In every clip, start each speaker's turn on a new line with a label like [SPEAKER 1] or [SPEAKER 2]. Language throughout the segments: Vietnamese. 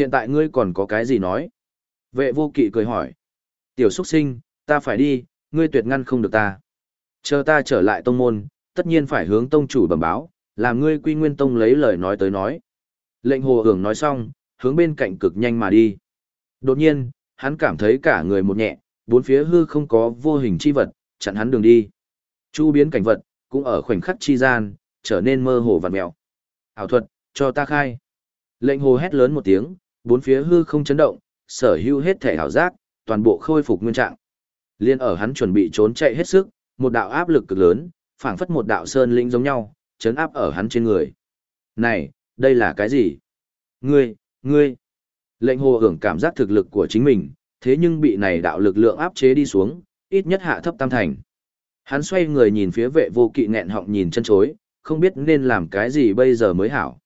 [SPEAKER 1] Hiện tại ngươi còn có cái gì nói? Vệ vô kỵ cười hỏi. Tiểu xuất sinh, ta phải đi, ngươi tuyệt ngăn không được ta. Chờ ta trở lại tông môn, tất nhiên phải hướng tông chủ bẩm báo, làm ngươi quy nguyên tông lấy lời nói tới nói. Lệnh hồ hưởng nói xong, hướng bên cạnh cực nhanh mà đi. Đột nhiên, hắn cảm thấy cả người một nhẹ, bốn phía hư không có vô hình chi vật, chặn hắn đường đi. Chu biến cảnh vật, cũng ở khoảnh khắc chi gian, trở nên mơ hồ vặn mèo. Ảo thuật, cho ta khai. Lệnh hồ hét lớn một tiếng, bốn phía hư không chấn động, sở hữu hết thể hảo giác, toàn bộ khôi phục nguyên trạng. Liên ở hắn chuẩn bị trốn chạy hết sức, một đạo áp lực cực lớn, phảng phất một đạo sơn linh giống nhau, chấn áp ở hắn trên người. Này, đây là cái gì? Ngươi, ngươi. Lệnh hồ hưởng cảm giác thực lực của chính mình, thế nhưng bị này đạo lực lượng áp chế đi xuống, ít nhất hạ thấp tam thành. Hắn xoay người nhìn phía vệ vô kỵ nghẹn họng nhìn chân chối, không biết nên làm cái gì bây giờ mới hảo.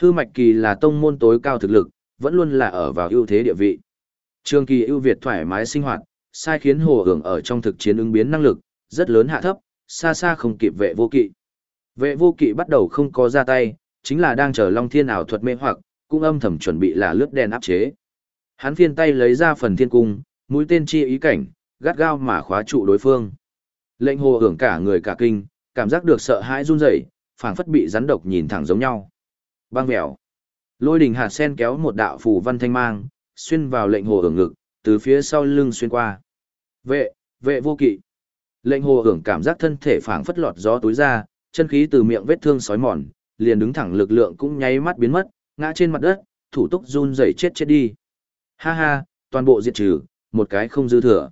[SPEAKER 1] Hư mạch kỳ là tông môn tối cao thực lực, vẫn luôn là ở vào ưu thế địa vị. Trường kỳ ưu việt thoải mái sinh hoạt, sai khiến hồ hưởng ở trong thực chiến ứng biến năng lực, rất lớn hạ thấp, xa xa không kịp vệ vô kỵ. Vệ vô kỵ bắt đầu không có ra tay, chính là đang chờ Long Thiên ảo thuật mê hoặc, cũng âm thầm chuẩn bị là lướt đen áp chế. Hắn phiên tay lấy ra phần thiên cung, mũi tên chi ý cảnh, gắt gao mà khóa trụ đối phương. Lệnh hồ hưởng cả người cả kinh, cảm giác được sợ hãi run rẩy, phảng phất bị rắn độc nhìn thẳng giống nhau. Băng mèo. Lôi đình hạt sen kéo một đạo phù văn thanh mang, xuyên vào lệnh hồ hưởng ngực, từ phía sau lưng xuyên qua. Vệ, vệ vô kỵ. Lệnh hồ hưởng cảm giác thân thể phảng phất lọt gió túi ra, chân khí từ miệng vết thương sói mòn, liền đứng thẳng lực lượng cũng nháy mắt biến mất, ngã trên mặt đất, thủ túc run rẩy chết chết đi. Ha ha, toàn bộ diệt trừ, một cái không dư thừa.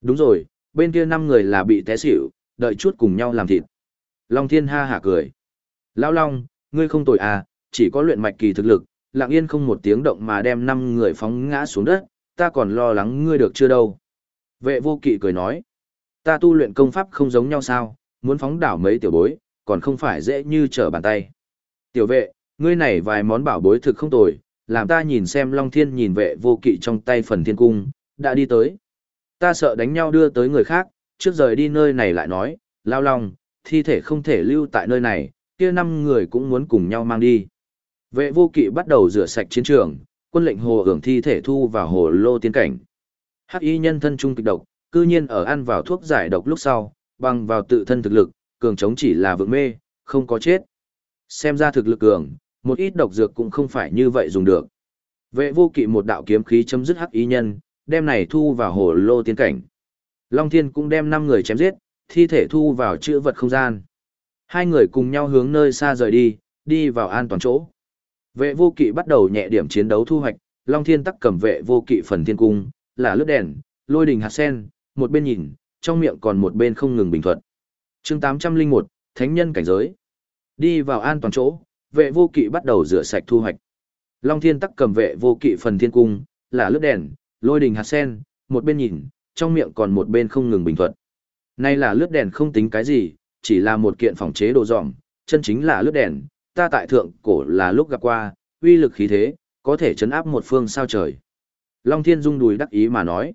[SPEAKER 1] Đúng rồi, bên kia năm người là bị té xỉu, đợi chút cùng nhau làm thịt. Long Thiên ha hả cười. Lão Long, ngươi không tội à, chỉ có luyện mạch kỳ thực lực, lặng yên không một tiếng động mà đem năm người phóng ngã xuống đất, ta còn lo lắng ngươi được chưa đâu. Vệ vô kỵ cười nói, ta tu luyện công pháp không giống nhau sao, muốn phóng đảo mấy tiểu bối, còn không phải dễ như trở bàn tay. Tiểu vệ, ngươi này vài món bảo bối thực không tồi, làm ta nhìn xem Long Thiên nhìn vệ vô kỵ trong tay phần thiên cung, đã đi tới. Ta sợ đánh nhau đưa tới người khác, trước rời đi nơi này lại nói, lao long, thi thể không thể lưu tại nơi này, kia năm người cũng muốn cùng nhau mang đi. Vệ vô kỵ bắt đầu rửa sạch chiến trường, quân lệnh hồ hưởng thi thể thu vào hồ lô tiên cảnh. Hắc y nhân thân trung kịch độc, cư nhiên ở ăn vào thuốc giải độc lúc sau, bằng vào tự thân thực lực, cường chống chỉ là vượng mê, không có chết. Xem ra thực lực cường, một ít độc dược cũng không phải như vậy dùng được. Vệ vô kỵ một đạo kiếm khí chấm dứt hắc y nhân, đem này thu vào hồ lô tiên cảnh. Long Thiên cũng đem 5 người chém giết, thi thể thu vào chữ vật không gian. Hai người cùng nhau hướng nơi xa rời đi, đi vào an toàn chỗ. Vệ vô kỵ bắt đầu nhẹ điểm chiến đấu thu hoạch, Long Thiên tắc cầm vệ vô kỵ phần thiên cung, là lướt đèn, lôi đình hạt sen, một bên nhìn, trong miệng còn một bên không ngừng bình thuật. chương 801, Thánh nhân cảnh giới. Đi vào an toàn chỗ, vệ vô kỵ bắt đầu rửa sạch thu hoạch. Long Thiên tắc cầm vệ vô kỵ phần thiên cung, là lướt đèn, lôi đình hạt sen, một bên nhìn, trong miệng còn một bên không ngừng bình thuật. Nay là lướt đèn không tính cái gì, chỉ là một kiện phòng chế đồ dòm, chân chính là lướt đèn, ta tại thượng cổ là lúc gặp qua, uy lực khí thế, có thể chấn áp một phương sao trời. Long Thiên Dung đùi đắc ý mà nói,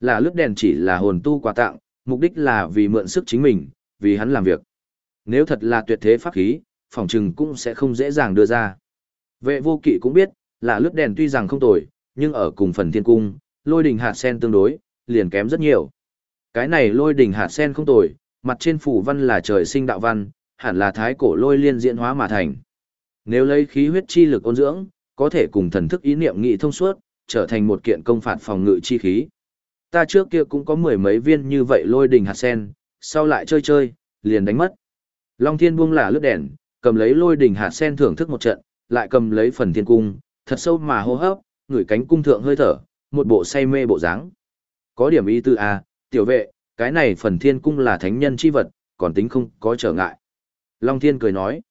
[SPEAKER 1] là lướt đèn chỉ là hồn tu quà tặng, mục đích là vì mượn sức chính mình, vì hắn làm việc. Nếu thật là tuyệt thế pháp khí, phòng trừng cũng sẽ không dễ dàng đưa ra. Vệ vô kỵ cũng biết, là lướt đèn tuy rằng không tồi, nhưng ở cùng phần thiên cung, lôi đình hạt sen tương đối, liền kém rất nhiều. Cái này lôi đình hạt sen không tồi, mặt trên phủ văn là trời sinh đạo văn, hẳn là thái cổ lôi liên diễn hóa mà thành. Nếu lấy khí huyết chi lực ôn dưỡng, có thể cùng thần thức ý niệm nghị thông suốt, trở thành một kiện công phạt phòng ngự chi khí. Ta trước kia cũng có mười mấy viên như vậy lôi đình hạt sen, sau lại chơi chơi, liền đánh mất. Long Thiên buông lả lướt đèn, cầm lấy lôi đình hạt sen thưởng thức một trận, lại cầm lấy phần thiên cung, thật sâu mà hô hấp, ngửi cánh cung thượng hơi thở, một bộ say mê bộ dáng. Có điểm ý tư a, à, tiểu vệ, cái này phần thiên cung là thánh nhân chi vật, còn tính không có trở ngại. Long Thiên cười nói,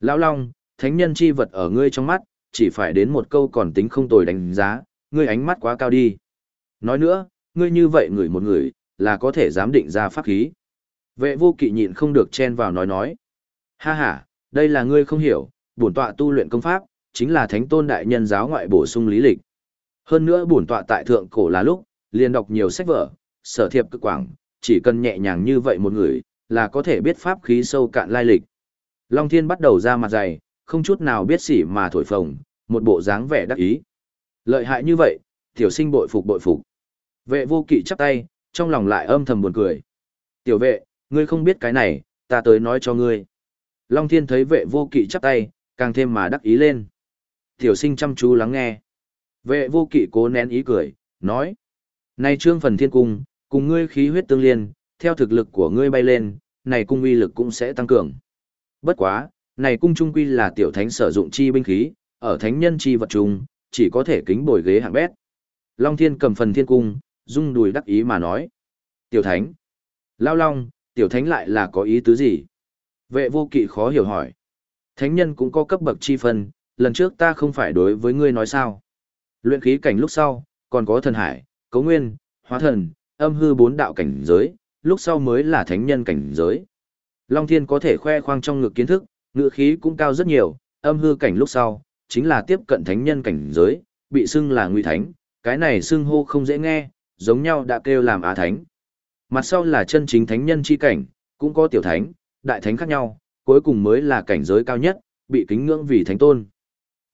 [SPEAKER 1] Lão Long, thánh nhân chi vật ở ngươi trong mắt, chỉ phải đến một câu còn tính không tồi đánh giá, ngươi ánh mắt quá cao đi. Nói nữa, ngươi như vậy người một người, là có thể dám định ra pháp khí. Vệ vô kỵ nhịn không được chen vào nói nói. Ha ha, đây là ngươi không hiểu, bổn tọa tu luyện công pháp, chính là thánh tôn đại nhân giáo ngoại bổ sung lý lịch. Hơn nữa bổn tọa tại thượng cổ là lúc, liền đọc nhiều sách vở, sở thiệp cực quảng, chỉ cần nhẹ nhàng như vậy một người, là có thể biết pháp khí sâu cạn lai lịch. Long Thiên bắt đầu ra mặt dày, không chút nào biết sỉ mà thổi phồng, một bộ dáng vẻ đắc ý. Lợi hại như vậy, tiểu sinh bội phục bội phục. Vệ vô kỵ chắp tay, trong lòng lại âm thầm buồn cười. Tiểu vệ, ngươi không biết cái này, ta tới nói cho ngươi. Long thiên thấy vệ vô kỵ chắp tay, càng thêm mà đắc ý lên. Tiểu sinh chăm chú lắng nghe. Vệ vô kỵ cố nén ý cười, nói. Này trương phần thiên cung, cùng ngươi khí huyết tương liên, theo thực lực của ngươi bay lên, này cung uy lực cũng sẽ tăng cường. Bất quá, này cung trung quy là tiểu thánh sử dụng chi binh khí, ở thánh nhân chi vật trung, chỉ có thể kính bồi ghế hạng bét. Long Thiên cầm phần thiên cung, rung đùi đắc ý mà nói. Tiểu thánh. Lao long, tiểu thánh lại là có ý tứ gì? Vệ vô kỵ khó hiểu hỏi. Thánh nhân cũng có cấp bậc chi phân, lần trước ta không phải đối với ngươi nói sao. Luyện khí cảnh lúc sau, còn có thần hải, cấu nguyên, hóa thần, âm hư bốn đạo cảnh giới, lúc sau mới là thánh nhân cảnh giới. Long Thiên có thể khoe khoang trong ngực kiến thức, ngựa khí cũng cao rất nhiều, âm hư cảnh lúc sau, chính là tiếp cận thánh nhân cảnh giới, bị xưng là nguy thánh, cái này xưng hô không dễ nghe, giống nhau đã kêu làm á thánh. Mặt sau là chân chính thánh nhân chi cảnh, cũng có tiểu thánh, đại thánh khác nhau, cuối cùng mới là cảnh giới cao nhất, bị kính ngưỡng vì thánh tôn.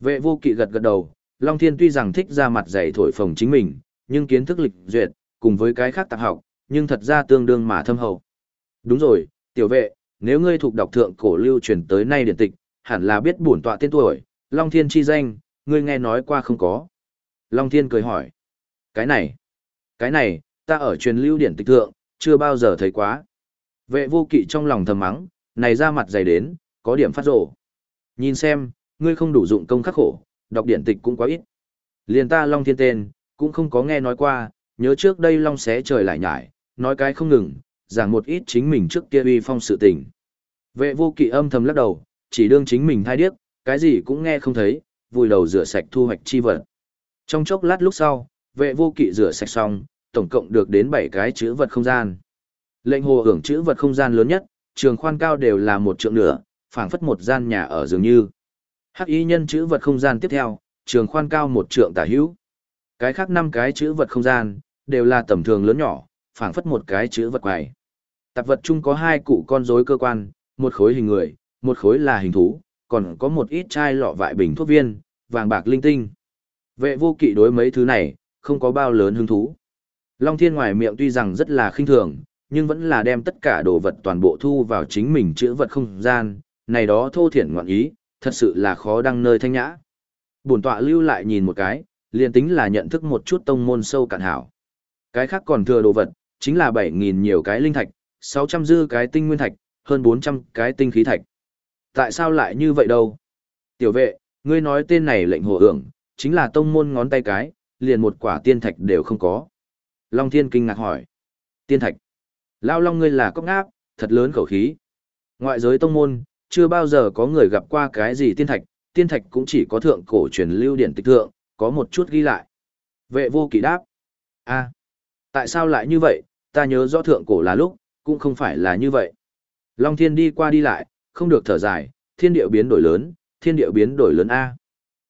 [SPEAKER 1] Vệ vô kỵ gật gật đầu, Long Thiên tuy rằng thích ra mặt dạy thổi phồng chính mình, nhưng kiến thức lịch duyệt, cùng với cái khác tạp học, nhưng thật ra tương đương mà thâm hậu. Đúng rồi, tiểu vệ, nếu ngươi thuộc đọc thượng cổ lưu truyền tới nay điển tịch, hẳn là biết bổn tọa tên tuổi, Long Thiên chi danh, ngươi nghe nói qua không có. Long Thiên cười hỏi. Cái này, cái này, ta ở truyền lưu điển tịch thượng, chưa bao giờ thấy quá. Vệ vô kỵ trong lòng thầm mắng, này ra mặt dày đến, có điểm phát rổ. Nhìn xem, ngươi không đủ dụng công khắc khổ, đọc điển tịch cũng quá ít. Liền ta Long Thiên tên, cũng không có nghe nói qua, nhớ trước đây Long xé trời lại nhải, nói cái không ngừng, giảng một ít chính mình trước kia uy phong sự tình. Vệ vô kỵ âm thầm lắc đầu, chỉ đương chính mình thai điếc, cái gì cũng nghe không thấy, vùi đầu rửa sạch thu hoạch chi vật. Trong chốc lát lúc sau, vệ vô kỵ rửa sạch xong, tổng cộng được đến 7 cái chữ vật không gian. Lệnh hồ hưởng chữ vật không gian lớn nhất, trường khoan cao đều là một trượng nửa, phảng phất một gian nhà ở dường như. Hắc y nhân chữ vật không gian tiếp theo, trường khoan cao một trượng tả hữu. Cái khác năm cái chữ vật không gian, đều là tầm thường lớn nhỏ, phảng phất một cái chữ vật quầy. Tạp vật chung có hai cụ con rối cơ quan, một khối hình người, một khối là hình thú, còn có một ít chai lọ vại bình thuốc viên, vàng bạc linh tinh. Vệ vô kỵ đối mấy thứ này, không có bao lớn hứng thú. Long thiên ngoài miệng tuy rằng rất là khinh thường, nhưng vẫn là đem tất cả đồ vật toàn bộ thu vào chính mình chữ vật không gian, này đó thô thiển ngoạn ý, thật sự là khó đăng nơi thanh nhã. Bổn tọa lưu lại nhìn một cái, liền tính là nhận thức một chút tông môn sâu cạn hảo. Cái khác còn thừa đồ vật, chính là 7.000 nhiều cái linh thạch, 600 dư cái tinh nguyên thạch, hơn 400 cái tinh khí thạch. Tại sao lại như vậy đâu? Tiểu vệ, ngươi nói tên này lệnh hồ ưởng, chính là tông môn ngón tay cái, liền một quả tiên thạch đều không có. Long Thiên kinh ngạc hỏi. Tiên thạch. Lao Long ngươi là cốc ngáp, thật lớn khẩu khí. Ngoại giới tông môn, chưa bao giờ có người gặp qua cái gì tiên thạch, tiên thạch cũng chỉ có thượng cổ truyền lưu điển tịch thượng, có một chút ghi lại. Vệ vô kỵ đáp. a tại sao lại như vậy, ta nhớ rõ thượng cổ là lúc, cũng không phải là như vậy. Long thiên đi qua đi lại, không được thở dài, thiên điệu biến đổi lớn, thiên điệu biến đổi lớn A.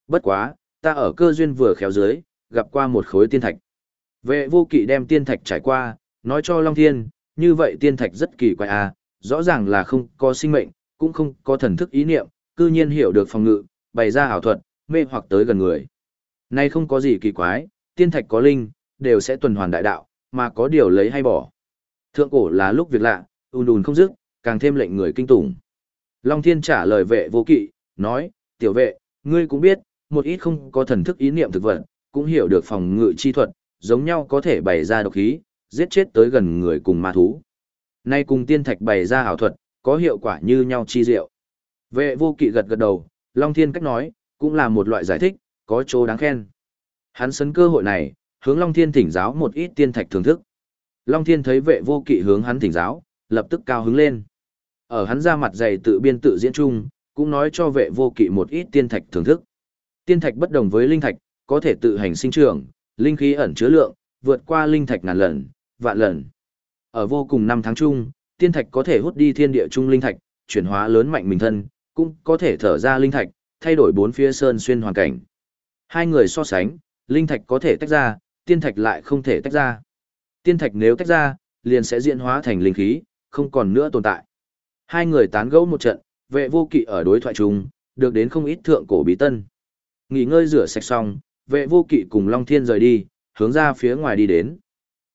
[SPEAKER 1] Bất quá, ta ở cơ duyên vừa khéo dưới, gặp qua một khối tiên thạch. Vệ vô kỵ đem tiên thạch trải qua, nói cho Long Thiên, như vậy tiên thạch rất kỳ quái A, rõ ràng là không có sinh mệnh, cũng không có thần thức ý niệm, cư nhiên hiểu được phòng ngự, bày ra ảo thuật, mê hoặc tới gần người. Nay không có gì kỳ quái, tiên thạch có linh, đều sẽ tuần hoàn đại đạo, mà có điều lấy hay bỏ. Thượng cổ là lúc việc lạ, ùn ùn không dứt, càng thêm lệnh người kinh tủng. Long Thiên trả lời vệ vô kỵ, nói, tiểu vệ, ngươi cũng biết, một ít không có thần thức ý niệm thực vật, cũng hiểu được phòng ngự chi thuật, giống nhau có thể bày ra độc khí, giết chết tới gần người cùng ma thú. Nay cùng tiên thạch bày ra ảo thuật, có hiệu quả như nhau chi diệu. Vệ vô kỵ gật gật đầu, Long Thiên cách nói, cũng là một loại giải thích, có chỗ đáng khen. Hắn sấn cơ hội này, hướng Long Thiên thỉnh giáo một ít tiên thạch thưởng thức. Long Thiên thấy vệ vô kỵ hướng hắn thỉnh giáo, lập tức cao hứng lên. Ở hắn ra mặt dày tự biên tự diễn chung, cũng nói cho vệ vô kỵ một ít tiên thạch thưởng thức. Tiên thạch bất đồng với linh thạch, có thể tự hành sinh trưởng, linh khí ẩn chứa lượng, vượt qua linh thạch ngàn lần, vạn lần. Ở vô cùng năm tháng chung, tiên thạch có thể hút đi thiên địa trung linh thạch, chuyển hóa lớn mạnh mình thân, cũng có thể thở ra linh thạch, thay đổi bốn phía sơn xuyên hoàn cảnh. Hai người so sánh, linh thạch có thể tách ra, tiên thạch lại không thể tách ra. Tiên thạch nếu tách ra, liền sẽ diễn hóa thành linh khí, không còn nữa tồn tại. Hai người tán gẫu một trận, vệ vô kỵ ở đối thoại chung, được đến không ít thượng cổ bí tân. Nghỉ ngơi rửa sạch xong, vệ vô kỵ cùng Long Thiên rời đi, hướng ra phía ngoài đi đến.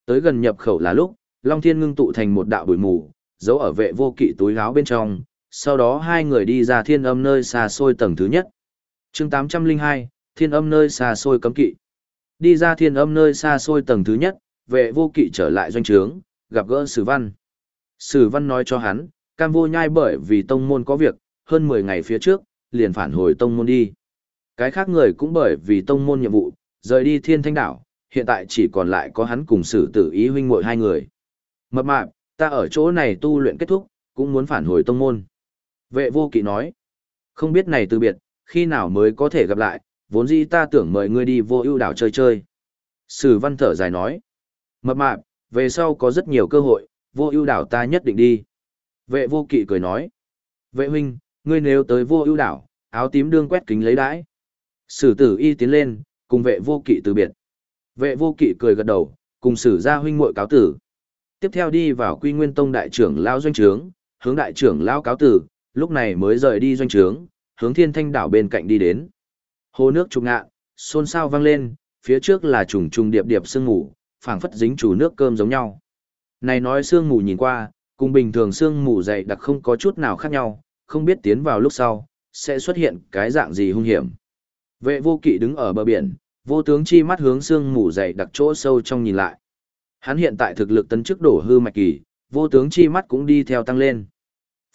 [SPEAKER 1] Tới gần nhập khẩu là lúc, Long Thiên ngưng tụ thành một đạo bụi mù, giấu ở vệ vô kỵ túi áo bên trong, sau đó hai người đi ra thiên âm nơi xa xôi tầng thứ nhất. chương 802, thiên âm nơi xa xôi cấm kỵ. Đi ra thiên âm nơi xa xôi tầng thứ nhất, vệ vô kỵ trở lại doanh trướng, gặp gỡ Sử Văn. Sử Văn nói cho hắn, cam vô nhai bởi vì tông môn có việc, hơn 10 ngày phía trước, liền phản hồi tông môn đi. Cái khác người cũng bởi vì tông môn nhiệm vụ, rời đi thiên thanh đảo, hiện tại chỉ còn lại có hắn cùng sử tử ý huynh muội hai người. Mập mạp, ta ở chỗ này tu luyện kết thúc, cũng muốn phản hồi tông môn. Vệ vô kỵ nói, không biết này từ biệt, khi nào mới có thể gặp lại, vốn dĩ ta tưởng mời ngươi đi vô ưu đảo chơi chơi. Sử văn thở dài nói, mập mạp, về sau có rất nhiều cơ hội, vô ưu đảo ta nhất định đi. Vệ vô kỵ cười nói, vệ huynh, ngươi nếu tới vô ưu đảo, áo tím đương quét kính lấy đãi. Sử tử y tiến lên, cùng vệ vô kỵ từ biệt. Vệ vô kỵ cười gật đầu, cùng sử gia huynh muội cáo tử. Tiếp theo đi vào quy nguyên tông đại trưởng lao doanh trướng, hướng đại trưởng lao cáo tử, lúc này mới rời đi doanh trướng, hướng thiên thanh đảo bên cạnh đi đến. Hồ nước trục ngạ, xôn xao vang lên, phía trước là trùng trùng điệp điệp sương mù, phảng phất dính chủ nước cơm giống nhau. Này nói sương mù nhìn qua, cùng bình thường sương mù dày đặc không có chút nào khác nhau, không biết tiến vào lúc sau, sẽ xuất hiện cái dạng gì hung hiểm. Vệ vô kỵ đứng ở bờ biển, vô tướng chi mắt hướng sương mù dày đặc chỗ sâu trong nhìn lại. Hắn hiện tại thực lực tấn chức đổ hư mạch kỳ, vô tướng chi mắt cũng đi theo tăng lên.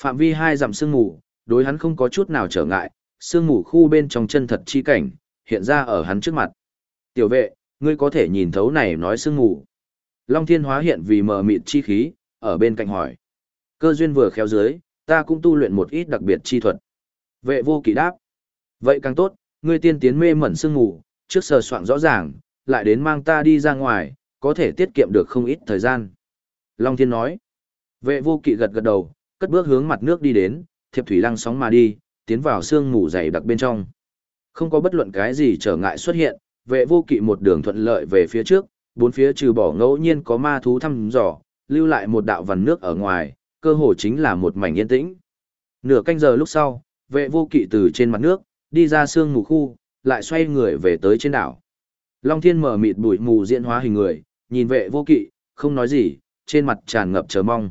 [SPEAKER 1] Phạm vi hai dặm sương mù, đối hắn không có chút nào trở ngại, sương mù khu bên trong chân thật chi cảnh, hiện ra ở hắn trước mặt. Tiểu vệ, ngươi có thể nhìn thấu này nói sương mù. Long thiên hóa hiện vì mờ mịt chi khí, ở bên cạnh hỏi. Cơ duyên vừa khéo dưới, ta cũng tu luyện một ít đặc biệt chi thuật. Vệ vô kỵ đáp. Vậy càng tốt, ngươi tiên tiến mê mẩn sương mù, trước sờ soạn rõ ràng, lại đến mang ta đi ra ngoài, có thể tiết kiệm được không ít thời gian. Long Thiên nói. Vệ vô kỵ gật gật đầu, cất bước hướng mặt nước đi đến, thiệp thủy lăng sóng mà đi, tiến vào sương mù dày đặc bên trong. Không có bất luận cái gì trở ngại xuất hiện, vệ vô kỵ một đường thuận lợi về phía trước, bốn phía trừ bỏ ngẫu nhiên có ma thú thăm dò, lưu lại một đạo vằn nước ở ngoài, cơ hồ chính là một mảnh yên tĩnh. Nửa canh giờ lúc sau, vệ vô kỵ từ trên mặt nước, đi ra sương mù khu, lại xoay người về tới trên đảo. Long thiên mở mịt bụi mù diễn hóa hình người, nhìn vệ vô kỵ, không nói gì, trên mặt tràn ngập chờ mong.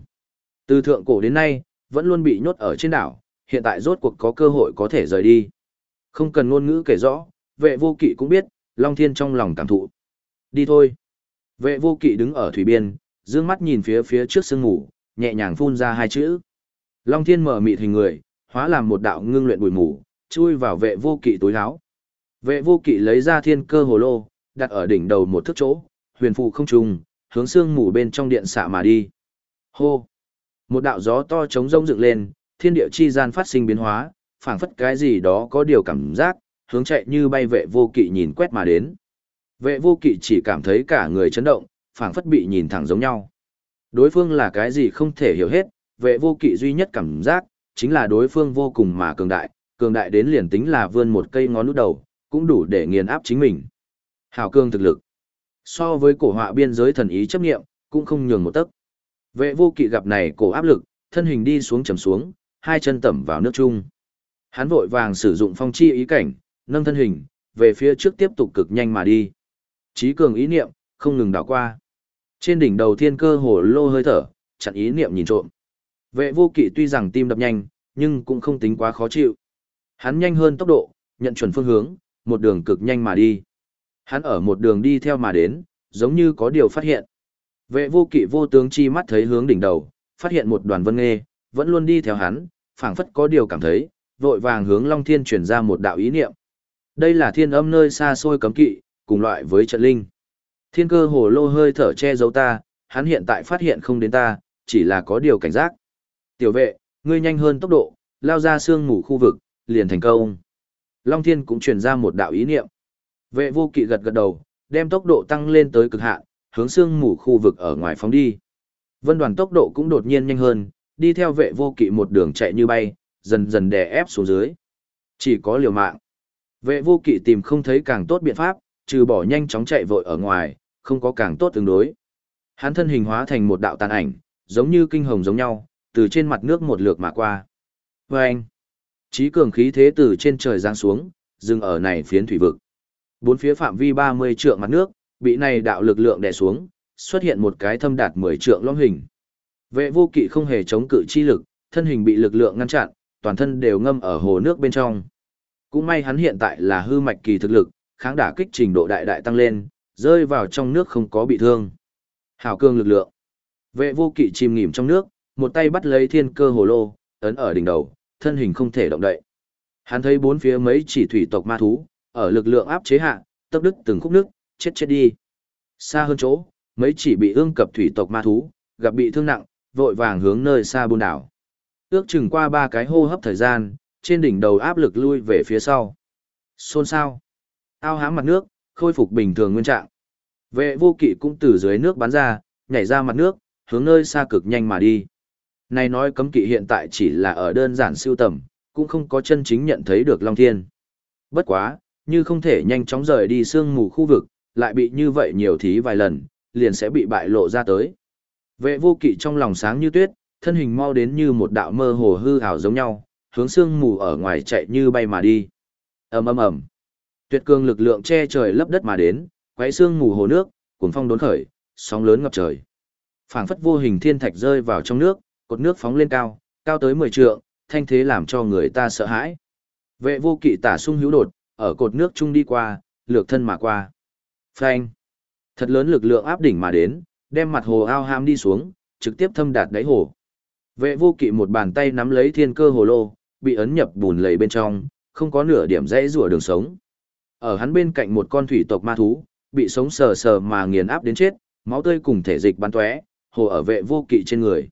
[SPEAKER 1] Từ thượng cổ đến nay, vẫn luôn bị nhốt ở trên đảo, hiện tại rốt cuộc có cơ hội có thể rời đi. Không cần ngôn ngữ kể rõ, vệ vô kỵ cũng biết, Long Thiên trong lòng cảm thụ. Đi thôi. Vệ vô kỵ đứng ở thủy biên, dương mắt nhìn phía phía trước sương ngủ, nhẹ nhàng phun ra hai chữ. Long Thiên mở mịt hình người, hóa làm một đạo ngưng luyện bùi mù, chui vào vệ vô kỵ túi áo. Vệ vô kỵ lấy ra thiên cơ hồ lô, đặt ở đỉnh đầu một thước chỗ, huyền phụ không trùng, hướng xương mù bên trong điện xạ mà đi. Hô! Một đạo gió to trống rông dựng lên, thiên địa chi gian phát sinh biến hóa, phảng phất cái gì đó có điều cảm giác, hướng chạy như bay vệ vô kỵ nhìn quét mà đến. Vệ vô kỵ chỉ cảm thấy cả người chấn động, phảng phất bị nhìn thẳng giống nhau. Đối phương là cái gì không thể hiểu hết, vệ vô kỵ duy nhất cảm giác, chính là đối phương vô cùng mà cường đại, cường đại đến liền tính là vươn một cây ngón nút đầu, cũng đủ để nghiền áp chính mình. Hào cương thực lực. So với cổ họa biên giới thần ý chấp nghiệm, cũng không nhường một tấc. Vệ vô kỵ gặp này cổ áp lực, thân hình đi xuống trầm xuống, hai chân tẩm vào nước chung. Hắn vội vàng sử dụng phong chi ý cảnh, nâng thân hình, về phía trước tiếp tục cực nhanh mà đi. Chí cường ý niệm, không ngừng đảo qua. Trên đỉnh đầu thiên cơ hồ lô hơi thở, chặn ý niệm nhìn trộm. Vệ vô kỵ tuy rằng tim đập nhanh, nhưng cũng không tính quá khó chịu. Hắn nhanh hơn tốc độ, nhận chuẩn phương hướng, một đường cực nhanh mà đi. Hắn ở một đường đi theo mà đến, giống như có điều phát hiện. Vệ vô kỵ vô tướng chi mắt thấy hướng đỉnh đầu, phát hiện một đoàn vân nghê, vẫn luôn đi theo hắn, phảng phất có điều cảm thấy, vội vàng hướng Long Thiên truyền ra một đạo ý niệm. Đây là thiên âm nơi xa xôi cấm kỵ, cùng loại với trận linh. Thiên cơ hồ lô hơi thở che giấu ta, hắn hiện tại phát hiện không đến ta, chỉ là có điều cảnh giác. Tiểu vệ, ngươi nhanh hơn tốc độ, lao ra xương ngủ khu vực, liền thành công. Long Thiên cũng truyền ra một đạo ý niệm. Vệ vô kỵ gật gật đầu, đem tốc độ tăng lên tới cực hạn, hướng xương mù khu vực ở ngoài phóng đi. Vân đoàn tốc độ cũng đột nhiên nhanh hơn, đi theo vệ vô kỵ một đường chạy như bay, dần dần đè ép xuống dưới. Chỉ có liều mạng. Vệ vô kỵ tìm không thấy càng tốt biện pháp, trừ bỏ nhanh chóng chạy vội ở ngoài, không có càng tốt tương đối. Hắn thân hình hóa thành một đạo tàn ảnh, giống như kinh hồng giống nhau, từ trên mặt nước một lượt mà qua. Và anh, trí cường khí thế từ trên trời giáng xuống, dừng ở này phiến thủy vực. Bốn phía phạm vi 30 trượng mặt nước, bị này đạo lực lượng đè xuống, xuất hiện một cái thâm đạt 10 trượng lõm hình. Vệ vô kỵ không hề chống cự chi lực, thân hình bị lực lượng ngăn chặn, toàn thân đều ngâm ở hồ nước bên trong. Cũng may hắn hiện tại là hư mạch kỳ thực lực, kháng đả kích trình độ đại đại tăng lên, rơi vào trong nước không có bị thương. Hảo cương lực lượng. Vệ vô kỵ chìm nghỉm trong nước, một tay bắt lấy thiên cơ hồ lô, ấn ở đỉnh đầu, thân hình không thể động đậy. Hắn thấy bốn phía mấy chỉ thủy tộc ma thú, ở lực lượng áp chế hạ, tốc đức từng khúc nước, chết chết đi. Xa hơn chỗ, mấy chỉ bị ương cập thủy tộc ma thú, gặp bị thương nặng, vội vàng hướng nơi xa buôn đảo. Ước chừng qua ba cái hô hấp thời gian, trên đỉnh đầu áp lực lui về phía sau. Xôn sao. Ao hám mặt nước, khôi phục bình thường nguyên trạng. Vệ vô kỵ cũng từ dưới nước bắn ra, nhảy ra mặt nước, hướng nơi xa cực nhanh mà đi. Này nói cấm kỵ hiện tại chỉ là ở đơn giản siêu tầm, cũng không có chân chính nhận thấy được Long Thiên. Bất quá, như không thể nhanh chóng rời đi sương mù khu vực, lại bị như vậy nhiều thí vài lần, liền sẽ bị bại lộ ra tới. Vệ vô kỵ trong lòng sáng như tuyết, thân hình mau đến như một đạo mơ hồ hư ảo giống nhau, hướng sương mù ở ngoài chạy như bay mà đi. ầm ầm ầm, tuyệt cường lực lượng che trời lấp đất mà đến, quấy sương mù hồ nước, cuồng phong đốn khởi, sóng lớn ngập trời. Phảng phất vô hình thiên thạch rơi vào trong nước, cột nước phóng lên cao, cao tới 10 trượng, thanh thế làm cho người ta sợ hãi. Vệ vô kỵ tả sung hữu đột, ở cột nước trung đi qua, lược thân mà qua. Phanh. Thật lớn lực lượng áp đỉnh mà đến, đem mặt hồ ao ham đi xuống, trực tiếp thâm đạt đáy hồ. Vệ vô kỵ một bàn tay nắm lấy thiên cơ hồ lô, bị ấn nhập bùn lầy bên trong, không có nửa điểm dãy rùa đường sống. Ở hắn bên cạnh một con thủy tộc ma thú, bị sống sờ sờ mà nghiền áp đến chết, máu tươi cùng thể dịch bắn tóe, hồ ở vệ vô kỵ trên người.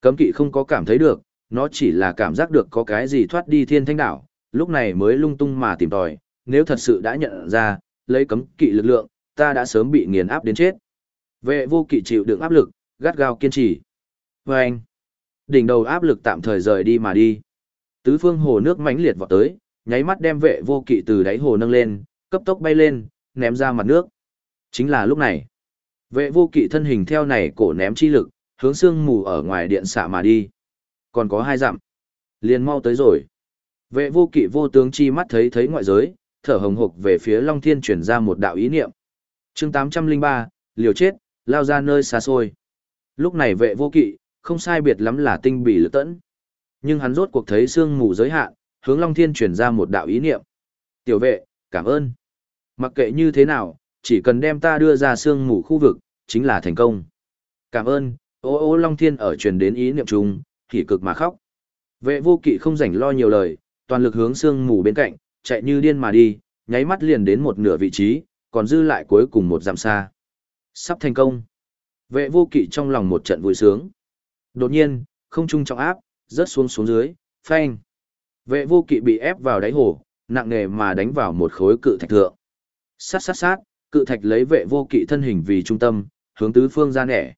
[SPEAKER 1] Cấm kỵ không có cảm thấy được, nó chỉ là cảm giác được có cái gì thoát đi thiên thanh đảo, lúc này mới lung tung mà tìm tòi, nếu thật sự đã nhận ra, lấy cấm kỵ lực lượng, ta đã sớm bị nghiền áp đến chết. Vệ vô kỵ chịu đựng áp lực, gắt gao kiên trì. Và anh, đỉnh đầu áp lực tạm thời rời đi mà đi. Tứ phương hồ nước mãnh liệt vọt tới, nháy mắt đem vệ vô kỵ từ đáy hồ nâng lên, cấp tốc bay lên, ném ra mặt nước. Chính là lúc này, vệ vô kỵ thân hình theo này cổ ném chi lực, hướng sương mù ở ngoài điện xạ mà đi. Còn có hai dặm. Liền mau tới rồi. Vệ vô kỵ vô tướng chi mắt thấy thấy ngoại giới, thở hồng hộc về phía Long Thiên chuyển ra một đạo ý niệm. chương 803, liều chết, lao ra nơi xa xôi. Lúc này vệ vô kỵ, không sai biệt lắm là tinh bỉ lực tẫn. Nhưng hắn rốt cuộc thấy sương mù giới hạn, hướng Long Thiên chuyển ra một đạo ý niệm. Tiểu vệ, cảm ơn. Mặc kệ như thế nào, chỉ cần đem ta đưa ra sương mù khu vực, chính là thành công. Cảm ơn, ô ô Long Thiên ở truyền đến ý niệm chung, thì cực mà khóc. Vệ vô kỵ không rảnh lo nhiều lời, toàn lực hướng sương mù bên cạnh, chạy như điên mà đi, nháy mắt liền đến một nửa vị trí, còn dư lại cuối cùng một dặm xa. Sắp thành công. Vệ vô kỵ trong lòng một trận vui sướng. Đột nhiên, không trung trọng áp, rớt xuống xuống dưới, phanh. Vệ vô kỵ bị ép vào đáy hồ, nặng nề mà đánh vào một khối cự thạch thượng. Sát sát sát, cự thạch lấy vệ vô kỵ thân hình vì trung tâm, hướng tứ phương ra nẻ.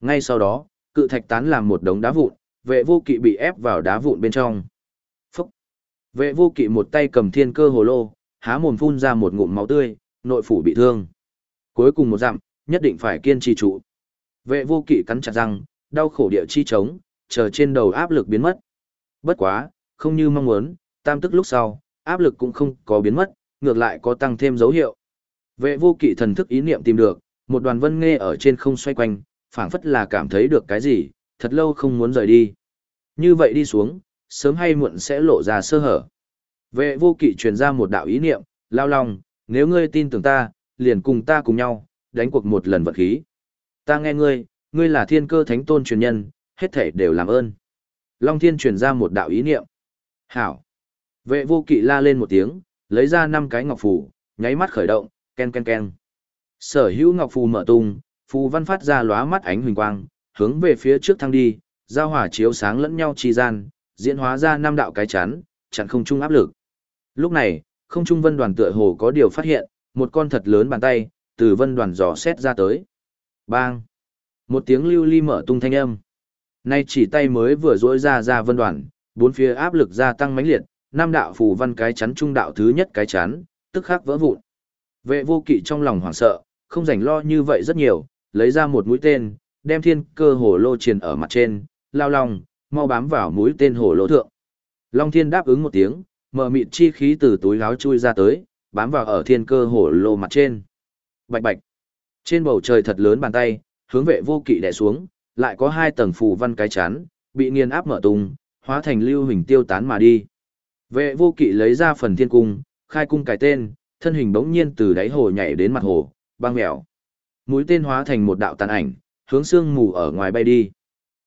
[SPEAKER 1] Ngay sau đó, cự thạch tán làm một đống đá vụn, vệ vô kỵ bị ép vào đá vụn bên trong. Phúc! Vệ vô kỵ một tay cầm thiên cơ hồ lô, há mồm phun ra một ngụm máu tươi, nội phủ bị thương. Cuối cùng một dặm, nhất định phải kiên trì trụ. Vệ vô kỵ cắn chặt răng, đau khổ địa chi trống, chờ trên đầu áp lực biến mất. Bất quá, không như mong muốn, tam tức lúc sau, áp lực cũng không có biến mất, ngược lại có tăng thêm dấu hiệu. Vệ vô kỵ thần thức ý niệm tìm được, một đoàn vân nghe ở trên không xoay quanh, phảng phất là cảm thấy được cái gì, thật lâu không muốn rời đi. Như vậy đi xuống, sớm hay muộn sẽ lộ ra sơ hở. Vệ vô kỵ truyền ra một đạo ý niệm, lao lòng, nếu ngươi tin tưởng ta, liền cùng ta cùng nhau, đánh cuộc một lần vật khí. Ta nghe ngươi, ngươi là thiên cơ thánh tôn truyền nhân, hết thể đều làm ơn. Long thiên truyền ra một đạo ý niệm. Hảo. Vệ vô kỵ la lên một tiếng, lấy ra năm cái ngọc phù, nháy mắt khởi động, ken ken ken. Sở hữu ngọc phù mở tung, phù văn phát ra lóa mắt ánh huỳnh quang, hướng về phía trước thăng đi, giao hỏa chiếu sáng lẫn nhau chi gian, diễn hóa ra năm đạo cái chắn, chặn không trung áp lực. Lúc này, không trung vân đoàn tựa hồ có điều phát hiện, một con thật lớn bàn tay, từ vân đoàn dò xét ra tới. Bang! Một tiếng lưu ly mở tung thanh âm. Nay chỉ tay mới vừa rỗi ra ra vân đoàn, bốn phía áp lực gia tăng mãnh liệt, nam đạo phù văn cái chắn trung đạo thứ nhất cái chắn, tức khắc vỡ vụn. Vệ vô kỵ trong lòng hoảng sợ, không rảnh lo như vậy rất nhiều, lấy ra một mũi tên, đem thiên cơ hồ lô triền ở mặt trên, lao lòng, mau bám vào mũi tên hồ lô thượng. Long thiên đáp ứng một tiếng, mở mịt chi khí từ túi áo chui ra tới, bám vào ở thiên cơ hồ lô mặt trên. Bạch bạch. Trên bầu trời thật lớn bàn tay, hướng vệ vô kỵ đè xuống, lại có hai tầng phù văn cái chắn, bị nghiền áp mở tung, hóa thành lưu hình tiêu tán mà đi. Vệ vô kỵ lấy ra phần thiên cung, khai cung cái tên, thân hình bỗng nhiên từ đáy hồ nhảy đến mặt hồ, băng mèo. Mũi tên hóa thành một đạo tàn ảnh, hướng xương mù ở ngoài bay đi.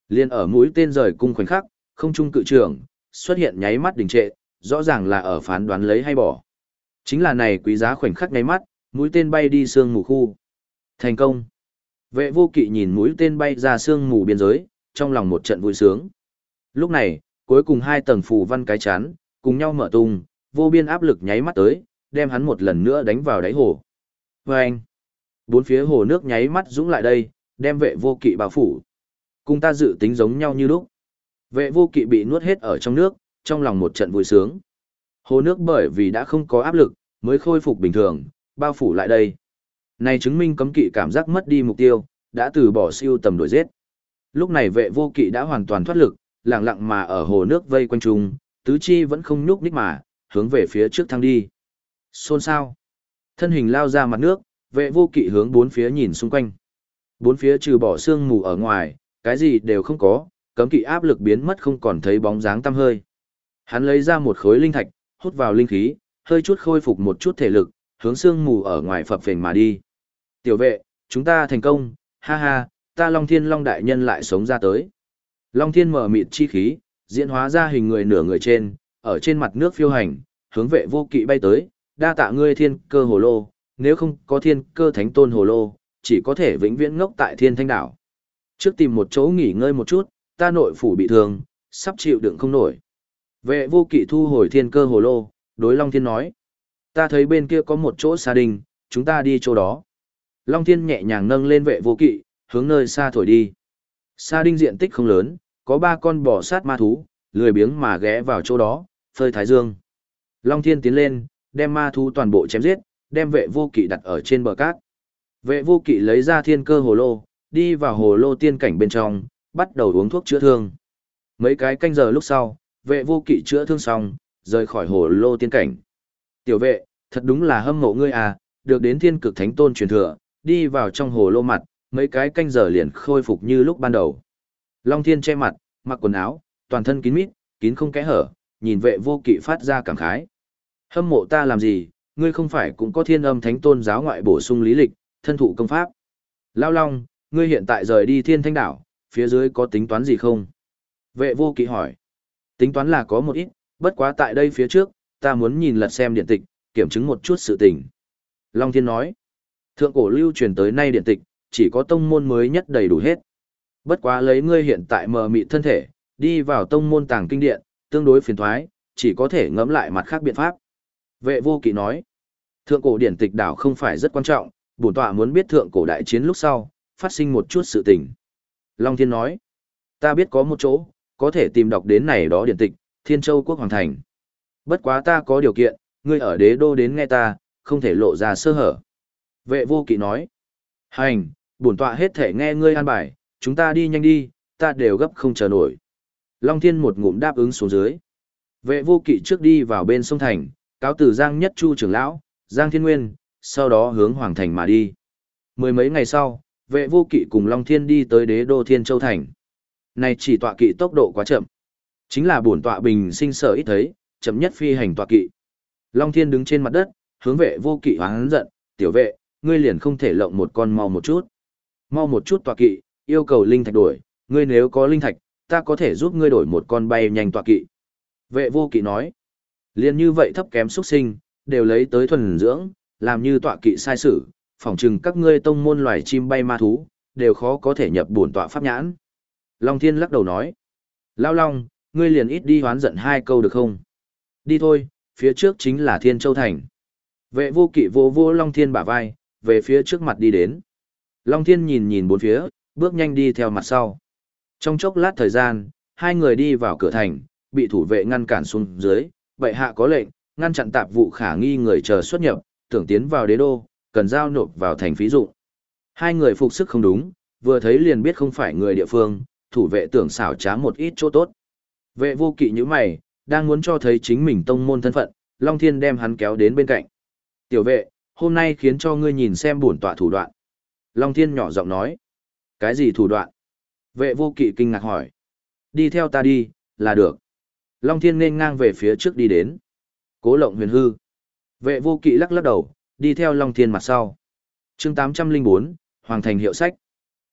[SPEAKER 1] Liên ở mũi tên rời cung khoảnh khắc, không trung cự trưởng, xuất hiện nháy mắt đình trệ, rõ ràng là ở phán đoán lấy hay bỏ. Chính là này quý giá khoảnh khắc nháy mắt, mũi tên bay đi xương mù khu. Thành công. Vệ vô kỵ nhìn mũi tên bay ra xương mù biên giới, trong lòng một trận vui sướng. Lúc này, cuối cùng hai tầng phù văn cái chán, cùng nhau mở tung, vô biên áp lực nháy mắt tới, đem hắn một lần nữa đánh vào đáy hồ. Và anh, bốn phía hồ nước nháy mắt dũng lại đây, đem vệ vô kỵ bao phủ. Cùng ta dự tính giống nhau như lúc. Vệ vô kỵ bị nuốt hết ở trong nước, trong lòng một trận vui sướng. Hồ nước bởi vì đã không có áp lực, mới khôi phục bình thường, bao phủ lại đây. Này chứng minh cấm kỵ cảm giác mất đi mục tiêu, đã từ bỏ siêu tầm đuổi giết. Lúc này vệ vô kỵ đã hoàn toàn thoát lực, lặng lặng mà ở hồ nước vây quanh trùng, tứ chi vẫn không nhúc nhích mà, hướng về phía trước thăng đi. Xôn sao. Thân hình lao ra mặt nước, vệ vô kỵ hướng bốn phía nhìn xung quanh. Bốn phía trừ bỏ xương mù ở ngoài, cái gì đều không có, cấm kỵ áp lực biến mất không còn thấy bóng dáng tăm hơi. Hắn lấy ra một khối linh thạch, hút vào linh khí, hơi chút khôi phục một chút thể lực, hướng xương mù ở ngoài phập phình mà đi. Tiểu vệ, chúng ta thành công, ha ha, ta Long Thiên Long Đại Nhân lại sống ra tới. Long Thiên mở mịt chi khí, diễn hóa ra hình người nửa người trên, ở trên mặt nước phiêu hành, hướng vệ vô kỵ bay tới, đa tạ ngươi thiên cơ hồ lô, nếu không có thiên cơ thánh tôn hồ lô, chỉ có thể vĩnh viễn ngốc tại thiên thanh đảo. Trước tìm một chỗ nghỉ ngơi một chút, ta nội phủ bị thương, sắp chịu đựng không nổi. Vệ vô kỵ thu hồi thiên cơ hồ lô, đối Long Thiên nói. Ta thấy bên kia có một chỗ xa đình, chúng ta đi chỗ đó. Long Thiên nhẹ nhàng nâng lên vệ vô kỵ, hướng nơi xa thổi đi. Sa đinh diện tích không lớn, có ba con bò sát ma thú, lười biếng mà ghé vào chỗ đó, phơi thái dương. Long Thiên tiến lên, đem ma thú toàn bộ chém giết, đem vệ vô kỵ đặt ở trên bờ cát. Vệ vô kỵ lấy ra thiên cơ hồ lô, đi vào hồ lô tiên cảnh bên trong, bắt đầu uống thuốc chữa thương. Mấy cái canh giờ lúc sau, vệ vô kỵ chữa thương xong, rời khỏi hồ lô tiên cảnh. Tiểu vệ, thật đúng là hâm mộ ngươi à, được đến thiên cực thánh tôn truyền thừa, đi vào trong hồ lô mặt, mấy cái canh giờ liền khôi phục như lúc ban đầu. Long thiên che mặt, mặc quần áo, toàn thân kín mít, kín không kẽ hở, nhìn vệ vô kỵ phát ra cảm khái. Hâm mộ ta làm gì, ngươi không phải cũng có thiên âm thánh tôn giáo ngoại bổ sung lý lịch, thân thụ công pháp. Lao Long, ngươi hiện tại rời đi thiên thanh đảo, phía dưới có tính toán gì không? Vệ vô kỵ hỏi. Tính toán là có một ít, bất quá tại đây phía trước, ta muốn nhìn lật xem điện tịch, kiểm chứng một chút sự tình. Long Thiên nói. Thượng cổ lưu truyền tới nay điện tịch, chỉ có tông môn mới nhất đầy đủ hết. Bất quá lấy ngươi hiện tại mờ mị thân thể, đi vào tông môn tàng kinh điện, tương đối phiền thoái, chỉ có thể ngẫm lại mặt khác biện pháp. Vệ vô kỵ nói, thượng cổ điển tịch đảo không phải rất quan trọng, bổn tọa muốn biết thượng cổ đại chiến lúc sau, phát sinh một chút sự tình. Long Thiên nói, ta biết có một chỗ, có thể tìm đọc đến này đó điển tịch, Thiên Châu Quốc Hoàng Thành. Bất quá ta có điều kiện, ngươi ở đế đô đến nghe ta, không thể lộ ra sơ hở. Vệ vô kỵ nói, hành, bổn tọa hết thể nghe ngươi an bài, chúng ta đi nhanh đi, ta đều gấp không chờ nổi. Long Thiên một ngụm đáp ứng xuống dưới. Vệ vô kỵ trước đi vào bên sông Thành, cáo từ Giang Nhất Chu trưởng lão, Giang Thiên Nguyên, sau đó hướng Hoàng Thành mà đi. Mười mấy ngày sau, vệ vô kỵ cùng Long Thiên đi tới đế đô Thiên Châu Thành. Này chỉ tọa kỵ tốc độ quá chậm. Chính là bổn tọa bình sinh sở ít thấy, chậm nhất phi hành tọa kỵ. Long Thiên đứng trên mặt đất, hướng vệ vô kỵ hoáng giận, tiểu vệ, ngươi liền không thể lộng một con mau một chút. Mau một chút tọa kỵ, yêu cầu linh thạch đổi, ngươi nếu có linh thạch, ta có thể giúp ngươi đổi một con bay nhanh tọa kỵ. Vệ vô kỵ nói, liền như vậy thấp kém xuất sinh, đều lấy tới thuần dưỡng, làm như tọa kỵ sai sử, phỏng chừng các ngươi tông môn loài chim bay ma thú, đều khó có thể nhập bổn tọa pháp nhãn. Long Thiên lắc đầu nói, Lao Long, ngươi liền ít đi hoán giận hai câu được không? Đi thôi, phía trước chính là Thiên Châu Thành. Vệ vô kỵ vô vô Long Thiên bả vai, về phía trước mặt đi đến. Long Thiên nhìn nhìn bốn phía, bước nhanh đi theo mặt sau. Trong chốc lát thời gian, hai người đi vào cửa thành, bị thủ vệ ngăn cản xuống dưới, bệ hạ có lệnh, ngăn chặn tạp vụ khả nghi người chờ xuất nhập, tưởng tiến vào đế đô, cần giao nộp vào thành phí dụng. Hai người phục sức không đúng, vừa thấy liền biết không phải người địa phương, thủ vệ tưởng xảo trá một ít chỗ tốt. Vệ vô kỵ như mày, đang muốn cho thấy chính mình tông môn thân phận, Long Thiên đem hắn kéo đến bên cạnh. Tiểu vệ, hôm nay khiến cho ngươi nhìn xem bổn tọa thủ đoạn. Long Thiên nhỏ giọng nói. Cái gì thủ đoạn? Vệ vô kỵ kinh ngạc hỏi. Đi theo ta đi, là được. Long Thiên nên ngang về phía trước đi đến. Cố lộng huyền hư. Vệ vô kỵ lắc lắc đầu, đi theo Long Thiên mặt sau. chương 804, Hoàng thành hiệu sách.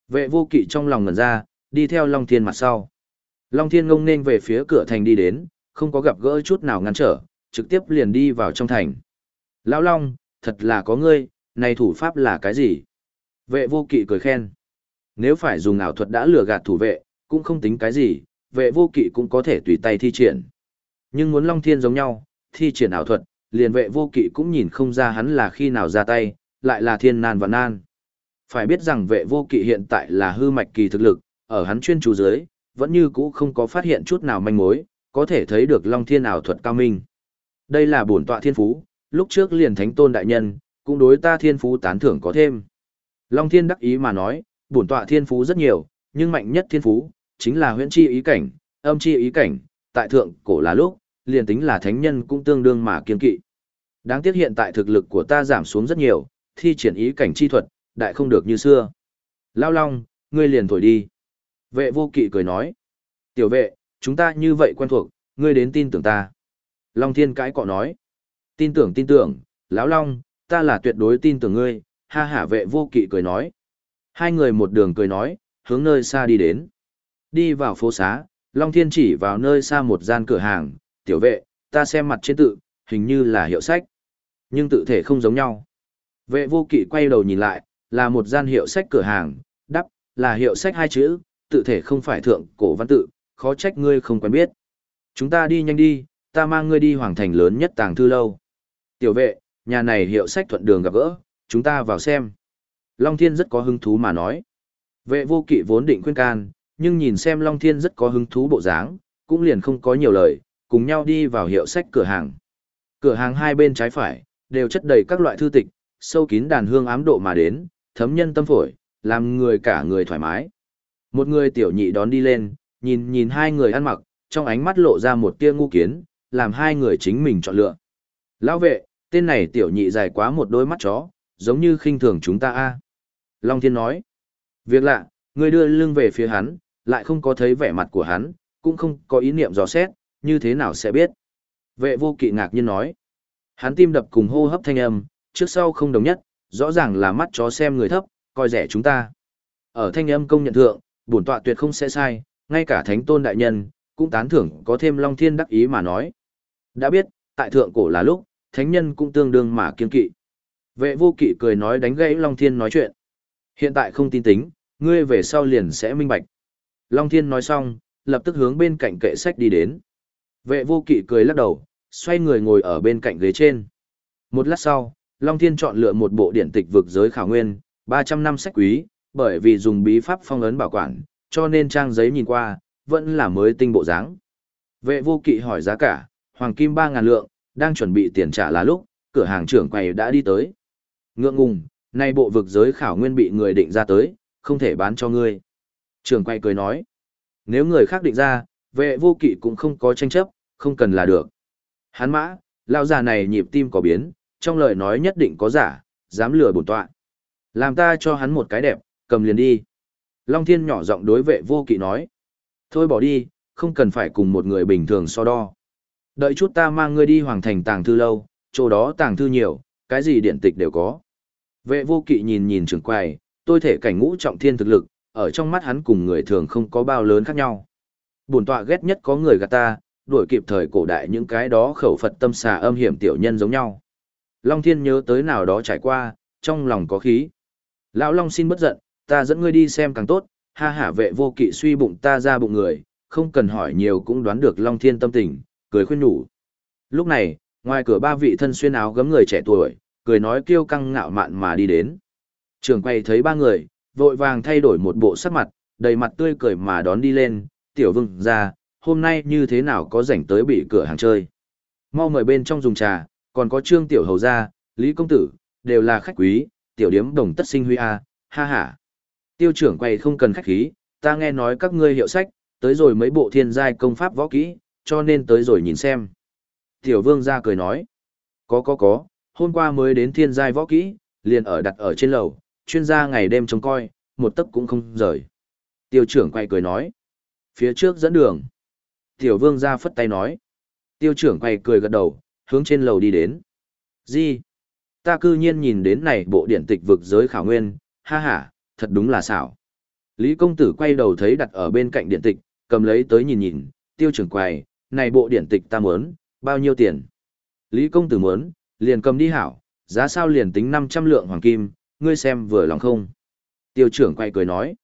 [SPEAKER 1] Vệ vô kỵ trong lòng ngẩn ra, đi theo Long Thiên mặt sau. Long Thiên ngông nên về phía cửa thành đi đến, không có gặp gỡ chút nào ngăn trở, trực tiếp liền đi vào trong thành. Lão Long, thật là có ngươi, này thủ pháp là cái gì? Vệ vô kỵ cười khen. Nếu phải dùng ảo thuật đã lừa gạt thủ vệ, cũng không tính cái gì, vệ vô kỵ cũng có thể tùy tay thi triển. Nhưng muốn Long Thiên giống nhau, thi triển ảo thuật, liền vệ vô kỵ cũng nhìn không ra hắn là khi nào ra tay, lại là thiên nan và nan. Phải biết rằng vệ vô kỵ hiện tại là hư mạch kỳ thực lực, ở hắn chuyên chú dưới, vẫn như cũ không có phát hiện chút nào manh mối, có thể thấy được Long Thiên ảo thuật cao minh. Đây là bổn tọa thiên phú, lúc trước liền thánh tôn đại nhân, cũng đối ta thiên phú tán thưởng có thêm. Long Thiên đắc ý mà nói, bổn tọa thiên phú rất nhiều, nhưng mạnh nhất thiên phú, chính là huyễn chi ý cảnh, âm chi ý cảnh, tại thượng cổ là lúc, liền tính là thánh nhân cũng tương đương mà kiên kỵ. Đáng tiếc hiện tại thực lực của ta giảm xuống rất nhiều, thi triển ý cảnh chi thuật, đại không được như xưa. Lao Long, ngươi liền thổi đi. Vệ vô kỵ cười nói. Tiểu vệ, chúng ta như vậy quen thuộc, ngươi đến tin tưởng ta. Long Thiên cãi cọ nói. Tin tưởng tin tưởng, lão Long, ta là tuyệt đối tin tưởng ngươi, ha hả vệ vô kỵ cười nói. Hai người một đường cười nói, hướng nơi xa đi đến. Đi vào phố xá, Long Thiên chỉ vào nơi xa một gian cửa hàng, tiểu vệ, ta xem mặt trên tự, hình như là hiệu sách. Nhưng tự thể không giống nhau. Vệ vô kỵ quay đầu nhìn lại, là một gian hiệu sách cửa hàng, đắp, là hiệu sách hai chữ, tự thể không phải thượng cổ văn tự, khó trách ngươi không quen biết. Chúng ta đi nhanh đi, ta mang ngươi đi hoàng thành lớn nhất tàng thư lâu. Tiểu vệ, nhà này hiệu sách thuận đường gặp gỡ, chúng ta vào xem. Long Thiên rất có hứng thú mà nói. Vệ vô kỵ vốn định khuyên can, nhưng nhìn xem Long Thiên rất có hứng thú bộ dáng, cũng liền không có nhiều lời, cùng nhau đi vào hiệu sách cửa hàng. Cửa hàng hai bên trái phải, đều chất đầy các loại thư tịch, sâu kín đàn hương ám độ mà đến, thấm nhân tâm phổi, làm người cả người thoải mái. Một người tiểu nhị đón đi lên, nhìn nhìn hai người ăn mặc, trong ánh mắt lộ ra một tia ngu kiến, làm hai người chính mình chọn lựa. Lão vệ, tên này tiểu nhị dài quá một đôi mắt chó, giống như khinh thường chúng ta a. Long Thiên nói, việc lạ, người đưa lưng về phía hắn, lại không có thấy vẻ mặt của hắn, cũng không có ý niệm dò xét, như thế nào sẽ biết. Vệ vô kỵ ngạc nhiên nói, hắn tim đập cùng hô hấp thanh âm, trước sau không đồng nhất, rõ ràng là mắt chó xem người thấp, coi rẻ chúng ta. Ở thanh âm công nhận thượng, bổn tọa tuyệt không sẽ sai, ngay cả thánh tôn đại nhân, cũng tán thưởng có thêm Long Thiên đắc ý mà nói. Đã biết, tại thượng cổ là lúc, thánh nhân cũng tương đương mà kiên kỵ. Vệ vô kỵ cười nói đánh gãy Long Thiên nói chuyện. Hiện tại không tin tính, ngươi về sau liền sẽ minh bạch. Long Thiên nói xong, lập tức hướng bên cạnh kệ sách đi đến. Vệ vô kỵ cười lắc đầu, xoay người ngồi ở bên cạnh ghế trên. Một lát sau, Long Thiên chọn lựa một bộ điển tịch vực giới khảo nguyên, 300 năm sách quý, bởi vì dùng bí pháp phong ấn bảo quản, cho nên trang giấy nhìn qua, vẫn là mới tinh bộ dáng. Vệ vô kỵ hỏi giá cả, hoàng kim 3.000 lượng, đang chuẩn bị tiền trả là lúc, cửa hàng trưởng quầy đã đi tới. Ngượng ngùng, nay bộ vực giới khảo nguyên bị người định ra tới, không thể bán cho ngươi. Trưởng quầy cười nói, nếu người khác định ra, vệ vô kỵ cũng không có tranh chấp, không cần là được. Hán mã, lao già này nhịp tim có biến, trong lời nói nhất định có giả, dám lừa bổn tọa. Làm ta cho hắn một cái đẹp, cầm liền đi. Long Thiên nhỏ giọng đối vệ vô kỵ nói. Thôi bỏ đi, không cần phải cùng một người bình thường so đo. Đợi chút ta mang ngươi đi hoàng thành tàng thư lâu, chỗ đó tàng thư nhiều, cái gì điện tịch đều có. Vệ vô kỵ nhìn nhìn trưởng quầy, tôi thể cảnh ngũ trọng thiên thực lực, ở trong mắt hắn cùng người thường không có bao lớn khác nhau. Bổn tọa ghét nhất có người gạt ta, đuổi kịp thời cổ đại những cái đó khẩu Phật tâm xà âm hiểm tiểu nhân giống nhau. Long Thiên nhớ tới nào đó trải qua, trong lòng có khí. Lão Long xin bất giận, ta dẫn ngươi đi xem càng tốt, ha hả vệ vô kỵ suy bụng ta ra bụng người, không cần hỏi nhiều cũng đoán được Long Thiên tâm tình, cười khuyên nhủ. Lúc này, ngoài cửa ba vị thân xuyên áo gấm người trẻ tuổi, cười nói kiêu căng ngạo mạn mà đi đến. Trường quay thấy ba người, vội vàng thay đổi một bộ sắc mặt, đầy mặt tươi cười mà đón đi lên, tiểu vương ra, hôm nay như thế nào có rảnh tới bị cửa hàng chơi. Mau mời bên trong dùng trà, còn có trương tiểu hầu gia, lý công tử, đều là khách quý, tiểu điếm đồng tất sinh huy a, ha ha. Tiêu trưởng quay không cần khách khí, ta nghe nói các ngươi hiệu sách, tới rồi mấy bộ thiên giai công pháp võ kỹ, cho nên tới rồi nhìn xem. Tiểu vương ra cười nói, có có có, hôm qua mới đến thiên giai võ kỹ, liền ở đặt ở trên lầu, chuyên gia ngày đêm trông coi, một tấc cũng không rời. Tiêu trưởng quay cười nói. Phía trước dẫn đường. Tiểu vương ra phất tay nói. Tiêu trưởng quay cười gật đầu, hướng trên lầu đi đến. Gì? Ta cư nhiên nhìn đến này bộ điển tịch vực giới khảo nguyên, ha ha, thật đúng là xảo. Lý công tử quay đầu thấy đặt ở bên cạnh điện tịch, cầm lấy tới nhìn nhìn, tiêu trưởng quầy, này bộ điện tịch ta muốn, bao nhiêu tiền? Lý công tử muốn, liền cầm đi hảo, giá sao liền tính 500 lượng hoàng kim, ngươi xem vừa lòng không? Tiêu trưởng quay cười nói.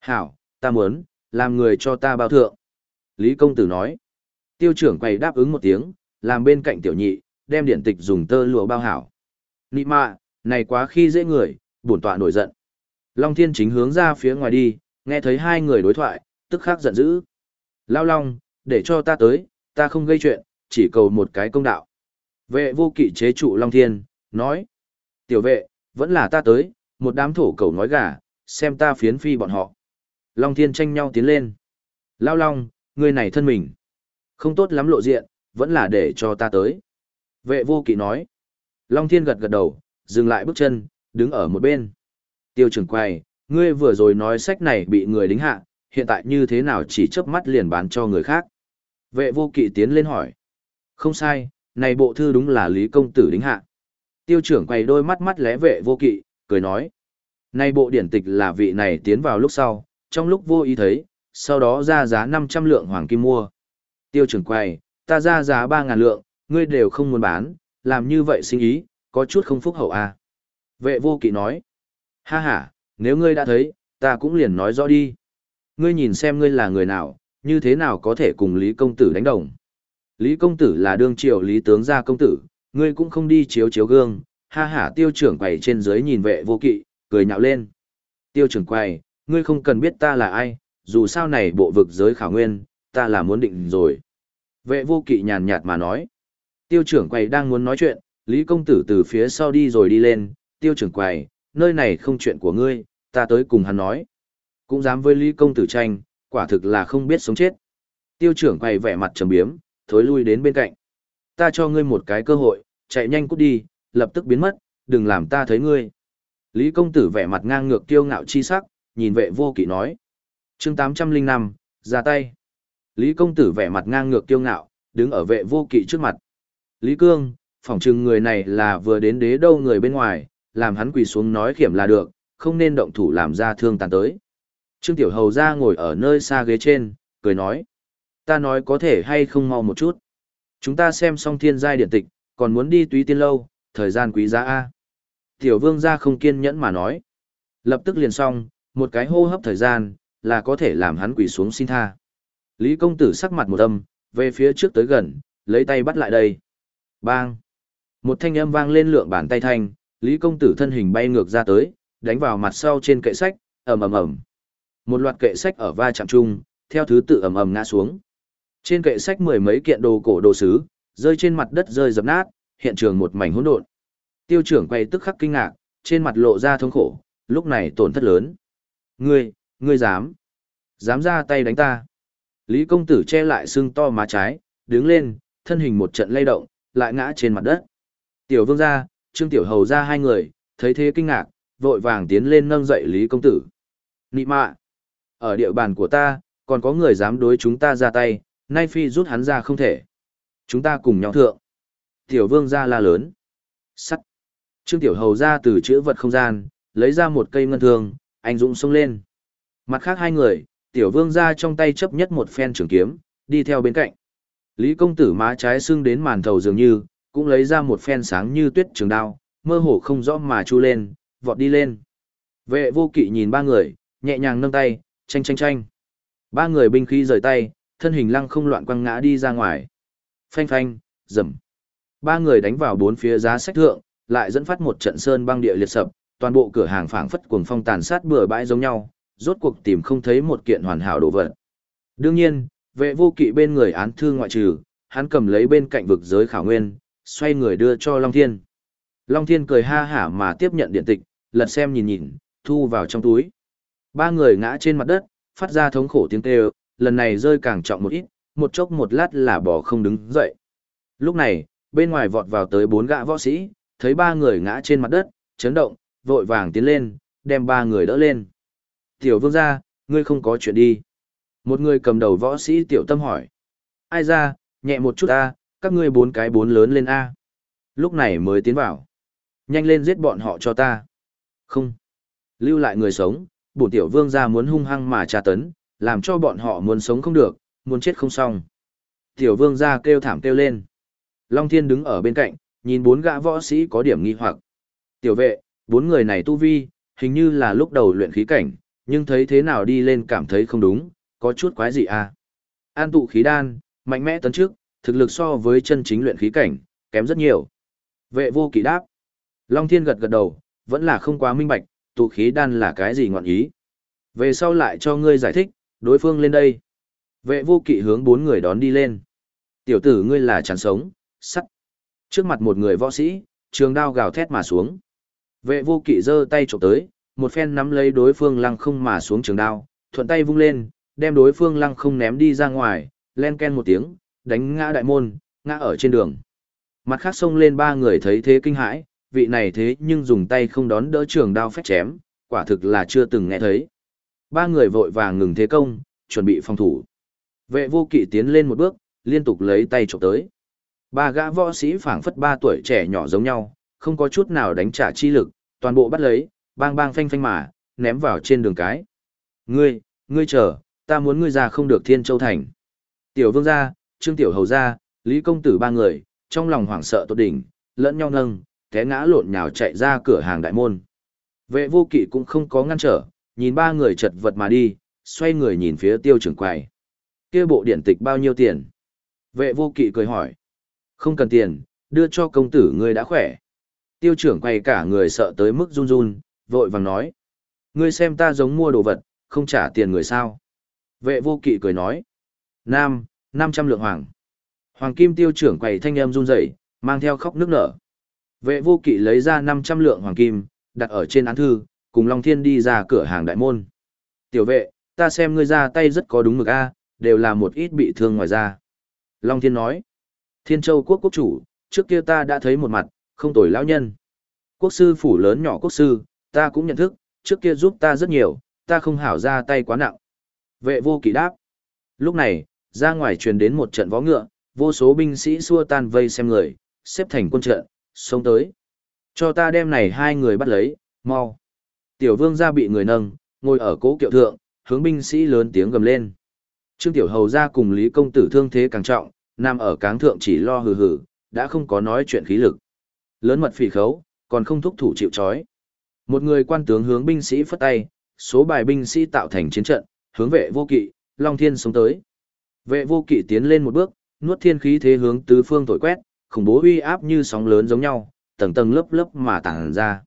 [SPEAKER 1] Hảo, ta muốn, làm người cho ta bao thượng. Lý công tử nói. Tiêu trưởng quay đáp ứng một tiếng, làm bên cạnh tiểu nhị, đem điện tịch dùng tơ lụa bao hảo. Nị mạ, này quá khi dễ người, bổn tọa nổi giận. Long thiên chính hướng ra phía ngoài đi, nghe thấy hai người đối thoại, tức khắc giận dữ. Lao long, để cho ta tới, ta không gây chuyện, chỉ cầu một cái công đạo. Vệ vô kỵ chế trụ Long Thiên, nói. Tiểu vệ, vẫn là ta tới, một đám thổ cầu nói gà, xem ta phiến phi bọn họ. Long Thiên tranh nhau tiến lên. Lao Long, người này thân mình. Không tốt lắm lộ diện, vẫn là để cho ta tới. Vệ vô kỵ nói. Long Thiên gật gật đầu, dừng lại bước chân, đứng ở một bên. Tiêu trưởng quay, ngươi vừa rồi nói sách này bị người đính hạ, hiện tại như thế nào chỉ chớp mắt liền bán cho người khác. Vệ vô kỵ tiến lên hỏi. Không sai, này bộ thư đúng là Lý Công Tử đính hạ. Tiêu trưởng quay đôi mắt mắt lé vệ vô kỵ, cười nói. Này bộ điển tịch là vị này tiến vào lúc sau, trong lúc vô ý thấy, sau đó ra giá 500 lượng hoàng kim mua. Tiêu trưởng quay, ta ra giá 3.000 lượng, ngươi đều không muốn bán, làm như vậy sinh ý, có chút không phúc hậu à. Vệ vô kỵ nói. Ha ha, nếu ngươi đã thấy, ta cũng liền nói rõ đi. Ngươi nhìn xem ngươi là người nào, như thế nào có thể cùng Lý Công Tử đánh đồng. Lý Công Tử là đương triều Lý Tướng gia công tử, ngươi cũng không đi chiếu chiếu gương, ha ha tiêu trưởng quầy trên dưới nhìn vệ vô kỵ, cười nhạo lên. Tiêu trưởng quầy, ngươi không cần biết ta là ai, dù sao này bộ vực giới khảo nguyên, ta là muốn định rồi. Vệ vô kỵ nhàn nhạt mà nói. Tiêu trưởng quầy đang muốn nói chuyện, Lý Công Tử từ phía sau đi rồi đi lên, tiêu trưởng quầy, nơi này không chuyện của ngươi, ta tới cùng hắn nói. Cũng dám với Lý Công Tử tranh, quả thực là không biết sống chết. Tiêu trưởng quay vẻ mặt trầm biếm, thối lui đến bên cạnh. Ta cho ngươi một cái cơ hội, chạy nhanh cút đi, lập tức biến mất, đừng làm ta thấy ngươi. Lý công tử vẻ mặt ngang ngược kiêu ngạo chi sắc, nhìn vệ vô kỵ nói. chương 805, ra tay. Lý công tử vẻ mặt ngang ngược kiêu ngạo, đứng ở vệ vô kỵ trước mặt. Lý cương, phỏng chừng người này là vừa đến đế đâu người bên ngoài, làm hắn quỳ xuống nói khiểm là được, không nên động thủ làm ra thương tàn tới. Trương Tiểu Hầu ra ngồi ở nơi xa ghế trên, cười nói. Ta nói có thể hay không mau một chút. Chúng ta xem xong thiên giai điện tịch, còn muốn đi túy tiên lâu, thời gian quý giá A. Tiểu vương gia không kiên nhẫn mà nói. Lập tức liền xong, một cái hô hấp thời gian, là có thể làm hắn quỳ xuống xin tha. Lý công tử sắc mặt một âm, về phía trước tới gần, lấy tay bắt lại đây. Bang! Một thanh âm vang lên lượng bàn tay thanh, Lý công tử thân hình bay ngược ra tới, đánh vào mặt sau trên kệ sách, ầm ầm ầm. Một loạt kệ sách ở va chạm chung, theo thứ tự ầm ầm ngã xuống. Trên kệ sách mười mấy kiện đồ cổ đồ sứ, rơi trên mặt đất rơi dập nát, hiện trường một mảnh hỗn độn. Tiêu trưởng quay tức khắc kinh ngạc, trên mặt lộ ra thống khổ, lúc này tổn thất lớn. Ngươi, ngươi dám, dám ra tay đánh ta. Lý công tử che lại xương to má trái, đứng lên, thân hình một trận lay động, lại ngã trên mặt đất. Tiểu vương gia, trương tiểu hầu ra hai người, thấy thế kinh ngạc, vội vàng tiến lên nâng dậy Lý công tử. Nị mạ, ở địa bàn của ta, còn có người dám đối chúng ta ra tay, nay phi rút hắn ra không thể. Chúng ta cùng nhau thượng. Tiểu vương ra la lớn. Sắt. Trương tiểu hầu ra từ chữ vật không gian, lấy ra một cây ngân thương, anh dũng xông lên. Mặt khác hai người, tiểu vương ra trong tay chấp nhất một phen trường kiếm, đi theo bên cạnh. Lý công tử má trái xưng đến màn thầu dường như, cũng lấy ra một phen sáng như tuyết trường đao, mơ hồ không rõ mà chu lên, vọt đi lên. Vệ vô kỵ nhìn ba người, nhẹ nhàng nâng tay, tranh tranh tranh. Ba người binh khí rời tay, thân hình lăng không loạn quăng ngã đi ra ngoài. Phanh phanh, rầm. Ba người đánh vào bốn phía giá sách thượng, lại dẫn phát một trận sơn băng địa liệt sập, toàn bộ cửa hàng phảng phất cuồng phong tàn sát bừa bãi giống nhau, rốt cuộc tìm không thấy một kiện hoàn hảo đồ vật. Đương nhiên, vệ vô kỵ bên người án thư ngoại trừ, hắn cầm lấy bên cạnh vực giới khảo nguyên, xoay người đưa cho Long Thiên. Long Thiên cười ha hả mà tiếp nhận điện tịch, lật xem nhìn nhìn, thu vào trong túi. Ba người ngã trên mặt đất, phát ra thống khổ tiếng kêu, lần này rơi càng trọng một ít, một chốc một lát là bỏ không đứng dậy. Lúc này, bên ngoài vọt vào tới bốn gã võ sĩ, thấy ba người ngã trên mặt đất, chấn động, vội vàng tiến lên, đem ba người đỡ lên. Tiểu vương gia, ngươi không có chuyện đi. Một người cầm đầu võ sĩ tiểu tâm hỏi. Ai ra, nhẹ một chút a, các ngươi bốn cái bốn lớn lên a. Lúc này mới tiến vào. Nhanh lên giết bọn họ cho ta. Không. Lưu lại người sống, bổn tiểu vương gia muốn hung hăng mà tra tấn, làm cho bọn họ muốn sống không được, muốn chết không xong. Tiểu vương gia kêu thảm kêu lên. Long Thiên đứng ở bên cạnh, nhìn bốn gã võ sĩ có điểm nghi hoặc. Tiểu vệ, bốn người này tu vi, hình như là lúc đầu luyện khí cảnh, nhưng thấy thế nào đi lên cảm thấy không đúng, có chút quái gì à. An tụ khí đan, mạnh mẽ tấn trước, thực lực so với chân chính luyện khí cảnh, kém rất nhiều. Vệ vô kỵ đáp. Long Thiên gật gật đầu, vẫn là không quá minh bạch, tụ khí đan là cái gì ngọn ý. Về sau lại cho ngươi giải thích, đối phương lên đây. Vệ vô kỵ hướng bốn người đón đi lên. Tiểu tử ngươi là chán sống, sắt. Trước mặt một người võ sĩ, trường đao gào thét mà xuống. Vệ vô kỵ giơ tay chụp tới, một phen nắm lấy đối phương lăng không mà xuống trường đao, thuận tay vung lên, đem đối phương lăng không ném đi ra ngoài, len ken một tiếng, đánh ngã đại môn, ngã ở trên đường. Mặt khác xông lên ba người thấy thế kinh hãi, vị này thế nhưng dùng tay không đón đỡ trường đao phách chém, quả thực là chưa từng nghe thấy. Ba người vội vàng ngừng thế công, chuẩn bị phòng thủ. Vệ vô kỵ tiến lên một bước, liên tục lấy tay chụp tới. Ba gã võ sĩ phảng phất ba tuổi trẻ nhỏ giống nhau, không có chút nào đánh trả chi lực, toàn bộ bắt lấy, bang bang phanh phanh mà, ném vào trên đường cái. Ngươi, ngươi chờ, ta muốn ngươi ra không được thiên châu thành. Tiểu vương gia, trương tiểu hầu ra, lý công tử ba người, trong lòng hoảng sợ tột đỉnh, lẫn nhau nâng, té ngã lộn nhào chạy ra cửa hàng đại môn. Vệ vô kỵ cũng không có ngăn trở, nhìn ba người chật vật mà đi, xoay người nhìn phía tiêu trưởng quầy. kia bộ điện tịch bao nhiêu tiền? Vệ vô kỵ cười hỏi. Không cần tiền, đưa cho công tử ngươi đã khỏe. Tiêu trưởng quay cả người sợ tới mức run run, vội vàng nói. Ngươi xem ta giống mua đồ vật, không trả tiền người sao. Vệ vô kỵ cười nói. Nam, 500 lượng hoàng. Hoàng kim tiêu trưởng quầy thanh âm run rẩy, mang theo khóc nước nở. Vệ vô kỵ lấy ra 500 lượng hoàng kim, đặt ở trên án thư, cùng Long Thiên đi ra cửa hàng đại môn. Tiểu vệ, ta xem ngươi ra tay rất có đúng mực a, đều là một ít bị thương ngoài ra. Long Thiên nói. Thiên Châu quốc quốc chủ, trước kia ta đã thấy một mặt, không tồi lão nhân. Quốc sư phủ lớn nhỏ quốc sư, ta cũng nhận thức, trước kia giúp ta rất nhiều, ta không hảo ra tay quá nặng. Vệ vô kỵ đáp. Lúc này, ra ngoài truyền đến một trận võ ngựa, vô số binh sĩ xua tan vây xem người, xếp thành quân trận, xông tới. Cho ta đem này hai người bắt lấy, mau. Tiểu vương gia bị người nâng, ngồi ở cố kiệu thượng, hướng binh sĩ lớn tiếng gầm lên. Trương Tiểu Hầu ra cùng Lý Công Tử thương thế càng trọng, nằm ở cáng thượng chỉ lo hừ hừ, đã không có nói chuyện khí lực. Lớn mật phỉ khấu, còn không thúc thủ chịu chói. Một người quan tướng hướng binh sĩ phất tay, số bài binh sĩ tạo thành chiến trận, hướng vệ vô kỵ, Long Thiên sống tới. Vệ vô kỵ tiến lên một bước, nuốt thiên khí thế hướng tứ phương thổi quét, khủng bố uy áp như sóng lớn giống nhau, tầng tầng lớp lớp mà tàng ra.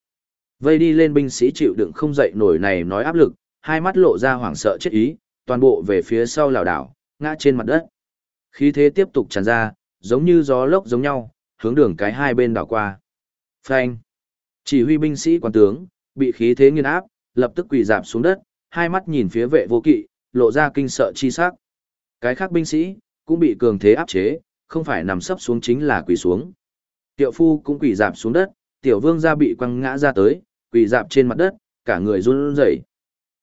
[SPEAKER 1] Vây đi lên binh sĩ chịu đựng không dậy nổi này nói áp lực, hai mắt lộ ra hoảng sợ chết ý, toàn bộ về phía sau lảo đảo, ngã trên mặt đất. Khí thế tiếp tục tràn ra, giống như gió lốc giống nhau, hướng đường cái hai bên đảo qua. Phanh. Chỉ huy binh sĩ quan tướng, bị khí thế nghiền áp, lập tức quỳ dạp xuống đất, hai mắt nhìn phía vệ vô kỵ, lộ ra kinh sợ chi sắc. Cái khác binh sĩ, cũng bị cường thế áp chế, không phải nằm sấp xuống chính là quỳ xuống. Tiệu phu cũng quỳ dạp xuống đất, tiểu vương gia bị quăng ngã ra tới, quỳ dạp trên mặt đất, cả người run rẩy.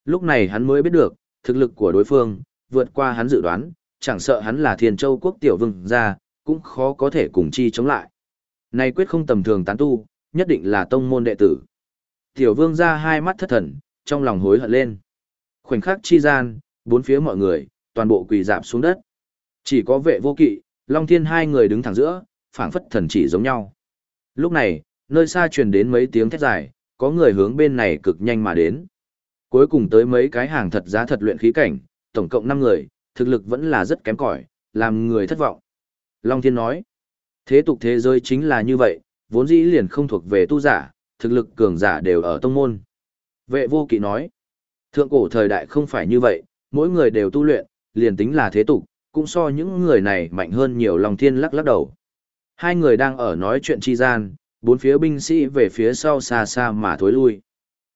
[SPEAKER 1] Lúc này hắn mới biết được, thực lực của đối phương, vượt qua hắn dự đoán, chẳng sợ hắn là thiên châu quốc tiểu vương gia, cũng khó có thể cùng chi chống lại. Này quyết không tầm thường tán tu, nhất định là tông môn đệ tử. Tiểu vương gia hai mắt thất thần, trong lòng hối hận lên. Khoảnh khắc chi gian, bốn phía mọi người, toàn bộ quỳ dạp xuống đất. Chỉ có vệ vô kỵ, Long Thiên hai người đứng thẳng giữa, phảng phất thần chỉ giống nhau. Lúc này, nơi xa truyền đến mấy tiếng thét dài, có người hướng bên này cực nhanh mà đến. Cuối cùng tới mấy cái hàng thật giá thật luyện khí cảnh, tổng cộng 5 người, thực lực vẫn là rất kém cỏi, làm người thất vọng. Long Thiên nói, thế tục thế giới chính là như vậy, vốn dĩ liền không thuộc về tu giả, thực lực cường giả đều ở tông môn. Vệ vô kỵ nói, thượng cổ thời đại không phải như vậy, mỗi người đều tu luyện, liền tính là thế tục, cũng so những người này mạnh hơn nhiều Long Thiên lắc lắc đầu. Hai người đang ở nói chuyện chi gian, bốn phía binh sĩ về phía sau xa xa mà thối lui.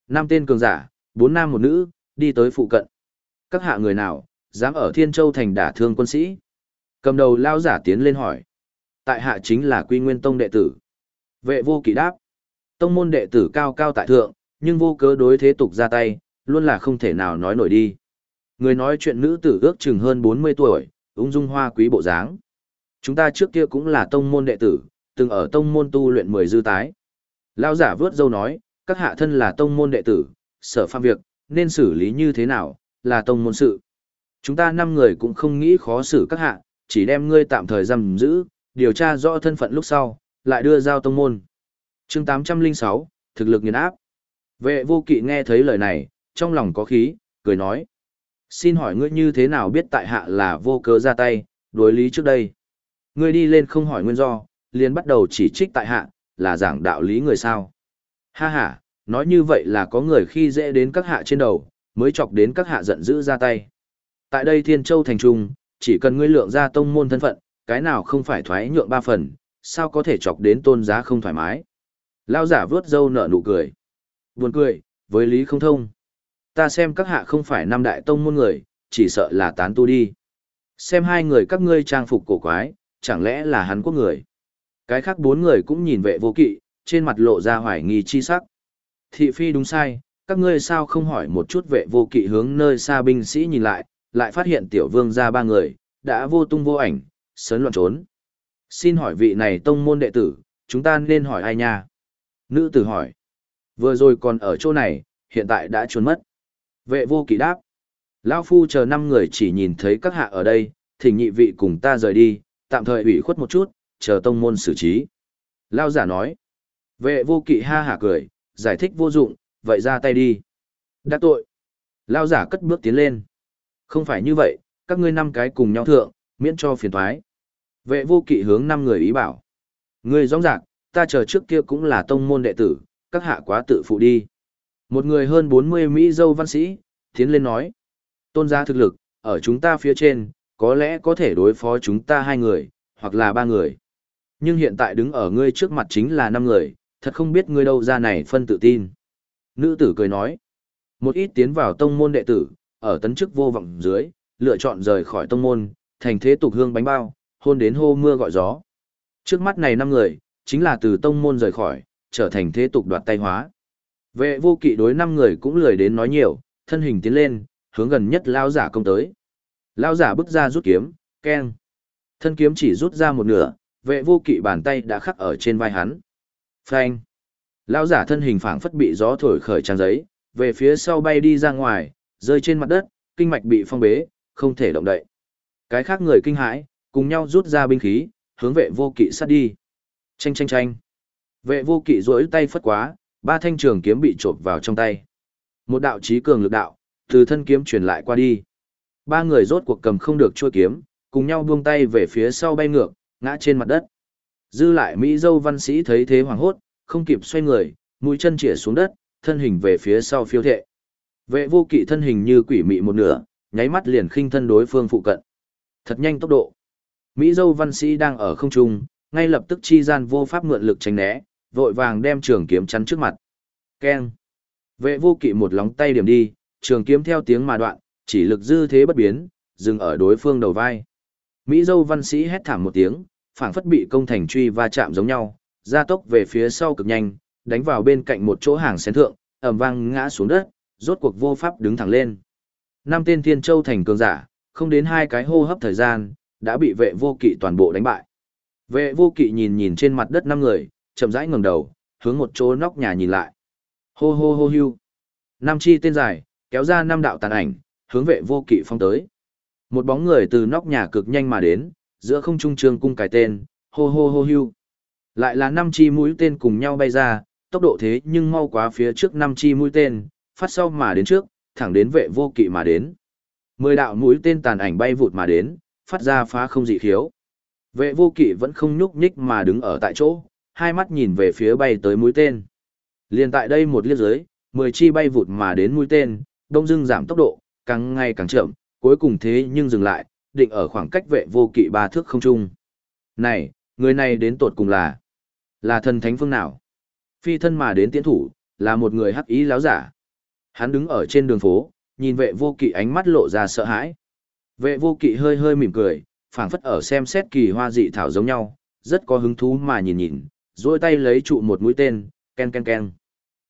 [SPEAKER 1] Năm tên cường giả, bốn nam một nữ, đi tới phụ cận. Các hạ người nào, dám ở Thiên Châu thành đả thương quân sĩ? Cầm đầu lao giả tiến lên hỏi. Tại hạ chính là Quy Nguyên Tông đệ tử. Vệ vô kỵ đáp. Tông môn đệ tử cao cao tại thượng, nhưng vô cớ đối thế tục ra tay, luôn là không thể nào nói nổi đi. Người nói chuyện nữ tử ước chừng hơn 40 tuổi, ung dung hoa quý bộ dáng. Chúng ta trước kia cũng là tông môn đệ tử, từng ở tông môn tu luyện mười dư tái. Lão giả vớt dâu nói, các hạ thân là tông môn đệ tử, sở phạm việc, nên xử lý như thế nào, là tông môn sự. Chúng ta năm người cũng không nghĩ khó xử các hạ, chỉ đem ngươi tạm thời giam giữ, điều tra rõ thân phận lúc sau, lại đưa giao tông môn. chương 806, thực lực nghiền áp. Vệ vô kỵ nghe thấy lời này, trong lòng có khí, cười nói. Xin hỏi ngươi như thế nào biết tại hạ là vô cớ ra tay, đối lý trước đây. Ngươi đi lên không hỏi nguyên do, liền bắt đầu chỉ trích tại hạ, là giảng đạo lý người sao. Ha ha, nói như vậy là có người khi dễ đến các hạ trên đầu, mới chọc đến các hạ giận dữ ra tay. Tại đây Thiên Châu thành trung, chỉ cần ngươi lượng ra tông môn thân phận, cái nào không phải thoái nhượng ba phần, sao có thể chọc đến tôn giá không thoải mái. Lao giả vướt dâu nở nụ cười. Buồn cười, với lý không thông. Ta xem các hạ không phải năm đại tông môn người, chỉ sợ là tán tu đi. Xem hai người các ngươi trang phục cổ quái, chẳng lẽ là hắn quốc người. Cái khác bốn người cũng nhìn vệ vô kỵ, trên mặt lộ ra hoài nghi chi sắc. Thị phi đúng sai, các ngươi sao không hỏi một chút vệ vô kỵ hướng nơi xa binh sĩ nhìn lại, lại phát hiện tiểu vương ra ba người, đã vô tung vô ảnh, sớn loạn trốn. Xin hỏi vị này tông môn đệ tử, chúng ta nên hỏi ai nha? Nữ tử hỏi. Vừa rồi còn ở chỗ này, hiện tại đã trốn mất. Vệ vô kỵ đáp. Lão phu chờ năm người chỉ nhìn thấy các hạ ở đây, thỉnh nhị vị cùng ta rời đi, tạm thời ủy khuất một chút, chờ tông môn xử trí. Lao giả nói. Vệ vô kỵ ha hả cười, giải thích vô dụng, vậy ra tay đi. Đã tội. Lao giả cất bước tiến lên. Không phải như vậy, các ngươi năm cái cùng nhau thượng, miễn cho phiền thoái. Vệ vô kỵ hướng năm người ý bảo. Ngươi rõ ràng, ta chờ trước kia cũng là tông môn đệ tử, các hạ quá tự phụ đi. Một người hơn 40 Mỹ dâu văn sĩ, tiến lên nói. Tôn gia thực lực, ở chúng ta phía trên, có lẽ có thể đối phó chúng ta hai người, hoặc là ba người. Nhưng hiện tại đứng ở ngươi trước mặt chính là năm người, thật không biết ngươi đâu ra này phân tự tin. Nữ tử cười nói. Một ít tiến vào tông môn đệ tử, ở tấn chức vô vọng dưới, lựa chọn rời khỏi tông môn, thành thế tục hương bánh bao, hôn đến hô mưa gọi gió. Trước mắt này năm người, chính là từ tông môn rời khỏi, trở thành thế tục đoạt tay hóa. Vệ vô kỵ đối năm người cũng lười đến nói nhiều, thân hình tiến lên, hướng gần nhất lao giả công tới. Lao giả bước ra rút kiếm, keng. Thân kiếm chỉ rút ra một nửa, vệ vô kỵ bàn tay đã khắc ở trên vai hắn. Phanh. Lao giả thân hình phảng phất bị gió thổi khởi trang giấy, về phía sau bay đi ra ngoài, rơi trên mặt đất, kinh mạch bị phong bế, không thể động đậy. Cái khác người kinh hãi, cùng nhau rút ra binh khí, hướng vệ vô kỵ sát đi. Chanh chanh chanh. Vệ vô kỵ duỗi tay phất quá, ba thanh trường kiếm bị trộm vào trong tay. Một đạo chí cường lực đạo, từ thân kiếm truyền lại qua đi. Ba người rốt cuộc cầm không được chuôi kiếm, cùng nhau buông tay về phía sau bay ngược, ngã trên mặt đất. Dư lại Mỹ dâu văn sĩ thấy thế hoảng hốt, không kịp xoay người, mũi chân chĩa xuống đất, thân hình về phía sau phiêu thệ. Vệ vô kỵ thân hình như quỷ mị một nửa, nháy mắt liền khinh thân đối phương phụ cận. Thật nhanh tốc độ. Mỹ dâu văn sĩ đang ở không trung, ngay lập tức chi gian vô pháp mượn lực tránh né, vội vàng đem trường kiếm chắn trước mặt. Keng. Vệ vô kỵ một lóng tay điểm đi, trường kiếm theo tiếng mà đoạn, chỉ lực dư thế bất biến, dừng ở đối phương đầu vai. Mỹ dâu văn sĩ hét thảm một tiếng, phảng phất bị công thành truy va chạm giống nhau, gia tốc về phía sau cực nhanh, đánh vào bên cạnh một chỗ hàng xén thượng, ầm vang ngã xuống đất, rốt cuộc vô pháp đứng thẳng lên. Năm tên thiên châu thành cường giả, không đến hai cái hô hấp thời gian, đã bị vệ vô kỵ toàn bộ đánh bại. Vệ vô kỵ nhìn nhìn trên mặt đất năm người, chậm rãi ngẩng đầu, hướng một chỗ nóc nhà nhìn lại. Hô hô hô hưu. Năm chi tên dài, kéo ra năm đạo tàn ảnh, hướng vệ vô kỵ phong tới. Một bóng người từ nóc nhà cực nhanh mà đến, giữa không trung trường cung cài tên, hô hô hô hưu. Lại là năm chi mũi tên cùng nhau bay ra, tốc độ thế nhưng mau quá phía trước năm chi mũi tên, phát sau mà đến trước, thẳng đến vệ vô kỵ mà đến. Mười đạo mũi tên tàn ảnh bay vụt mà đến, phát ra phá không dị khiếu. Vệ vô kỵ vẫn không nhúc nhích mà đứng ở tại chỗ, hai mắt nhìn về phía bay tới mũi tên. Liên tại đây một liếc dưới, mười chi bay vụt mà đến mũi tên, đông dưng giảm tốc độ, càng ngày càng chậm, cuối cùng thế nhưng dừng lại, định ở khoảng cách vệ vô kỵ ba thước không trung. Này, người này đến tột cùng là, là thần thánh phương nào? Phi thân mà đến tiễn thủ, là một người hắc ý láo giả. Hắn đứng ở trên đường phố, nhìn vệ vô kỵ ánh mắt lộ ra sợ hãi. Vệ vô kỵ hơi hơi mỉm cười, phảng phất ở xem xét kỳ hoa dị thảo giống nhau, rất có hứng thú mà nhìn nhìn, duỗi tay lấy trụ một mũi tên, ken ken ken.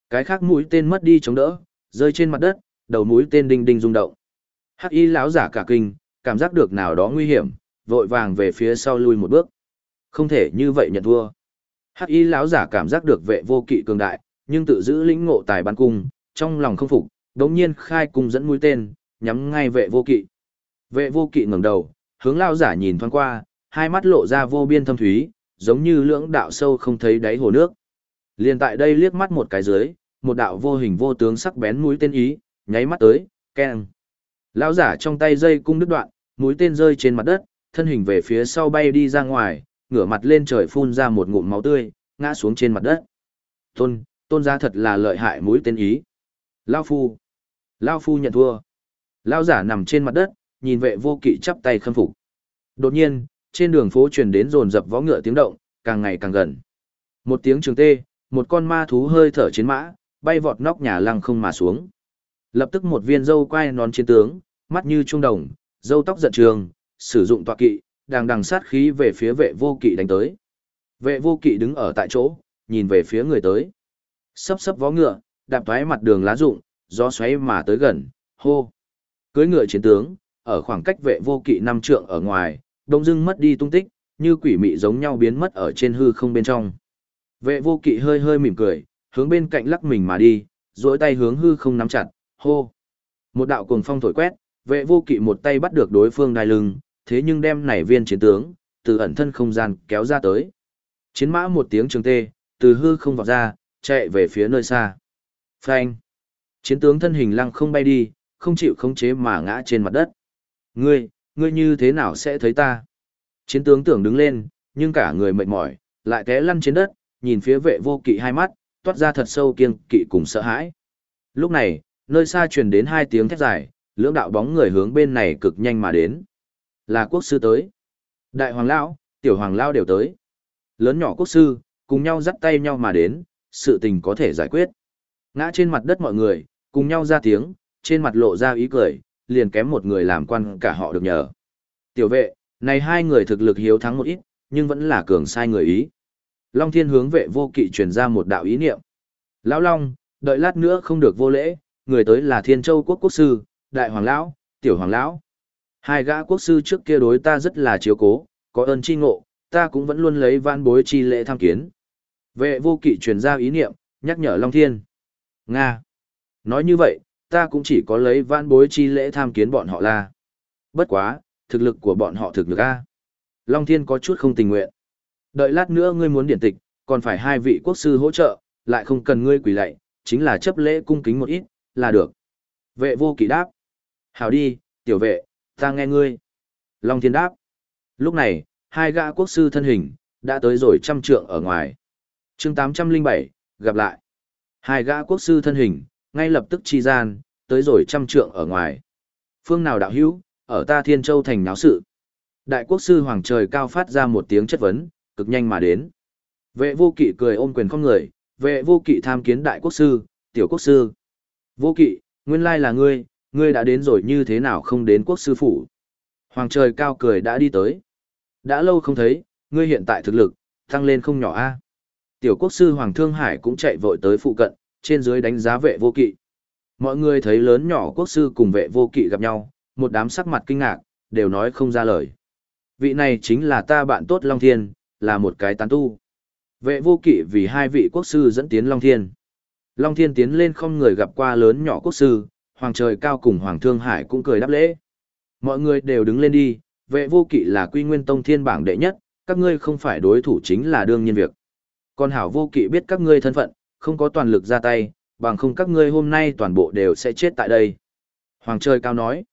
[SPEAKER 1] Cái khác mũi tên mất đi chống đỡ, rơi trên mặt đất, đầu mũi tên đinh đinh rung động. Hắc y lão giả cả kinh, cảm giác được nào đó nguy hiểm, vội vàng về phía sau lui một bước. Không thể như vậy nhận thua. Hắc y lão giả cảm giác được vệ vô kỵ cường đại, nhưng tự giữ lĩnh ngộ tài bắn cung, trong lòng không phục, đống nhiên khai cung dẫn mũi tên, nhắm ngay vệ vô kỵ. Vệ vô kỵ ngẩng đầu, hướng lão giả nhìn thoáng qua, hai mắt lộ ra vô biên thâm thúy, giống như lưỡng đạo sâu không thấy đáy hồ nước. Liên tại đây liếc mắt một cái dưới, một đạo vô hình vô tướng sắc bén mũi tên ý, nháy mắt tới, keng. Lão giả trong tay dây cung đứt đoạn, mũi tên rơi trên mặt đất, thân hình về phía sau bay đi ra ngoài, ngửa mặt lên trời phun ra một ngụm máu tươi, ngã xuống trên mặt đất. Tôn, tôn gia thật là lợi hại mũi tên ý. Lao phu. Lao phu nhận thua. Lao giả nằm trên mặt đất, nhìn vệ vô kỵ chắp tay khâm phục. Đột nhiên, trên đường phố truyền đến rồn rập võ ngựa tiếng động, càng ngày càng gần. Một tiếng trường tê, một con ma thú hơi thở chiến mã, bay vọt nóc nhà lăng không mà xuống. Lập tức một viên dâu quay nón chiến tướng, mắt như trung đồng, dâu tóc giận trường, sử dụng tọa kỵ, đang đằng sát khí về phía vệ vô kỵ đánh tới. Vệ vô kỵ đứng ở tại chỗ, nhìn về phía người tới. Sấp sấp vó ngựa, đạp thoái mặt đường lá rụng, gió xoáy mà tới gần, hô. Cưới ngựa chiến tướng, ở khoảng cách vệ vô kỵ năm trượng ở ngoài, đông dưng mất đi tung tích, như quỷ mị giống nhau biến mất ở trên hư không bên trong. Vệ vô kỵ hơi hơi mỉm cười, hướng bên cạnh lắc mình mà đi, duỗi tay hướng hư không nắm chặt, hô. Một đạo cuồng phong thổi quét, vệ vô kỵ một tay bắt được đối phương đai lưng, thế nhưng đem nảy viên chiến tướng, từ ẩn thân không gian kéo ra tới. Chiến mã một tiếng trường tê, từ hư không vọt ra, chạy về phía nơi xa. Phanh. Chiến tướng thân hình lăng không bay đi, không chịu khống chế mà ngã trên mặt đất. Ngươi, ngươi như thế nào sẽ thấy ta? Chiến tướng tưởng đứng lên, nhưng cả người mệt mỏi, lại té lăn trên đất, nhìn phía vệ vô kỵ hai mắt, toát ra thật sâu kiêng kỵ cùng sợ hãi. Lúc này, nơi xa truyền đến hai tiếng thét dài, lưỡng đạo bóng người hướng bên này cực nhanh mà đến. Là quốc sư tới. Đại hoàng lão, tiểu hoàng lão đều tới. Lớn nhỏ quốc sư, cùng nhau dắt tay nhau mà đến, sự tình có thể giải quyết. Ngã trên mặt đất mọi người, cùng nhau ra tiếng, trên mặt lộ ra ý cười, liền kém một người làm quan cả họ được nhờ. Tiểu vệ, này hai người thực lực hiếu thắng một ít, nhưng vẫn là cường sai người ý. Long Thiên hướng vệ vô kỵ truyền ra một đạo ý niệm. Lão Long, đợi lát nữa không được vô lễ, người tới là Thiên Châu quốc quốc sư, Đại Hoàng Lão, Tiểu Hoàng Lão. Hai gã quốc sư trước kia đối ta rất là chiếu cố, có ơn chi ngộ, ta cũng vẫn luôn lấy van bối chi lễ tham kiến. Vệ vô kỵ truyền ra ý niệm, nhắc nhở Long Thiên. Nga. Nói như vậy, ta cũng chỉ có lấy vãn bối chi lễ tham kiến bọn họ là. Bất quá, thực lực của bọn họ thực lực A. Long Thiên có chút không tình nguyện. Đợi lát nữa ngươi muốn điển tịch, còn phải hai vị quốc sư hỗ trợ, lại không cần ngươi quỳ lạy, chính là chấp lễ cung kính một ít, là được. Vệ vô kỵ đáp. Hảo đi, tiểu vệ, ta nghe ngươi. Long Thiên đáp. Lúc này, hai gã quốc sư thân hình, đã tới rồi trăm trượng ở ngoài. chương 807, gặp lại. Hai gã quốc sư thân hình, ngay lập tức chi gian, tới rồi trăm trượng ở ngoài. Phương nào đạo hữu, ở ta Thiên Châu thành náo sự. Đại quốc sư Hoàng Trời cao phát ra một tiếng chất vấn, cực nhanh mà đến. Vệ vô kỵ cười ôm quyền không người, vệ vô kỵ tham kiến đại quốc sư, tiểu quốc sư. Vô kỵ, nguyên lai là ngươi, ngươi đã đến rồi như thế nào không đến quốc sư phủ. Hoàng trời cao cười đã đi tới. Đã lâu không thấy, ngươi hiện tại thực lực, tăng lên không nhỏ a. Tiểu quốc sư Hoàng Thương Hải cũng chạy vội tới phụ cận, trên dưới đánh giá vệ vô kỵ. Mọi người thấy lớn nhỏ quốc sư cùng vệ vô kỵ gặp nhau, một đám sắc mặt kinh ngạc, đều nói không ra lời. Vị này chính là ta bạn tốt Long Thiên, là một cái tán tu. Vệ vô kỵ vì hai vị quốc sư dẫn tiến Long Thiên. Long Thiên tiến lên không người gặp qua lớn nhỏ quốc sư, Hoàng Trời Cao cùng Hoàng Thương Hải cũng cười đáp lễ. Mọi người đều đứng lên đi, vệ vô kỵ là quy nguyên tông thiên bảng đệ nhất, các ngươi không phải đối thủ chính là đương nhiên việc. Còn hảo vô kỵ biết các ngươi thân phận, không có toàn lực ra tay, bằng không các ngươi hôm nay toàn bộ đều sẽ chết tại đây. Hoàng Trời Cao nói.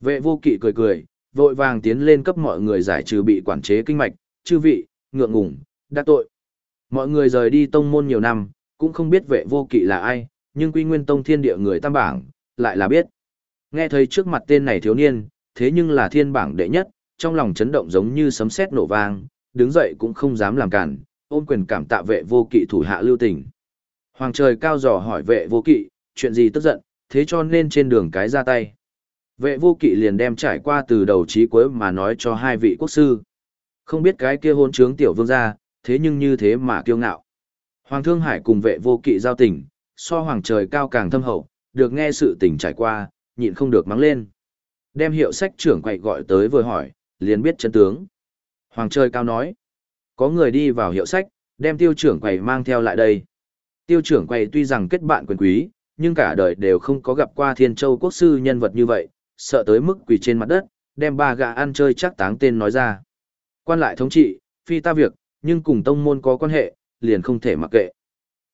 [SPEAKER 1] Vệ vô kỵ cười cười, vội vàng tiến lên cấp mọi người giải trừ bị quản chế kinh mạch, chư vị, ngượng ngủng, đã tội. Mọi người rời đi tông môn nhiều năm, cũng không biết vệ vô kỵ là ai, nhưng quy nguyên tông thiên địa người tam bảng, lại là biết. Nghe thấy trước mặt tên này thiếu niên, thế nhưng là thiên bảng đệ nhất, trong lòng chấn động giống như sấm sét nổ vang, đứng dậy cũng không dám làm cản, ôm quyền cảm tạ vệ vô kỵ thủ hạ lưu tình. Hoàng trời cao dò hỏi vệ vô kỵ, chuyện gì tức giận, thế cho nên trên đường cái ra tay. Vệ vô kỵ liền đem trải qua từ đầu chí cuối mà nói cho hai vị quốc sư. Không biết cái kia hôn trướng tiểu vương gia, thế nhưng như thế mà kiêu ngạo. Hoàng Thương Hải cùng vệ vô kỵ giao tình, so hoàng trời cao càng thâm hậu, được nghe sự tình trải qua, nhịn không được mắng lên. Đem hiệu sách trưởng quậy gọi tới vừa hỏi, liền biết chân tướng. Hoàng trời cao nói, có người đi vào hiệu sách, đem tiêu trưởng quầy mang theo lại đây. Tiêu trưởng quầy tuy rằng kết bạn quyền quý, nhưng cả đời đều không có gặp qua thiên châu quốc sư nhân vật như vậy, sợ tới mức quỳ trên mặt đất, đem ba gạ ăn chơi chắc táng tên nói ra. Quan lại thống trị, phi ta việc, nhưng cùng tông môn có quan hệ, liền không thể mặc kệ.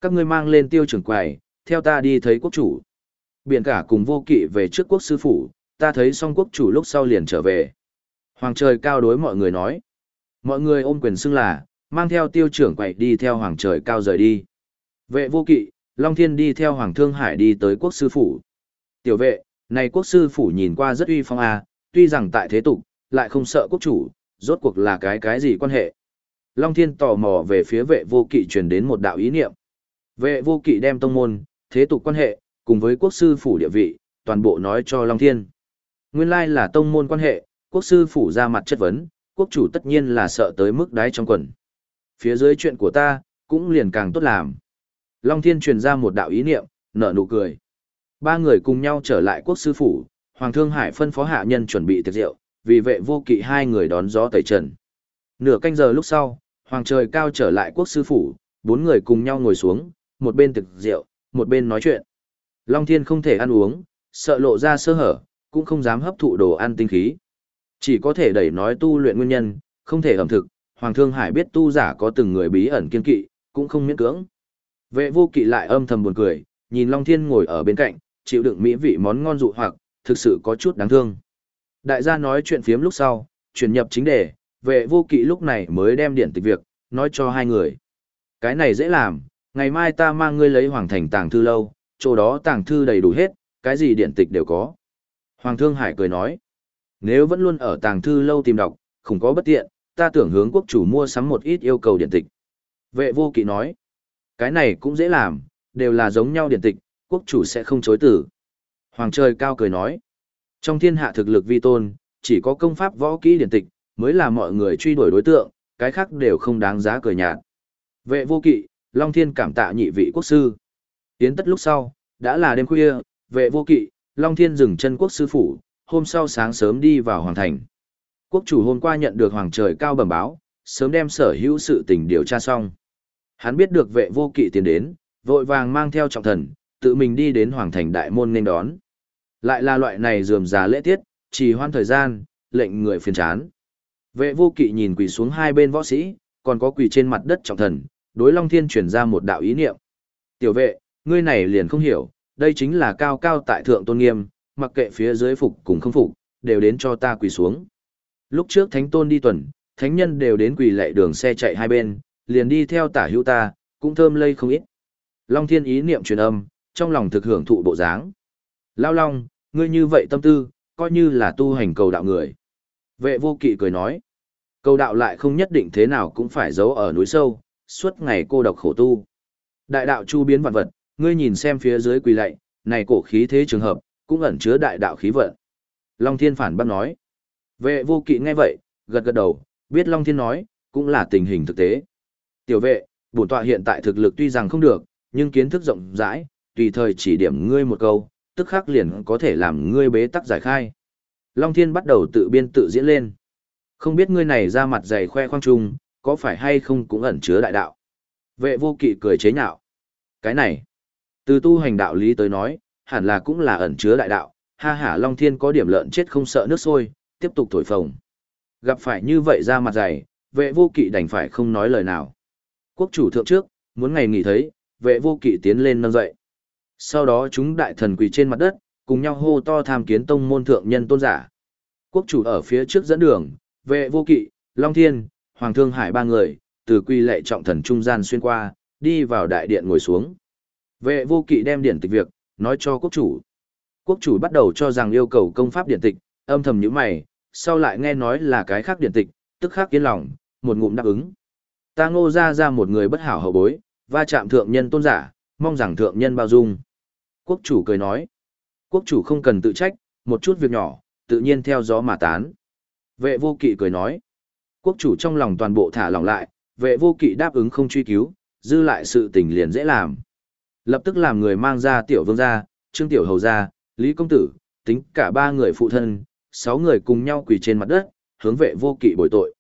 [SPEAKER 1] Các ngươi mang lên tiêu trưởng quầy, theo ta đi thấy quốc chủ. Biển cả cùng vô kỵ về trước quốc sư phủ, ta thấy xong quốc chủ lúc sau liền trở về. Hoàng trời cao đối mọi người nói. Mọi người ôm quyền xưng là, mang theo tiêu trưởng quậy đi theo hoàng trời cao rời đi. Vệ vô kỵ, Long Thiên đi theo Hoàng Thương Hải đi tới quốc sư phủ. Tiểu vệ, này quốc sư phủ nhìn qua rất uy phong à, tuy rằng tại thế tục, lại không sợ quốc chủ, rốt cuộc là cái cái gì quan hệ. Long Thiên tò mò về phía vệ vô kỵ truyền đến một đạo ý niệm. Vệ vô kỵ đem tông môn, thế tục quan hệ, cùng với quốc sư phủ địa vị, toàn bộ nói cho Long Thiên. Nguyên lai là tông môn quan hệ, quốc sư phủ ra mặt chất vấn, quốc chủ tất nhiên là sợ tới mức đáy trong quần. Phía dưới chuyện của ta, cũng liền càng tốt làm. Long Thiên truyền ra một đạo ý niệm, nở nụ cười. Ba người cùng nhau trở lại quốc sư phủ, Hoàng Thương Hải phân phó hạ nhân chuẩn bị tiệc rượu, vì vệ vô kỵ hai người đón gió tẩy trần. Nửa canh giờ lúc sau, Hoàng trời cao trở lại quốc sư phủ, bốn người cùng nhau ngồi xuống, một bên tiệc rượu, một bên nói chuyện. Long Thiên không thể ăn uống, sợ lộ ra sơ hở, cũng không dám hấp thụ đồ ăn tinh khí. Chỉ có thể đẩy nói tu luyện nguyên nhân, không thể ẩm thực, Hoàng Thương Hải biết tu giả có từng người bí ẩn kiên kỵ, cũng không miễn cưỡng. Vệ vô kỵ lại âm thầm buồn cười, nhìn Long Thiên ngồi ở bên cạnh, chịu đựng mỹ vị món ngon dụ hoặc, thực sự có chút đáng thương. Đại gia nói chuyện phiếm lúc sau, chuyển nhập chính đề, vệ vô kỵ lúc này mới đem điện tịch việc, nói cho hai người. Cái này dễ làm, ngày mai ta mang ngươi lấy hoàng thành tàng thư lâu, chỗ đó tàng thư đầy đủ hết, cái gì điện tịch đều có. Hoàng Thương Hải cười nói, nếu vẫn luôn ở tàng thư lâu tìm đọc, không có bất tiện, ta tưởng hướng quốc chủ mua sắm một ít yêu cầu điện tịch. Vệ vô kỵ nói, cái này cũng dễ làm, đều là giống nhau điển tịch, quốc chủ sẽ không chối tử. Hoàng trời cao cười nói, trong thiên hạ thực lực vi tôn, chỉ có công pháp võ kỹ điển tịch, mới là mọi người truy đuổi đối tượng, cái khác đều không đáng giá cười nhạt. Vệ vô kỵ, Long Thiên cảm tạ nhị vị quốc sư. Tiến tất lúc sau, đã là đêm khuya, vệ vô kỵ, Long Thiên dừng chân quốc sư phủ, hôm sau sáng sớm đi vào hoàng thành. Quốc chủ hôm qua nhận được hoàng trời cao bẩm báo, sớm đem sở hữu sự tình điều tra xong. Hắn biết được vệ vô kỵ tiến đến, vội vàng mang theo trọng thần, tự mình đi đến hoàng thành đại môn nên đón. Lại là loại này dườm già lễ tiết, trì hoan thời gian, lệnh người phiền chán. Vệ vô kỵ nhìn quỳ xuống hai bên võ sĩ, còn có quỳ trên mặt đất trọng thần, đối Long Thiên chuyển ra một đạo ý niệm. Tiểu vệ, ngươi này liền không hiểu, đây chính là cao cao tại thượng tôn nghiêm, mặc kệ phía dưới phục cùng không phục, đều đến cho ta quỳ xuống. Lúc trước thánh tôn đi tuần, thánh nhân đều đến quỳ lệ đường xe chạy hai bên, liền đi theo tả hữu ta, cũng thơm lây không ít. Long Thiên ý niệm truyền âm, trong lòng thực hưởng thụ bộ dáng. Lao Long, ngươi như vậy tâm tư, coi như là tu hành cầu đạo người. Vệ vô kỵ cười nói, cầu đạo lại không nhất định thế nào cũng phải giấu ở núi sâu, suốt ngày cô độc khổ tu. Đại đạo chu biến vạn vật, ngươi nhìn xem phía dưới quỳ lạy, này cổ khí thế trường hợp, cũng ẩn chứa đại đạo khí vận. Long Thiên phản bác nói. Vệ vô kỵ nghe vậy, gật gật đầu, biết Long Thiên nói, cũng là tình hình thực tế. Tiểu vệ, bổn tọa hiện tại thực lực tuy rằng không được, nhưng kiến thức rộng rãi, tùy thời chỉ điểm ngươi một câu, tức khắc liền có thể làm ngươi bế tắc giải khai. Long Thiên bắt đầu tự biên tự diễn lên. Không biết ngươi này ra mặt dày khoe khoang trung, có phải hay không cũng ẩn chứa đại đạo. Vệ vô kỵ cười chế nhạo. Cái này, từ tu hành đạo lý tới nói, hẳn là cũng là ẩn chứa đại đạo, ha hả Long Thiên có điểm lợn chết không sợ nước sôi, tiếp tục thổi phồng. Gặp phải như vậy ra mặt dày, vệ vô kỵ đành phải không nói lời nào. Quốc chủ thượng trước, muốn ngày nghỉ thấy, vệ vô kỵ tiến lên nâng dậy. Sau đó chúng đại thần quỳ trên mặt đất, cùng nhau hô to tham kiến tông môn thượng nhân tôn giả. Quốc chủ ở phía trước dẫn đường, vệ vô kỵ, Long Thiên, Hoàng Thương Hải ba người, từ quy lệ trọng thần trung gian xuyên qua, đi vào đại điện ngồi xuống. Vệ vô kỵ đem điện tịch việc, nói cho quốc chủ. Quốc chủ bắt đầu cho rằng yêu cầu công pháp điện tịch, âm thầm như mày, sau lại nghe nói là cái khác điện tịch, tức khắc yên lòng, một ngụm đáp ứng. Ta ngô ra ra một người bất hảo hậu bối, va chạm thượng nhân tôn giả, mong rằng thượng nhân bao dung. Quốc chủ cười nói, quốc chủ không cần tự trách, một chút việc nhỏ, tự nhiên theo gió mà tán. Vệ vô kỵ cười nói, quốc chủ trong lòng toàn bộ thả lỏng lại, vệ vô kỵ đáp ứng không truy cứu, dư lại sự tình liền dễ làm. Lập tức làm người mang ra tiểu vương gia, trương tiểu hầu gia, lý công tử, tính cả ba người phụ thân, sáu người cùng nhau quỳ trên mặt đất, hướng vệ vô kỵ bồi tội.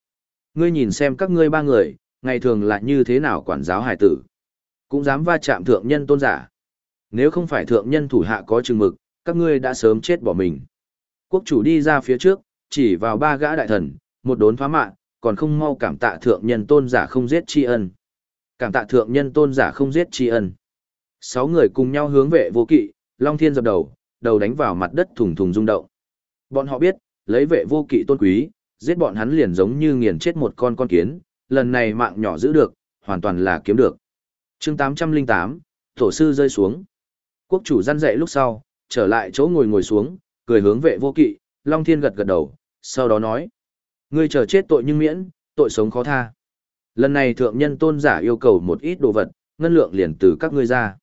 [SPEAKER 1] Ngươi nhìn xem các ngươi ba người, ngày thường là như thế nào quản giáo hải tử. Cũng dám va chạm thượng nhân tôn giả. Nếu không phải thượng nhân thủ hạ có chừng mực, các ngươi đã sớm chết bỏ mình. Quốc chủ đi ra phía trước, chỉ vào ba gã đại thần, một đốn phá mạng, còn không mau cảm tạ thượng nhân tôn giả không giết tri ân. Cảm tạ thượng nhân tôn giả không giết tri ân. Sáu người cùng nhau hướng vệ vô kỵ, Long Thiên dập đầu, đầu đánh vào mặt đất thùng thùng rung động. Bọn họ biết, lấy vệ vô kỵ tôn quý, giết bọn hắn liền giống như nghiền chết một con con kiến, lần này mạng nhỏ giữ được, hoàn toàn là kiếm được. chương 808, tổ sư rơi xuống. Quốc chủ răn dậy lúc sau, trở lại chỗ ngồi ngồi xuống, cười hướng vệ vô kỵ, Long Thiên gật gật đầu, sau đó nói. Ngươi chờ chết tội nhưng miễn, tội sống khó tha. Lần này thượng nhân tôn giả yêu cầu một ít đồ vật, ngân lượng liền từ các ngươi ra.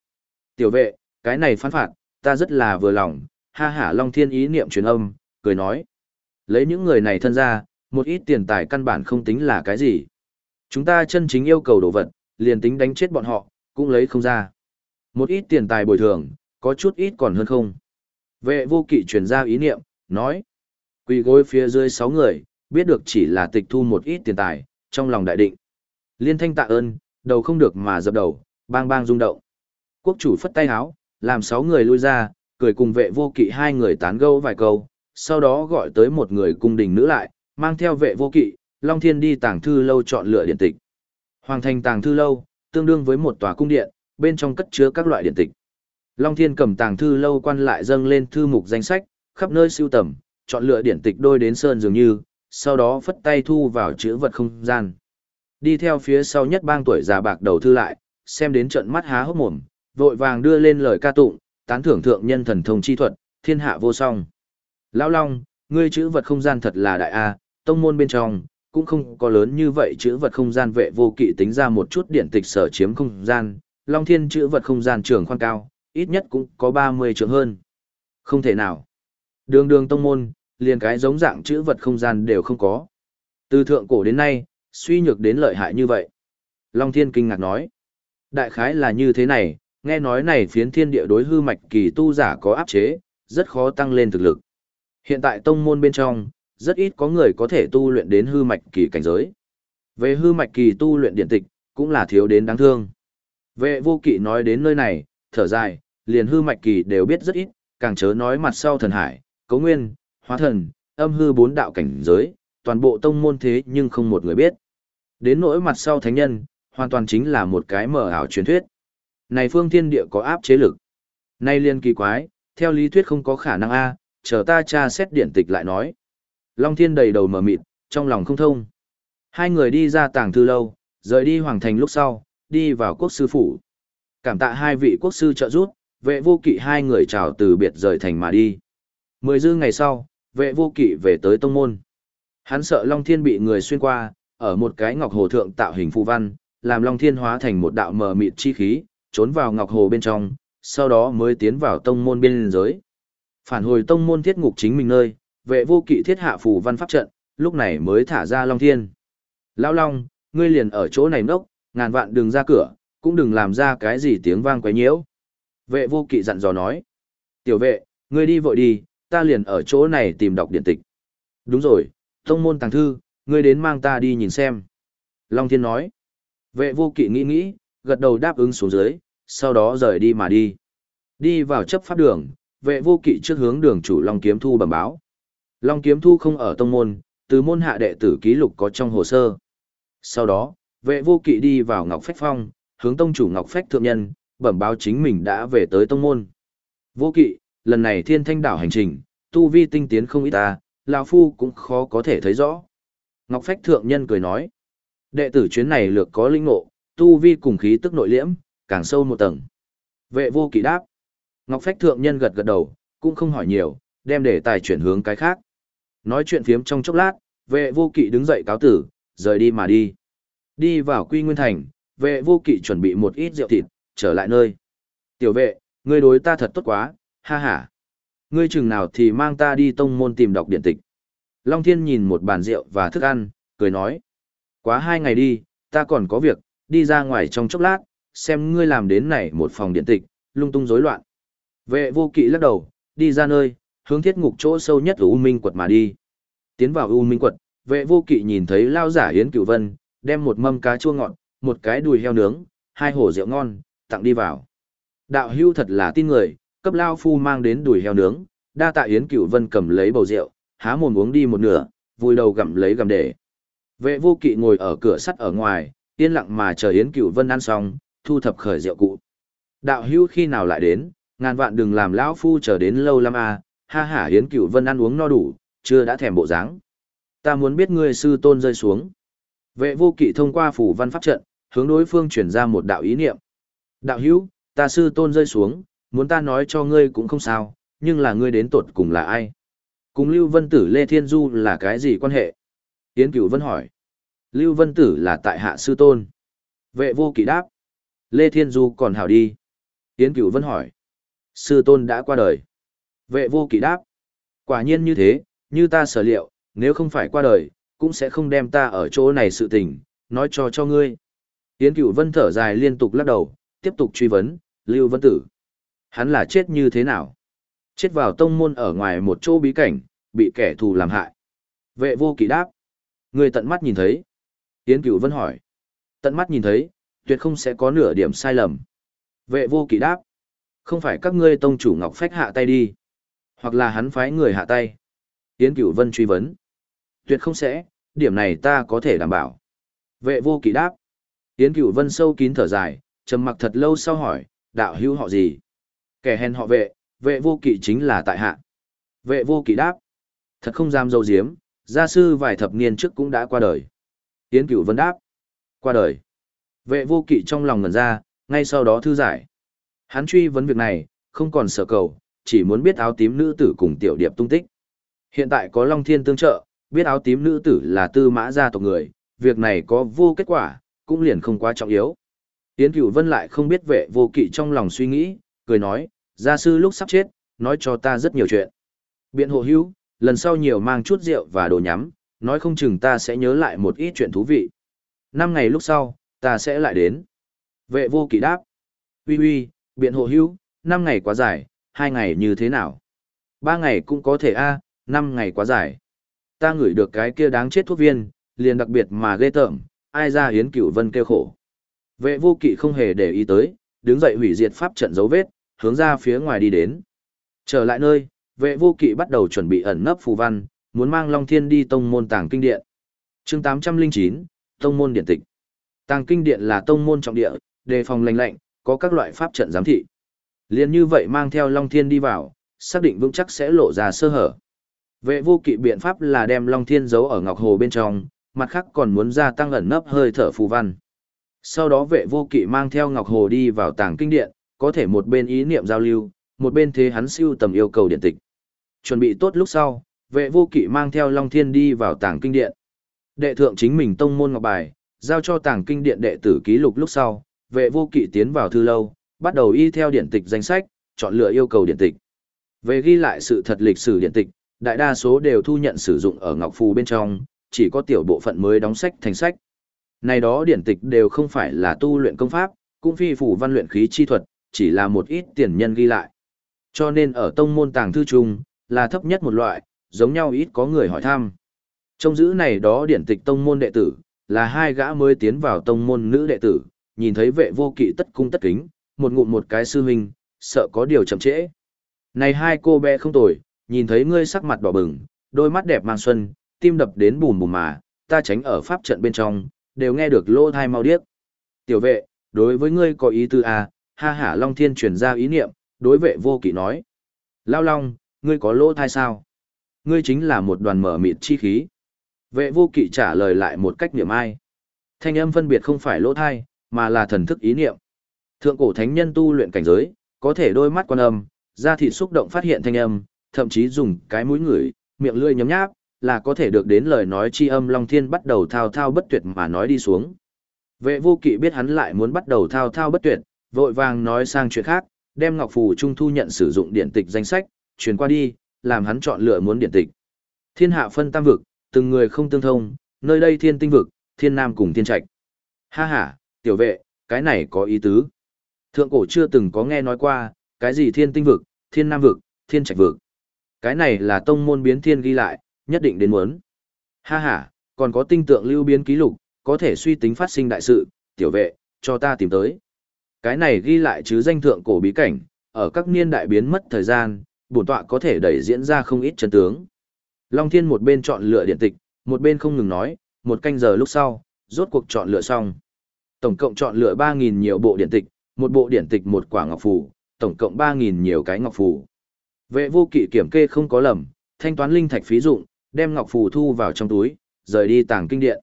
[SPEAKER 1] Tiểu vệ, cái này phán phạt, ta rất là vừa lòng, ha hả Long Thiên ý niệm truyền âm, cười nói. Lấy những người này thân ra, một ít tiền tài căn bản không tính là cái gì. Chúng ta chân chính yêu cầu đồ vật, liền tính đánh chết bọn họ, cũng lấy không ra. Một ít tiền tài bồi thường, có chút ít còn hơn không. Vệ vô kỵ truyền ra ý niệm, nói. Quỳ gối phía dưới sáu người, biết được chỉ là tịch thu một ít tiền tài, trong lòng đại định. Liên thanh tạ ơn, đầu không được mà dập đầu, bang bang rung động. Quốc chủ phất tay háo, làm sáu người lui ra, cười cùng vệ vô kỵ hai người tán gẫu vài câu, sau đó gọi tới một người cung đình nữ lại, mang theo vệ vô kỵ, Long Thiên đi tàng thư lâu chọn lựa điện tịch. Hoàng thành tàng thư lâu, tương đương với một tòa cung điện, bên trong cất chứa các loại điện tịch. Long Thiên cầm tàng thư lâu quan lại dâng lên thư mục danh sách, khắp nơi siêu tầm, chọn lựa điện tịch đôi đến sơn dường như, sau đó phất tay thu vào chữ vật không gian. Đi theo phía sau nhất bang tuổi già bạc đầu thư lại, xem đến trận mắt há hốc mồm, vội vàng đưa lên lời ca tụng, tán thưởng thượng nhân thần thông chi thuật, thiên hạ vô song. Lão Long, ngươi chữ vật không gian thật là đại a, tông môn bên trong cũng không có lớn như vậy chữ vật không gian vệ vô kỵ tính ra một chút điện tịch sở chiếm không gian, Long Thiên chữ vật không gian trường khoan cao, ít nhất cũng có 30 trường hơn. Không thể nào. Đường đường tông môn, liền cái giống dạng chữ vật không gian đều không có. Từ thượng cổ đến nay, suy nhược đến lợi hại như vậy. Long Thiên kinh ngạc nói. Đại khái là như thế này, nghe nói này phiến thiên địa đối hư mạch kỳ tu giả có áp chế, rất khó tăng lên thực lực. Hiện tại tông môn bên trong, rất ít có người có thể tu luyện đến hư mạch kỳ cảnh giới. Về hư mạch kỳ tu luyện điện tịch, cũng là thiếu đến đáng thương. Vệ vô kỵ nói đến nơi này, thở dài, liền hư mạch kỳ đều biết rất ít, càng chớ nói mặt sau thần hải, cấu nguyên, hóa thần, âm hư bốn đạo cảnh giới, toàn bộ tông môn thế nhưng không một người biết. Đến nỗi mặt sau thánh nhân, hoàn toàn chính là một cái mở ảo truyền thuyết. Này phương thiên địa có áp chế lực. Nay liên kỳ quái, theo lý thuyết không có khả năng A, chờ ta tra xét điện tịch lại nói. Long thiên đầy đầu mở mịt, trong lòng không thông. Hai người đi ra tàng thư lâu, rời đi hoàng thành lúc sau, đi vào quốc sư phủ. Cảm tạ hai vị quốc sư trợ giúp, vệ vô kỵ hai người chào từ biệt rời thành mà đi. Mười dư ngày sau, vệ vô kỵ về tới tông môn. Hắn sợ Long Thiên bị người xuyên qua, ở một cái ngọc hồ thượng tạo hình phù văn, làm Long Thiên hóa thành một đạo mờ mịt chi khí, trốn vào ngọc hồ bên trong, sau đó mới tiến vào tông môn biên giới. Phản hồi tông môn thiết ngục chính mình nơi, vệ vô kỵ thiết hạ phù văn pháp trận, lúc này mới thả ra Long Thiên. Lão Long, ngươi liền ở chỗ này nốc, ngàn vạn đừng ra cửa, cũng đừng làm ra cái gì tiếng vang quấy nhiễu. Vệ vô kỵ dặn dò nói. Tiểu vệ, ngươi đi vội đi, ta liền ở chỗ này tìm đọc điện tịch. Đúng rồi, tông môn tàng thư, ngươi đến mang ta đi nhìn xem. Long Thiên nói. Vệ vô kỵ nghĩ nghĩ, gật đầu đáp ứng xuống dưới, sau đó rời đi mà đi. Đi vào chấp pháp đường, vệ vô kỵ trước hướng đường chủ Long Kiếm Thu bẩm báo. Long Kiếm Thu không ở tông môn, từ môn hạ đệ tử ký lục có trong hồ sơ. Sau đó, vệ vô kỵ đi vào Ngọc Phách Phong, hướng tông chủ Ngọc Phách Thượng Nhân, bẩm báo chính mình đã về tới tông môn. Vô kỵ, lần này thiên thanh đảo hành trình, tu vi tinh tiến không ít ta, lão phu cũng khó có thể thấy rõ. Ngọc Phách Thượng Nhân cười nói, đệ tử chuyến này lược có linh ngộ, tu vi cùng khí tức nội liễm, càng sâu một tầng. Vệ vô kỵ đáp. Ngọc Phách Thượng Nhân gật gật đầu, cũng không hỏi nhiều, đem để tài chuyển hướng cái khác. Nói chuyện phiếm trong chốc lát, vệ vô kỵ đứng dậy cáo tử, rời đi mà đi. Đi vào Quy Nguyên Thành, vệ vô kỵ chuẩn bị một ít rượu thịt, trở lại nơi. Tiểu vệ, ngươi đối ta thật tốt quá, ha ha. Ngươi chừng nào thì mang ta đi tông môn tìm đọc điện tịch. Long Thiên nhìn một bàn rượu và thức ăn, cười nói. Quá hai ngày đi, ta còn có việc, đi ra ngoài trong chốc lát, xem ngươi làm đến này một phòng điện tịch, lung tung rối loạn. Vệ vô kỵ lắc đầu, đi ra nơi, hướng thiết ngục chỗ sâu nhất của U Minh quật mà đi. Tiến vào U Minh quật, vệ vô kỵ nhìn thấy lao giả Yến Cửu Vân, đem một mâm cá chua ngọt, một cái đùi heo nướng, hai hổ rượu ngon, tặng đi vào. Đạo hưu thật là tin người, cấp lao phu mang đến đùi heo nướng, đa tạ Yến Cửu Vân cầm lấy bầu rượu, há mồm uống đi một nửa, vui đầu gặm lấy gặm để. Vệ vô kỵ ngồi ở cửa sắt ở ngoài, yên lặng mà chờ Yến Cửu Vân ăn xong, thu thập khởi rượu cụ. Đạo hưu khi nào lại đến, ngàn vạn đừng làm lão phu chờ đến lâu lắm à, ha hả Yến Cửu Vân ăn uống no đủ, chưa đã thèm bộ dáng. Ta muốn biết ngươi sư tôn rơi xuống. Vệ vô kỵ thông qua phủ văn pháp trận, hướng đối phương truyền ra một đạo ý niệm. Đạo hữu, ta sư tôn rơi xuống, muốn ta nói cho ngươi cũng không sao, nhưng là ngươi đến tột cùng là ai? Cùng Lưu Vân Tử Lê Thiên Du là cái gì quan hệ? Yến Cửu Vân hỏi. Lưu Vân Tử là tại hạ sư tôn. Vệ vô kỵ đáp. Lê Thiên Du còn hảo đi. Yến Cửu Vân hỏi. Sư tôn đã qua đời. Vệ vô kỵ đáp. Quả nhiên như thế, như ta sở liệu, nếu không phải qua đời, cũng sẽ không đem ta ở chỗ này sự tình, nói cho cho ngươi. Yến Cửu Vân thở dài liên tục lắc đầu, tiếp tục truy vấn, Lưu Vân Tử. Hắn là chết như thế nào? Chết vào tông môn ở ngoài một chỗ bí cảnh, bị kẻ thù làm hại. Vệ vô kỵ đáp. Người tận mắt nhìn thấy. Yến Cửu Vân hỏi. Tận mắt nhìn thấy, tuyệt không sẽ có nửa điểm sai lầm. Vệ vô kỵ đáp. Không phải các ngươi tông chủ Ngọc Phách hạ tay đi. Hoặc là hắn phái người hạ tay. Yến Cửu Vân truy vấn. Tuyệt không sẽ, điểm này ta có thể đảm bảo. Vệ vô kỵ đáp. Yến Cửu Vân sâu kín thở dài, trầm mặc thật lâu sau hỏi, đạo hữu họ gì? Kẻ hèn họ vệ, vệ vô kỵ chính là tại hạ. Vệ vô kỵ đáp. Thật không dám dâu diếm, gia sư vài thập niên trước cũng đã qua đời. Yến Cửu Vân đáp. Qua đời. Vệ vô kỵ trong lòng ngẩn ra, ngay sau đó thư giải. Hắn truy vấn việc này, không còn sở cầu, chỉ muốn biết áo tím nữ tử cùng tiểu điệp tung tích. Hiện tại có Long Thiên tương trợ, biết áo tím nữ tử là tư mã gia tộc người, việc này có vô kết quả, cũng liền không quá trọng yếu. Yến Cửu Vân lại không biết vệ vô kỵ trong lòng suy nghĩ, cười nói, gia sư lúc sắp chết, nói cho ta rất nhiều chuyện. Biện hộ hữu, lần sau nhiều mang chút rượu và đồ nhắm, nói không chừng ta sẽ nhớ lại một ít chuyện thú vị. Năm ngày lúc sau, ta sẽ lại đến. Vệ vô kỵ đáp. Uy uy, biện hộ hữu, năm ngày quá dài, hai ngày như thế nào? Ba ngày cũng có thể a, năm ngày quá dài. Ta ngửi được cái kia đáng chết thuốc viên, liền đặc biệt mà ghê tởm, ai ra hiến cửu vân kêu khổ. Vệ vô kỵ không hề để ý tới, đứng dậy hủy diệt pháp trận dấu vết, hướng ra phía ngoài đi đến. Trở lại nơi, vệ vô kỵ bắt đầu chuẩn bị ẩn nấp phù văn, muốn mang Long Thiên đi tông môn tàng kinh điện. chương 809, Tông môn điện tịch. Tàng kinh điện là tông môn trọng địa, đề phòng lành lạnh, có các loại pháp trận giám thị. Liên như vậy mang theo Long Thiên đi vào, xác định vững chắc sẽ lộ ra sơ hở. Vệ vô kỵ biện pháp là đem Long Thiên giấu ở Ngọc Hồ bên trong, mặt khác còn muốn gia tăng ẩn nấp hơi thở phù văn. Sau đó vệ vô kỵ mang theo Ngọc Hồ đi vào tàng kinh điện, có thể một bên ý niệm giao lưu, một bên thế hắn siêu tầm yêu cầu điện tịch. Chuẩn bị tốt lúc sau, vệ vô kỵ mang theo Long Thiên đi vào tàng kinh điện. Đệ thượng chính mình tông môn ngọc bài, giao cho tàng kinh điện đệ tử ký lục lúc sau, vệ vô kỵ tiến vào thư lâu, bắt đầu y theo điện tịch danh sách, chọn lựa yêu cầu điện tịch. Về ghi lại sự thật lịch sử điện tịch, đại đa số đều thu nhận sử dụng ở ngọc phù bên trong, chỉ có tiểu bộ phận mới đóng sách thành sách. Này đó điển tịch đều không phải là tu luyện công pháp, cũng phi phủ văn luyện khí chi thuật, chỉ là một ít tiền nhân ghi lại. Cho nên ở tông môn tàng thư trung là thấp nhất một loại, giống nhau ít có người hỏi thăm. Trong giữ này đó điển tịch tông môn đệ tử, là hai gã mới tiến vào tông môn nữ đệ tử, nhìn thấy vệ vô kỵ tất cung tất kính, một ngụm một cái sư huynh, sợ có điều chậm trễ. Này hai cô bé không tồi, nhìn thấy ngươi sắc mặt đỏ bừng, đôi mắt đẹp mang xuân, tim đập đến bùm bùm mà, ta tránh ở pháp trận bên trong, đều nghe được lô thai mau điếc. Tiểu vệ, đối với ngươi có ý tư à, ha hả Long Thiên truyền ra ý niệm, đối vệ vô kỵ nói. Lao Long, ngươi có lô thai sao? Ngươi chính là một đoàn mở mịt chi khí. Vệ vô kỵ trả lời lại một cách niệm ai. Thanh âm phân biệt không phải lỗ thai, mà là thần thức ý niệm. Thượng cổ thánh nhân tu luyện cảnh giới, có thể đôi mắt quan âm, da thịt xúc động phát hiện thanh âm, thậm chí dùng cái mũi ngửi, miệng lưỡi nhấm nháp, là có thể được đến lời nói chi âm Long Thiên bắt đầu thao thao bất tuyệt mà nói đi xuống. Vệ vô kỵ biết hắn lại muốn bắt đầu thao thao bất tuyệt, vội vàng nói sang chuyện khác, đem Ngọc Phù Trung thu nhận sử dụng điện tịch danh sách, truyền qua đi, làm hắn chọn lựa muốn điện tịch. Thiên hạ phân tam vực, từng người không tương thông, nơi đây thiên tinh vực, thiên nam cùng thiên trạch. Ha ha, tiểu vệ, cái này có ý tứ. Thượng cổ chưa từng có nghe nói qua, cái gì thiên tinh vực, thiên nam vực, thiên trạch vực. Cái này là tông môn biến thiên ghi lại, nhất định đến muốn. Ha ha, còn có tinh tượng lưu biến ký lục, có thể suy tính phát sinh đại sự, tiểu vệ, cho ta tìm tới. Cái này ghi lại chứ danh thượng cổ bí cảnh, ở các niên đại biến mất thời gian, bổn tọa có thể đẩy diễn ra không ít chân tướng. Long Thiên một bên chọn lựa điện tịch, một bên không ngừng nói, một canh giờ lúc sau, rốt cuộc chọn lựa xong. Tổng cộng chọn lựa 3.000 nhiều bộ điện tịch, một bộ điển tịch một quả ngọc phù, tổng cộng 3.000 nhiều cái ngọc phù. Vệ vô kỵ kiểm kê không có lầm, thanh toán linh thạch phí dụng, đem ngọc phù thu vào trong túi, rời đi tàng kinh điện.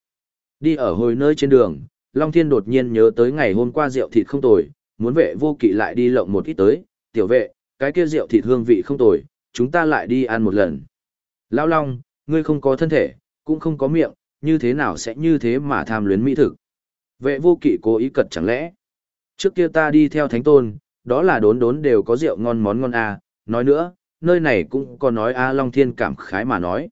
[SPEAKER 1] Đi ở hồi nơi trên đường, Long Thiên đột nhiên nhớ tới ngày hôm qua rượu thịt không tồi, muốn vệ vô kỵ lại đi lộng một ít tới, tiểu vệ, cái kia rượu thịt hương vị không tồi, chúng ta lại đi ăn một lần. Lão Long, ngươi không có thân thể, cũng không có miệng, như thế nào sẽ như thế mà tham luyến mỹ thực. Vệ vô kỵ cố ý cật chẳng lẽ. Trước kia ta đi theo thánh tôn, đó là đốn đốn đều có rượu ngon món ngon à, nói nữa, nơi này cũng có nói A Long Thiên cảm khái mà nói.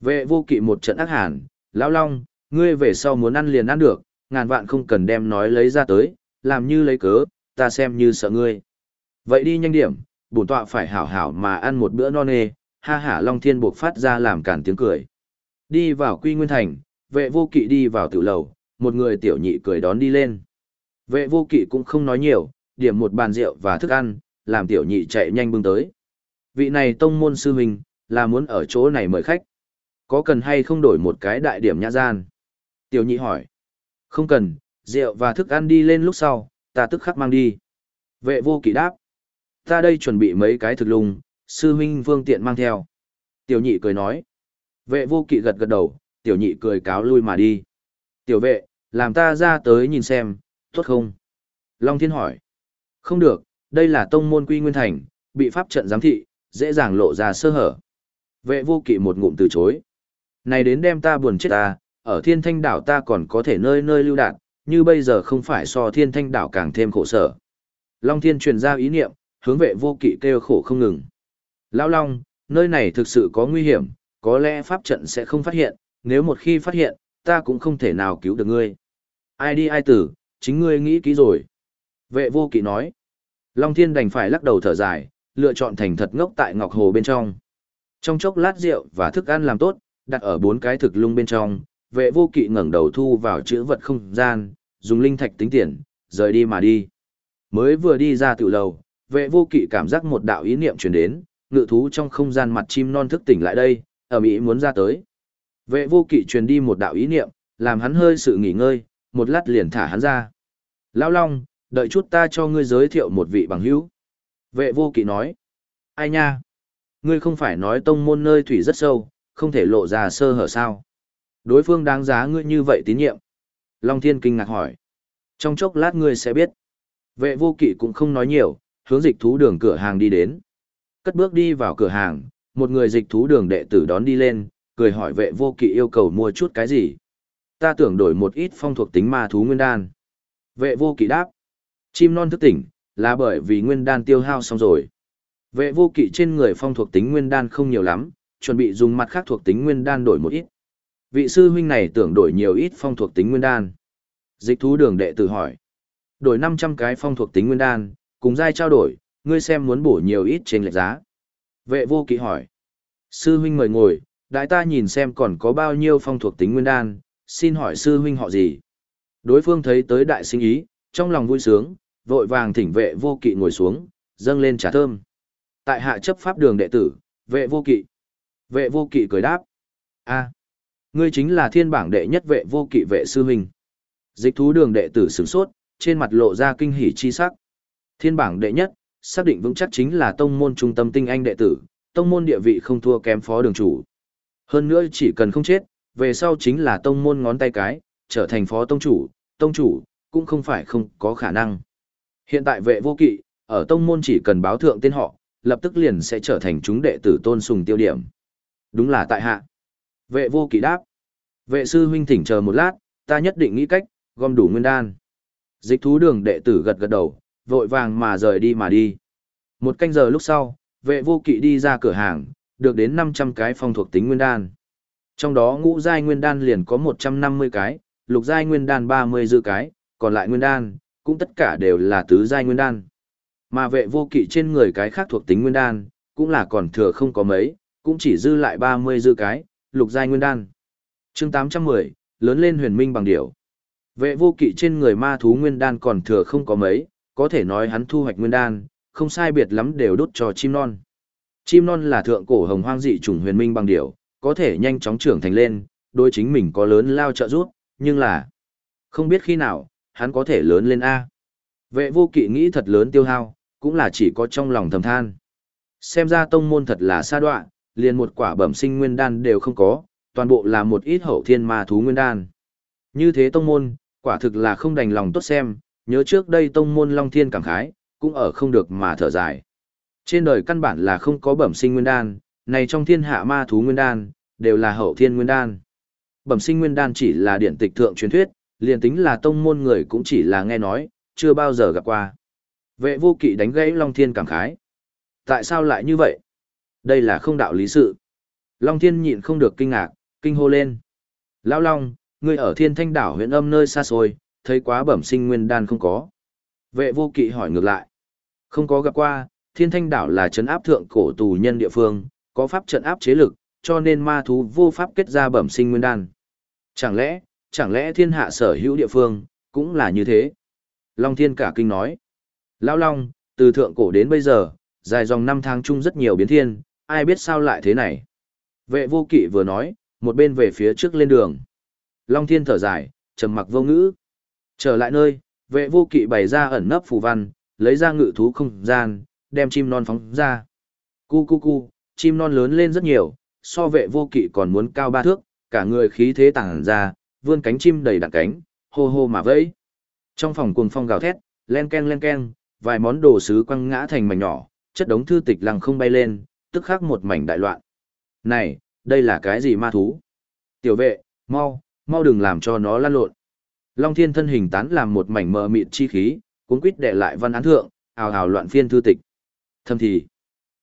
[SPEAKER 1] Vệ vô kỵ một trận ác hàn, Lão Long, ngươi về sau muốn ăn liền ăn được, ngàn vạn không cần đem nói lấy ra tới, làm như lấy cớ, ta xem như sợ ngươi. Vậy đi nhanh điểm, bổn tọa phải hảo hảo mà ăn một bữa no nê, ha hả Long Thiên buộc phát ra làm cản tiếng cười. Đi vào Quy Nguyên Thành, vệ vô kỵ đi vào tiểu lầu, một người tiểu nhị cười đón đi lên. Vệ vô kỵ cũng không nói nhiều, điểm một bàn rượu và thức ăn, làm tiểu nhị chạy nhanh bưng tới. Vị này tông môn sư huynh, là muốn ở chỗ này mời khách. Có cần hay không đổi một cái đại điểm nhã gian? Tiểu nhị hỏi. Không cần, rượu và thức ăn đi lên lúc sau, ta tức khắc mang đi. Vệ vô kỵ đáp. Ta đây chuẩn bị mấy cái thực lùng, sư huynh vương tiện mang theo. Tiểu nhị cười nói. Vệ vô kỵ gật gật đầu, tiểu nhị cười cáo lui mà đi. Tiểu vệ, làm ta ra tới nhìn xem, tốt không? Long thiên hỏi. Không được, đây là tông môn quy nguyên thành, bị pháp trận giám thị, dễ dàng lộ ra sơ hở. Vệ vô kỵ một ngụm từ chối. Này đến đem ta buồn chết ta, ở thiên thanh đảo ta còn có thể nơi nơi lưu đạn, như bây giờ không phải so thiên thanh đảo càng thêm khổ sở. Long thiên truyền ra ý niệm, hướng vệ vô kỵ kêu khổ không ngừng. Lão Long, nơi này thực sự có nguy hiểm, có lẽ pháp trận sẽ không phát hiện, nếu một khi phát hiện, ta cũng không thể nào cứu được ngươi. Ai đi ai tử, chính ngươi nghĩ kỹ rồi. Vệ vô kỵ nói. Long thiên đành phải lắc đầu thở dài, lựa chọn thành thật ngốc tại ngọc hồ bên trong. Trong chốc lát rượu và thức ăn làm tốt, đặt ở bốn cái thực lung bên trong, vệ vô kỵ ngẩng đầu thu vào chữ vật không gian, dùng linh thạch tính tiền, rời đi mà đi. Mới vừa đi ra tiểu lầu, vệ vô kỵ cảm giác một đạo ý niệm truyền đến, ngự thú trong không gian mặt chim non thức tỉnh lại đây, ở Mỹ muốn ra tới. Vệ vô kỵ truyền đi một đạo ý niệm, làm hắn hơi sự nghỉ ngơi, một lát liền thả hắn ra. Lão Long, đợi chút ta cho ngươi giới thiệu một vị bằng hữu. Vệ vô kỵ nói. Ai nha? Ngươi không phải nói tông môn nơi thủy rất sâu, không thể lộ ra sơ hở sao? Đối phương đáng giá ngươi như vậy tín nhiệm. Long Thiên kinh ngạc hỏi. Trong chốc lát ngươi sẽ biết. Vệ vô kỵ cũng không nói nhiều, hướng dịch thú đường cửa hàng đi đến. Cất bước đi vào cửa hàng, một người dịch thú đường đệ tử đón đi lên, cười hỏi vệ vô kỵ yêu cầu mua chút cái gì. Ta tưởng đổi một ít phong thuộc tính ma thú nguyên đan. Vệ vô kỵ đáp. Chim non thức tỉnh, là bởi vì nguyên đan tiêu hao xong rồi. Vệ vô kỵ trên người phong thuộc tính nguyên đan không nhiều lắm, chuẩn bị dùng mặt khác thuộc tính nguyên đan đổi một ít. Vị sư huynh này tưởng đổi nhiều ít phong thuộc tính nguyên đan. Dịch thú đường đệ tử hỏi. Đổi 500 cái phong thuộc tính nguyên đan, cùng giai trao đổi, ngươi xem muốn bổ nhiều ít trên lệch giá. Vệ vô kỵ hỏi. Sư huynh mời ngồi, đại ta nhìn xem còn có bao nhiêu phong thuộc tính nguyên đan, xin hỏi sư huynh họ gì. Đối phương thấy tới đại sinh ý, trong lòng vui sướng, vội vàng thỉnh vệ vô kỵ ngồi xuống, dâng lên trà thơm. Tại hạ chấp pháp đường đệ tử, vệ vô kỵ. Vệ vô kỵ cười đáp. a ngươi chính là thiên bảng đệ nhất vệ vô kỵ vệ sư huynh. Dịch thú đường đệ tử sửng sốt, trên mặt lộ ra kinh hỉ chi sắc. Thiên bảng đệ nhất, xác định vững chắc chính là tông môn trung tâm tinh anh đệ tử, tông môn địa vị không thua kém phó đường chủ. Hơn nữa chỉ cần không chết, về sau chính là tông môn ngón tay cái, trở thành phó tông chủ, tông chủ, cũng không phải không có khả năng. Hiện tại vệ vô kỵ, ở tông môn chỉ cần báo thượng tên họ, lập tức liền sẽ trở thành chúng đệ tử tôn sùng tiêu điểm. Đúng là tại hạ. Vệ vô kỵ đáp. Vệ sư huynh thỉnh chờ một lát, ta nhất định nghĩ cách, gom đủ nguyên đan. Dịch thú đường đệ tử gật gật đầu, vội vàng mà rời đi mà đi. Một canh giờ lúc sau, vệ vô kỵ đi ra cửa hàng, được đến 500 cái phong thuộc tính nguyên đan. Trong đó ngũ giai nguyên đan liền có 150 cái, lục giai nguyên đan 30 dư cái, còn lại nguyên đan, cũng tất cả đều là tứ giai nguyên đan. Mà vệ vô kỵ trên người cái khác thuộc tính nguyên đan, cũng là còn thừa không có mấy, cũng chỉ dư lại 30 dư cái, lục giai nguyên đan. chương 810, lớn lên huyền minh bằng điểu. Vệ vô kỵ trên người ma thú nguyên đan còn thừa không có mấy, có thể nói hắn thu hoạch nguyên đan, không sai biệt lắm đều đốt cho chim non. Chim non là thượng cổ hồng hoang dị chủng huyền minh bằng điểu, có thể nhanh chóng trưởng thành lên, đôi chính mình có lớn lao trợ giúp, nhưng là không biết khi nào, hắn có thể lớn lên A. Vệ vô kỵ nghĩ thật lớn tiêu hao, cũng là chỉ có trong lòng thầm than. Xem ra tông môn thật là xa đoạn, liền một quả bẩm sinh nguyên đan đều không có, toàn bộ là một ít hậu thiên ma thú nguyên đan. Như thế tông môn, quả thực là không đành lòng tốt xem, nhớ trước đây tông môn Long Thiên cảm khái, cũng ở không được mà thở dài. Trên đời căn bản là không có bẩm sinh nguyên đan, này trong thiên hạ ma thú nguyên đan, đều là hậu thiên nguyên đan. Bẩm sinh nguyên đan chỉ là điển tịch thượng truyền thuyết, liền tính là tông môn người cũng chỉ là nghe nói, chưa bao giờ gặp qua. Vệ vô kỵ đánh gãy Long Thiên cảm khái. Tại sao lại như vậy? Đây là không đạo lý sự. Long Thiên nhịn không được kinh ngạc, kinh hô lên. Lão Long, ngươi ở thiên thanh đảo huyện âm nơi xa xôi, thấy quá bẩm sinh nguyên đan không có. Vệ vô kỵ hỏi ngược lại. Không có gặp qua, thiên thanh đảo là trấn áp thượng cổ tù nhân địa phương, có pháp trận áp chế lực, cho nên ma thú vô pháp kết ra bẩm sinh nguyên đan. Chẳng lẽ, chẳng lẽ thiên hạ sở hữu địa phương, cũng là như thế? Long thiên cả kinh nói. Lão Long, từ thượng cổ đến bây giờ, dài dòng năm tháng chung rất nhiều biến thiên, ai biết sao lại thế này. Vệ vô kỵ vừa nói, một bên về phía trước lên đường. Long thiên thở dài, trầm mặc vô ngữ. Trở lại nơi, vệ vô kỵ bày ra ẩn nấp phù văn, lấy ra ngự thú không gian, đem chim non phóng ra. Cu cu cu, chim non lớn lên rất nhiều, so vệ vô kỵ còn muốn cao ba thước, cả người khí thế tàng ra, vươn cánh chim đầy đặn cánh, hô hô mà vẫy. Trong phòng cuồng phong gào thét, len ken len ken, vài món đồ sứ quăng ngã thành mảnh nhỏ, chất đống thư tịch lăng không bay lên, tức khắc một mảnh đại loạn. Này, đây là cái gì ma thú? Tiểu vệ, mau, mau đừng làm cho nó lăn lộn. Long thiên thân hình tán làm một mảnh mờ mịt chi khí, cuốn quýt đệ lại văn án thượng, ào ào loạn phiên thư tịch. Thâm thì,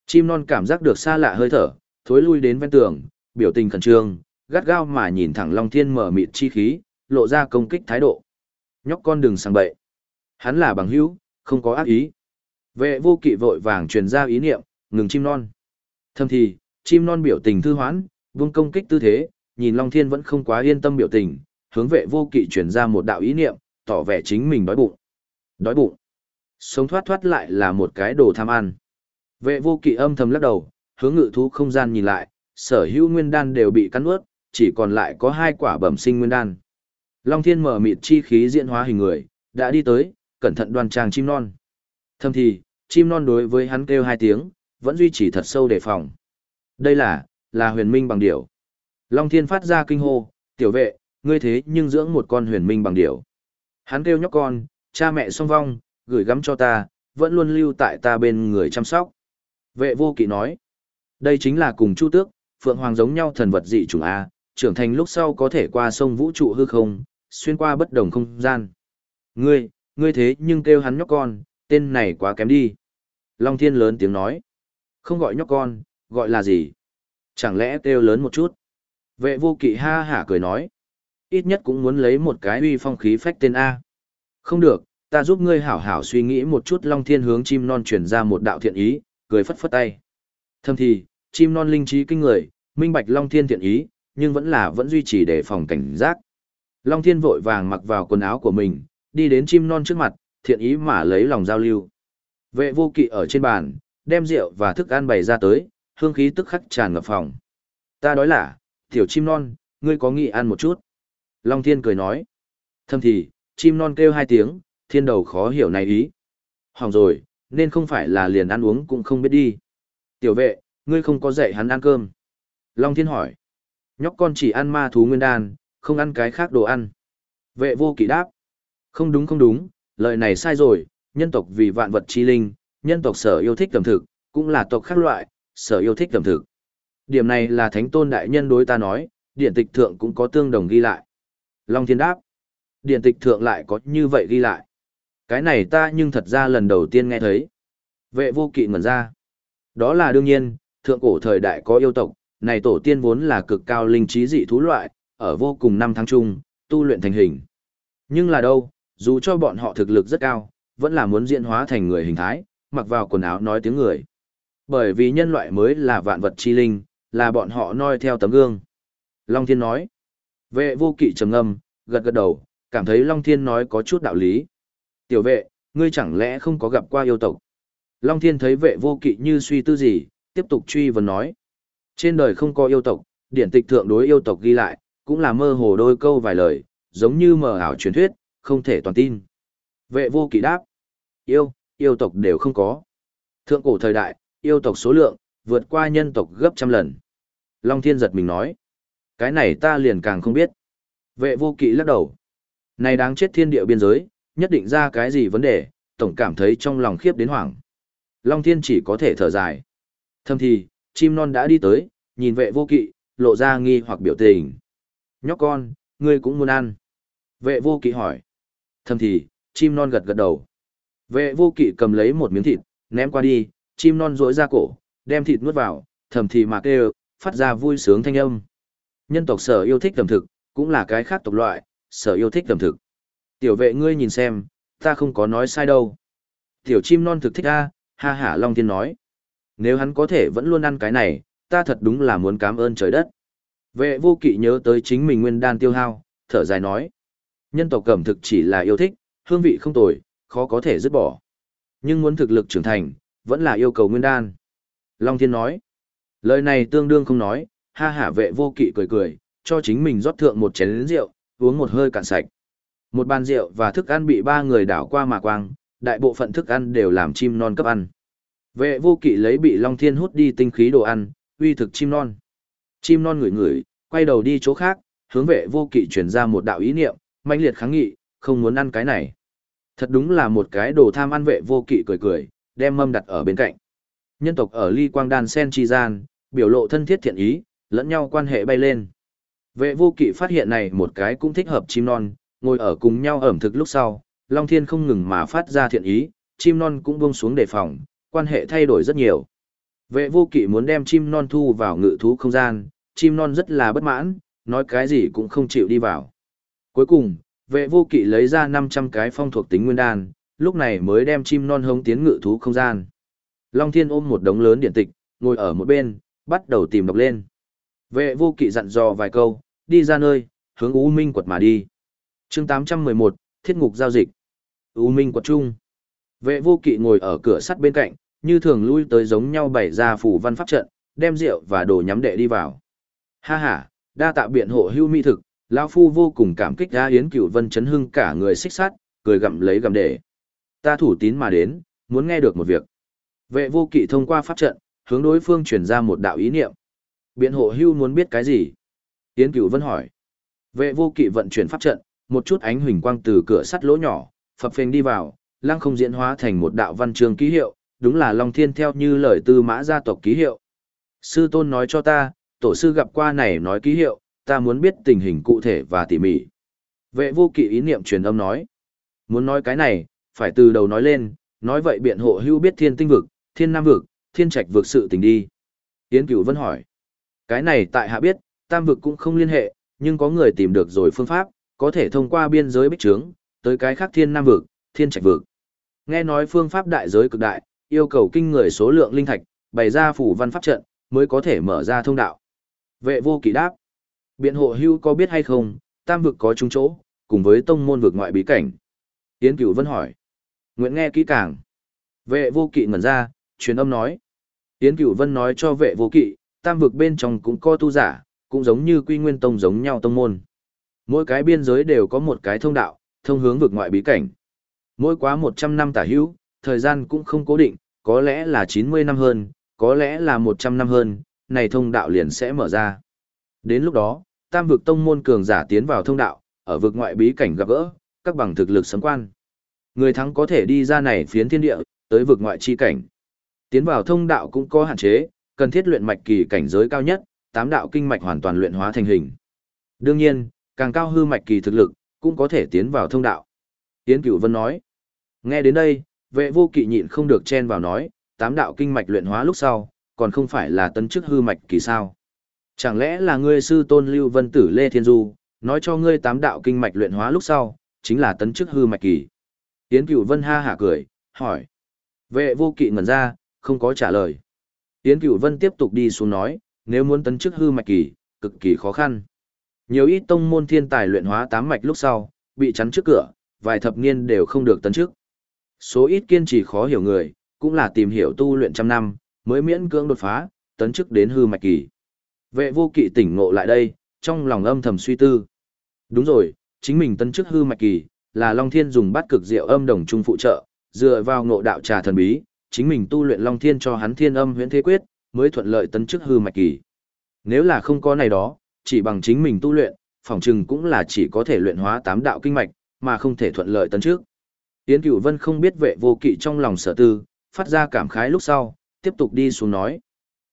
[SPEAKER 1] chim non cảm giác được xa lạ hơi thở, thối lui đến ven tường, biểu tình khẩn trương, gắt gao mà nhìn thẳng Long Thiên mở mịt chi khí, lộ ra công kích thái độ. Nhóc con đừng sang bậy. Hắn là bằng hữu, không có ác ý. Vệ vô kỵ vội vàng truyền ra ý niệm, ngừng chim non. Thâm thì, chim non biểu tình thư hoãn, vương công kích tư thế, nhìn Long Thiên vẫn không quá yên tâm biểu tình, hướng vệ vô kỵ truyền ra một đạo ý niệm, tỏ vẻ chính mình đói bụng. Đói bụng. Sống thoát thoát lại là một cái đồ tham ăn. Vệ vô kỵ âm thầm lắc đầu, hướng ngự thú không gian nhìn lại, sở hữu nguyên đan đều bị cắn ướt, chỉ còn lại có hai quả bẩm sinh nguyên đan. Long thiên mở mịt chi khí diễn hóa hình người, đã đi tới, cẩn thận đoan trang chim non. Thâm thì, chim non đối với hắn kêu hai tiếng, vẫn duy trì thật sâu đề phòng. Đây là, là huyền minh bằng điểu. Long thiên phát ra kinh hô, tiểu vệ, ngươi thế nhưng dưỡng một con huyền minh bằng điểu. Hắn kêu nhóc con, cha mẹ song vong, gửi gắm cho ta, vẫn luôn lưu tại ta bên người chăm sóc. Vệ vô kỵ nói, đây chính là cùng chu tước, phượng hoàng giống nhau thần vật dị chủng A, trưởng thành lúc sau có thể qua sông vũ trụ hư không, xuyên qua bất đồng không gian. Ngươi, ngươi thế nhưng kêu hắn nhóc con, tên này quá kém đi. Long thiên lớn tiếng nói, không gọi nhóc con, gọi là gì? Chẳng lẽ kêu lớn một chút? Vệ vô kỵ ha hả cười nói, ít nhất cũng muốn lấy một cái uy phong khí phách tên A. Không được, ta giúp ngươi hảo hảo suy nghĩ một chút Long Thiên hướng chim non truyền ra một đạo thiện ý, cười phất phất tay. Thâm thì, chim non linh trí kinh người, minh bạch Long Thiên thiện ý, nhưng vẫn là vẫn duy trì để phòng cảnh giác. Long Thiên vội vàng mặc vào quần áo của mình, đi đến chim non trước mặt, thiện ý mà lấy lòng giao lưu. Vệ vô kỵ ở trên bàn, đem rượu và thức ăn bày ra tới, hương khí tức khắc tràn ngập phòng. Ta đói là, tiểu chim non, ngươi có nghĩ ăn một chút? Long Thiên cười nói. Thâm thì, chim non kêu hai tiếng, thiên đầu khó hiểu này ý. Hỏng rồi, nên không phải là liền ăn uống cũng không biết đi. Tiểu vệ, ngươi không có dạy hắn ăn cơm. Long Thiên hỏi. Nhóc con chỉ ăn ma thú nguyên đan, không ăn cái khác đồ ăn. Vệ vô kỵ đáp. Không đúng không đúng, lời này sai rồi, nhân tộc vì vạn vật chi linh, nhân tộc sở yêu thích tầm thực, cũng là tộc khác loại, sở yêu thích tầm thực. Điểm này là thánh tôn đại nhân đối ta nói, điện tịch thượng cũng có tương đồng ghi lại. Long Thiên đáp. Điện tịch thượng lại có như vậy ghi lại. Cái này ta nhưng thật ra lần đầu tiên nghe thấy. Vệ vô kỵ ngẩn ra. Đó là đương nhiên, thượng cổ thời đại có yêu tộc, này tổ tiên vốn là cực cao linh trí dị thú loại, ở vô cùng năm tháng chung, tu luyện thành hình. Nhưng là đâu, dù cho bọn họ thực lực rất cao, vẫn là muốn diễn hóa thành người hình thái, mặc vào quần áo nói tiếng người. Bởi vì nhân loại mới là vạn vật chi linh, là bọn họ noi theo tấm gương. Long Thiên nói. Vệ vô kỵ trầm ngâm, gật gật đầu, cảm thấy Long Thiên nói có chút đạo lý. Tiểu vệ, ngươi chẳng lẽ không có gặp qua yêu tộc? Long Thiên thấy vệ vô kỵ như suy tư gì, tiếp tục truy vấn nói. Trên đời không có yêu tộc, điển tịch thượng đối yêu tộc ghi lại, cũng là mơ hồ đôi câu vài lời, giống như mờ ảo truyền thuyết, không thể toàn tin. Vệ vô kỵ đáp. Yêu, yêu tộc đều không có. Thượng cổ thời đại, yêu tộc số lượng, vượt qua nhân tộc gấp trăm lần. Long Thiên giật mình nói. Cái này ta liền càng không biết. Vệ vô kỵ lắc đầu. Này đáng chết thiên địa biên giới, nhất định ra cái gì vấn đề, tổng cảm thấy trong lòng khiếp đến hoảng. Long Thiên chỉ có thể thở dài. Thâm thì, chim non đã đi tới, nhìn vệ vô kỵ, lộ ra nghi hoặc biểu tình. Nhóc con, ngươi cũng muốn ăn. Vệ vô kỵ hỏi. Thâm thì, chim non gật gật đầu. Vệ vô kỵ cầm lấy một miếng thịt, ném qua đi, chim non rỗi ra cổ, đem thịt nuốt vào, thầm thì mạc đều, phát ra vui sướng thanh âm. Nhân tộc sở yêu thích tầm thực, cũng là cái khác tộc loại, sở yêu thích tầm thực. Tiểu vệ ngươi nhìn xem, ta không có nói sai đâu. Tiểu chim non thực thích a, ha hả Long Thiên nói. Nếu hắn có thể vẫn luôn ăn cái này, ta thật đúng là muốn cảm ơn trời đất. Vệ vô kỵ nhớ tới chính mình nguyên đan tiêu hao, thở dài nói. Nhân tộc cẩm thực chỉ là yêu thích, hương vị không tồi, khó có thể dứt bỏ. Nhưng muốn thực lực trưởng thành, vẫn là yêu cầu nguyên đan. Long Thiên nói. Lời này tương đương không nói, ha hả vệ vô kỵ cười cười, cho chính mình rót thượng một chén rượu, uống một hơi cạn sạch. Một bàn rượu và thức ăn bị ba người đảo qua mà quang, đại bộ phận thức ăn đều làm chim non cấp ăn. Vệ vô kỵ lấy bị Long Thiên hút đi tinh khí đồ ăn, uy thực chim non. Chim non ngửi ngửi, quay đầu đi chỗ khác, hướng vệ vô kỵ truyền ra một đạo ý niệm, mãnh liệt kháng nghị, không muốn ăn cái này. Thật đúng là một cái đồ tham ăn vệ vô kỵ cười cười, đem mâm đặt ở bên cạnh. Nhân tộc ở ly quang đan sen chi gian, biểu lộ thân thiết thiện ý, lẫn nhau quan hệ bay lên. Vệ vô kỵ phát hiện này một cái cũng thích hợp chim non, ngồi ở cùng nhau ẩm thực lúc sau, Long Thiên không ngừng mà phát ra thiện ý, chim non cũng buông xuống đề phòng, quan hệ thay đổi rất nhiều. Vệ vô kỵ muốn đem chim non thu vào ngự thú không gian, chim non rất là bất mãn, nói cái gì cũng không chịu đi vào. Cuối cùng, vệ vô kỵ lấy ra 500 cái phong thuộc tính nguyên đan, lúc này mới đem chim non hống tiến ngự thú không gian. Long Thiên ôm một đống lớn điện tịch, ngồi ở một bên, bắt đầu tìm đọc lên. Vệ vô kỵ dặn dò vài câu, đi ra nơi, hướng U Minh quật mà đi chương 811, Thiết ngục giao dịch. U Minh quật trung. Vệ vô kỵ ngồi ở cửa sắt bên cạnh, như thường lui tới giống nhau bày ra phủ văn pháp trận, đem rượu và đồ nhắm đệ đi vào. Ha ha, đa tạ biện hộ hưu mỹ thực, lão phu vô cùng cảm kích ra yến cửu vân chấn hưng cả người xích sát, cười gặm lấy gặm để. Ta thủ tín mà đến, muốn nghe được một việc. Vệ vô kỵ thông qua pháp trận, hướng đối phương truyền ra một đạo ý niệm. Biện hộ hưu muốn biết cái gì? Yến cửu vân hỏi. Vệ vô kỵ vận chuyển pháp trận, một chút ánh huỳnh quang từ cửa sắt lỗ nhỏ, phập phình đi vào, lăng không diễn hóa thành một đạo văn chương ký hiệu, đúng là Long Thiên theo như lời tư mã gia tộc ký hiệu. Sư tôn nói cho ta, tổ sư gặp qua này nói ký hiệu, ta muốn biết tình hình cụ thể và tỉ mỉ. Vệ vô kỵ ý niệm truyền âm nói. Muốn nói cái này, phải từ đầu nói lên, nói vậy biện hộ hưu biết thiên tinh vực, thiên nam vực, thiên trạch vực sự tình đi. Yến cửu vân hỏi. Cái này tại hạ biết, tam vực cũng không liên hệ, nhưng có người tìm được rồi phương pháp, có thể thông qua biên giới bích trướng, tới cái khác thiên nam vực, thiên trạch vực. Nghe nói phương pháp đại giới cực đại, yêu cầu kinh người số lượng linh thạch, bày ra phủ văn pháp trận, mới có thể mở ra thông đạo. Vệ vô kỵ đáp. Biện hộ hưu có biết hay không, tam vực có chung chỗ, cùng với tông môn vực ngoại bí cảnh. Yến cửu vân hỏi. nguyễn nghe kỹ càng. Vệ vô kỵ ngẩn ra, truyền âm nói. Yến cửu vân nói cho vệ vô kỵ, tam vực bên trong cũng có tu giả, cũng giống như quy nguyên tông giống nhau tông môn. Mỗi cái biên giới đều có một cái thông đạo, thông hướng vực ngoại bí cảnh. Mỗi quá 100 năm tả hữu, thời gian cũng không cố định, có lẽ là 90 năm hơn, có lẽ là 100 năm hơn, này thông đạo liền sẽ mở ra. Đến lúc đó, tam vực tông môn cường giả tiến vào thông đạo, ở vực ngoại bí cảnh gặp gỡ, các bằng thực lực sấm quan. Người thắng có thể đi ra này phiến thiên địa, tới vực ngoại chi cảnh. Tiến vào thông đạo cũng có hạn chế, cần thiết luyện mạch kỳ cảnh giới cao nhất, tám đạo kinh mạch hoàn toàn luyện hóa thành hình. Đương nhiên, càng cao hư mạch kỳ thực lực, cũng có thể tiến vào thông đạo. Tiến Cửu Vân nói. Nghe đến đây, vệ vô kỵ nhịn không được chen vào nói, tám đạo kinh mạch luyện hóa lúc sau, còn không phải là tấn chức hư mạch kỳ sao. Chẳng lẽ là ngươi sư tôn Lưu Vân Tử Lê Thiên Du, nói cho ngươi tám đạo kinh mạch luyện hóa lúc sau, chính là tấn chức hư mạch kỳ. Yến Cửu Vân ha hả cười, hỏi. Vệ vô kỵ ngẩn ra, không có trả lời. Yến Cửu Vân tiếp tục đi xuống nói, nếu muốn tấn chức hư mạch kỳ, cực kỳ khó khăn. Nhiều ít tông môn thiên tài luyện hóa tám mạch lúc sau, bị chắn trước cửa, vài thập niên đều không được tấn chức. Số ít kiên trì khó hiểu người, cũng là tìm hiểu tu luyện trăm năm, mới miễn cưỡng đột phá, tấn chức đến hư mạch kỳ. Vệ vô kỵ tỉnh ngộ lại đây, trong lòng âm thầm suy tư. Đúng rồi, chính mình tấn chức hư mạch kỳ, là Long Thiên dùng bát cực diệu âm đồng trung phụ trợ, dựa vào ngộ đạo trà thần bí, chính mình tu luyện Long Thiên cho hắn thiên âm huyễn thế quyết, mới thuận lợi tấn chức hư mạch kỳ. Nếu là không có này đó, chỉ bằng chính mình tu luyện, phỏng chừng cũng là chỉ có thể luyện hóa tám đạo kinh mạch, mà không thể thuận lợi tấn trước. Yến Cửu Vân không biết vệ vô kỵ trong lòng sở tư, phát ra cảm khái lúc sau, tiếp tục đi xuống nói.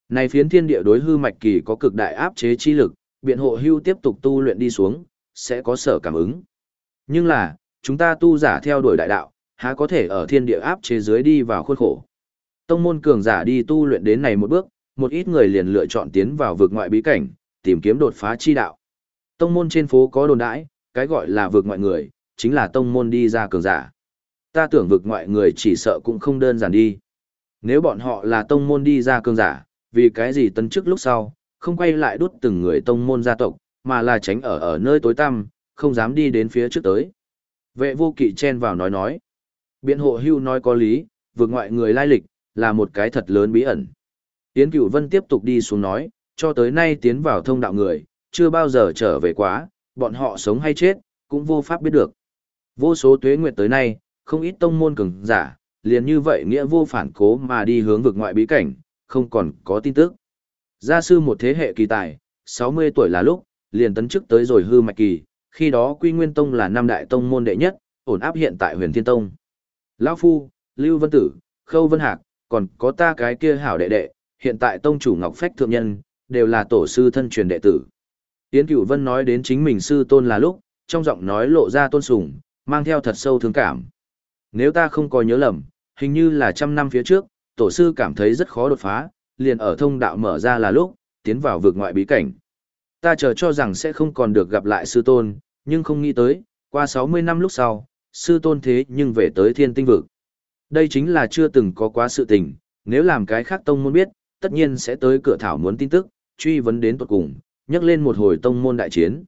[SPEAKER 1] Này phiến thiên địa đối hư mạch kỳ có cực đại áp chế chi lực, biện hộ hưu tiếp tục tu luyện đi xuống, sẽ có sở cảm ứng. Nhưng là, chúng ta tu giả theo đuổi đại đạo, há có thể ở thiên địa áp chế dưới đi vào khuôn khổ. Tông môn cường giả đi tu luyện đến này một bước, một ít người liền lựa chọn tiến vào vực ngoại bí cảnh, tìm kiếm đột phá chi đạo. Tông môn trên phố có đồn đãi, cái gọi là vực ngoại người, chính là tông môn đi ra cường giả. Ta tưởng vực ngoại người chỉ sợ cũng không đơn giản đi. Nếu bọn họ là tông môn đi ra cường giả, vì cái gì tấn chức lúc sau, không quay lại đút từng người tông môn gia tộc, mà là tránh ở ở nơi tối tăm, không dám đi đến phía trước tới. Vệ vô kỵ chen vào nói nói. Biện hộ hưu nói có lý, vượt ngoại người lai lịch, là một cái thật lớn bí ẩn. Tiến cửu vân tiếp tục đi xuống nói, cho tới nay tiến vào thông đạo người, chưa bao giờ trở về quá, bọn họ sống hay chết, cũng vô pháp biết được. Vô số tuế nguyệt tới nay, không ít tông môn cường giả, liền như vậy nghĩa vô phản cố mà đi hướng vực ngoại bí cảnh, không còn có tin tức. Gia sư một thế hệ kỳ tài, 60 tuổi là lúc, liền tấn chức tới rồi hư mạch kỳ, khi đó Quy Nguyên Tông là năm đại tông môn đệ nhất, ổn áp hiện tại Huyền Thiên Tông. Lão Phu, Lưu Vân Tử, Khâu Vân Hạc, còn có ta cái kia hảo đệ đệ, hiện tại tông chủ Ngọc Phách Thượng Nhân, đều là tổ sư thân truyền đệ tử. Yến Cửu Vân nói đến chính mình sư tôn là lúc, trong giọng nói lộ ra tôn sùng, mang theo thật sâu thương cảm. Nếu ta không có nhớ lầm, hình như là trăm năm phía trước, tổ sư cảm thấy rất khó đột phá, liền ở thông đạo mở ra là lúc, tiến vào vực ngoại bí cảnh. Ta chờ cho rằng sẽ không còn được gặp lại sư tôn, nhưng không nghĩ tới, qua 60 năm lúc sau, sư tôn thế nhưng về tới thiên tinh vực. Đây chính là chưa từng có quá sự tình, nếu làm cái khác tông muốn biết, tất nhiên sẽ tới cửa thảo muốn tin tức, truy vấn đến tận cùng, nhắc lên một hồi tông môn đại chiến.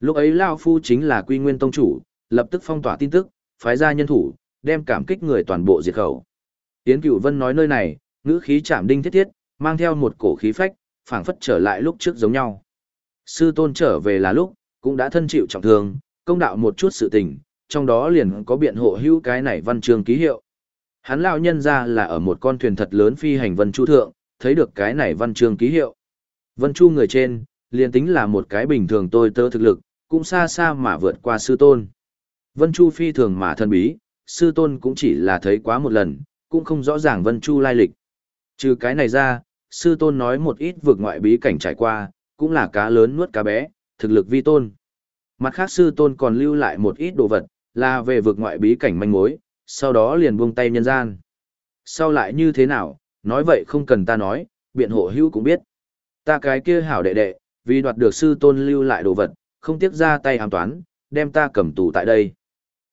[SPEAKER 1] Lúc ấy Lao Phu chính là quy nguyên tông chủ, lập tức phong tỏa tin tức, phái ra nhân thủ, đem cảm kích người toàn bộ diệt khẩu. Yến Cửu Vân nói nơi này, ngữ khí chạm đinh thiết thiết, mang theo một cổ khí phách, phảng phất trở lại lúc trước giống nhau. Sư tôn trở về là lúc, cũng đã thân chịu trọng thương, công đạo một chút sự tình, trong đó liền có biện hộ hữu cái này văn chương ký hiệu. Hắn lão nhân ra là ở một con thuyền thật lớn phi hành vân chu thượng, thấy được cái này văn chương ký hiệu. Vân chu người trên, liền tính là một cái bình thường tôi tớ thực lực, cũng xa xa mà vượt qua sư tôn. Vân chu phi thường mà thân bí, sư tôn cũng chỉ là thấy quá một lần, cũng không rõ ràng vân chu lai lịch. Trừ cái này ra, sư tôn nói một ít vượt ngoại bí cảnh trải qua, cũng là cá lớn nuốt cá bé, thực lực vi tôn. Mặt khác sư tôn còn lưu lại một ít đồ vật, là về vượt ngoại bí cảnh manh mối, sau đó liền buông tay nhân gian. Sau lại như thế nào, nói vậy không cần ta nói, biện hộ hữu cũng biết. Ta cái kia hảo đệ đệ, vì đoạt được sư tôn lưu lại đồ vật, không tiếc ra tay hàm toán, đem ta cầm tù tại đây.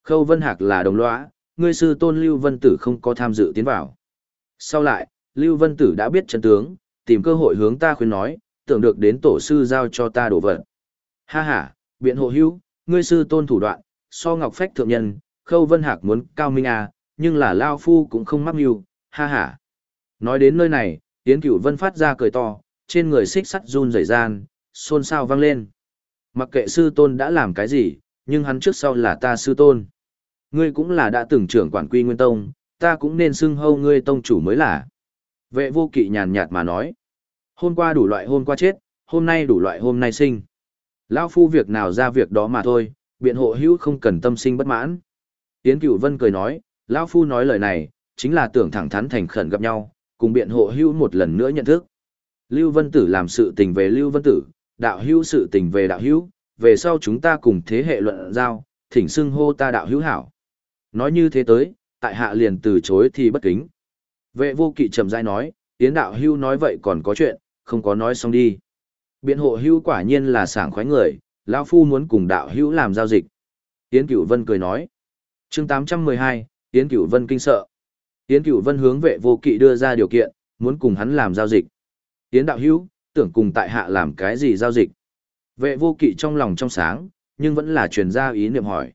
[SPEAKER 1] Khâu Vân Hạc là đồng lõa, ngươi sư tôn Lưu Vân Tử không có tham dự tiến vào. Sau lại, Lưu Vân Tử đã biết chân tướng, tìm cơ hội hướng ta khuyên nói, tưởng được đến tổ sư giao cho ta đồ vật. Ha ha, biện hộ hữu, ngươi sư tôn thủ đoạn, so ngọc phách thượng nhân, Khâu Vân Hạc muốn cao minh à, nhưng là Lao Phu cũng không mắc mưu, ha ha. Nói đến nơi này, Yến Cửu Vân phát ra cười to, trên người xích sắt run rẩy gian, xôn xao vang lên. Mặc kệ sư tôn đã làm cái gì, nhưng hắn trước sau là ta sư tôn. Ngươi cũng là đã từng trưởng quản quy nguyên tông, ta cũng nên xưng hâu ngươi tông chủ mới là. Vệ vô kỵ nhàn nhạt mà nói. Hôm qua đủ loại hôm qua chết, hôm nay đủ loại hôm nay sinh. Lão phu việc nào ra việc đó mà thôi, biện hộ hữu không cần tâm sinh bất mãn. Tiến Cửu Vân cười nói, Lão phu nói lời này, chính là tưởng thẳng thắn thành khẩn gặp nhau, cùng biện hộ hữu một lần nữa nhận thức. Lưu Vân Tử làm sự tình về Lưu Vân Tử, đạo hữu sự tình về đạo hữu, về sau chúng ta cùng thế hệ luận giao, thỉnh xưng hô ta đạo hữu hảo. Nói như thế tới, tại hạ liền từ chối thì bất kính. Vệ vô kỵ trầm rãi nói, tiến đạo hữu nói vậy còn có chuyện, không có nói xong đi. Biện hộ hữu quả nhiên là sảng khoái người, lão phu muốn cùng đạo hữu làm giao dịch. Tiến Cửu Vân cười nói. chương 812, tiến Cửu Vân kinh sợ. Tiến Cửu Vân hướng vệ vô kỵ đưa ra điều kiện, muốn cùng hắn làm giao dịch. Yến đạo hữu, tưởng cùng tại hạ làm cái gì giao dịch? Vệ vô kỵ trong lòng trong sáng, nhưng vẫn là truyền ra ý niệm hỏi.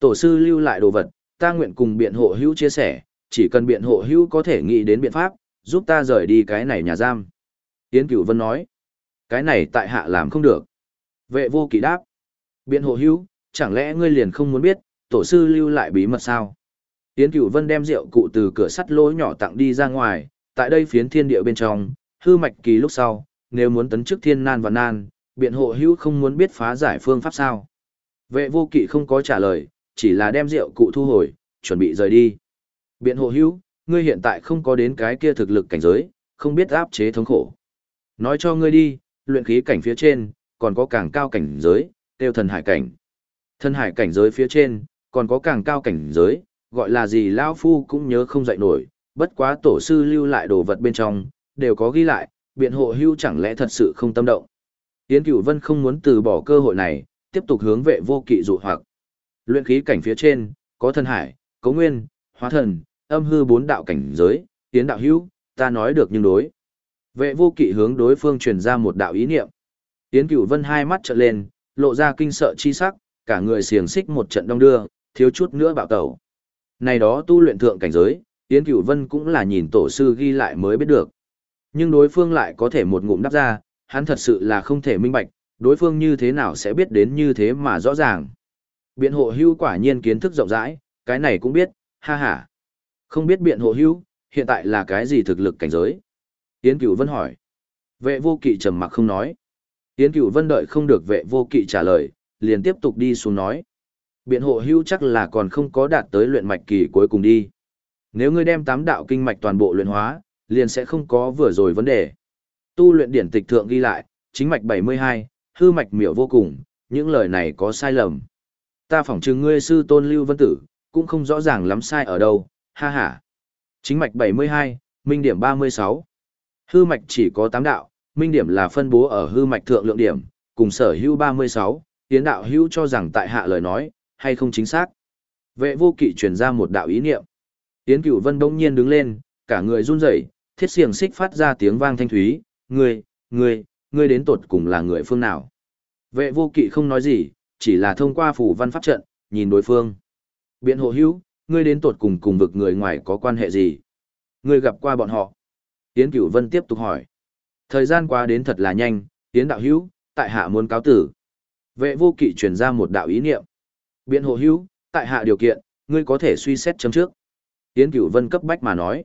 [SPEAKER 1] Tổ sư lưu lại đồ vật, ta nguyện cùng biện hộ hữu chia sẻ, chỉ cần biện hộ hữu có thể nghĩ đến biện pháp, giúp ta rời đi cái này nhà giam. Yến Cửu Vân nói, cái này tại hạ làm không được. Vệ vô kỵ đáp, biện hộ hữu, chẳng lẽ ngươi liền không muốn biết, tổ sư lưu lại bí mật sao? Yến Cửu Vân đem rượu cụ từ cửa sắt lỗ nhỏ tặng đi ra ngoài, tại đây phiến thiên địa bên trong, hư mạch kỳ lúc sau, nếu muốn tấn chức thiên nan và nan, biện hộ hữu không muốn biết phá giải phương pháp sao. Vệ vô kỵ không có trả lời, chỉ là đem rượu cụ thu hồi, chuẩn bị rời đi. Biện hộ hữu, ngươi hiện tại không có đến cái kia thực lực cảnh giới, không biết áp chế thống khổ. Nói cho ngươi đi, luyện khí cảnh phía trên, còn có càng cao cảnh giới, tiêu thần hải cảnh. Thần hải cảnh giới phía trên, còn có càng cao cảnh giới, gọi là gì Lao Phu cũng nhớ không dạy nổi, bất quá tổ sư lưu lại đồ vật bên trong, đều có ghi lại, biện hộ hưu chẳng lẽ thật sự không tâm động. Yến Cửu Vân không muốn từ bỏ cơ hội này, tiếp tục hướng vệ vô kỵ dụ hoặc. Luyện khí cảnh phía trên, có thần hải, cấu nguyên, hóa thần, âm hư bốn đạo cảnh giới, tiến đạo hưu, ta nói được nhưng đối. Vệ vô kỵ hướng đối phương truyền ra một đạo ý niệm. Yến Cửu Vân hai mắt trợn lên, lộ ra kinh sợ chi sắc, cả người xiềng xích một trận đông đưa, thiếu chút nữa bạo tẩu. Này đó tu luyện thượng cảnh giới, Yến Cửu Vân cũng là nhìn tổ sư ghi lại mới biết được. Nhưng đối phương lại có thể một ngụm đáp ra, hắn thật sự là không thể minh bạch, đối phương như thế nào sẽ biết đến như thế mà rõ ràng. Biện hộ hưu quả nhiên kiến thức rộng rãi, cái này cũng biết, ha ha. Không biết biện hộ hưu, hiện tại là cái gì thực lực cảnh giới? Yến Cửu Vân hỏi. Vệ vô kỵ trầm mặc không nói. Yến Cửu Vân đợi không được vệ vô kỵ trả lời, liền tiếp tục đi xuống nói. Biện hộ hưu chắc là còn không có đạt tới luyện mạch kỳ cuối cùng đi. Nếu ngươi đem tám đạo kinh mạch toàn bộ luyện hóa, liền sẽ không có vừa rồi vấn đề. Tu luyện điển tịch thượng ghi lại, chính mạch 72, hư mạch miểu vô cùng, những lời này có sai lầm. Ta phỏng chừng ngươi sư tôn lưu vân tử, cũng không rõ ràng lắm sai ở đâu, ha ha. Chính mạch 72, minh điểm 36. Hư mạch chỉ có 8 đạo, minh điểm là phân bố ở hư mạch thượng lượng điểm, cùng sở hữu 36, tiến đạo hữu cho rằng tại hạ lời nói, hay không chính xác. Vệ vô kỵ truyền ra một đạo ý niệm. tiến Cửu Vân bỗng nhiên đứng lên, cả người run rẩy, thiết xiềng xích phát ra tiếng vang thanh thúy, "Ngươi, ngươi, ngươi đến tột cùng là người phương nào?" Vệ vô kỵ không nói gì, chỉ là thông qua phủ văn pháp trận, nhìn đối phương. Biện hộ hữu, ngươi đến tột cùng cùng vực người ngoài có quan hệ gì? Ngươi gặp qua bọn họ? Tiến Cửu Vân tiếp tục hỏi. Thời gian qua đến thật là nhanh, tiến đạo hữu, tại hạ muốn cáo tử. Vệ vô kỵ truyền ra một đạo ý niệm. Biện hộ hữu, tại hạ điều kiện, ngươi có thể suy xét chấm trước. Tiến Cửu Vân cấp bách mà nói.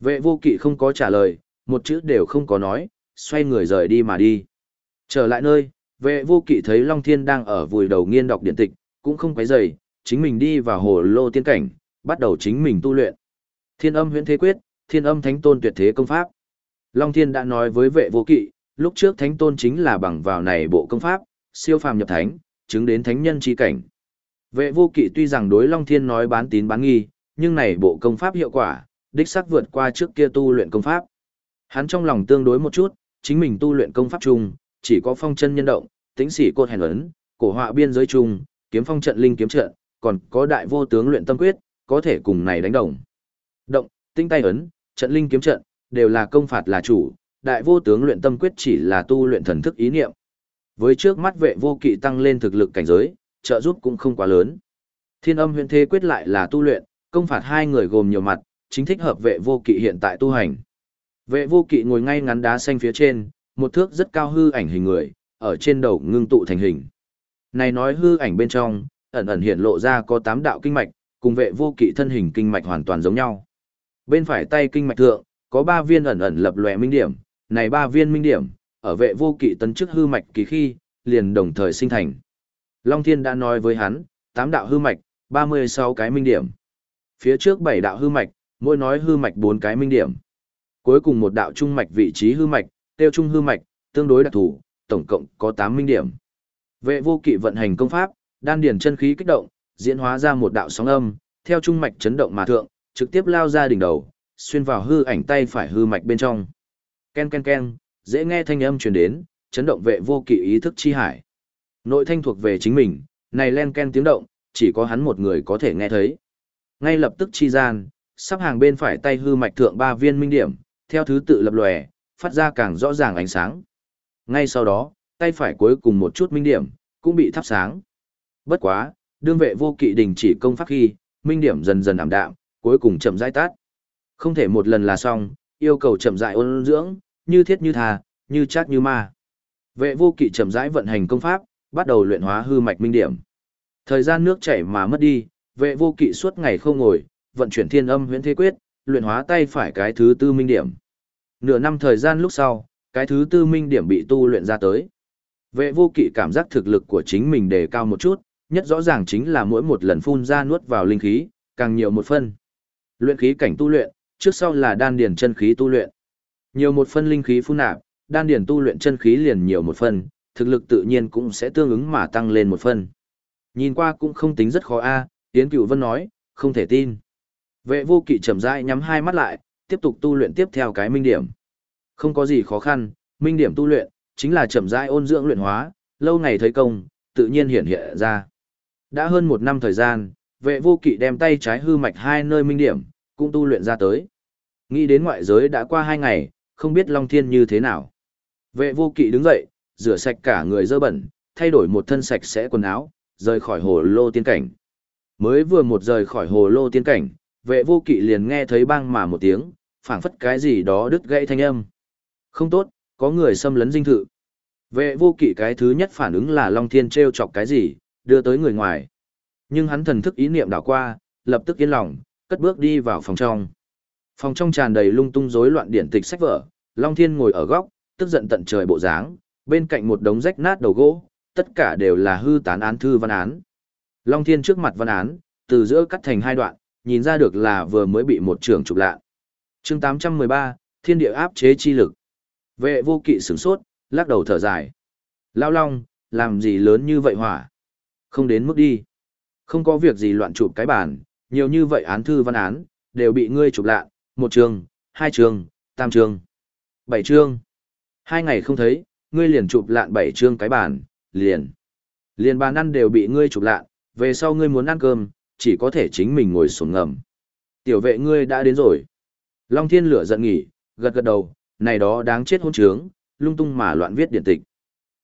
[SPEAKER 1] Vệ vô kỵ không có trả lời, một chữ đều không có nói, xoay người rời đi mà đi. Trở lại nơi, vệ vô kỵ thấy Long Thiên đang ở vùi đầu nghiên đọc điện tịch, cũng không quấy rầy, chính mình đi vào hồ lô tiên cảnh, bắt đầu chính mình tu luyện. Thiên âm huyễn thế quyết, thiên âm thánh tôn tuyệt thế công pháp. Long Thiên đã nói với vệ vô kỵ, lúc trước thánh tôn chính là bằng vào này bộ công pháp, siêu phàm nhập thánh, chứng đến thánh nhân chi cảnh. Vệ vô kỵ tuy rằng đối Long Thiên nói bán tín bán nghi, nhưng này bộ công pháp hiệu quả, đích xác vượt qua trước kia tu luyện công pháp. Hắn trong lòng tương đối một chút, chính mình tu luyện công pháp chung, chỉ có phong chân nhân động, tính sĩ cột hèn ấn, cổ họa biên giới chung, kiếm phong trận linh kiếm trận, còn có đại vô tướng luyện tâm quyết, có thể cùng này đánh đồng. Động, tinh tay ấn, trận linh kiếm trận, đều là công phạt là chủ, đại vô tướng luyện tâm quyết chỉ là tu luyện thần thức ý niệm. Với trước mắt vệ vô kỵ tăng lên thực lực cảnh giới, trợ giúp cũng không quá lớn. Thiên âm huyền thế quyết lại là tu luyện, công phạt hai người gồm nhiều mặt, chính thích hợp vệ vô kỵ hiện tại tu hành. Vệ vô kỵ ngồi ngay ngắn đá xanh phía trên, một thước rất cao hư ảnh hình người, ở trên đầu ngưng tụ thành hình. Này nói hư ảnh bên trong, ẩn ẩn hiện lộ ra có tám đạo kinh mạch, cùng vệ vô kỵ thân hình kinh mạch hoàn toàn giống nhau. Bên phải tay kinh mạch thượng, có ba viên ẩn ẩn lập lòe minh điểm, này ba viên minh điểm, ở vệ vô kỵ tấn chức hư mạch kỳ khi, liền đồng thời sinh thành. Long Thiên đã nói với hắn, tám đạo hư mạch, 36 cái minh điểm. Phía trước bảy đạo hư mạch, mỗi nói hư mạch bốn cái minh điểm. Cuối cùng một đạo trung mạch vị trí hư mạch, tiêu trung hư mạch, tương đối đặc thù, tổng cộng có 8 minh điểm. Vệ vô kỵ vận hành công pháp, đan điển chân khí kích động, diễn hóa ra một đạo sóng âm, theo trung mạch chấn động mà thượng, trực tiếp lao ra đỉnh đầu, xuyên vào hư ảnh tay phải hư mạch bên trong. Ken ken ken, dễ nghe thanh âm truyền đến, chấn động vệ vô kỵ ý thức chi hải. Nội thanh thuộc về chính mình, này len ken tiếng động, chỉ có hắn một người có thể nghe thấy. Ngay lập tức chi gian, sắp hàng bên phải tay hư mạch thượng ba viên minh điểm, theo thứ tự lập lòe, phát ra càng rõ ràng ánh sáng. Ngay sau đó, tay phải cuối cùng một chút minh điểm, cũng bị thắp sáng. Bất quá, đương vệ vô kỵ đình chỉ công pháp khi, minh điểm dần dần ảm đạm, cuối cùng chậm rãi tắt. Không thể một lần là xong, yêu cầu chậm rãi ôn dưỡng, như thiết như thà, như chắc như ma. Vệ vô kỵ chậm rãi vận hành công pháp, bắt đầu luyện hóa hư mạch minh điểm. Thời gian nước chảy mà mất đi, vệ vô kỵ suốt ngày không ngồi, vận chuyển thiên âm huyễn thế quyết, luyện hóa tay phải cái thứ tư minh điểm. Nửa năm thời gian lúc sau, cái thứ tư minh điểm bị tu luyện ra tới. Vệ vô kỵ cảm giác thực lực của chính mình đề cao một chút, nhất rõ ràng chính là mỗi một lần phun ra nuốt vào linh khí, càng nhiều một phân. Luyện khí cảnh tu luyện, trước sau là đan điền chân khí tu luyện. Nhiều một phân linh khí phun nạp, đan điền tu luyện chân khí liền nhiều một phân, thực lực tự nhiên cũng sẽ tương ứng mà tăng lên một phân. Nhìn qua cũng không tính rất khó a, à, Yến Cửu Vân nói, không thể tin. Vệ vô kỵ chậm rãi nhắm hai mắt lại, tiếp tục tu luyện tiếp theo cái minh điểm. Không có gì khó khăn, minh điểm tu luyện, chính là chậm rãi ôn dưỡng luyện hóa, lâu ngày thấy công, tự nhiên hiện hiện ra. Đã hơn một năm thời gian, vệ vô kỵ đem tay trái hư mạch hai nơi minh điểm, cũng tu luyện ra tới. Nghĩ đến ngoại giới đã qua hai ngày, không biết Long Thiên như thế nào. Vệ vô kỵ đứng dậy, rửa sạch cả người dơ bẩn, thay đổi một thân sạch sẽ quần áo, rời khỏi hồ lô tiên cảnh. Mới vừa một rời khỏi hồ lô tiên cảnh, vệ vô kỵ liền nghe thấy bang mà một tiếng, phảng phất cái gì đó đứt gãy thanh âm. Không tốt, có người xâm lấn dinh thự. Vệ vô kỵ cái thứ nhất phản ứng là Long Thiên treo chọc cái gì, đưa tới người ngoài. Nhưng hắn thần thức ý niệm đảo qua, lập tức yên lòng, cất bước đi vào phòng trong. Phòng trong tràn đầy lung tung rối loạn điển tịch sách vở, Long Thiên ngồi ở góc, tức giận tận trời bộ dáng, bên cạnh một đống rách nát đầu gỗ, tất cả đều là hư tán án thư văn án. Long Thiên trước mặt văn án, từ giữa cắt thành hai đoạn, nhìn ra được là vừa mới bị một trường trục lạ. Chương 813, Thiên địa áp chế chi lực. Vệ vô kỵ sửng sốt, lắc đầu thở dài. Lao Long, làm gì lớn như vậy hỏa? Không đến mức đi. Không có việc gì loạn chụp cái bản, nhiều như vậy án thư văn án, đều bị ngươi chụp lạ, một trường, hai trường, tam trường, bảy trường. Hai ngày không thấy, ngươi liền chụp lạn bảy trường cái bàn, liền. Liền bàn ăn đều bị ngươi chụp lạn, về sau ngươi muốn ăn cơm, chỉ có thể chính mình ngồi xuống ngầm. Tiểu vệ ngươi đã đến rồi. Long thiên lửa giận nghỉ, gật gật đầu, này đó đáng chết hôn trướng, lung tung mà loạn viết điện tịch.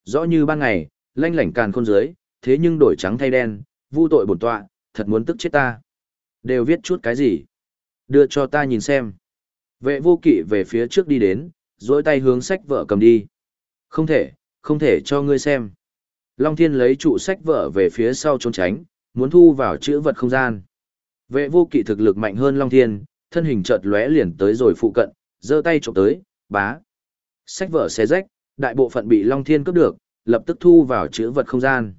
[SPEAKER 1] Rõ như ban ngày, lanh lảnh càn khôn dưới, thế nhưng đổi trắng thay đen, vu tội bổn tọa, thật muốn tức chết ta. Đều viết chút cái gì? Đưa cho ta nhìn xem. Vệ vô kỵ về phía trước đi đến, dối tay hướng sách vợ cầm đi. Không thể, không thể cho ngươi xem. Long Thiên lấy trụ sách vợ về phía sau trốn tránh, muốn thu vào chữ vật không gian. Vệ vô kỵ thực lực mạnh hơn Long Thiên, thân hình chợt lóe liền tới rồi phụ cận, giơ tay chụp tới, bá. Sách vở xé rách, đại bộ phận bị Long Thiên cướp được, lập tức thu vào chữ vật không gian.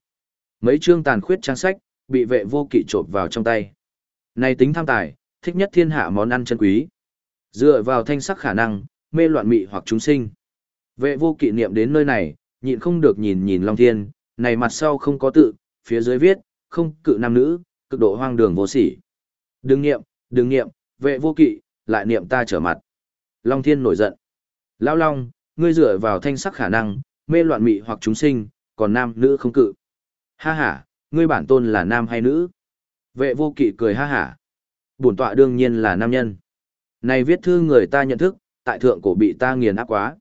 [SPEAKER 1] Mấy chương tàn khuyết trang sách, bị vệ vô kỵ trộm vào trong tay. Này tính tham tài, thích nhất thiên hạ món ăn chân quý. Dựa vào thanh sắc khả năng, mê loạn mị hoặc chúng sinh. Vệ vô kỵ niệm đến nơi này, nhịn không được nhìn nhìn Long Thiên, này mặt sau không có tự, phía dưới viết, không cự nam nữ, cực độ hoang đường vô sỉ. Đừng niệm, đừng niệm, vệ vô kỵ, lại niệm ta trở mặt. Long Thiên nổi giận. Lão Long, ngươi dựa vào thanh sắc khả năng, mê loạn mị hoặc chúng sinh, còn nam nữ không cự. Ha ha, ngươi bản tôn là nam hay nữ? Vệ vô kỵ cười ha ha. Bổn tọa đương nhiên là nam nhân. Này viết thư người ta nhận thức, tại thượng cổ bị ta nghiền áp quá.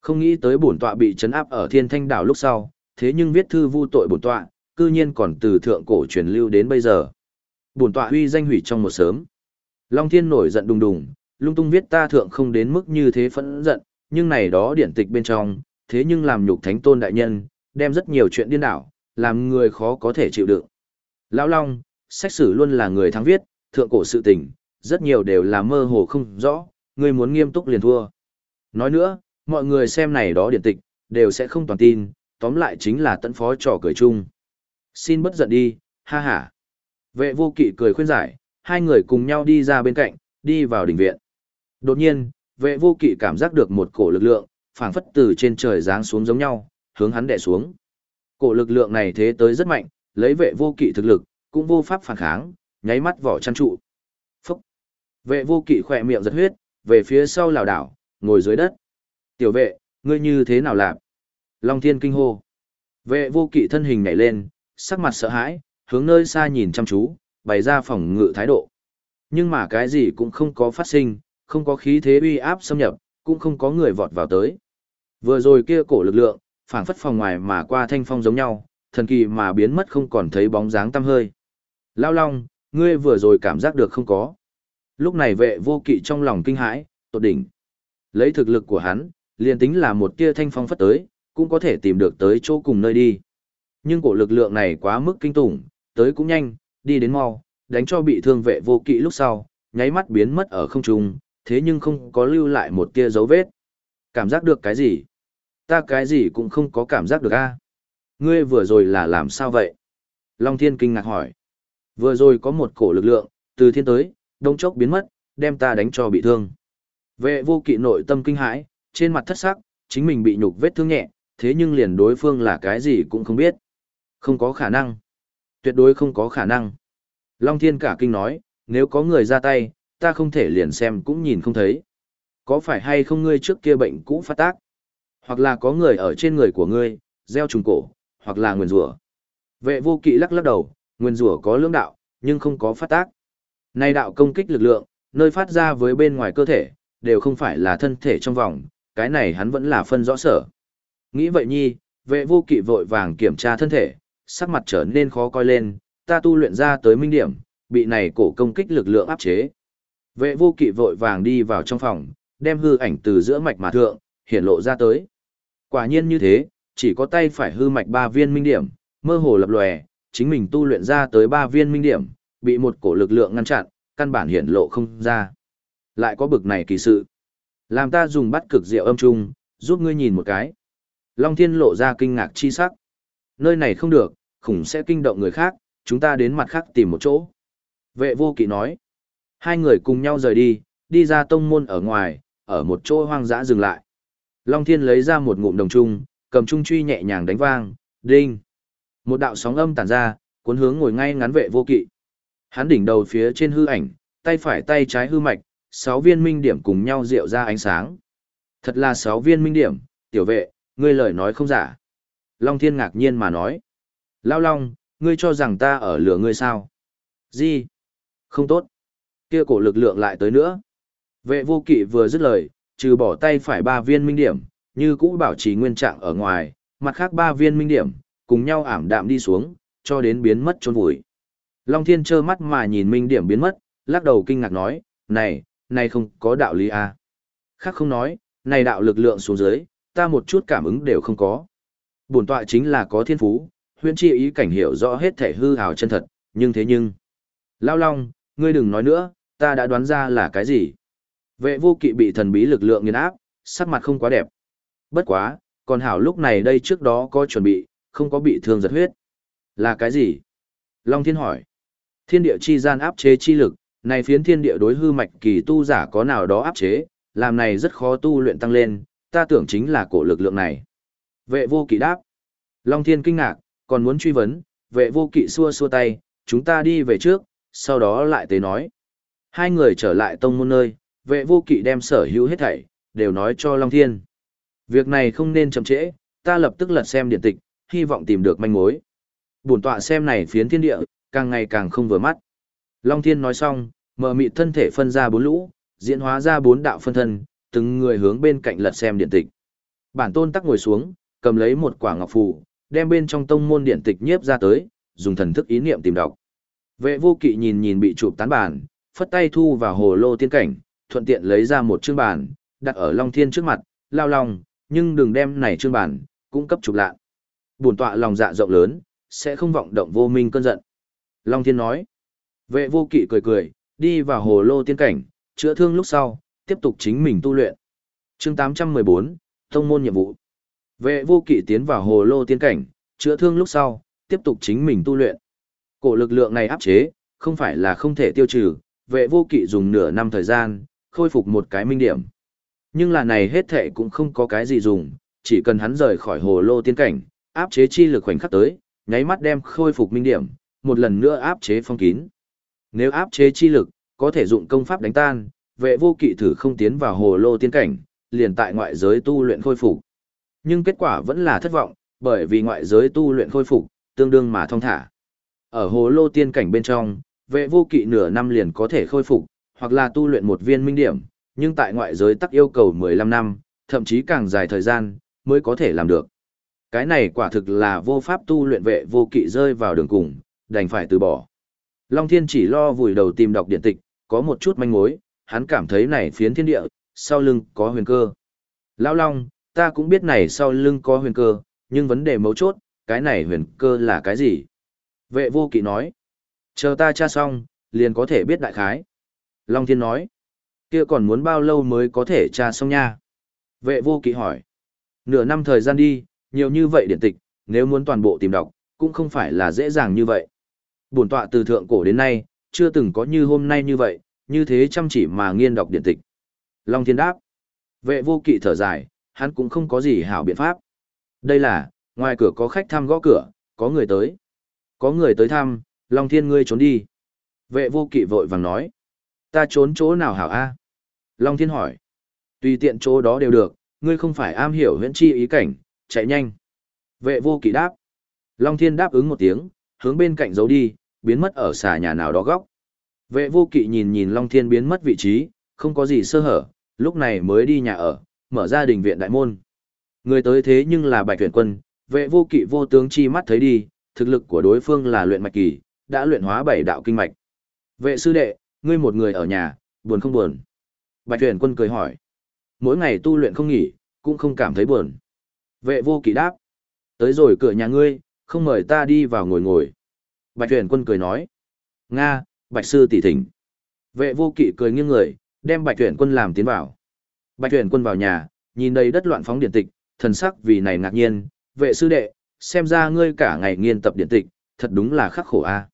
[SPEAKER 1] Không nghĩ tới bổn tọa bị trấn áp ở thiên thanh đảo lúc sau, thế nhưng viết thư vu tội bổn tọa, cư nhiên còn từ thượng cổ truyền lưu đến bây giờ. Bổn tọa huy danh hủy trong một sớm. Long thiên nổi giận đùng đùng, lung tung viết ta thượng không đến mức như thế phẫn giận, nhưng này đó điển tịch bên trong, thế nhưng làm nhục thánh tôn đại nhân, đem rất nhiều chuyện điên đảo, làm người khó có thể chịu đựng. Lão Long, sách sử luôn là người thắng viết, thượng cổ sự tình, rất nhiều đều là mơ hồ không rõ, ngươi muốn nghiêm túc liền thua. Nói nữa, mọi người xem này đó điển tịch, đều sẽ không toàn tin, tóm lại chính là tận phó trò cười chung. Xin bất giận đi, ha ha. Vệ vô kỵ cười khuyên giải, hai người cùng nhau đi ra bên cạnh, đi vào đỉnh viện. Đột nhiên, vệ vô kỵ cảm giác được một cổ lực lượng, phảng phất từ trên trời giáng xuống giống nhau, hướng hắn đè xuống. Cổ lực lượng này thế tới rất mạnh, lấy vệ vô kỵ thực lực, cũng vô pháp phản kháng, nháy mắt vỏ chăn trụ. Phúc! Vệ vô kỵ khỏe miệng giật huyết, về phía sau lảo đảo, ngồi dưới đất. Tiểu vệ, ngươi như thế nào làm? Long thiên kinh hô. Vệ vô kỵ thân hình nhảy lên, sắc mặt sợ hãi, hướng nơi xa nhìn chăm chú, bày ra phòng ngự thái độ. Nhưng mà cái gì cũng không có phát sinh, không có khí thế uy áp xâm nhập, cũng không có người vọt vào tới. Vừa rồi kia cổ lực lượng, phảng phất phòng ngoài mà qua thanh phong giống nhau, thần kỳ mà biến mất không còn thấy bóng dáng tăm hơi. Lao Long, ngươi vừa rồi cảm giác được không có. Lúc này vệ vô kỵ trong lòng kinh hãi, tột đỉnh. Lấy thực lực của hắn, liền tính là một tia thanh phong phất tới, cũng có thể tìm được tới chỗ cùng nơi đi. Nhưng cổ lực lượng này quá mức kinh tủng, tới cũng nhanh, đi đến mau, đánh cho bị thương vệ vô kỵ lúc sau, nháy mắt biến mất ở không trung, thế nhưng không có lưu lại một tia dấu vết. Cảm giác được cái gì? Ta cái gì cũng không có cảm giác được a. Ngươi vừa rồi là làm sao vậy? Long Thiên kinh ngạc hỏi. Vừa rồi có một cổ lực lượng, từ thiên tới, đông chốc biến mất, đem ta đánh cho bị thương. Vệ vô kỵ nội tâm kinh hãi, trên mặt thất sắc, chính mình bị nhục vết thương nhẹ, thế nhưng liền đối phương là cái gì cũng không biết. Không có khả năng. Tuyệt đối không có khả năng. Long Thiên cả kinh nói, nếu có người ra tay, ta không thể liền xem cũng nhìn không thấy. Có phải hay không ngươi trước kia bệnh cũ phát tác? Hoặc là có người ở trên người của ngươi, gieo trùng cổ, hoặc là nguyền rủa. Vệ vô kỵ lắc lắc đầu, nguyền rủa có lưỡng đạo, nhưng không có phát tác. Nay đạo công kích lực lượng, nơi phát ra với bên ngoài cơ thể, đều không phải là thân thể trong vòng, cái này hắn vẫn là phân rõ sở. Nghĩ vậy nhi, vệ vô kỵ vội vàng kiểm tra thân thể, sắc mặt trở nên khó coi lên, ta tu luyện ra tới minh điểm, bị này cổ công kích lực lượng áp chế. Vệ vô kỵ vội vàng đi vào trong phòng, đem hư ảnh từ giữa mạch mà thượng, hiển lộ ra tới. Quả nhiên như thế, chỉ có tay phải hư mạch ba viên minh điểm, mơ hồ lập lòe, chính mình tu luyện ra tới ba viên minh điểm, bị một cổ lực lượng ngăn chặn, căn bản hiển lộ không ra. Lại có bực này kỳ sự. Làm ta dùng bắt cực diệu âm trung, giúp ngươi nhìn một cái. Long Thiên lộ ra kinh ngạc chi sắc. Nơi này không được, khủng sẽ kinh động người khác, chúng ta đến mặt khác tìm một chỗ. Vệ vô kỵ nói. Hai người cùng nhau rời đi, đi ra tông môn ở ngoài, ở một chỗ hoang dã dừng lại. Long Thiên lấy ra một ngụm đồng trung, cầm trung truy nhẹ nhàng đánh vang, đinh. Một đạo sóng âm tản ra, cuốn hướng ngồi ngay ngắn vệ vô kỵ. Hắn đỉnh đầu phía trên hư ảnh, tay phải tay trái hư mạch, sáu viên minh điểm cùng nhau rượu ra ánh sáng. Thật là sáu viên minh điểm, tiểu vệ, ngươi lời nói không giả. Long Thiên ngạc nhiên mà nói. Lao Long, ngươi cho rằng ta ở lửa ngươi sao? Gì? Không tốt. Kia cổ lực lượng lại tới nữa. Vệ vô kỵ vừa dứt lời, trừ bỏ tay phải ba viên minh điểm, như cũ bảo trì nguyên trạng ở ngoài, mặt khác ba viên minh điểm, cùng nhau ảm đạm đi xuống, cho đến biến mất trốn vùi. Long Thiên trơ mắt mà nhìn minh điểm biến mất, lắc đầu kinh ngạc nói, này, này không có đạo lý à. Khác không nói, này đạo lực lượng xuống dưới, ta một chút cảm ứng đều không có. Bổn tọa chính là có thiên phú, huyễn chi ý cảnh hiểu rõ hết thể hư hào chân thật, nhưng thế nhưng. Lao Long, ngươi đừng nói nữa, ta đã đoán ra là cái gì. Vệ vô kỵ bị thần bí lực lượng nghiền áp, sắc mặt không quá đẹp. Bất quá, còn hảo lúc này đây trước đó có chuẩn bị, không có bị thương giật huyết. Là cái gì? Long Thiên hỏi. Thiên địa chi gian áp chế chi lực, này phiến thiên địa đối hư mạch kỳ tu giả có nào đó áp chế, làm này rất khó tu luyện tăng lên, ta tưởng chính là cổ lực lượng này. Vệ vô kỵ đáp. Long Thiên kinh ngạc, còn muốn truy vấn, vệ vô kỵ xua xua tay, chúng ta đi về trước, sau đó lại tới nói. Hai người trở lại tông môn nơi, vệ vô kỵ đem sở hữu hết thảy, đều nói cho Long Thiên. Việc này không nên chậm trễ, ta lập tức lật xem điện tịch, hy vọng tìm được manh mối. Bổn tọa xem này phiến thiên địa, càng ngày càng không vừa mắt. Long Thiên nói xong, mở mịt thân thể phân ra bốn lũ, diễn hóa ra bốn đạo phân thân, từng người hướng bên cạnh lật xem điện tịch. Bản tôn tắc ngồi xuống, cầm lấy một quả ngọc phù, đem bên trong tông môn điện tịch nhiếp ra tới, dùng thần thức ý niệm tìm đọc. Vệ vô kỵ nhìn nhìn bị chụp tán bản, phất tay thu vào hồ lô tiên cảnh, thuận tiện lấy ra một chương bản, đặt ở Long Thiên trước mặt, lao lòng, nhưng đừng đem này chương bản, cung cấp chụp lạ. Bổn tọa lòng dạ rộng lớn, sẽ không vọng động vô minh cơn giận. Long Thiên nói. Vệ vô kỵ cười cười, đi vào hồ lô tiên cảnh, chữa thương lúc sau, tiếp tục chính mình tu luyện. chương 814, Tông môn nhiệm vụ. Vệ vô kỵ tiến vào hồ lô tiên cảnh, chữa thương lúc sau, tiếp tục chính mình tu luyện. Cổ lực lượng này áp chế, không phải là không thể tiêu trừ, vệ vô kỵ dùng nửa năm thời gian, khôi phục một cái minh điểm. Nhưng là này hết thệ cũng không có cái gì dùng, chỉ cần hắn rời khỏi hồ lô tiên cảnh, áp chế chi lực khoảnh khắc tới, nháy mắt đem khôi phục minh điểm, một lần nữa áp chế phong kín. Nếu áp chế chi lực, có thể dụng công pháp đánh tan, vệ vô kỵ thử không tiến vào hồ lô tiên cảnh, liền tại ngoại giới tu luyện khôi phục. Nhưng kết quả vẫn là thất vọng, bởi vì ngoại giới tu luyện khôi phục, tương đương mà thông thả. Ở hồ lô tiên cảnh bên trong, vệ vô kỵ nửa năm liền có thể khôi phục, hoặc là tu luyện một viên minh điểm, nhưng tại ngoại giới tắc yêu cầu 15 năm, thậm chí càng dài thời gian, mới có thể làm được. Cái này quả thực là vô pháp tu luyện vệ vô kỵ rơi vào đường cùng, đành phải từ bỏ. Long Thiên chỉ lo vùi đầu tìm đọc điện tịch, có một chút manh mối, hắn cảm thấy này phiến thiên địa, sau lưng có huyền cơ. Lão Long, ta cũng biết này sau lưng có huyền cơ, nhưng vấn đề mấu chốt, cái này huyền cơ là cái gì? Vệ vô kỵ nói, chờ ta tra xong, liền có thể biết đại khái. Long Thiên nói, kia còn muốn bao lâu mới có thể tra xong nha? Vệ vô kỵ hỏi, nửa năm thời gian đi, nhiều như vậy điện tịch, nếu muốn toàn bộ tìm đọc, cũng không phải là dễ dàng như vậy. Bổn tọa từ thượng cổ đến nay, chưa từng có như hôm nay như vậy, như thế chăm chỉ mà nghiên đọc điện tịch. Long Thiên đáp, vệ vô kỵ thở dài, hắn cũng không có gì hảo biện pháp. Đây là, ngoài cửa có khách thăm gõ cửa, có người tới. Có người tới thăm, Long Thiên ngươi trốn đi. Vệ vô kỵ vội vàng nói. Ta trốn chỗ nào hảo a? Long Thiên hỏi. Tùy tiện chỗ đó đều được, ngươi không phải am hiểu huyễn chi ý cảnh, chạy nhanh. Vệ vô kỵ đáp. Long Thiên đáp ứng một tiếng, hướng bên cạnh giấu đi, biến mất ở xà nhà nào đó góc. Vệ vô kỵ nhìn nhìn Long Thiên biến mất vị trí, không có gì sơ hở, lúc này mới đi nhà ở, mở ra đình viện đại môn. Người tới thế nhưng là bạch tuyển quân, vệ vô kỵ vô tướng chi mắt thấy đi, thực lực của đối phương là luyện mạch kỳ, đã luyện hóa bảy đạo kinh mạch. Vệ sư đệ, ngươi một người ở nhà, buồn không buồn? Bạch tuyển quân cười hỏi. Mỗi ngày tu luyện không nghỉ, cũng không cảm thấy buồn. Vệ vô kỵ đáp. Tới rồi cửa nhà ngươi, không mời ta đi vào ngồi ngồi. Bạch tuyển quân cười nói. Nga, bạch sư tỷ thỉnh. Vệ vô kỵ cười nghiêng người, đem bạch tuyển quân làm tiến vào. Bạch tuyển quân vào nhà, nhìn đầy đất loạn phóng điện tịch, thần sắc vì này ngạc nhiên, vệ sư đệ, xem ra ngươi cả ngày nghiên tập điện tịch, thật đúng là khắc khổ a.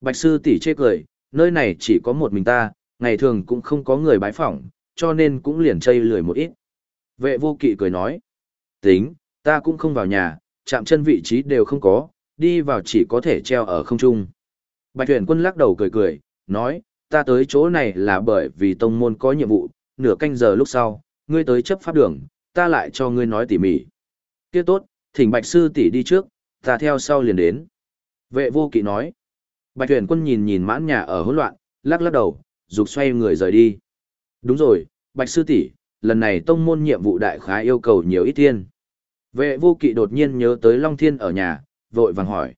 [SPEAKER 1] Bạch sư tỷ chê cười, nơi này chỉ có một mình ta, ngày thường cũng không có người bái phỏng, cho nên cũng liền chây lười một ít. Vệ vô kỵ cười nói, tính, ta cũng không vào nhà, chạm chân vị trí đều không có, đi vào chỉ có thể treo ở không trung. Bạch tuyển quân lắc đầu cười cười, nói, ta tới chỗ này là bởi vì tông môn có nhiệm vụ, nửa canh giờ lúc sau, ngươi tới chấp pháp đường, ta lại cho ngươi nói tỉ mỉ. Kia tốt, thỉnh bạch sư tỷ đi trước, ta theo sau liền đến. Vệ vô kỵ nói. Bạch tuyển quân nhìn nhìn mãn nhà ở hỗn loạn, lắc lắc đầu, dục xoay người rời đi. Đúng rồi, bạch sư tỷ, lần này tông môn nhiệm vụ đại khái yêu cầu nhiều ít tiên. Vệ vô kỵ đột nhiên nhớ tới Long Thiên ở nhà, vội vàng hỏi.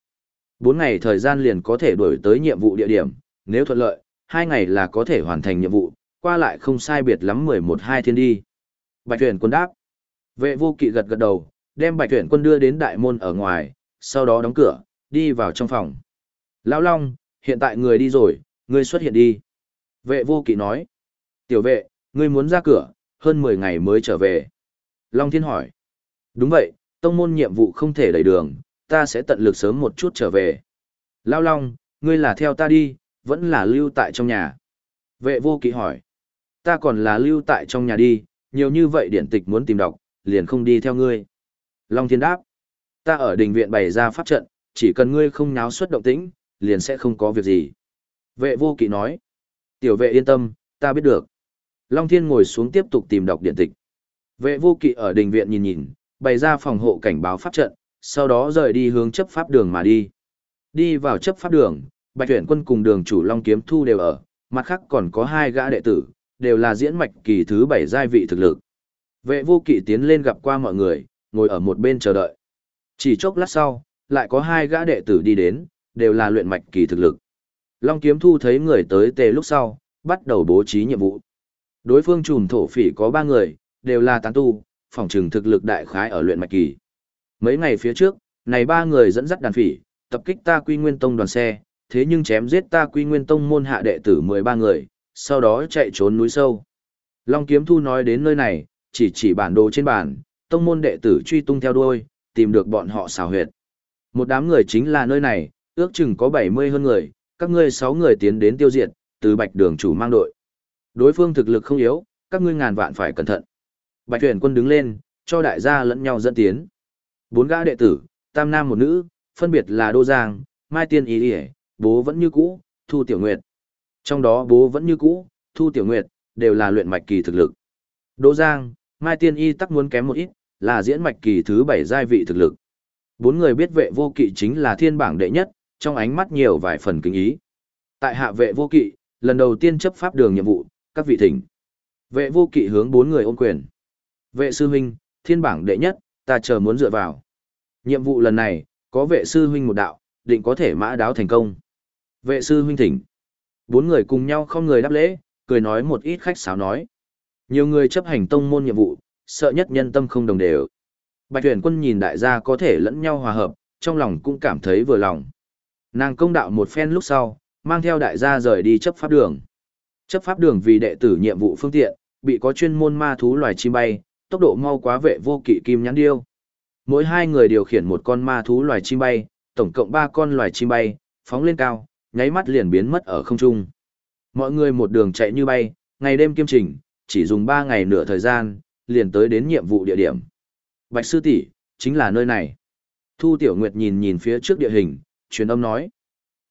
[SPEAKER 1] Bốn ngày thời gian liền có thể đuổi tới nhiệm vụ địa điểm, nếu thuận lợi, hai ngày là có thể hoàn thành nhiệm vụ, qua lại không sai biệt lắm mười một hai thiên đi. Bạch tuyển quân đáp. Vệ vô kỵ gật gật đầu, đem bạch tuyển quân đưa đến đại môn ở ngoài, sau đó đóng cửa, đi vào trong phòng. Lão Long, hiện tại người đi rồi, ngươi xuất hiện đi. Vệ vô kỵ nói. Tiểu vệ, ngươi muốn ra cửa, hơn 10 ngày mới trở về. Long Thiên hỏi. Đúng vậy, tông môn nhiệm vụ không thể đẩy đường, ta sẽ tận lực sớm một chút trở về. Lão Long, ngươi là theo ta đi, vẫn là lưu tại trong nhà. Vệ vô kỵ hỏi. Ta còn là lưu tại trong nhà đi, nhiều như vậy điện tịch muốn tìm đọc, liền không đi theo ngươi. Long Thiên đáp, ta ở đình viện bày ra pháp trận, chỉ cần ngươi không náo xuất động tĩnh, liền sẽ không có việc gì. Vệ vô kỵ nói, tiểu vệ yên tâm, ta biết được. Long Thiên ngồi xuống tiếp tục tìm đọc điện tịch. Vệ vô kỵ ở đình viện nhìn nhìn, bày ra phòng hộ cảnh báo pháp trận, sau đó rời đi hướng chấp pháp đường mà đi. Đi vào chấp pháp đường, Bạch Tuyển Quân cùng đường chủ Long Kiếm Thu đều ở, mặt khác còn có hai gã đệ tử, đều là diễn mạch kỳ thứ bảy giai vị thực lực. Vệ vô kỵ tiến lên gặp qua mọi người, ngồi ở một bên chờ đợi. Chỉ chốc lát sau, lại có hai gã đệ tử đi đến, đều là luyện mạch kỳ thực lực. Long kiếm thu thấy người tới tề lúc sau, bắt đầu bố trí nhiệm vụ. Đối phương trùm thổ phỉ có ba người, đều là tán tu, phòng trừng thực lực đại khái ở luyện mạch kỳ. Mấy ngày phía trước, này ba người dẫn dắt đàn phỉ, tập kích ta quy nguyên tông đoàn xe, thế nhưng chém giết ta quy nguyên tông môn hạ đệ tử 13 người, sau đó chạy trốn núi sâu. Long kiếm thu nói đến nơi này, chỉ chỉ bản đồ trên bàn, tông môn đệ tử truy tung theo đuôi, tìm được bọn họ xào huyệt. Một đám người chính là nơi này, ước chừng có 70 hơn người, các ngươi 6 người tiến đến tiêu diệt, từ bạch đường chủ mang đội. Đối phương thực lực không yếu, các ngươi ngàn vạn phải cẩn thận. Bạch tuyển quân đứng lên, cho đại gia lẫn nhau dẫn tiến. Bốn gã đệ tử, tam nam một nữ, phân biệt là Đô Giang, Mai Tiên Ý Ý, bố vẫn như cũ, Thu Tiểu Nguyệt. Trong đó bố vẫn như cũ, Thu Tiểu Nguyệt, đều là luyện mạch kỳ thực lực. Đỗ Giang, Mai Tiên Y tắc muốn kém một ít, là diễn mạch kỳ thứ bảy giai vị thực lực. Bốn người biết vệ vô kỵ chính là thiên bảng đệ nhất, trong ánh mắt nhiều vài phần kính ý. Tại hạ vệ vô kỵ, lần đầu tiên chấp pháp đường nhiệm vụ, các vị thỉnh. Vệ vô kỵ hướng bốn người ôn quyền. Vệ sư huynh, thiên bảng đệ nhất, ta chờ muốn dựa vào. Nhiệm vụ lần này, có vệ sư huynh một đạo, định có thể mã đáo thành công. Vệ sư huynh thỉnh. Bốn người cùng nhau không người đáp lễ, cười nói một ít khách sáo nói. Nhiều người chấp hành tông môn nhiệm vụ, sợ nhất nhân tâm không đồng đều. Bạch tuyển quân nhìn đại gia có thể lẫn nhau hòa hợp, trong lòng cũng cảm thấy vừa lòng. Nàng công đạo một phen lúc sau, mang theo đại gia rời đi chấp pháp đường. Chấp pháp đường vì đệ tử nhiệm vụ phương tiện, bị có chuyên môn ma thú loài chim bay, tốc độ mau quá vệ vô kỵ kim nhãn điêu. Mỗi hai người điều khiển một con ma thú loài chim bay, tổng cộng ba con loài chim bay, phóng lên cao, nháy mắt liền biến mất ở không trung. Mọi người một đường chạy như bay, ngày đêm kiêm trình, chỉ dùng ba ngày nửa thời gian, liền tới đến nhiệm vụ địa điểm. Bạch sư tỷ, chính là nơi này. Thu Tiểu Nguyệt nhìn nhìn phía trước địa hình, truyền âm nói.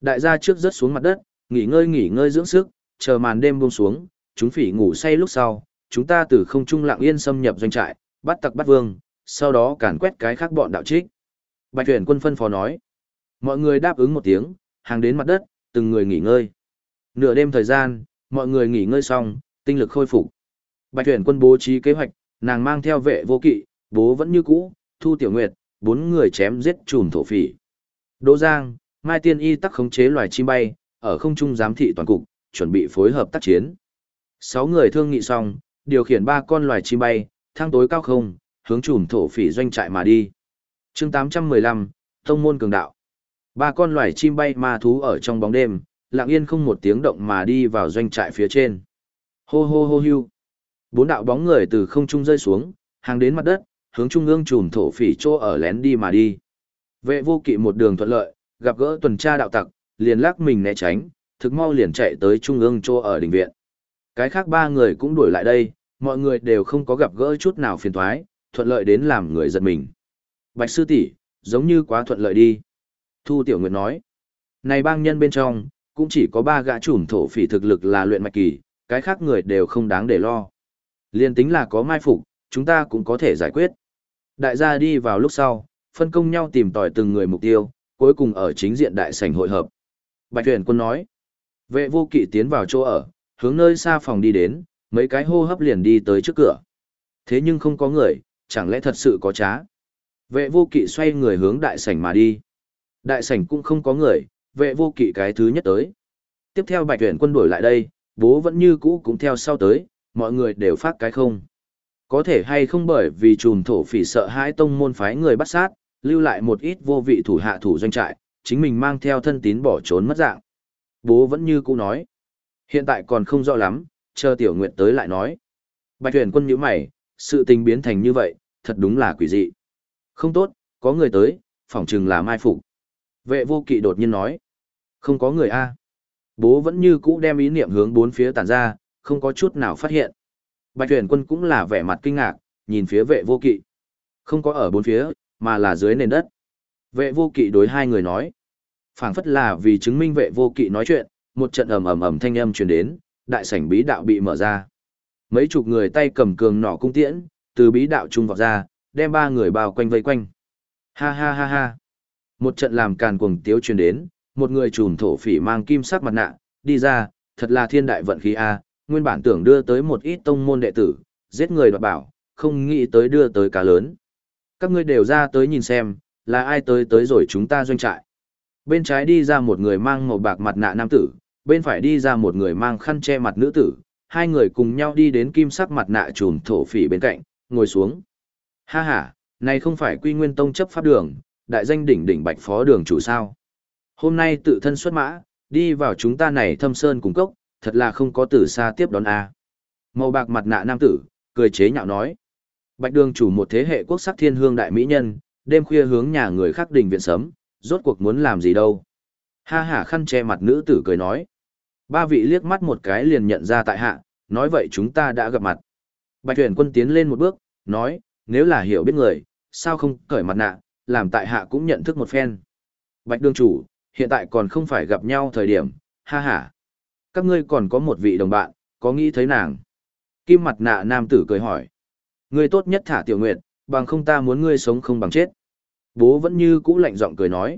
[SPEAKER 1] Đại gia trước rớt xuống mặt đất, nghỉ ngơi nghỉ ngơi dưỡng sức, chờ màn đêm buông xuống, chúng phỉ ngủ say lúc sau, chúng ta từ không trung lặng yên xâm nhập doanh trại, bắt tặc bắt vương, sau đó càn quét cái khác bọn đạo trích. Bạch tuyển quân phân phó nói. Mọi người đáp ứng một tiếng, hàng đến mặt đất, từng người nghỉ ngơi. Nửa đêm thời gian, mọi người nghỉ ngơi xong, tinh lực khôi phục. Bạch tuyển quân bố trí kế hoạch, nàng mang theo vệ vô kỵ, bố vẫn như cũ, thu tiểu nguyệt, bốn người chém giết trùm thổ phỉ. Đỗ Giang, Mai Tiên Y tắc khống chế loài chim bay, ở không trung giám thị toàn cục, chuẩn bị phối hợp tác chiến. Sáu người thương nghị xong, điều khiển ba con loài chim bay, thang tối cao không, hướng trùm thổ phỉ doanh trại mà đi. chương 815, Tông môn cường đạo. Ba con loài chim bay ma thú ở trong bóng đêm, lặng yên không một tiếng động mà đi vào doanh trại phía trên. Hô hô hô hưu. Bốn đạo bóng người từ không trung rơi xuống, hàng đến mặt đất, hướng trung ương trùm thổ phỉ chỗ ở lén đi mà đi. Vệ vô kỵ một đường thuận lợi, gặp gỡ tuần tra đạo tặc, liền lắc mình né tránh, thực mau liền chạy tới trung ương chỗ ở đình viện. Cái khác ba người cũng đuổi lại đây, mọi người đều không có gặp gỡ chút nào phiền toái, thuận lợi đến làm người giật mình. Bạch sư tỷ, giống như quá thuận lợi đi. Thu Tiểu Nguyệt nói, này bang nhân bên trong, cũng chỉ có ba gã chủm thổ phỉ thực lực là luyện mạch kỳ, cái khác người đều không đáng để lo. Liên tính là có mai phục, chúng ta cũng có thể giải quyết. Đại gia đi vào lúc sau, phân công nhau tìm tòi từng người mục tiêu, cuối cùng ở chính diện đại sảnh hội hợp. Bạch Huyền quân nói, vệ vô kỵ tiến vào chỗ ở, hướng nơi xa phòng đi đến, mấy cái hô hấp liền đi tới trước cửa. Thế nhưng không có người, chẳng lẽ thật sự có trá. Vệ vô kỵ xoay người hướng đại sảnh mà đi. Đại sảnh cũng không có người, vệ vô kỵ cái thứ nhất tới. Tiếp theo bạch tuyển quân đổi lại đây, bố vẫn như cũ cũng theo sau tới, mọi người đều phát cái không. Có thể hay không bởi vì trùm thổ phỉ sợ hãi tông môn phái người bắt sát, lưu lại một ít vô vị thủ hạ thủ doanh trại, chính mình mang theo thân tín bỏ trốn mất dạng. Bố vẫn như cũ nói. Hiện tại còn không rõ lắm, chờ tiểu nguyện tới lại nói. Bạch tuyển quân nhíu mày, sự tình biến thành như vậy, thật đúng là quỷ dị. Không tốt, có người tới, phỏng chừng là mai phục. Vệ vô kỵ đột nhiên nói. Không có người A. Bố vẫn như cũ đem ý niệm hướng bốn phía tản ra, không có chút nào phát hiện. Bạch tuyển quân cũng là vẻ mặt kinh ngạc, nhìn phía vệ vô kỵ. Không có ở bốn phía, mà là dưới nền đất. Vệ vô kỵ đối hai người nói. phảng phất là vì chứng minh vệ vô kỵ nói chuyện, một trận ầm ầm ầm thanh âm truyền đến, đại sảnh bí đạo bị mở ra. Mấy chục người tay cầm cường nỏ cung tiễn, từ bí đạo trung vọt ra, đem ba người bao quanh vây quanh. Ha ha ha ha. Một trận làm càn cuồng tiếu truyền đến, một người trùm thổ phỉ mang kim sắc mặt nạ, đi ra, thật là thiên đại vận khí a, nguyên bản tưởng đưa tới một ít tông môn đệ tử, giết người đoạt bảo, không nghĩ tới đưa tới cá lớn. Các ngươi đều ra tới nhìn xem, là ai tới tới rồi chúng ta doanh trại. Bên trái đi ra một người mang màu bạc mặt nạ nam tử, bên phải đi ra một người mang khăn che mặt nữ tử, hai người cùng nhau đi đến kim sắc mặt nạ trùm thổ phỉ bên cạnh, ngồi xuống. Ha ha, này không phải quy nguyên tông chấp pháp đường, đại danh đỉnh đỉnh bạch phó đường chủ sao. Hôm nay tự thân xuất mã, đi vào chúng ta này thâm sơn cùng cốc, thật là không có từ xa tiếp đón a. Màu bạc mặt nạ nam tử, cười chế nhạo nói. Bạch đường chủ một thế hệ quốc sắc thiên hương đại mỹ nhân, đêm khuya hướng nhà người khác đình viện sớm, rốt cuộc muốn làm gì đâu. Ha ha khăn che mặt nữ tử cười nói. Ba vị liếc mắt một cái liền nhận ra tại hạ, nói vậy chúng ta đã gặp mặt. Bạch tuyển quân tiến lên một bước, nói, nếu là hiểu biết người, sao không cởi mặt nạ, làm tại hạ cũng nhận thức một phen. Bạch đương chủ, hiện tại còn không phải gặp nhau thời điểm, ha ha. Các ngươi còn có một vị đồng bạn, có nghĩ thấy nàng? Kim mặt nạ nam tử cười hỏi. Ngươi tốt nhất thả tiểu nguyệt, bằng không ta muốn ngươi sống không bằng chết. Bố vẫn như cũ lạnh giọng cười nói.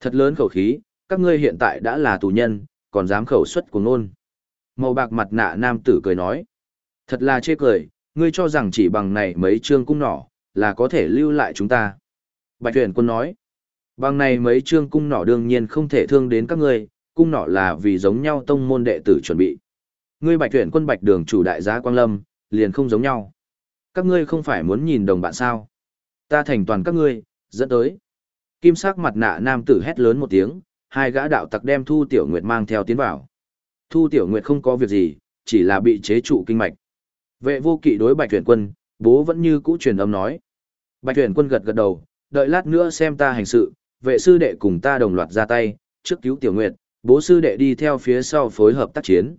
[SPEAKER 1] Thật lớn khẩu khí, các ngươi hiện tại đã là tù nhân, còn dám khẩu xuất của nôn. Màu bạc mặt nạ nam tử cười nói. Thật là chê cười, ngươi cho rằng chỉ bằng này mấy chương cung nỏ, là có thể lưu lại chúng ta. Bạch tuyển quân nói. Bằng này mấy chương cung nỏ đương nhiên không thể thương đến các ngươi, cung nỏ là vì giống nhau tông môn đệ tử chuẩn bị. Ngươi bạch tuyển quân bạch đường chủ đại giá Quang Lâm, liền không giống nhau. Các ngươi không phải muốn nhìn đồng bạn sao? Ta thành toàn các ngươi, dẫn tới. Kim sắc mặt nạ nam tử hét lớn một tiếng, hai gã đạo tặc đem Thu Tiểu Nguyệt mang theo tiến vào. Thu Tiểu Nguyệt không có việc gì, chỉ là bị chế trụ kinh mạch. Vệ vô kỵ đối bạch tuyển quân, bố vẫn như cũ truyền âm nói. Bạch tuyển quân gật gật đầu, đợi lát nữa xem ta hành sự, vệ sư đệ cùng ta đồng loạt ra tay, trước cứu Tiểu Nguyệt, bố sư đệ đi theo phía sau phối hợp tác chiến.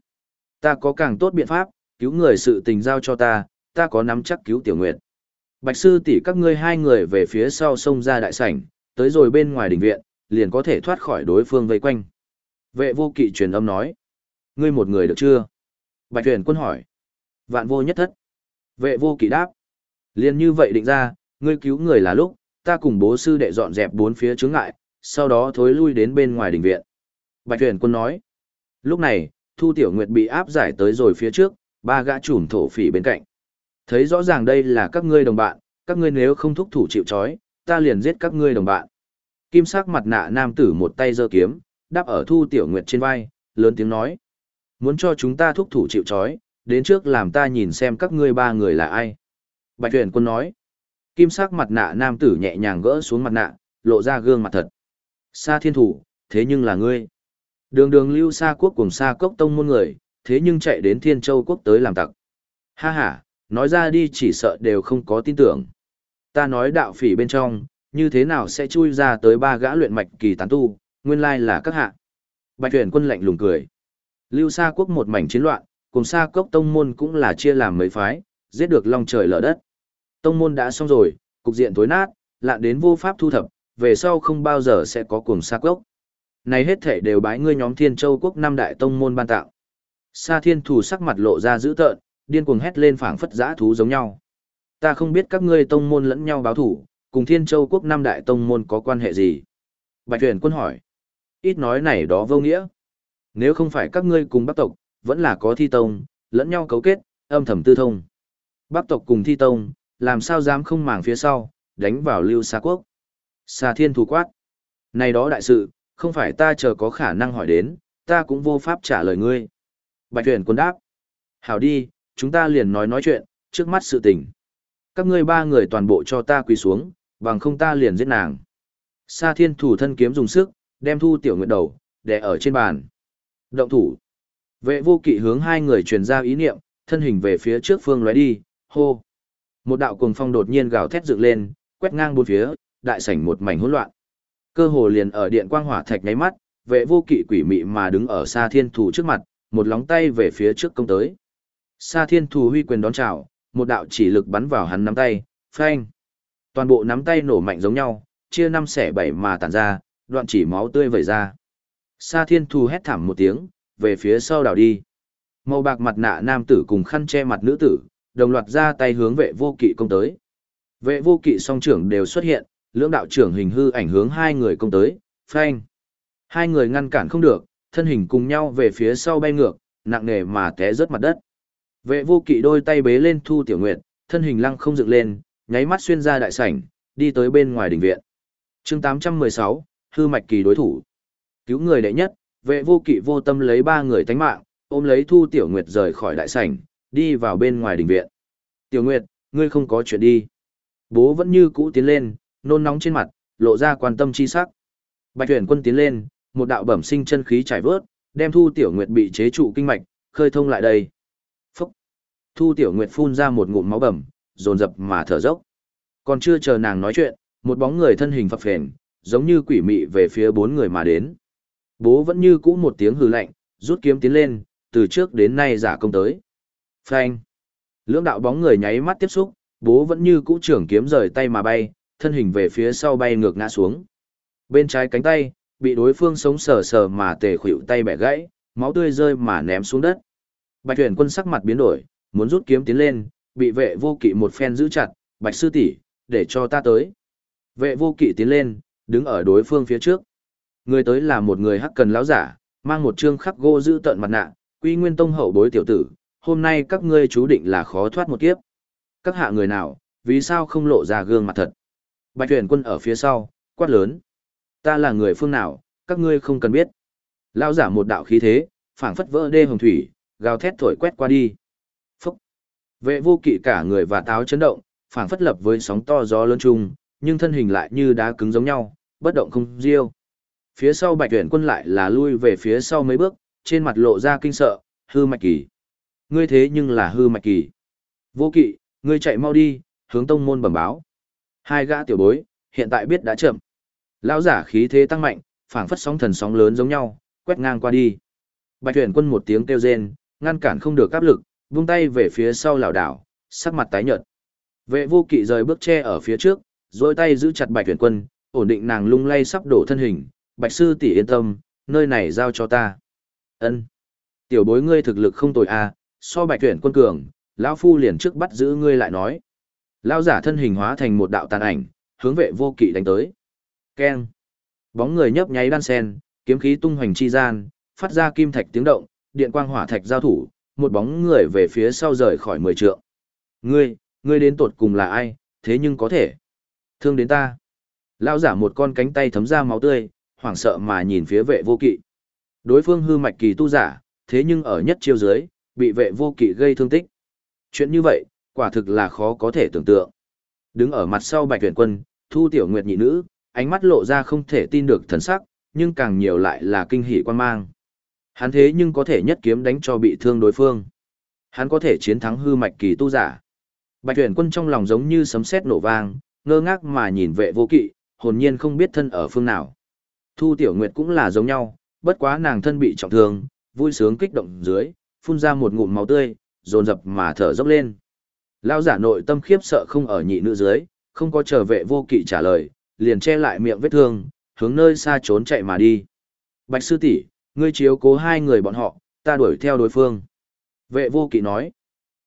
[SPEAKER 1] Ta có càng tốt biện pháp, cứu người sự tình giao cho ta, ta có nắm chắc cứu Tiểu Nguyệt. Bạch sư tỷ các ngươi hai người về phía sau sông ra đại sảnh, tới rồi bên ngoài đình viện, liền có thể thoát khỏi đối phương vây quanh. Vệ vô kỵ truyền âm nói. Ngươi một người được chưa? Bạch tuyển quân hỏi. Vạn vô nhất thất. Vệ vô kỵ đáp. Liền như vậy định ra, ngươi cứu người là lúc, ta cùng bố sư đệ dọn dẹp bốn phía chướng ngại, sau đó thối lui đến bên ngoài đình viện. Bạch Huyền quân nói. Lúc này, Thu Tiểu Nguyệt bị áp giải tới rồi phía trước, ba gã chủm thổ phỉ bên cạnh. Thấy rõ ràng đây là các ngươi đồng bạn, các ngươi nếu không thúc thủ chịu trói, ta liền giết các ngươi đồng bạn. Kim sắc mặt nạ nam tử một tay giơ kiếm, đáp ở Thu Tiểu Nguyệt trên vai, lớn tiếng nói. Muốn cho chúng ta thúc thủ chịu trói, đến trước làm ta nhìn xem các ngươi ba người là ai. Bạch Huyền quân nói. Kim sắc mặt nạ nam tử nhẹ nhàng gỡ xuống mặt nạ, lộ ra gương mặt thật. Sa thiên thủ, thế nhưng là ngươi. Đường đường lưu sa quốc cùng sa cốc tông môn người, thế nhưng chạy đến thiên châu quốc tới làm tặc. Ha ha, nói ra đi chỉ sợ đều không có tin tưởng. Ta nói đạo phỉ bên trong, như thế nào sẽ chui ra tới ba gã luyện mạch kỳ tán tu, nguyên lai là các hạ. Bạch tuyển quân lạnh lùng cười. Lưu Sa quốc một mảnh chiến loạn, cùng Sa cốc tông môn cũng là chia làm mấy phái, giết được long trời lở đất. Tông môn đã xong rồi, cục diện tối nát, lạn đến vô pháp thu thập, về sau không bao giờ sẽ có cùng Sa cốc. Này hết thể đều bái ngươi nhóm Thiên Châu quốc năm đại tông môn ban tạo. Sa Thiên Thủ sắc mặt lộ ra dữ tợn, điên cuồng hét lên phảng phất dã thú giống nhau. Ta không biết các ngươi tông môn lẫn nhau báo thủ, cùng Thiên Châu quốc năm đại tông môn có quan hệ gì? Bạch Huyền quân hỏi. Ít nói này đó vô nghĩa. Nếu không phải các ngươi cùng Bắc tộc, vẫn là có thi tông, lẫn nhau cấu kết, âm thầm tư thông. Bắc tộc cùng thi tông, làm sao dám không màng phía sau, đánh vào lưu xa quốc. Xa thiên thủ quát. Này đó đại sự, không phải ta chờ có khả năng hỏi đến, ta cũng vô pháp trả lời ngươi. Bạch tuyển quân đáp. Hảo đi, chúng ta liền nói nói chuyện, trước mắt sự tình. Các ngươi ba người toàn bộ cho ta quỳ xuống, bằng không ta liền giết nàng. Sa thiên thủ thân kiếm dùng sức, đem thu tiểu nguyệt đầu, để ở trên bàn. Động thủ. Vệ vô kỵ hướng hai người truyền ra ý niệm, thân hình về phía trước phương lóe đi, hô. Một đạo cuồng phong đột nhiên gào thét dựng lên, quét ngang bốn phía, đại sảnh một mảnh hỗn loạn. Cơ hồ liền ở điện quang hỏa thạch nháy mắt, vệ vô kỵ quỷ mị mà đứng ở xa thiên thủ trước mặt, một lóng tay về phía trước công tới. Sa thiên thủ huy quyền đón chào, một đạo chỉ lực bắn vào hắn nắm tay, phanh. Toàn bộ nắm tay nổ mạnh giống nhau, chia năm xẻ bảy mà tản ra, đoạn chỉ máu tươi vẩy ra. Sa thiên thù hét thảm một tiếng, về phía sau đảo đi. Màu bạc mặt nạ nam tử cùng khăn che mặt nữ tử, đồng loạt ra tay hướng vệ vô kỵ công tới. Vệ vô kỵ song trưởng đều xuất hiện, lưỡng đạo trưởng hình hư ảnh hướng hai người công tới, phanh. Hai người ngăn cản không được, thân hình cùng nhau về phía sau bay ngược, nặng nề mà té rớt mặt đất. Vệ vô kỵ đôi tay bế lên thu tiểu nguyệt, thân hình lăng không dựng lên, nháy mắt xuyên ra đại sảnh, đi tới bên ngoài đình viện. chương 816, hư mạch kỳ đối thủ. Cứu người đệ nhất, vệ vô kỵ vô tâm lấy ba người tánh mạng, ôm lấy thu tiểu nguyệt rời khỏi đại sảnh, đi vào bên ngoài đình viện. Tiểu nguyệt, ngươi không có chuyện đi. Bố vẫn như cũ tiến lên, nôn nóng trên mặt, lộ ra quan tâm chi sắc. Bạch tuyển quân tiến lên, một đạo bẩm sinh chân khí trải vớt, đem thu tiểu nguyệt bị chế trụ kinh mạch, khơi thông lại đây. Phúc! Thu tiểu nguyệt phun ra một ngụm máu bẩm, dồn dập mà thở dốc. Còn chưa chờ nàng nói chuyện, một bóng người thân hình phập phền, giống như quỷ mị về phía bốn người mà đến. Bố vẫn như cũ một tiếng hừ lạnh, rút kiếm tiến lên, từ trước đến nay giả công tới. Phanh! Lưỡng đạo bóng người nháy mắt tiếp xúc, bố vẫn như cũ trưởng kiếm rời tay mà bay, thân hình về phía sau bay ngược ngã xuống. Bên trái cánh tay, bị đối phương sống sờ sờ mà tề khuỵu tay bẻ gãy, máu tươi rơi mà ném xuống đất. Bạch tuyển quân sắc mặt biến đổi, muốn rút kiếm tiến lên, bị vệ vô kỵ một phen giữ chặt, bạch sư tỷ để cho ta tới. Vệ vô kỵ tiến lên, đứng ở đối phương phía trước. Người tới là một người hắc cần lão giả, mang một trương khắc gỗ giữ tận mặt nạ, quy nguyên tông hậu bối tiểu tử, hôm nay các ngươi chú định là khó thoát một kiếp. Các hạ người nào, vì sao không lộ ra gương mặt thật? Bạch tuyển quân ở phía sau, quát lớn. Ta là người phương nào, các ngươi không cần biết. Lao giả một đạo khí thế, phảng phất vỡ đê hồng thủy, gào thét thổi quét qua đi. Phúc! Vệ vô kỵ cả người và táo chấn động, phảng phất lập với sóng to gió lớn chung, nhưng thân hình lại như đá cứng giống nhau, bất động không riêu. Phía sau bạch tuyển quân lại là lui về phía sau mấy bước, trên mặt lộ ra kinh sợ, hư mạch kỳ. Ngươi thế nhưng là hư mạch kỳ. Vô kỵ, ngươi chạy mau đi, hướng tông môn bẩm báo. Hai gã tiểu bối, hiện tại biết đã chậm. Lão giả khí thế tăng mạnh, phảng phất sóng thần sóng lớn giống nhau, quét ngang qua đi. Bạch tuyển quân một tiếng kêu rên, ngăn cản không được áp lực, vung tay về phía sau lảo đảo, sắc mặt tái nhợt. Vệ vô kỵ rời bước che ở phía trước, rồi tay giữ chặt bạch tuyển quân, ổn định nàng lung lay sắp đổ thân hình. Bạch sư tỷ yên tâm, nơi này giao cho ta. Ân, Tiểu bối ngươi thực lực không tồi à, so bạch tuyển quân cường, lão phu liền trước bắt giữ ngươi lại nói. Lão giả thân hình hóa thành một đạo tàn ảnh, hướng vệ vô kỵ đánh tới. Keng. Bóng người nhấp nháy đan sen, kiếm khí tung hoành chi gian, phát ra kim thạch tiếng động, điện quang hỏa thạch giao thủ, một bóng người về phía sau rời khỏi mười trượng. Ngươi, ngươi đến tột cùng là ai, thế nhưng có thể. Thương đến ta. Lão giả một con cánh tay thấm ra máu tươi, hoảng sợ mà nhìn phía vệ vô kỵ. Đối phương hư mạch kỳ tu giả, thế nhưng ở nhất chiêu dưới, bị vệ vô kỵ gây thương tích. Chuyện như vậy, quả thực là khó có thể tưởng tượng. Đứng ở mặt sau bạch tuyển quân, thu tiểu nguyệt nhị nữ, ánh mắt lộ ra không thể tin được thần sắc, nhưng càng nhiều lại là kinh hỉ quan mang. Hắn thế nhưng có thể nhất kiếm đánh cho bị thương đối phương. Hắn có thể chiến thắng hư mạch kỳ tu giả. Bạch tuyển quân trong lòng giống như sấm sét nổ vang, ngơ ngác mà nhìn vệ vô kỵ, hồn nhiên không biết thân ở phương nào. Thu tiểu nguyệt cũng là giống nhau, bất quá nàng thân bị trọng thương, vui sướng kích động dưới, phun ra một ngụm máu tươi, dồn dập mà thở dốc lên. Lao giả nội tâm khiếp sợ không ở nhị nữ dưới, không có chờ vệ vô kỵ trả lời, liền che lại miệng vết thương, hướng nơi xa trốn chạy mà đi. Bạch sư tỷ, ngươi chiếu cố hai người bọn họ, ta đuổi theo đối phương. Vệ vô kỵ nói.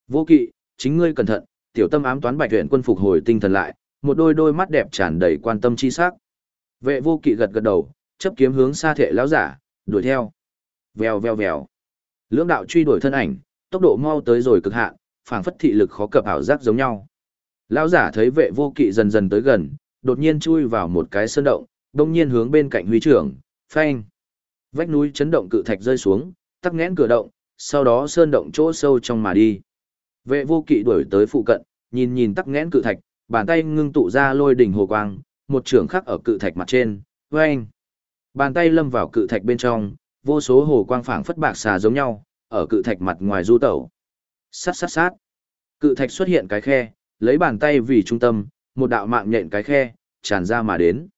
[SPEAKER 1] Vô kỵ, chính ngươi cẩn thận, tiểu tâm ám toán bạch huyện quân phục hồi tinh thần lại, một đôi đôi mắt đẹp tràn đầy quan tâm chi sắc. Vệ vô kỵ gật gật đầu, chấp kiếm hướng xa thệ lão giả, đuổi theo. Vèo vèo vèo. Lưỡng đạo truy đuổi thân ảnh, tốc độ mau tới rồi cực hạn, phảng phất thị lực khó cập ảo giác giống nhau. Lão giả thấy vệ vô kỵ dần dần tới gần, đột nhiên chui vào một cái sơn động, đông nhiên hướng bên cạnh huy trưởng, phanh. Vách núi chấn động cự thạch rơi xuống, tắc nghẽn cửa động, sau đó sơn động chỗ sâu trong mà đi. Vệ vô kỵ đuổi tới phụ cận, nhìn nhìn tắc nghẽn cự thạch, bàn tay ngưng tụ ra lôi đỉnh hồ quang, một trường khắc ở cự thạch mặt trên, vang, Bàn tay lâm vào cự thạch bên trong, vô số hồ quang phảng phất bạc xà giống nhau, ở cự thạch mặt ngoài du tẩu. Sát sát sát. Cự thạch xuất hiện cái khe, lấy bàn tay vì trung tâm, một đạo mạng nhện cái khe, tràn ra mà đến.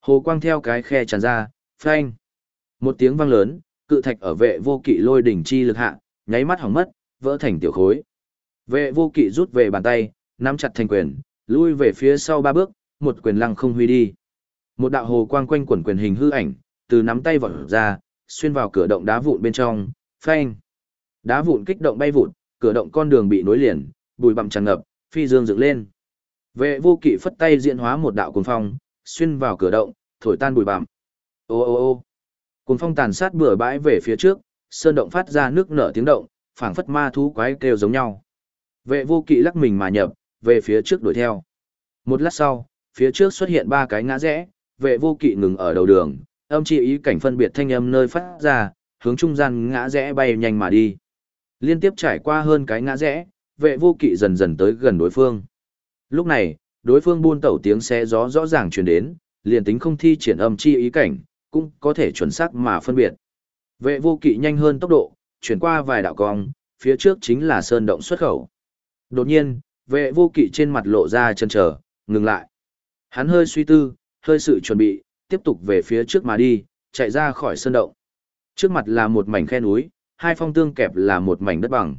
[SPEAKER 1] Hồ quang theo cái khe tràn ra, phanh. Một tiếng vang lớn, cự thạch ở vệ vô kỵ lôi đỉnh chi lực hạ, nháy mắt hỏng mất, vỡ thành tiểu khối. Vệ vô kỵ rút về bàn tay, nắm chặt thành quyền, lui về phía sau ba bước, một quyền lăng không huy đi. Một đạo hồ quang quanh quẩn quyền hình hư ảnh, từ nắm tay vọt ra, xuyên vào cửa động đá vụn bên trong, phanh. Đá vụn kích động bay vụn, cửa động con đường bị nối liền, bụi bặm tràn ngập, phi dương dựng lên. Vệ vô kỵ phất tay diễn hóa một đạo cuồng phong, xuyên vào cửa động, thổi tan bụi bặm. Ô ô ô. Cuồng phong tàn sát bừa bãi về phía trước, sơn động phát ra nước nở tiếng động, phảng phất ma thú quái kêu giống nhau. Vệ vô kỵ lắc mình mà nhập, về phía trước đuổi theo. Một lát sau, phía trước xuất hiện ba cái ngã rẽ, vệ vô kỵ ngừng ở đầu đường, âm chi ý cảnh phân biệt thanh âm nơi phát ra, hướng trung gian ngã rẽ bay nhanh mà đi. Liên tiếp trải qua hơn cái ngã rẽ, vệ vô kỵ dần dần tới gần đối phương. Lúc này, đối phương buôn tẩu tiếng xe gió rõ ràng truyền đến, liền tính không thi triển âm chi ý cảnh, cũng có thể chuẩn xác mà phân biệt. Vệ vô kỵ nhanh hơn tốc độ, chuyển qua vài đạo cong, phía trước chính là sơn động xuất khẩu. Đột nhiên, vệ vô kỵ trên mặt lộ ra chân trở, ngừng lại. Hắn hơi suy tư, hơi sự chuẩn bị, tiếp tục về phía trước mà đi, chạy ra khỏi sơn động. Trước mặt là một mảnh khe núi, hai phong tương kẹp là một mảnh đất bằng.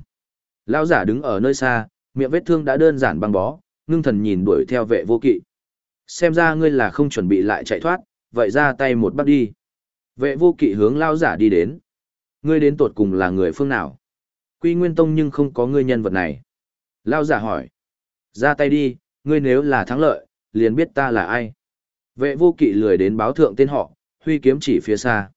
[SPEAKER 1] Lão giả đứng ở nơi xa, miệng vết thương đã đơn giản băng bó, ngưng thần nhìn đuổi theo vệ vô kỵ. Xem ra ngươi là không chuẩn bị lại chạy thoát, vậy ra tay một bắt đi. Vệ vô kỵ hướng lao giả đi đến. Ngươi đến tột cùng là người phương nào? Quy Nguyên Tông nhưng không có ngươi nhân vật này. Lao giả hỏi. Ra tay đi, ngươi nếu là thắng lợi, liền biết ta là ai. Vệ vô kỵ lười đến báo thượng tên họ, huy kiếm chỉ phía xa.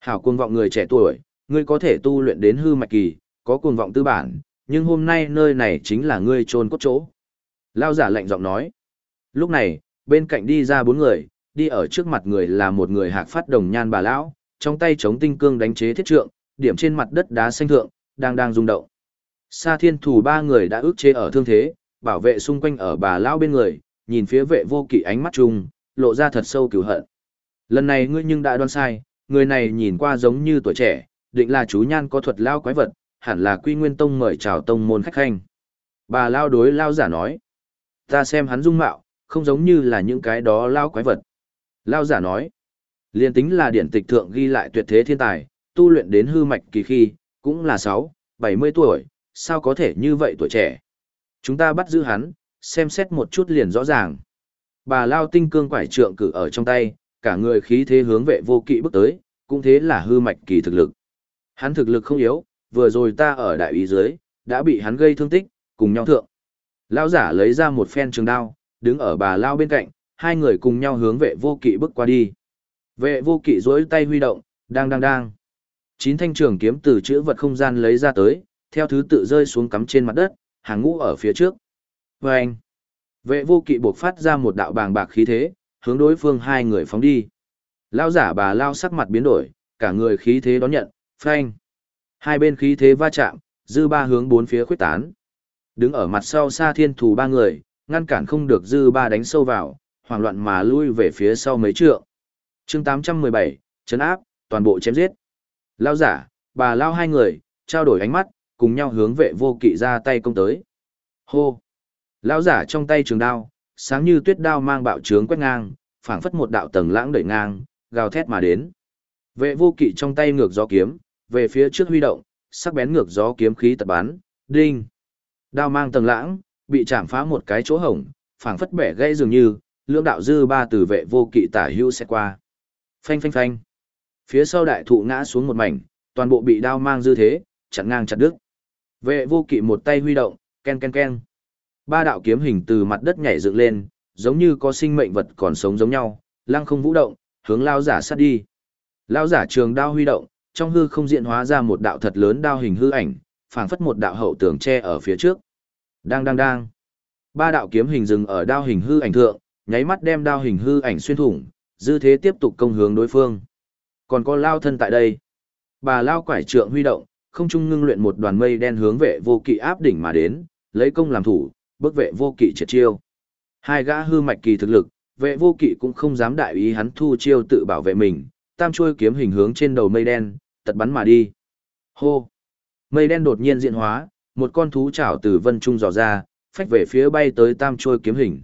[SPEAKER 1] Hảo cuồng vọng người trẻ tuổi, ngươi có thể tu luyện đến hư mạch kỳ, có cuồng vọng tư bản, nhưng hôm nay nơi này chính là ngươi trôn cốt chỗ. Lao giả lạnh giọng nói. Lúc này, bên cạnh đi ra bốn người, đi ở trước mặt người là một người hạc phát đồng nhan bà lão, trong tay chống tinh cương đánh chế thiết trượng, điểm trên mặt đất đá xanh thượng, đang đang rung động. Sa thiên thủ ba người đã ước chế ở thương thế, bảo vệ xung quanh ở bà lão bên người, nhìn phía vệ vô kỵ ánh mắt chung, lộ ra thật sâu cửu hận. Lần này ngươi nhưng đã đoán sai, người này nhìn qua giống như tuổi trẻ, định là chú nhan có thuật lao quái vật, hẳn là quy nguyên tông mời chào tông môn khách khanh. Bà lao đối lao giả nói, ta xem hắn dung mạo, không giống như là những cái đó lao quái vật. Lao giả nói, liền tính là điển tịch thượng ghi lại tuyệt thế thiên tài, tu luyện đến hư mạch kỳ khi, cũng là 6, 70 tuổi, sao có thể như vậy tuổi trẻ. Chúng ta bắt giữ hắn, xem xét một chút liền rõ ràng. Bà Lao tinh cương quải trượng cử ở trong tay, cả người khí thế hướng vệ vô kỵ bước tới, cũng thế là hư mạch kỳ thực lực. Hắn thực lực không yếu, vừa rồi ta ở đại ý dưới, đã bị hắn gây thương tích, cùng nhau thượng. Lão giả lấy ra một phen trường đao, đứng ở bà Lao bên cạnh, hai người cùng nhau hướng vệ vô kỵ bước qua đi. Vệ vô kỵ duỗi tay huy động, đang đang đang. Chín thanh trường kiếm từ chữ vật không gian lấy ra tới, theo thứ tự rơi xuống cắm trên mặt đất, hàng ngũ ở phía trước. Và anh, vệ vô kỵ buộc phát ra một đạo bàng bạc khí thế, hướng đối phương hai người phóng đi. Lao giả bà lao sắc mặt biến đổi, cả người khí thế đón nhận, phanh. Hai bên khí thế va chạm, dư ba hướng bốn phía khuyết tán. Đứng ở mặt sau xa thiên thù ba người, ngăn cản không được dư ba đánh sâu vào, hoảng loạn mà lui về phía sau mấy trượng. chương 817, chấn áp, toàn bộ chém giết. Lao giả, bà lao hai người, trao đổi ánh mắt, cùng nhau hướng vệ vô kỵ ra tay công tới. Hô! Lão giả trong tay trường đao, sáng như tuyết đao mang bạo trướng quét ngang, phảng phất một đạo tầng lãng đẩy ngang, gào thét mà đến. Vệ vô kỵ trong tay ngược gió kiếm, về phía trước huy động, sắc bén ngược gió kiếm khí tật bắn, đinh. Đao mang tầng lãng, bị chạm phá một cái chỗ hổng, phảng phất bẻ gãy dường như, lưỡng đạo dư ba từ vệ vô kỵ tả hữu sẽ qua. Phanh phanh phanh. Phía sau đại thụ ngã xuống một mảnh, toàn bộ bị đao mang dư thế, chặn ngang chặt đứt. Vệ vô kỵ một tay huy động, ken ken ken. Ba đạo kiếm hình từ mặt đất nhảy dựng lên, giống như có sinh mệnh vật còn sống giống nhau, lăng không vũ động, hướng lao giả sát đi. Lao giả trường đao huy động, trong hư không diện hóa ra một đạo thật lớn đao hình hư ảnh, phảng phất một đạo hậu tường che ở phía trước. Đang đang đang. Ba đạo kiếm hình dừng ở đao hình hư ảnh thượng, nháy mắt đem đao hình hư ảnh xuyên thủng, dư thế tiếp tục công hướng đối phương. Còn có lao thân tại đây. Bà lao quải trượng huy động, không trung ngưng luyện một đoàn mây đen hướng vệ vô kỵ áp đỉnh mà đến, lấy công làm thủ, bước vệ vô kỵ triệt chiêu. Hai gã hư mạch kỳ thực lực, vệ vô kỵ cũng không dám đại ý hắn thu chiêu tự bảo vệ mình, tam chuôi kiếm hình hướng trên đầu mây đen, tật bắn mà đi. Hô! Mây đen đột nhiên diện hóa, một con thú chảo từ vân trung dò ra, phách về phía bay tới tam chuôi kiếm hình.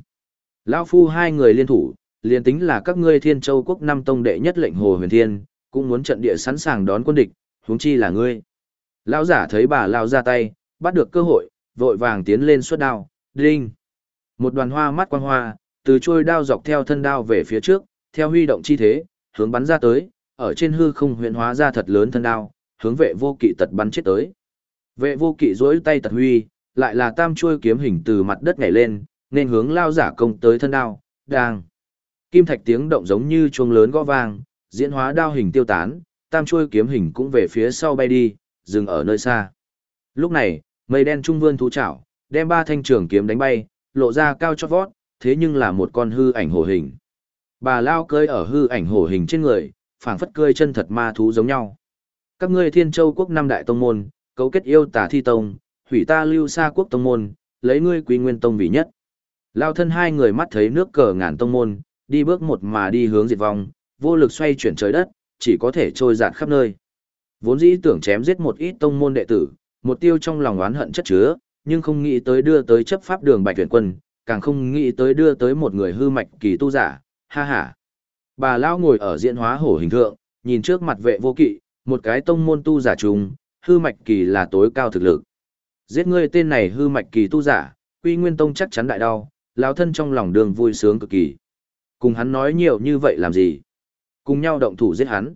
[SPEAKER 1] Lão phu hai người liên thủ, liền tính là các ngươi thiên châu quốc năm tông đệ nhất lệnh hồ huyền thiên, cũng muốn trận địa sẵn sàng đón quân địch, huống chi là ngươi. Lão giả thấy bà lao ra tay, bắt được cơ hội, vội vàng tiến lên xuất đao, đinh. Một đoàn hoa mắt quang hoa, từ trôi đao dọc theo thân đao về phía trước, theo huy động chi thế, hướng bắn ra tới, ở trên hư không huyện hóa ra thật lớn thân đao, hướng vệ vô kỵ tật bắn chết tới. Vệ vô kỵ duỗi tay tật huy, lại là tam chuôi kiếm hình từ mặt đất nhảy lên, nên hướng lao giả công tới thân đao, đang. Kim thạch tiếng động giống như chuông lớn gõ vang, diễn hóa đao hình tiêu tán, tam chuôi kiếm hình cũng về phía sau bay đi, dừng ở nơi xa. Lúc này, mây đen trung vươn thú chảo, đem ba thanh trường kiếm đánh bay, lộ ra cao chót vót, thế nhưng là một con hư ảnh hổ hình. Bà lao cơi ở hư ảnh hổ hình trên người, phảng phất cơi chân thật ma thú giống nhau. Các ngươi Thiên Châu quốc năm đại tông môn, cấu kết yêu tà thi tông, hủy ta lưu xa quốc tông môn, lấy ngươi quý nguyên tông vì nhất. Lao thân hai người mắt thấy nước cờ ngàn tông môn, đi bước một mà đi hướng diệt vong, vô lực xoay chuyển trời đất, chỉ có thể trôi dạt khắp nơi. Vốn dĩ tưởng chém giết một ít tông môn đệ tử, một tiêu trong lòng oán hận chất chứa, nhưng không nghĩ tới đưa tới chấp pháp đường bạch tuyển quân, càng không nghĩ tới đưa tới một người hư mạch kỳ tu giả, ha ha. Bà Lão ngồi ở diễn hóa hổ hình thượng, nhìn trước mặt vệ vô kỵ, một cái tông môn tu giả trùng, hư mạch kỳ là tối cao thực lực. Giết ngươi tên này hư mạch kỳ tu giả, quy nguyên tông chắc chắn đại đau, lão thân trong lòng đường vui sướng cực kỳ. Cùng hắn nói nhiều như vậy làm gì? Cùng nhau động thủ giết hắn.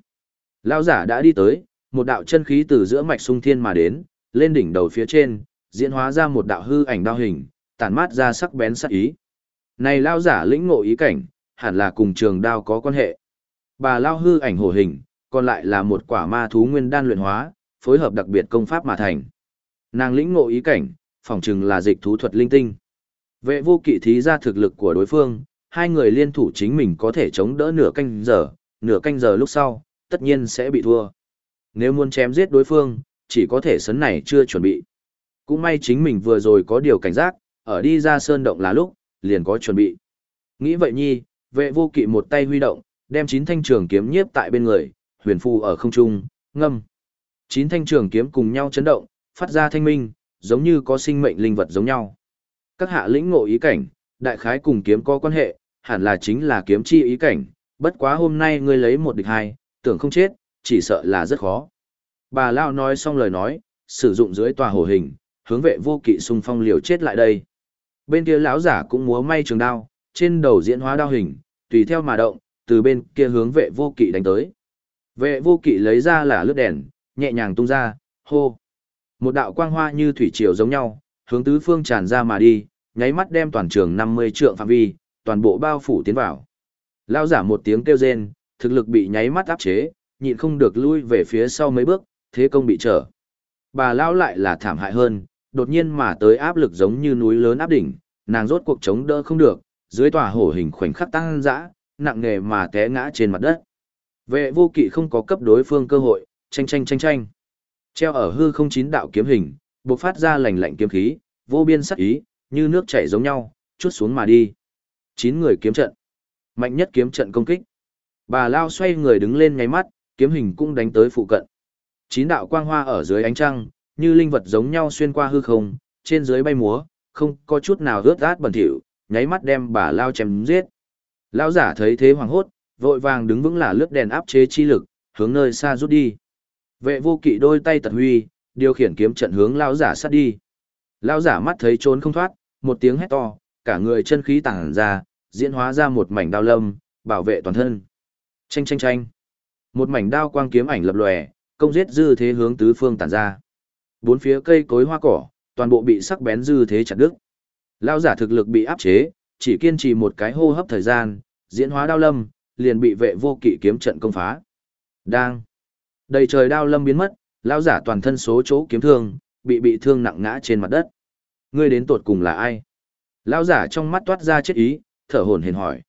[SPEAKER 1] Lão giả đã đi tới, một đạo chân khí từ giữa mạch sung thiên mà đến, lên đỉnh đầu phía trên, diễn hóa ra một đạo hư ảnh đao hình, tản mát ra sắc bén sắc ý. Này lao giả lĩnh ngộ ý cảnh, hẳn là cùng trường đao có quan hệ. Bà lao hư ảnh hổ hình, còn lại là một quả ma thú nguyên đan luyện hóa, phối hợp đặc biệt công pháp mà thành. Nàng lĩnh ngộ ý cảnh, phỏng chừng là dịch thú thuật linh tinh. Vệ vô kỵ thí ra thực lực của đối phương, hai người liên thủ chính mình có thể chống đỡ nửa canh giờ, nửa canh giờ lúc sau, tất nhiên sẽ bị thua. Nếu muốn chém giết đối phương, chỉ có thể sấn này chưa chuẩn bị. Cũng may chính mình vừa rồi có điều cảnh giác, ở đi ra sơn động là lúc, liền có chuẩn bị. Nghĩ vậy nhi, vệ vô kỵ một tay huy động, đem chín thanh trường kiếm nhiếp tại bên người, huyền phù ở không trung, ngâm. Chín thanh trường kiếm cùng nhau chấn động, phát ra thanh minh, giống như có sinh mệnh linh vật giống nhau. Các hạ lĩnh ngộ ý cảnh, đại khái cùng kiếm có quan hệ, hẳn là chính là kiếm chi ý cảnh, bất quá hôm nay ngươi lấy một địch hai, tưởng không chết, chỉ sợ là rất khó. Bà Lao nói xong lời nói, sử dụng dưới tòa hồ hình, hướng vệ vô kỵ xung phong liều chết lại đây. Bên kia lão giả cũng múa may trường đao, trên đầu diễn hóa đao hình, tùy theo mà động, từ bên kia hướng vệ vô kỵ đánh tới. Vệ vô kỵ lấy ra là lướt đèn, nhẹ nhàng tung ra, hô. Một đạo quang hoa như thủy triều giống nhau, hướng tứ phương tràn ra mà đi, nháy mắt đem toàn trường 50 trượng phạm vi, toàn bộ bao phủ tiến vào. Lão giả một tiếng kêu rên, thực lực bị nháy mắt áp chế, nhịn không được lui về phía sau mấy bước, thế công bị trở. Bà lão lại là thảm hại hơn, đột nhiên mà tới áp lực giống như núi lớn áp đỉnh, nàng rốt cuộc chống đỡ không được, dưới tòa hổ hình khoảnh khắc tăng dã, nặng nề mà té ngã trên mặt đất. Vệ vô kỵ không có cấp đối phương cơ hội, tranh tranh tranh tranh. Treo ở hư không chín đạo kiếm hình, bộc phát ra lạnh lạnh kiếm khí, vô biên sắc ý, như nước chảy giống nhau, chút xuống mà đi. Chín người kiếm trận. Mạnh nhất kiếm trận công kích. Bà Lao xoay người đứng lên nháy mắt, kiếm hình cũng đánh tới phụ cận. Chín đạo quang hoa ở dưới ánh trăng, như linh vật giống nhau xuyên qua hư không, trên dưới bay múa, không có chút nào rớt át bẩn thỉu, nháy mắt đem bà Lao chém giết. Lão giả thấy thế hoàng hốt, vội vàng đứng vững là lướt đèn áp chế chi lực, hướng nơi xa rút đi. Vệ vô kỵ đôi tay tật huy, điều khiển kiếm trận hướng lão giả sát đi. Lão giả mắt thấy trốn không thoát, một tiếng hét to, cả người chân khí tàng ra, diễn hóa ra một mảnh đao lâm, bảo vệ toàn thân. Chanh chanh chanh. Một mảnh đao quang kiếm ảnh lập lòe, công giết dư thế hướng tứ phương tản ra. Bốn phía cây cối hoa cỏ, toàn bộ bị sắc bén dư thế chặt đứt. Lao giả thực lực bị áp chế, chỉ kiên trì một cái hô hấp thời gian, diễn hóa đao lâm, liền bị vệ vô kỵ kiếm trận công phá. Đang. Đầy trời đao lâm biến mất, lao giả toàn thân số chỗ kiếm thương, bị bị thương nặng ngã trên mặt đất. Ngươi đến tột cùng là ai? Lao giả trong mắt toát ra chết ý, thở hổn hển hỏi.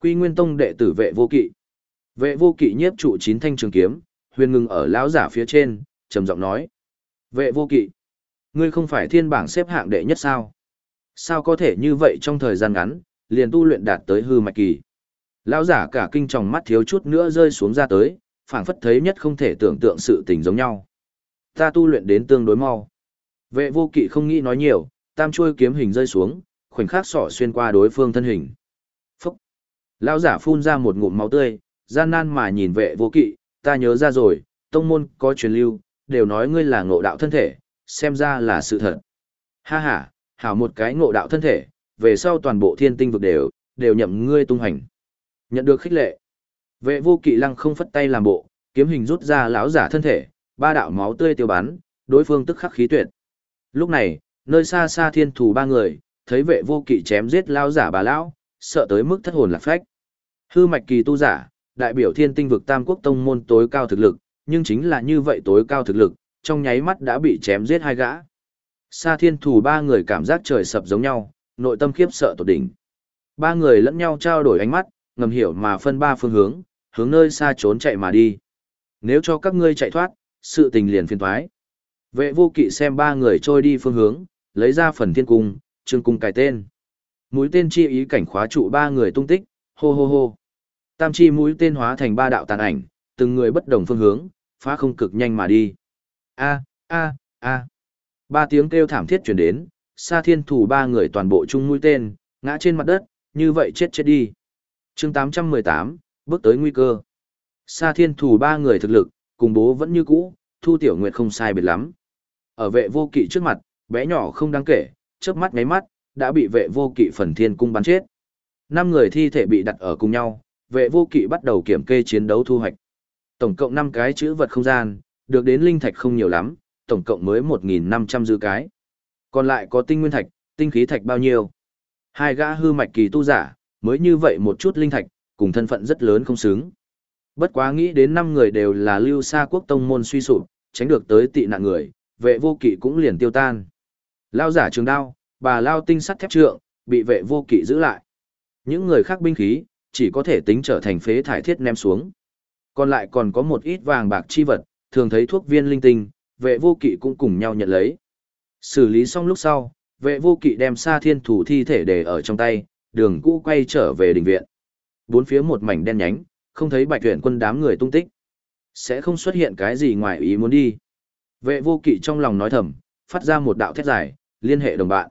[SPEAKER 1] Quy Nguyên Tông đệ tử vệ vô kỵ. Vệ vô kỵ nhiếp trụ chín thanh trường kiếm, huyền ngừng ở lão giả phía trên, trầm giọng nói. Vệ vô kỵ, ngươi không phải thiên bảng xếp hạng đệ nhất sao? Sao có thể như vậy trong thời gian ngắn, liền tu luyện đạt tới hư mạch kỳ? Lão giả cả kinh tròng mắt thiếu chút nữa rơi xuống ra tới, phảng phất thấy nhất không thể tưởng tượng sự tình giống nhau. Ta tu luyện đến tương đối mau. Vệ vô kỵ không nghĩ nói nhiều, tam chuôi kiếm hình rơi xuống, khoảnh khắc sỏ xuyên qua đối phương thân hình. Phúc! Lão giả phun ra một ngụm máu tươi, gian nan mà nhìn vệ vô kỵ, ta nhớ ra rồi, tông môn có truyền lưu, đều nói ngươi là ngộ đạo thân thể, xem ra là sự thật. Ha ha, hảo một cái ngộ đạo thân thể, về sau toàn bộ thiên tinh vực đều, đều nhậm ngươi tung hành. Nhận được khích lệ. Vệ vô kỵ lăng không phất tay làm bộ, kiếm hình rút ra lão giả thân thể, ba đạo máu tươi tiêu bắn, đối phương tức khắc khí tuyệt. Lúc này, nơi xa xa thiên thủ ba người, thấy vệ vô kỵ chém giết lão giả bà lão, sợ tới mức thất hồn lạc phách. Hư mạch kỳ tu giả, đại biểu thiên tinh vực tam quốc tông môn tối cao thực lực, nhưng chính là như vậy tối cao thực lực, trong nháy mắt đã bị chém giết hai gã. Sa thiên thủ ba người cảm giác trời sập giống nhau, nội tâm khiếp sợ tột đỉnh. Ba người lẫn nhau trao đổi ánh mắt, ngầm hiểu mà phân ba phương hướng, hướng nơi xa trốn chạy mà đi. Nếu cho các ngươi chạy thoát, sự tình liền phiền thoái. Vệ vô kỵ xem ba người trôi đi phương hướng, lấy ra phần thiên cung, trương cung cài tên. Mũi tên chi ý cảnh khóa trụ ba người tung tích, hô hô hô. Tam chi mũi tên hóa thành ba đạo tàn ảnh, từng người bất đồng phương hướng, phá không cực nhanh mà đi. A, a, a. Ba tiếng kêu thảm thiết truyền đến, Sa Thiên Thủ ba người toàn bộ chung mũi tên, ngã trên mặt đất, như vậy chết chết đi. Chương 818, bước tới nguy cơ. Sa Thiên Thủ ba người thực lực, cùng bố vẫn như cũ, Thu Tiểu Nguyệt không sai biệt lắm. Ở vệ vô kỵ trước mặt, bé nhỏ không đáng kể, chớp mắt ngáy mắt, đã bị vệ vô kỵ phần thiên cung bắn chết. Năm người thi thể bị đặt ở cùng nhau, vệ vô kỵ bắt đầu kiểm kê chiến đấu thu hoạch. Tổng cộng 5 cái chữ vật không gian, được đến linh thạch không nhiều lắm, tổng cộng mới 1.500 dư cái. Còn lại có tinh nguyên thạch, tinh khí thạch bao nhiêu? Hai gã hư mạch kỳ tu giả, mới như vậy một chút linh thạch, cùng thân phận rất lớn không xứng. Bất quá nghĩ đến năm người đều là lưu xa quốc tông môn suy sụp, tránh được tới tị nạn người, vệ vô kỵ cũng liền tiêu tan. Lao giả trường đao, bà lao tinh sắt thép trượng, bị vệ vô kỵ giữ lại. Những người khác binh khí, chỉ có thể tính trở thành phế thải thiết ném xuống. Còn lại còn có một ít vàng bạc chi vật, thường thấy thuốc viên linh tinh, vệ vô kỵ cũng cùng nhau nhận lấy. Xử lý xong lúc sau, vệ vô kỵ đem xa thiên thủ thi thể để ở trong tay, đường cũ quay trở về đình viện. Bốn phía một mảnh đen nhánh, không thấy bạch tuyển quân đám người tung tích. Sẽ không xuất hiện cái gì ngoài ý muốn đi. Vệ vô kỵ trong lòng nói thầm, phát ra một đạo thét dài, liên hệ đồng bạn.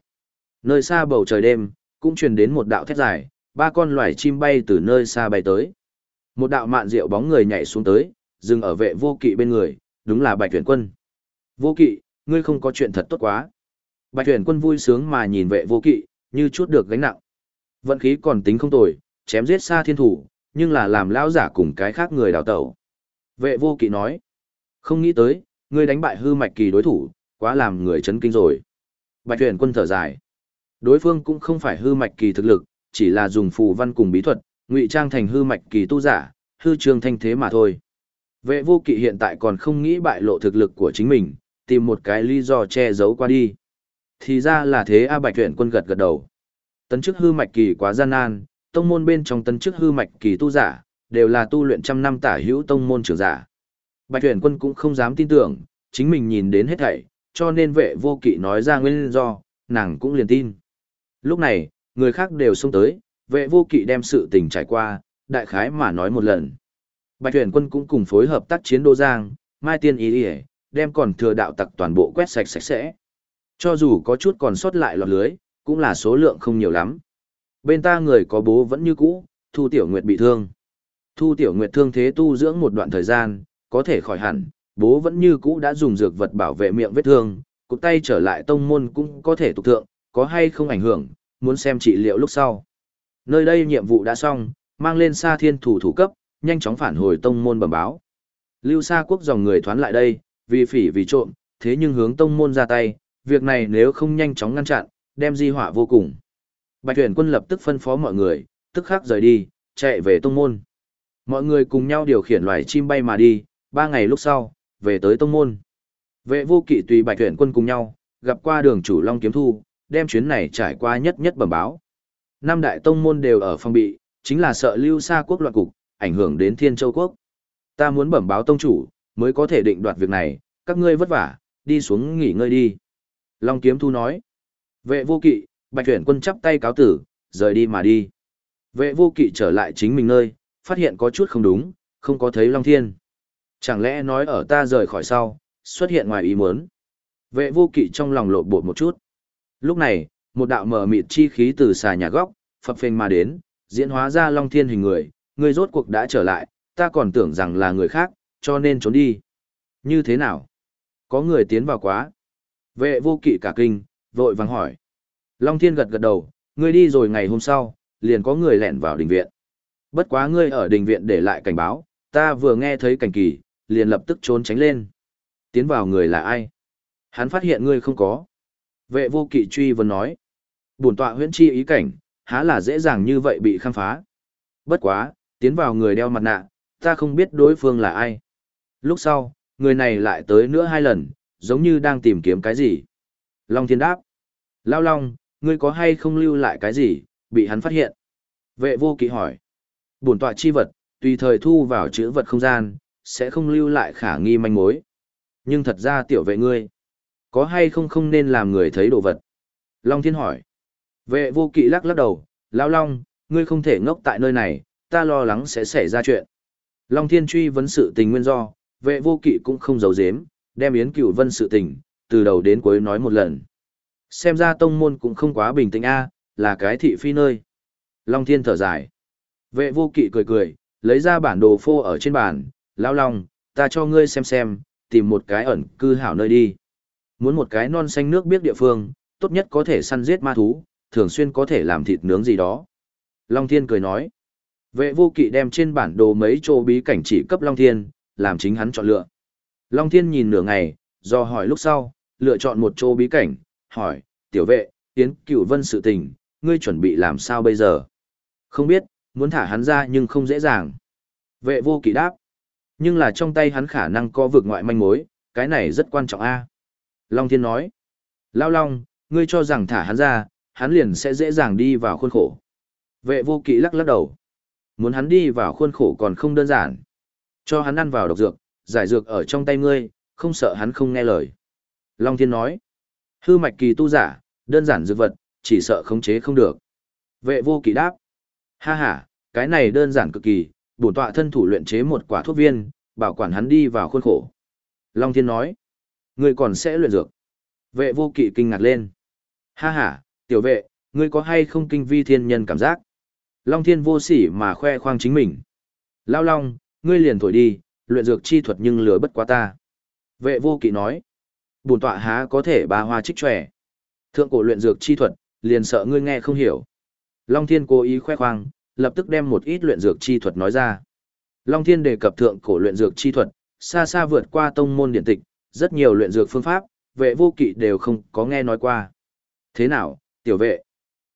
[SPEAKER 1] Nơi xa bầu trời đêm, cũng truyền đến một đạo thét dài, ba con loài chim bay từ nơi xa bay tới. Một đạo mạn rượu bóng người nhảy xuống tới, dừng ở vệ vô kỵ bên người, đúng là bạch tuyển quân. Vô kỵ, ngươi không có chuyện thật tốt quá. Bạch tuyển quân vui sướng mà nhìn vệ vô kỵ, như chút được gánh nặng. Vận khí còn tính không tồi, chém giết xa thiên thủ, nhưng là làm lão giả cùng cái khác người đào tẩu. Vệ vô kỵ nói, không nghĩ tới, ngươi đánh bại hư mạch kỳ đối thủ, quá làm người chấn kinh rồi. Bạch tuyển quân thở dài. Đối phương cũng không phải hư mạch kỳ thực lực, chỉ là dùng phù văn cùng bí thuật, ngụy trang thành hư mạch kỳ tu giả, hư trương thanh thế mà thôi. Vệ vô kỵ hiện tại còn không nghĩ bại lộ thực lực của chính mình, tìm một cái lý do che giấu qua đi. Thì ra là thế A Bạch Tuyển quân gật gật đầu. Tấn chức hư mạch kỳ quá gian nan, tông môn bên trong tấn chức hư mạch kỳ tu giả, đều là tu luyện trăm năm tả hữu tông môn trưởng giả. Bạch Tuyển quân cũng không dám tin tưởng, chính mình nhìn đến hết thảy, cho nên vệ vô kỵ nói ra nguyên do, nàng cũng liền tin. Lúc này, người khác đều xông tới, vệ vô kỵ đem sự tình trải qua, đại khái mà nói một lần. Bạch tuyển quân cũng cùng phối hợp tác chiến Đô Giang, Mai Tiên Ý Ý, đem còn thừa đạo tặc toàn bộ quét sạch sạch sẽ. Cho dù có chút còn sót lại lọt lưới, cũng là số lượng không nhiều lắm. Bên ta người có bố vẫn như cũ, Thu Tiểu Nguyệt bị thương. Thu Tiểu Nguyệt thương thế tu dưỡng một đoạn thời gian, có thể khỏi hẳn, bố vẫn như cũ đã dùng dược vật bảo vệ miệng vết thương, cụt tay trở lại tông môn cũng có thể tục thượng, có hay không ảnh hưởng, muốn xem trị liệu lúc sau. Nơi đây nhiệm vụ đã xong, mang lên xa thiên thủ thủ cấp, nhanh chóng phản hồi tông môn bẩm báo. Lưu Sa quốc dòng người thoán lại đây, vì phỉ vì trộm, thế nhưng hướng tông môn ra tay, việc này nếu không nhanh chóng ngăn chặn, đem di họa vô cùng. Bạch tuyển quân lập tức phân phó mọi người, tức khắc rời đi, chạy về tông môn. Mọi người cùng nhau điều khiển loài chim bay mà đi, ba ngày lúc sau, về tới tông môn. Vệ vô kỵ tùy bạch tuyển quân cùng nhau, gặp qua đường chủ Long Kiếm Thu, đem chuyến này trải qua nhất nhất bẩm báo. Năm đại tông môn đều ở phong bị, chính là sợ lưu xa quốc loạn cục, ảnh hưởng đến thiên châu quốc. Ta muốn bẩm báo tông chủ, mới có thể định đoạt việc này, các ngươi vất vả, đi xuống nghỉ ngơi đi. Long Kiếm Thu nói. Vệ vô kỵ, bạch tuyển quân chắp tay cáo tử, rời đi mà đi. Vệ vô kỵ trở lại chính mình nơi, phát hiện có chút không đúng, không có thấy Long Thiên. Chẳng lẽ nói ở ta rời khỏi sau, xuất hiện ngoài ý muốn. Vệ vô kỵ trong lòng lộ bột một chút. Lúc này, một đạo mở mịt chi khí từ xà nhà góc, phập phênh mà đến, diễn hóa ra Long Thiên hình người, người rốt cuộc đã trở lại, ta còn tưởng rằng là người khác, cho nên trốn đi. Như thế nào? Có người tiến vào quá. Vệ vô kỵ cả kinh, vội vàng hỏi. Long Thiên gật gật đầu, ngươi đi rồi ngày hôm sau, liền có người lẻn vào đình viện. Bất quá ngươi ở đình viện để lại cảnh báo, ta vừa nghe thấy cảnh kỳ, liền lập tức trốn tránh lên. Tiến vào người là ai? Hắn phát hiện ngươi không có. Vệ vô kỵ truy vấn nói. Bổn tọa huyễn chi ý cảnh, há là dễ dàng như vậy bị khám phá. Bất quá, tiến vào người đeo mặt nạ, ta không biết đối phương là ai. Lúc sau, người này lại tới nữa hai lần, giống như đang tìm kiếm cái gì. Long thiên đáp. Lao long, ngươi có hay không lưu lại cái gì, bị hắn phát hiện. Vệ vô kỵ hỏi. Bổn tọa chi vật, tùy thời thu vào chữ vật không gian, sẽ không lưu lại khả nghi manh mối. Nhưng thật ra tiểu vệ ngươi, có hay không không nên làm người thấy đồ vật? Long Thiên hỏi. Vệ vô kỵ lắc lắc đầu, Lão Long, ngươi không thể ngốc tại nơi này, ta lo lắng sẽ xảy ra chuyện. Long Thiên truy vấn sự tình nguyên do, vệ vô kỵ cũng không giấu giếm, đem Yến Cửu Vân sự tình, từ đầu đến cuối nói một lần. Xem ra tông môn cũng không quá bình tĩnh a, là cái thị phi nơi. Long Thiên thở dài. Vệ vô kỵ cười cười, lấy ra bản đồ phô ở trên bàn, Lão Long, ta cho ngươi xem xem, tìm một cái ẩn cư hảo nơi đi. Muốn một cái non xanh nước biết địa phương, tốt nhất có thể săn giết ma thú, thường xuyên có thể làm thịt nướng gì đó. Long Thiên cười nói. Vệ vô kỵ đem trên bản đồ mấy chỗ bí cảnh chỉ cấp Long Thiên, làm chính hắn chọn lựa. Long Thiên nhìn nửa ngày, do hỏi lúc sau, lựa chọn một chỗ bí cảnh, hỏi, tiểu vệ, tiến cửu vân sự tình, ngươi chuẩn bị làm sao bây giờ? Không biết, muốn thả hắn ra nhưng không dễ dàng. Vệ vô kỵ đáp. Nhưng là trong tay hắn khả năng có vực ngoại manh mối, cái này rất quan trọng a. Long Thiên nói. Lao Long, ngươi cho rằng thả hắn ra, hắn liền sẽ dễ dàng đi vào khuôn khổ. Vệ vô kỵ lắc lắc đầu. Muốn hắn đi vào khuôn khổ còn không đơn giản. Cho hắn ăn vào độc dược, giải dược ở trong tay ngươi, không sợ hắn không nghe lời. Long Thiên nói. Hư mạch kỳ tu giả, đơn giản dược vật, chỉ sợ khống chế không được. Vệ vô kỵ đáp. Ha ha, cái này đơn giản cực kỳ, bổn tọa thân thủ luyện chế một quả thuốc viên, bảo quản hắn đi vào khuôn khổ. Long Thiên nói. Ngươi còn sẽ luyện dược. Vệ vô kỵ kinh ngạc lên. Ha ha, tiểu vệ, ngươi có hay không kinh vi thiên nhân cảm giác? Long thiên vô sỉ mà khoe khoang chính mình. Lao long, ngươi liền thổi đi, luyện dược chi thuật nhưng lừa bất quá ta. Vệ vô kỵ nói. Bùn tọa há có thể ba hoa trích tròe. Thượng cổ luyện dược chi thuật, liền sợ ngươi nghe không hiểu. Long thiên cố ý khoe khoang, lập tức đem một ít luyện dược chi thuật nói ra. Long thiên đề cập thượng cổ luyện dược chi thuật, xa xa vượt qua tông môn điện tịch, rất nhiều luyện dược phương pháp, vệ vô kỵ đều không có nghe nói qua. Thế nào, tiểu vệ?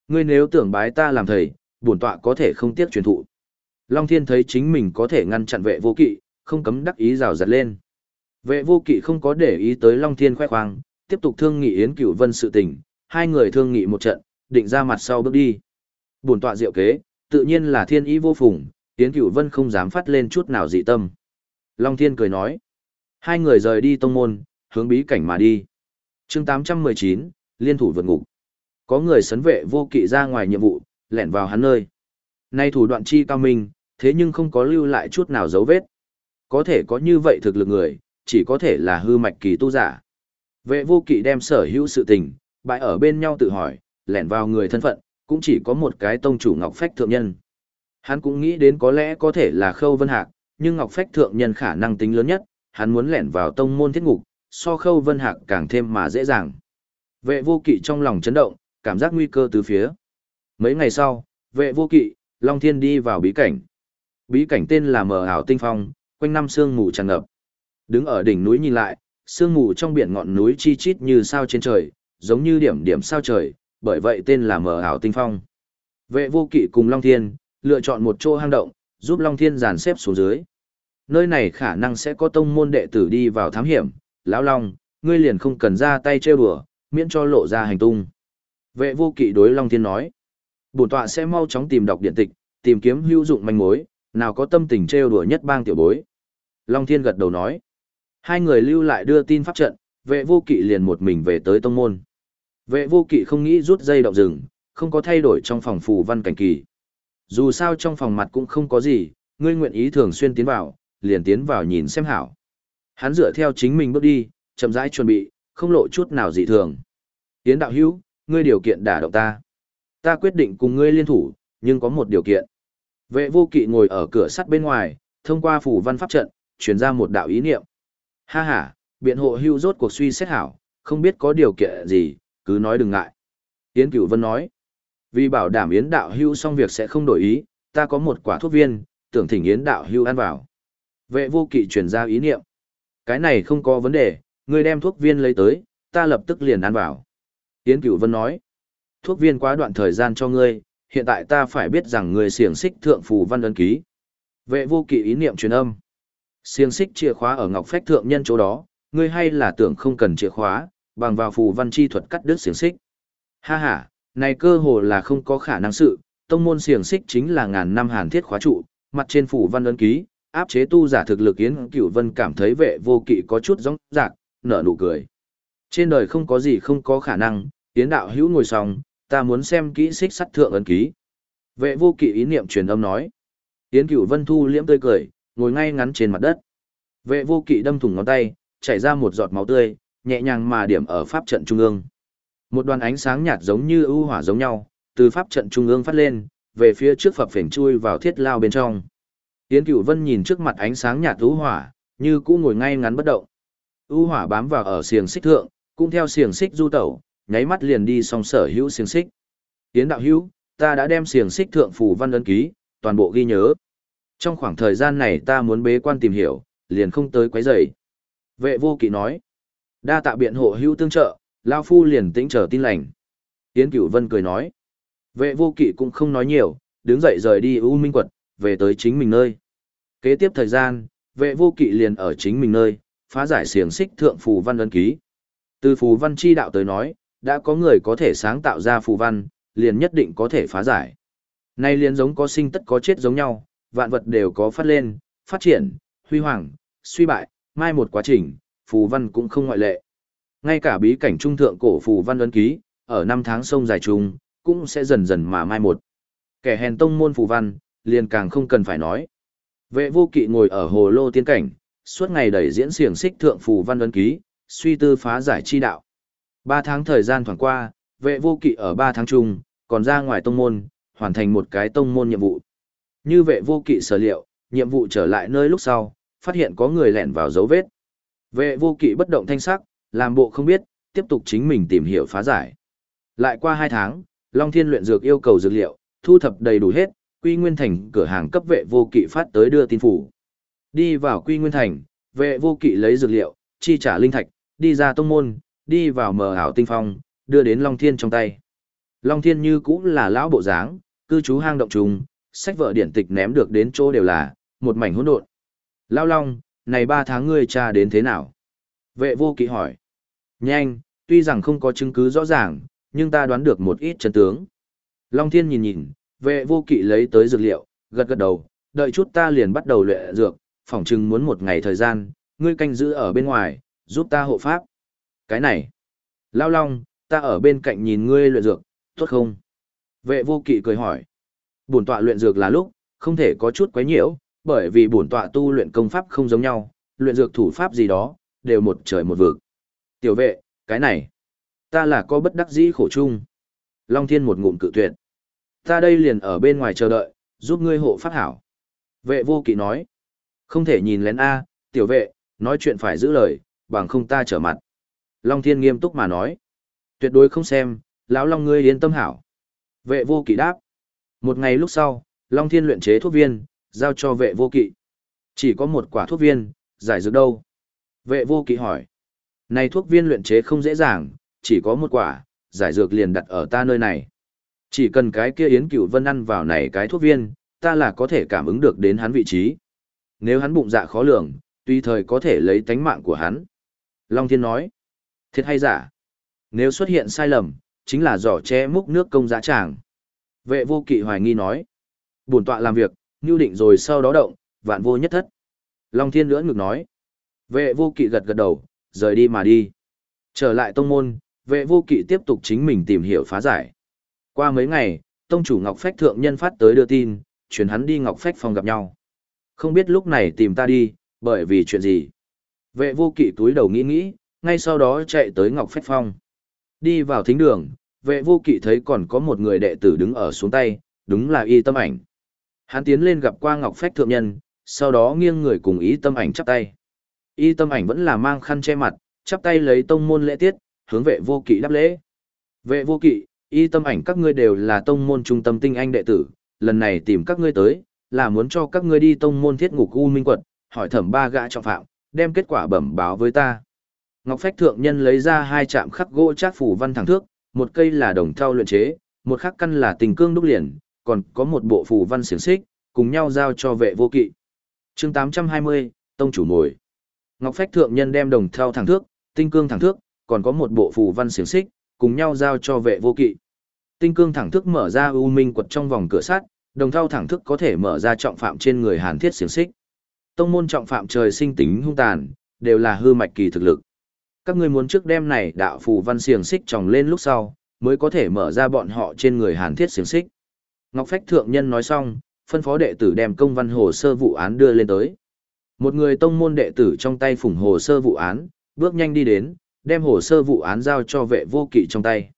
[SPEAKER 1] Ngươi nếu tưởng bái ta làm thầy, bổn tọa có thể không tiếc truyền thụ. Long Thiên thấy chính mình có thể ngăn chặn vệ vô kỵ, không cấm đắc ý rào rạt lên. Vệ vô kỵ không có để ý tới Long Thiên khoe khoang, tiếp tục thương nghị Yến Cửu Vân sự tình, hai người thương nghị một trận, định ra mặt sau bước đi. Bổn tọa diệu kế, tự nhiên là thiên ý vô phùng, Yến Cửu Vân không dám phát lên chút nào dị tâm. Long Thiên cười nói. Hai người rời đi tông môn, hướng bí cảnh mà đi. chương 819, liên thủ vượt ngục. Có người sấn vệ vô kỵ ra ngoài nhiệm vụ, lẻn vào hắn nơi. Nay thủ đoạn chi cao minh, thế nhưng không có lưu lại chút nào dấu vết. Có thể có như vậy thực lực người, chỉ có thể là hư mạch kỳ tu giả. Vệ vô kỵ đem sở hữu sự tình, bại ở bên nhau tự hỏi, lẻn vào người thân phận, cũng chỉ có một cái tông chủ Ngọc Phách Thượng Nhân. Hắn cũng nghĩ đến có lẽ có thể là Khâu Vân Hạc, nhưng Ngọc Phách Thượng Nhân khả năng tính lớn nhất, hắn muốn lẻn vào tông môn thiết ngục, so Khâu Vân Hạc càng thêm mà dễ dàng. Vệ vô kỵ trong lòng chấn động, cảm giác nguy cơ từ phía. Mấy ngày sau, vệ vô kỵ, Long Thiên đi vào bí cảnh. Bí cảnh tên là Mờ ảo tinh phong, quanh năm sương mù tràn ngập. Đứng ở đỉnh núi nhìn lại, sương mù trong biển ngọn núi chi chít như sao trên trời, giống như điểm điểm sao trời, bởi vậy tên là Mờ ảo tinh phong. Vệ vô kỵ cùng Long Thiên, lựa chọn một chỗ hang động, giúp Long Thiên dàn xếp xuống dưới. Nơi này khả năng sẽ có tông môn đệ tử đi vào thám hiểm, lão Long, ngươi liền không cần ra tay trêu đùa, miễn cho lộ ra hành tung. Vệ vô kỵ đối Long Thiên nói, bổn tọa sẽ mau chóng tìm đọc điện tịch, tìm kiếm hữu dụng manh mối, nào có tâm tình trêu đùa nhất bang tiểu bối. Long Thiên gật đầu nói, hai người lưu lại đưa tin pháp trận, vệ vô kỵ liền một mình về tới tông môn. Vệ vô kỵ không nghĩ rút dây động rừng, không có thay đổi trong phòng phù văn cảnh kỳ. Dù sao trong phòng mặt cũng không có gì, ngươi nguyện ý thường xuyên tiến vào, liền tiến vào nhìn xem hảo. Hắn dựa theo chính mình bước đi, chậm rãi chuẩn bị, không lộ chút nào dị thường. Tiến đạo hữu, ngươi điều kiện đả động ta. Ta quyết định cùng ngươi liên thủ, nhưng có một điều kiện. Vệ vô kỵ ngồi ở cửa sắt bên ngoài, thông qua phủ văn pháp trận, truyền ra một đạo ý niệm. Ha ha, biện hộ hưu rốt cuộc suy xét hảo, không biết có điều kiện gì, cứ nói đừng ngại. Yến Cửu Vân nói, vì bảo đảm Yến đạo hưu xong việc sẽ không đổi ý, ta có một quả thuốc viên, tưởng thỉnh Yến đạo hưu ăn vào. Vệ vô kỵ truyền ra ý niệm. Cái này không có vấn đề, ngươi đem thuốc viên lấy tới, ta lập tức liền ăn vào. Yến Cửu Vân nói, thuốc viên quá đoạn thời gian cho ngươi, hiện tại ta phải biết rằng ngươi xiềng xích thượng phù văn ấn ký. Vệ vô kỵ ý niệm truyền âm. Xiềng xích chìa khóa ở ngọc phách thượng nhân chỗ đó, ngươi hay là tưởng không cần chìa khóa, bằng vào phù văn chi thuật cắt đứt xiềng xích. Ha ha, này cơ hồ là không có khả năng sự, tông môn xiềng xích chính là ngàn năm hàn thiết khóa trụ, mặt trên phù văn ấn ký, áp chế tu giả thực lực Yến Cửu Vân cảm thấy vệ vô kỵ có chút giống dạc, nở nụ cười. Trên đời không có gì không có khả năng, Yến đạo hữu ngồi xong, ta muốn xem kỹ xích sắt thượng ấn ký. Vệ vô kỵ ý niệm truyền âm nói. Yến Cửu Vân thu liễm tươi cười, ngồi ngay ngắn trên mặt đất. Vệ vô kỵ đâm thủng ngón tay, chảy ra một giọt máu tươi, nhẹ nhàng mà điểm ở pháp trận trung ương. Một đoàn ánh sáng nhạt giống như ưu hỏa giống nhau, từ pháp trận trung ương phát lên, về phía trước phập phỉnh chui vào thiết lao bên trong. Yến Cửu Vân nhìn trước mặt ánh sáng nhạt ưu hỏa, như cũ ngồi ngay ngắn bất động. ưu hỏa bám vào ở xiềng xích thượng, cũng theo xiềng xích du tẩu, nháy mắt liền đi xong sở hữu xiềng xích. tiến đạo hữu, ta đã đem xiềng xích thượng phủ văn ấn ký, toàn bộ ghi nhớ. Trong khoảng thời gian này ta muốn bế quan tìm hiểu, liền không tới quấy rầy. Vệ vô kỵ nói, đa tạ biện hộ hữu tương trợ, Lao Phu liền tĩnh chờ tin lành. tiến Cửu Vân cười nói, vệ vô kỵ cũng không nói nhiều, đứng dậy rời đi U Minh quật, về tới chính mình nơi. Kế tiếp thời gian, vệ vô kỵ liền ở chính mình nơi, phá giải xiềng xích thượng phù văn ấn ký. Từ phù văn chi đạo tới nói, đã có người có thể sáng tạo ra phù văn, liền nhất định có thể phá giải. Nay liền giống có sinh tất có chết giống nhau, vạn vật đều có phát lên, phát triển, huy hoàng, suy bại, mai một quá trình, phù văn cũng không ngoại lệ. Ngay cả bí cảnh trung thượng cổ phù văn ấn ký, ở năm tháng sông dài trùng, cũng sẽ dần dần mà mai một. Kẻ hèn tông môn phù văn, liền càng không cần phải nói. Vệ vô kỵ ngồi ở hồ lô tiên cảnh, suốt ngày đẩy diễn xiềng xích thượng phù văn ấn ký, suy tư phá giải chi đạo. Ba tháng thời gian thoảng qua, vệ vô kỵ ở ba tháng chung, còn ra ngoài tông môn, hoàn thành một cái tông môn nhiệm vụ. Như vệ vô kỵ sở liệu, nhiệm vụ trở lại nơi lúc sau, phát hiện có người lẻn vào dấu vết. Vệ vô kỵ bất động thanh sắc, làm bộ không biết, tiếp tục chính mình tìm hiểu phá giải. Lại qua hai tháng, Long Thiên luyện dược yêu cầu dược liệu, thu thập đầy đủ hết, Quy Nguyên Thành cửa hàng cấp vệ vô kỵ phát tới đưa tin phủ. Đi vào Quy Nguyên Thành, vệ vô kỵ lấy dược liệu, chi trả linh thạch, đi ra tông môn, đi vào mờ ảo tinh phong, đưa đến Long Thiên trong tay. Long Thiên như cũng là lão bộ dáng, cư trú hang động trùng, sách vợ điển tịch ném được đến chỗ đều là, một mảnh hỗn độn. Lao Long, này ba tháng ngươi tra đến thế nào? Vệ vô kỵ hỏi. Nhanh, tuy rằng không có chứng cứ rõ ràng, nhưng ta đoán được một ít chân tướng. Long Thiên nhìn nhìn, vệ vô kỵ lấy tới dược liệu, gật gật đầu, đợi chút ta liền bắt đầu luyện dược, phỏng chừng muốn một ngày thời gian, ngươi canh giữ ở bên ngoài, giúp ta hộ pháp. Cái này, Lao Long, ta ở bên cạnh nhìn ngươi luyện dược, tốt không? Vệ vô kỵ cười hỏi. Bổn tọa luyện dược là lúc, không thể có chút quấy nhiễu, bởi vì bổn tọa tu luyện công pháp không giống nhau, luyện dược thủ pháp gì đó, đều một trời một vực. Tiểu vệ, cái này, ta là có bất đắc dĩ khổ chung. Long Thiên một ngụm cự tuyệt. Ta đây liền ở bên ngoài chờ đợi, giúp ngươi hộ pháp hảo. Vệ vô kỵ nói. Không thể nhìn lén A, tiểu vệ, nói chuyện phải giữ lời, bằng không ta trở mặt. Long Thiên nghiêm túc mà nói. Tuyệt đối không xem, lão Long ngươi yên tâm hảo. Vệ vô kỵ đáp. Một ngày lúc sau, Long Thiên luyện chế thuốc viên, giao cho vệ vô kỵ. Chỉ có một quả thuốc viên, giải dược đâu? Vệ vô kỵ hỏi. Này thuốc viên luyện chế không dễ dàng, chỉ có một quả, giải dược liền đặt ở ta nơi này. Chỉ cần cái kia Yến Cửu Vân ăn vào này cái thuốc viên, ta là có thể cảm ứng được đến hắn vị trí. Nếu hắn bụng dạ khó lường, tùy thời có thể lấy tánh mạng của hắn. Long Thiên nói, thiệt hay giả? Nếu xuất hiện sai lầm, chính là giỏ che múc nước công dã tràng. Vệ vô kỵ hoài nghi nói, bổn tọa làm việc, nưu định rồi sau đó động, vạn vô nhất thất. Long Thiên lưỡng ngực nói, vệ vô kỵ gật gật đầu, rời đi mà đi. Trở lại tông môn, vệ vô kỵ tiếp tục chính mình tìm hiểu phá giải. Qua mấy ngày, tông chủ Ngọc Phách thượng nhân phát tới đưa tin, chuyển hắn đi Ngọc Phách phòng gặp nhau. Không biết lúc này tìm ta đi, bởi vì chuyện gì. Vệ vô kỵ túi đầu nghĩ nghĩ, ngay sau đó chạy tới Ngọc Phách Phong. Đi vào thính đường, vệ vô kỵ thấy còn có một người đệ tử đứng ở xuống tay, đúng là y tâm ảnh. Hắn tiến lên gặp qua Ngọc Phách thượng nhân, sau đó nghiêng người cùng y tâm ảnh chắp tay. Y tâm ảnh vẫn là mang khăn che mặt, chắp tay lấy tông môn lễ tiết, hướng vệ vô kỵ đáp lễ. Vệ vô kỵ, y tâm ảnh các ngươi đều là tông môn trung tâm tinh anh đệ tử, lần này tìm các ngươi tới, là muốn cho các ngươi đi tông môn thiết ngục u minh quật, hỏi thẩm ba gã trọng phạm, đem kết quả bẩm báo với ta. Ngọc Phách thượng nhân lấy ra hai chạm khắc gỗ chát phủ văn thẳng thước, một cây là đồng thau luyện chế, một khắc căn là tình cương đúc liền, còn có một bộ phủ văn xiển xích, cùng nhau giao cho vệ vô kỵ. chương 820, Tông chủ mồi. Ngọc Phách thượng nhân đem đồng thau thẳng thước, tinh cương thẳng thước, còn có một bộ phủ văn xiển xích, cùng nhau giao cho vệ vô kỵ. Tinh cương thẳng thước mở ra u minh quật trong vòng cửa sắt, đồng thau thẳng thước có thể mở ra trọng phạm trên người hàn thiết xiển xích. Tông môn trọng phạm trời sinh tính hung tàn, đều là hư mạch kỳ thực lực. Các ngươi muốn trước đem này đạo phù văn xiềng xích tròng lên lúc sau, mới có thể mở ra bọn họ trên người hàn thiết xiềng xích. Ngọc Phách thượng nhân nói xong, phân phó đệ tử đem công văn hồ sơ vụ án đưa lên tới. Một người tông môn đệ tử trong tay phủng hồ sơ vụ án, bước nhanh đi đến, đem hồ sơ vụ án giao cho vệ vô kỵ trong tay.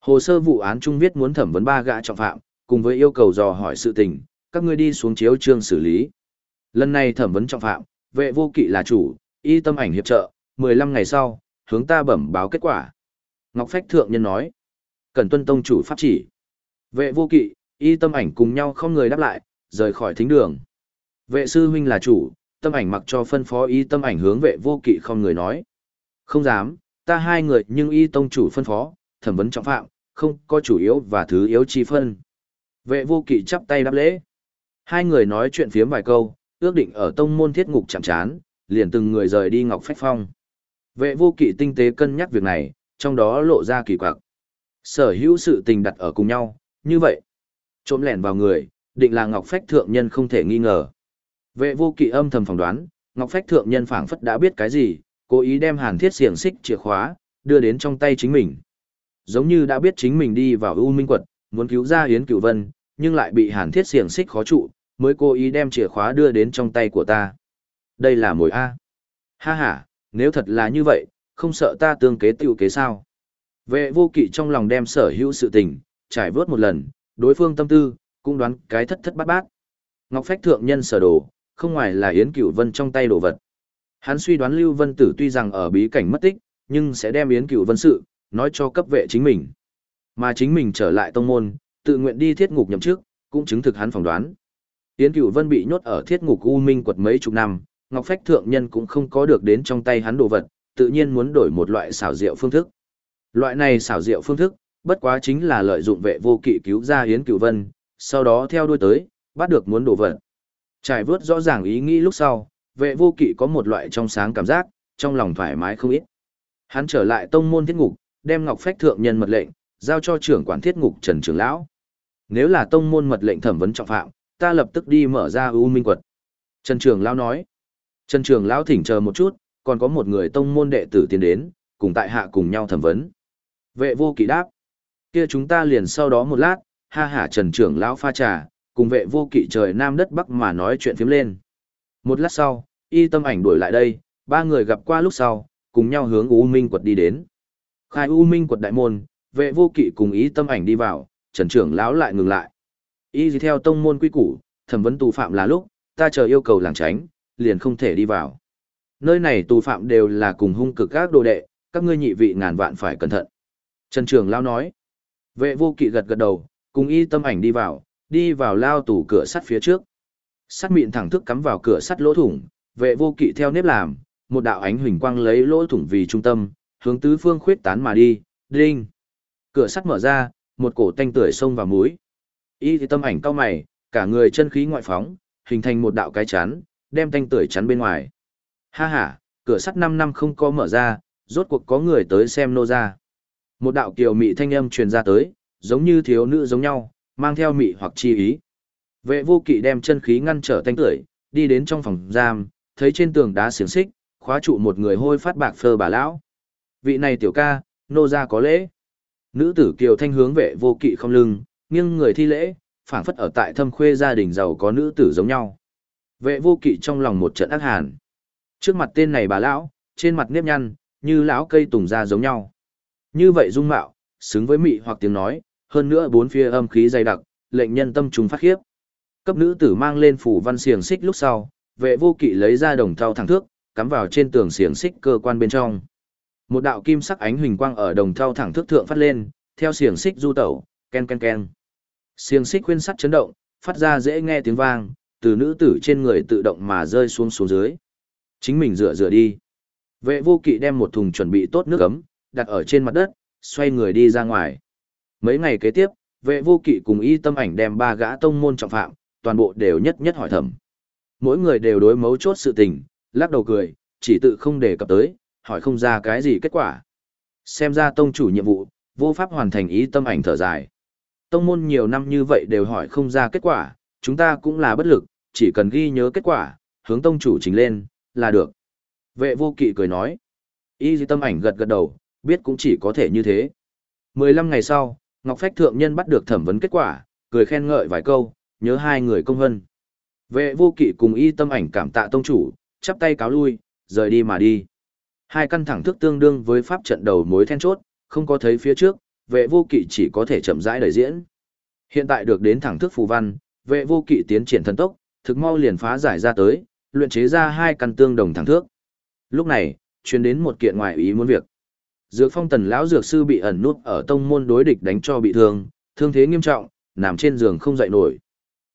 [SPEAKER 1] Hồ sơ vụ án trung viết muốn thẩm vấn ba gã trọng phạm, cùng với yêu cầu dò hỏi sự tình, các ngươi đi xuống chiếu trương xử lý. Lần này thẩm vấn trọng phạm, vệ vô kỵ là chủ, y tâm ảnh hiệp trợ, 15 ngày sau, hướng ta bẩm báo kết quả. Ngọc Phách Thượng Nhân nói, cần tuân tông chủ pháp chỉ. Vệ vô kỵ, y tâm ảnh cùng nhau không người đáp lại, rời khỏi thính đường. Vệ sư huynh là chủ, tâm ảnh mặc cho phân phó y tâm ảnh hướng vệ vô kỵ không người nói. Không dám, ta hai người nhưng y tông chủ phân phó, thẩm vấn trọng phạm, không có chủ yếu và thứ yếu chi phân. Vệ vô kỵ chắp tay đáp lễ. Hai người nói chuyện phiếm vài câu, ước định ở tông môn thiết ngục chạm chán, liền từng người rời đi Ngọc Phách Phong. Vệ vô kỵ tinh tế cân nhắc việc này, trong đó lộ ra kỳ quặc. Sở hữu sự tình đặt ở cùng nhau, như vậy. Trộm lẻn vào người, định là Ngọc Phách Thượng Nhân không thể nghi ngờ. Vệ vô kỵ âm thầm phỏng đoán, Ngọc Phách Thượng Nhân phảng phất đã biết cái gì, cố ý đem hàn thiết xiềng xích chìa khóa, đưa đến trong tay chính mình. Giống như đã biết chính mình đi vào U Minh Quật, muốn cứu ra Yến Cửu Vân, nhưng lại bị hàn thiết xiềng xích khó trụ, mới cố ý đem chìa khóa đưa đến trong tay của ta. Đây là mồi A. Ha ha, nếu thật là như vậy, không sợ ta tương kế tiêu kế sao. Vệ vô kỵ trong lòng đem sở hữu sự tình, trải vớt một lần, đối phương tâm tư, cũng đoán cái thất thất bát bát. Ngọc Phách thượng nhân sở đồ, không ngoài là Yến Cửu Vân trong tay đồ vật. Hắn suy đoán Lưu Vân Tử tuy rằng ở bí cảnh mất tích, nhưng sẽ đem Yến Cửu Vân sự, nói cho cấp vệ chính mình. Mà chính mình trở lại tông môn, tự nguyện đi thiết ngục nhậm chức, cũng chứng thực hắn phỏng đoán. Yến Cửu Vân bị nhốt ở thiết ngục U Minh quật mấy chục năm, Ngọc Phách thượng nhân cũng không có được đến trong tay hắn đồ vật, tự nhiên muốn đổi một loại xảo diệu phương thức. Loại này xảo diệu phương thức, bất quá chính là lợi dụng vệ vô kỵ cứu ra Yến Cửu Vân, sau đó theo đuôi tới, bắt được muốn đồ vật. Trải vớt rõ ràng ý nghĩ lúc sau, vệ vô kỵ có một loại trong sáng cảm giác, trong lòng thoải mái không ít. Hắn trở lại tông môn thiết ngục, đem Ngọc Phách thượng nhân mật lệnh, giao cho trưởng quản thiết ngục Trần Trường Lão. Nếu là tông môn mật lệnh thẩm vấn trọng phạm, ta lập tức đi mở ra U Minh Quật. Trần Trường Lão nói. Trần Trường Lão thỉnh chờ một chút, còn có một người tông môn đệ tử tiến đến, cùng tại hạ cùng nhau thẩm vấn. Vệ vô kỵ đáp. Kia chúng ta liền sau đó một lát, ha hả Trần Trường Lão pha trà, cùng vệ vô kỵ trời nam đất bắc mà nói chuyện phiếm lên. Một lát sau, y tâm ảnh đuổi lại đây, ba người gặp qua lúc sau, cùng nhau hướng U Minh quật đi đến. Khai U Minh quật đại môn, vệ vô kỵ cùng ý tâm ảnh đi vào, trần trưởng lão lại ngừng lại. Y gì theo tông môn quy củ, thẩm vấn tù phạm là lúc, ta chờ yêu cầu làng tránh, liền không thể đi vào. Nơi này tù phạm đều là cùng hung cực các đồ đệ, các ngươi nhị vị ngàn vạn phải cẩn thận. Trần trường lao nói. Vệ vô kỵ gật gật đầu, cùng y tâm ảnh đi vào, đi vào lao tủ cửa sắt phía trước. Sắt mịn thẳng thức cắm vào cửa sắt lỗ thủng, vệ vô kỵ theo nếp làm, một đạo ánh huỳnh quang lấy lỗ thủng vì trung tâm, hướng tứ phương khuyết tán mà đi, đinh. Cửa sắt mở ra, một cổ tanh tưởi xông vào mũi. Y thì tâm ảnh cao mày, cả người chân khí ngoại phóng, hình thành một đạo cái chán đem thanh tưởi chắn bên ngoài. Ha ha, cửa sắt 5 năm không có mở ra, rốt cuộc có người tới xem nô ra. Một đạo kiều mị thanh âm truyền ra tới, giống như thiếu nữ giống nhau, mang theo mị hoặc chi ý. Vệ vô kỵ đem chân khí ngăn trở thanh tưởi, đi đến trong phòng giam, thấy trên tường đá xiềng xích, khóa trụ một người hôi phát bạc phơ bà lão. Vị này tiểu ca, nô ra có lễ. Nữ tử kiều thanh hướng vệ vô kỵ không lưng, nghiêng người thi lễ, phảng phất ở tại thâm khuê gia đình giàu có nữ tử giống nhau. Vệ vô kỵ trong lòng một trận ác hàn. Trước mặt tên này bà lão, trên mặt nếp nhăn, như lão cây tùng ra giống nhau. Như vậy dung mạo, xứng với mị hoặc tiếng nói, hơn nữa bốn phía âm khí dày đặc, lệnh nhân tâm trùng phát khiếp. Cấp nữ tử mang lên phủ văn xiềng xích lúc sau, vệ vô kỵ lấy ra đồng thau thẳng thước, cắm vào trên tường xiềng xích cơ quan bên trong. Một đạo kim sắc ánh huỳnh quang ở đồng thau thẳng thước thượng phát lên, theo xiềng xích du tẩu, ken ken ken. Xiềng xích khuyên sắt chấn động, phát ra dễ nghe tiếng vang, từ nữ tử trên người tự động mà rơi xuống xuống dưới. Chính mình rửa rửa đi. Vệ vô kỵ đem một thùng chuẩn bị tốt nước ấm, đặt ở trên mặt đất, xoay người đi ra ngoài. Mấy ngày kế tiếp, vệ vô kỵ cùng y tâm ảnh đem ba gã tông môn trọng phạm, toàn bộ đều nhất nhất hỏi thẩm. Mỗi người đều đối mấu chốt sự tình, lắc đầu cười, chỉ tự không đề cập tới, hỏi không ra cái gì kết quả. Xem ra tông chủ nhiệm vụ, vô pháp hoàn thành ý tâm ảnh thở dài. Tông môn nhiều năm như vậy đều hỏi không ra kết quả, chúng ta cũng là bất lực, chỉ cần ghi nhớ kết quả, hướng tông chủ trình lên, là được. Vệ vô kỵ cười nói. Y tâm ảnh gật gật đầu, biết cũng chỉ có thể như thế. 15 ngày sau, Ngọc Phách Thượng Nhân bắt được thẩm vấn kết quả, cười khen ngợi vài câu, nhớ hai người công hân. Vệ vô kỵ cùng y tâm ảnh cảm tạ tông chủ, chắp tay cáo lui, rời đi mà đi. Hai căn thẳng thức tương đương với pháp trận đầu mối then chốt, không có thấy phía trước, vệ vô kỵ chỉ có thể chậm rãi đời diễn. Hiện tại được đến thẳng thức phù văn, vệ vô kỵ tiến triển thần tốc, thực mau liền phá giải ra tới, luyện chế ra hai căn tương đồng thẳng thước. Lúc này, truyền đến một kiện ngoại ý muốn việc. Dược phong tần lão dược sư bị ẩn nút ở tông môn đối địch đánh cho bị thương, thương thế nghiêm trọng, nằm trên giường không dậy nổi.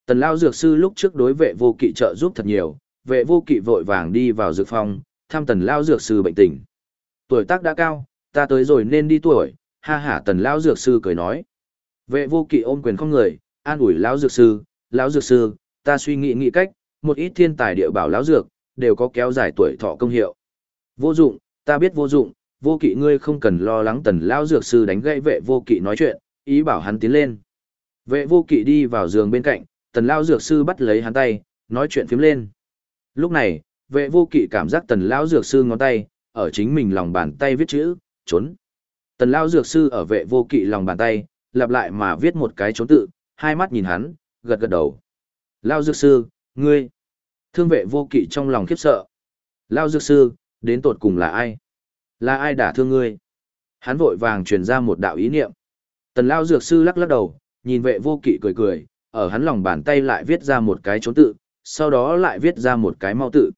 [SPEAKER 1] Tần lão dược sư lúc trước đối vệ vô kỵ trợ giúp thật nhiều, vệ vô kỵ vội vàng đi vào dược phong, thăm tần lão dược sư bệnh tình. Tuổi tác đã cao, ta tới rồi nên đi tuổi, ha ha tần lão dược sư cười nói. Vệ vô kỵ ôm quyền không người, an ủi lão dược sư, lão dược sư, ta suy nghĩ nghĩ cách, một ít thiên tài địa bảo lão dược, đều có kéo dài tuổi thọ công hiệu. Vô dụng, ta biết vô dụng, vô kỵ ngươi không cần lo lắng tần lão dược sư đánh gãy vệ vô kỵ nói chuyện, ý bảo hắn tiến lên. Vệ vô kỵ đi vào giường bên cạnh, tần lão dược sư bắt lấy hắn tay, nói chuyện phím lên. Lúc này, vệ vô kỵ cảm giác tần lão dược sư ngón tay, ở chính mình lòng bàn tay viết chữ, trốn. Tần lão dược sư ở vệ vô kỵ lòng bàn tay, lặp lại mà viết một cái trốn tự, hai mắt nhìn hắn, gật gật đầu. Lão dược sư, ngươi. Thương vệ vô kỵ trong lòng khiếp sợ. Lão dược sư, đến tột cùng là ai? Là ai đã thương ngươi? Hắn vội vàng truyền ra một đạo ý niệm. Tần lão dược sư lắc lắc đầu, nhìn vệ vô kỵ cười cười, ở hắn lòng bàn tay lại viết ra một cái trốn tự, sau đó lại viết ra một cái mau tự.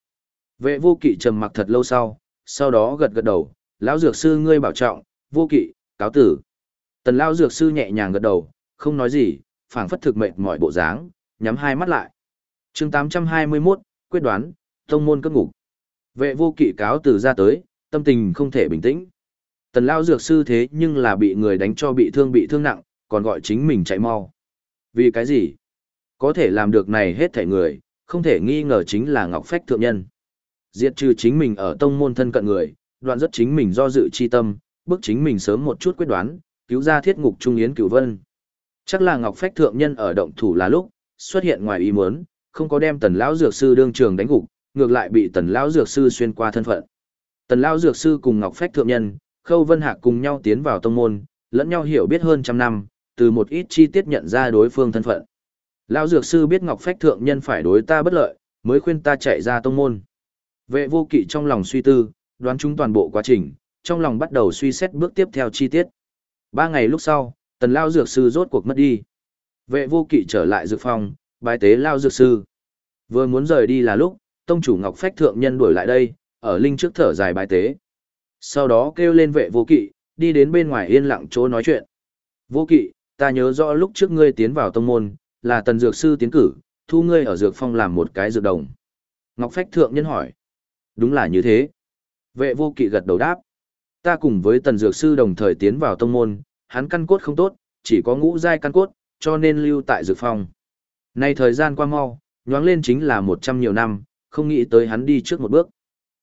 [SPEAKER 1] Vệ vô kỵ trầm mặc thật lâu sau, sau đó gật gật đầu, lão dược sư ngươi bảo trọng, vô kỵ, cáo tử. Tần lão dược sư nhẹ nhàng gật đầu, không nói gì, phảng phất thực mệt mỏi bộ dáng, nhắm hai mắt lại. chương 821, quyết đoán, tông môn cấp ngục. Vệ vô kỵ cáo từ ra tới, tâm tình không thể bình tĩnh. Tần lao dược sư thế nhưng là bị người đánh cho bị thương bị thương nặng, còn gọi chính mình chạy mau. Vì cái gì? Có thể làm được này hết thảy người, không thể nghi ngờ chính là Ngọc Phách Thượng Nhân. Diệt trừ chính mình ở tông môn thân cận người, đoạn rất chính mình do dự chi tâm, bức chính mình sớm một chút quyết đoán, cứu ra thiết ngục trung yến cửu vân. Chắc là Ngọc Phách Thượng Nhân ở động thủ là lúc, xuất hiện ngoài ý muốn, không có đem tần lão dược sư đương trường đánh gục, ngược lại bị tần lão dược sư xuyên qua thân phận. Tần lão dược sư cùng Ngọc Phách Thượng Nhân, Khâu Vân Hạc cùng nhau tiến vào tông môn, lẫn nhau hiểu biết hơn trăm năm, từ một ít chi tiết nhận ra đối phương thân phận. Lão dược sư biết Ngọc Phách thượng nhân phải đối ta bất lợi, mới khuyên ta chạy ra tông môn. Vệ vô kỵ trong lòng suy tư, đoán chúng toàn bộ quá trình, trong lòng bắt đầu suy xét bước tiếp theo chi tiết. Ba ngày lúc sau, tần Lão dược sư rốt cuộc mất đi. Vệ vô kỵ trở lại dược phòng, bài tế lao dược sư. Vừa muốn rời đi là lúc, tông chủ Ngọc Phách thượng nhân đuổi lại đây, ở linh trước thở dài bài tế. Sau đó kêu lên vệ vô kỵ, đi đến bên ngoài yên lặng chỗ nói chuyện. Vô kỵ, ta nhớ rõ lúc trước ngươi tiến vào tông môn, là tần dược sư tiến cử, thu ngươi ở dược phong làm một cái dược đồng. Ngọc Phách Thượng Nhân hỏi. Đúng là như thế. Vệ vô kỵ gật đầu đáp. Ta cùng với tần dược sư đồng thời tiến vào tông môn, hắn căn cốt không tốt, chỉ có ngũ giai căn cốt, cho nên lưu tại dược phong. Nay thời gian qua mau, nhoáng lên chính là một trăm nhiều năm, không nghĩ tới hắn đi trước một bước.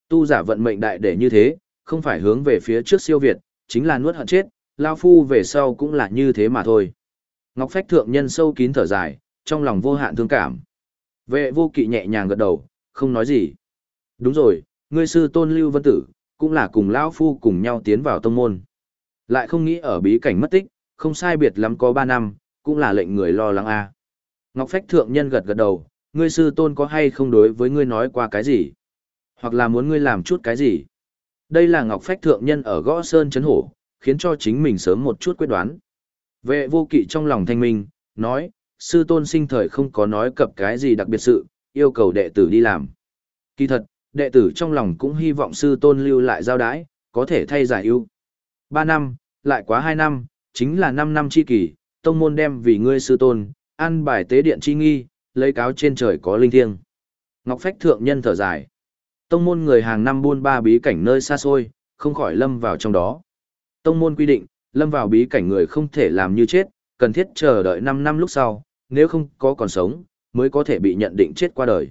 [SPEAKER 1] Tu giả vận mệnh đại để như thế, không phải hướng về phía trước siêu việt, chính là nuốt hận chết, lao phu về sau cũng là như thế mà thôi. Ngọc Phách thượng nhân sâu kín thở dài, trong lòng vô hạn thương cảm. Vệ vô kỵ nhẹ nhàng gật đầu, không nói gì. Đúng rồi, ngươi sư tôn lưu vân tử, cũng là cùng lão phu cùng nhau tiến vào tông môn. Lại không nghĩ ở bí cảnh mất tích, không sai biệt lắm có ba năm, cũng là lệnh người lo lắng a. Ngọc Phách thượng nhân gật gật đầu, ngươi sư tôn có hay không đối với ngươi nói qua cái gì? Hoặc là muốn ngươi làm chút cái gì? Đây là Ngọc Phách thượng nhân ở gõ sơn chấn hổ, khiến cho chính mình sớm một chút quyết đoán. Vệ vô kỵ trong lòng thanh minh, nói, sư tôn sinh thời không có nói cập cái gì đặc biệt sự, yêu cầu đệ tử đi làm. Kỳ thật, đệ tử trong lòng cũng hy vọng sư tôn lưu lại giao đái, có thể thay giải ưu. Ba năm, lại quá hai năm, chính là năm năm chi kỳ, tông môn đem vì ngươi sư tôn, ăn bài tế điện chi nghi, lấy cáo trên trời có linh thiêng. Ngọc Phách thượng nhân thở dài. Tông môn người hàng năm buôn ba bí cảnh nơi xa xôi, không khỏi lâm vào trong đó. Tông môn quy định, lâm vào bí cảnh người không thể làm như chết, cần thiết chờ đợi 5 năm lúc sau, nếu không có còn sống, mới có thể bị nhận định chết qua đời.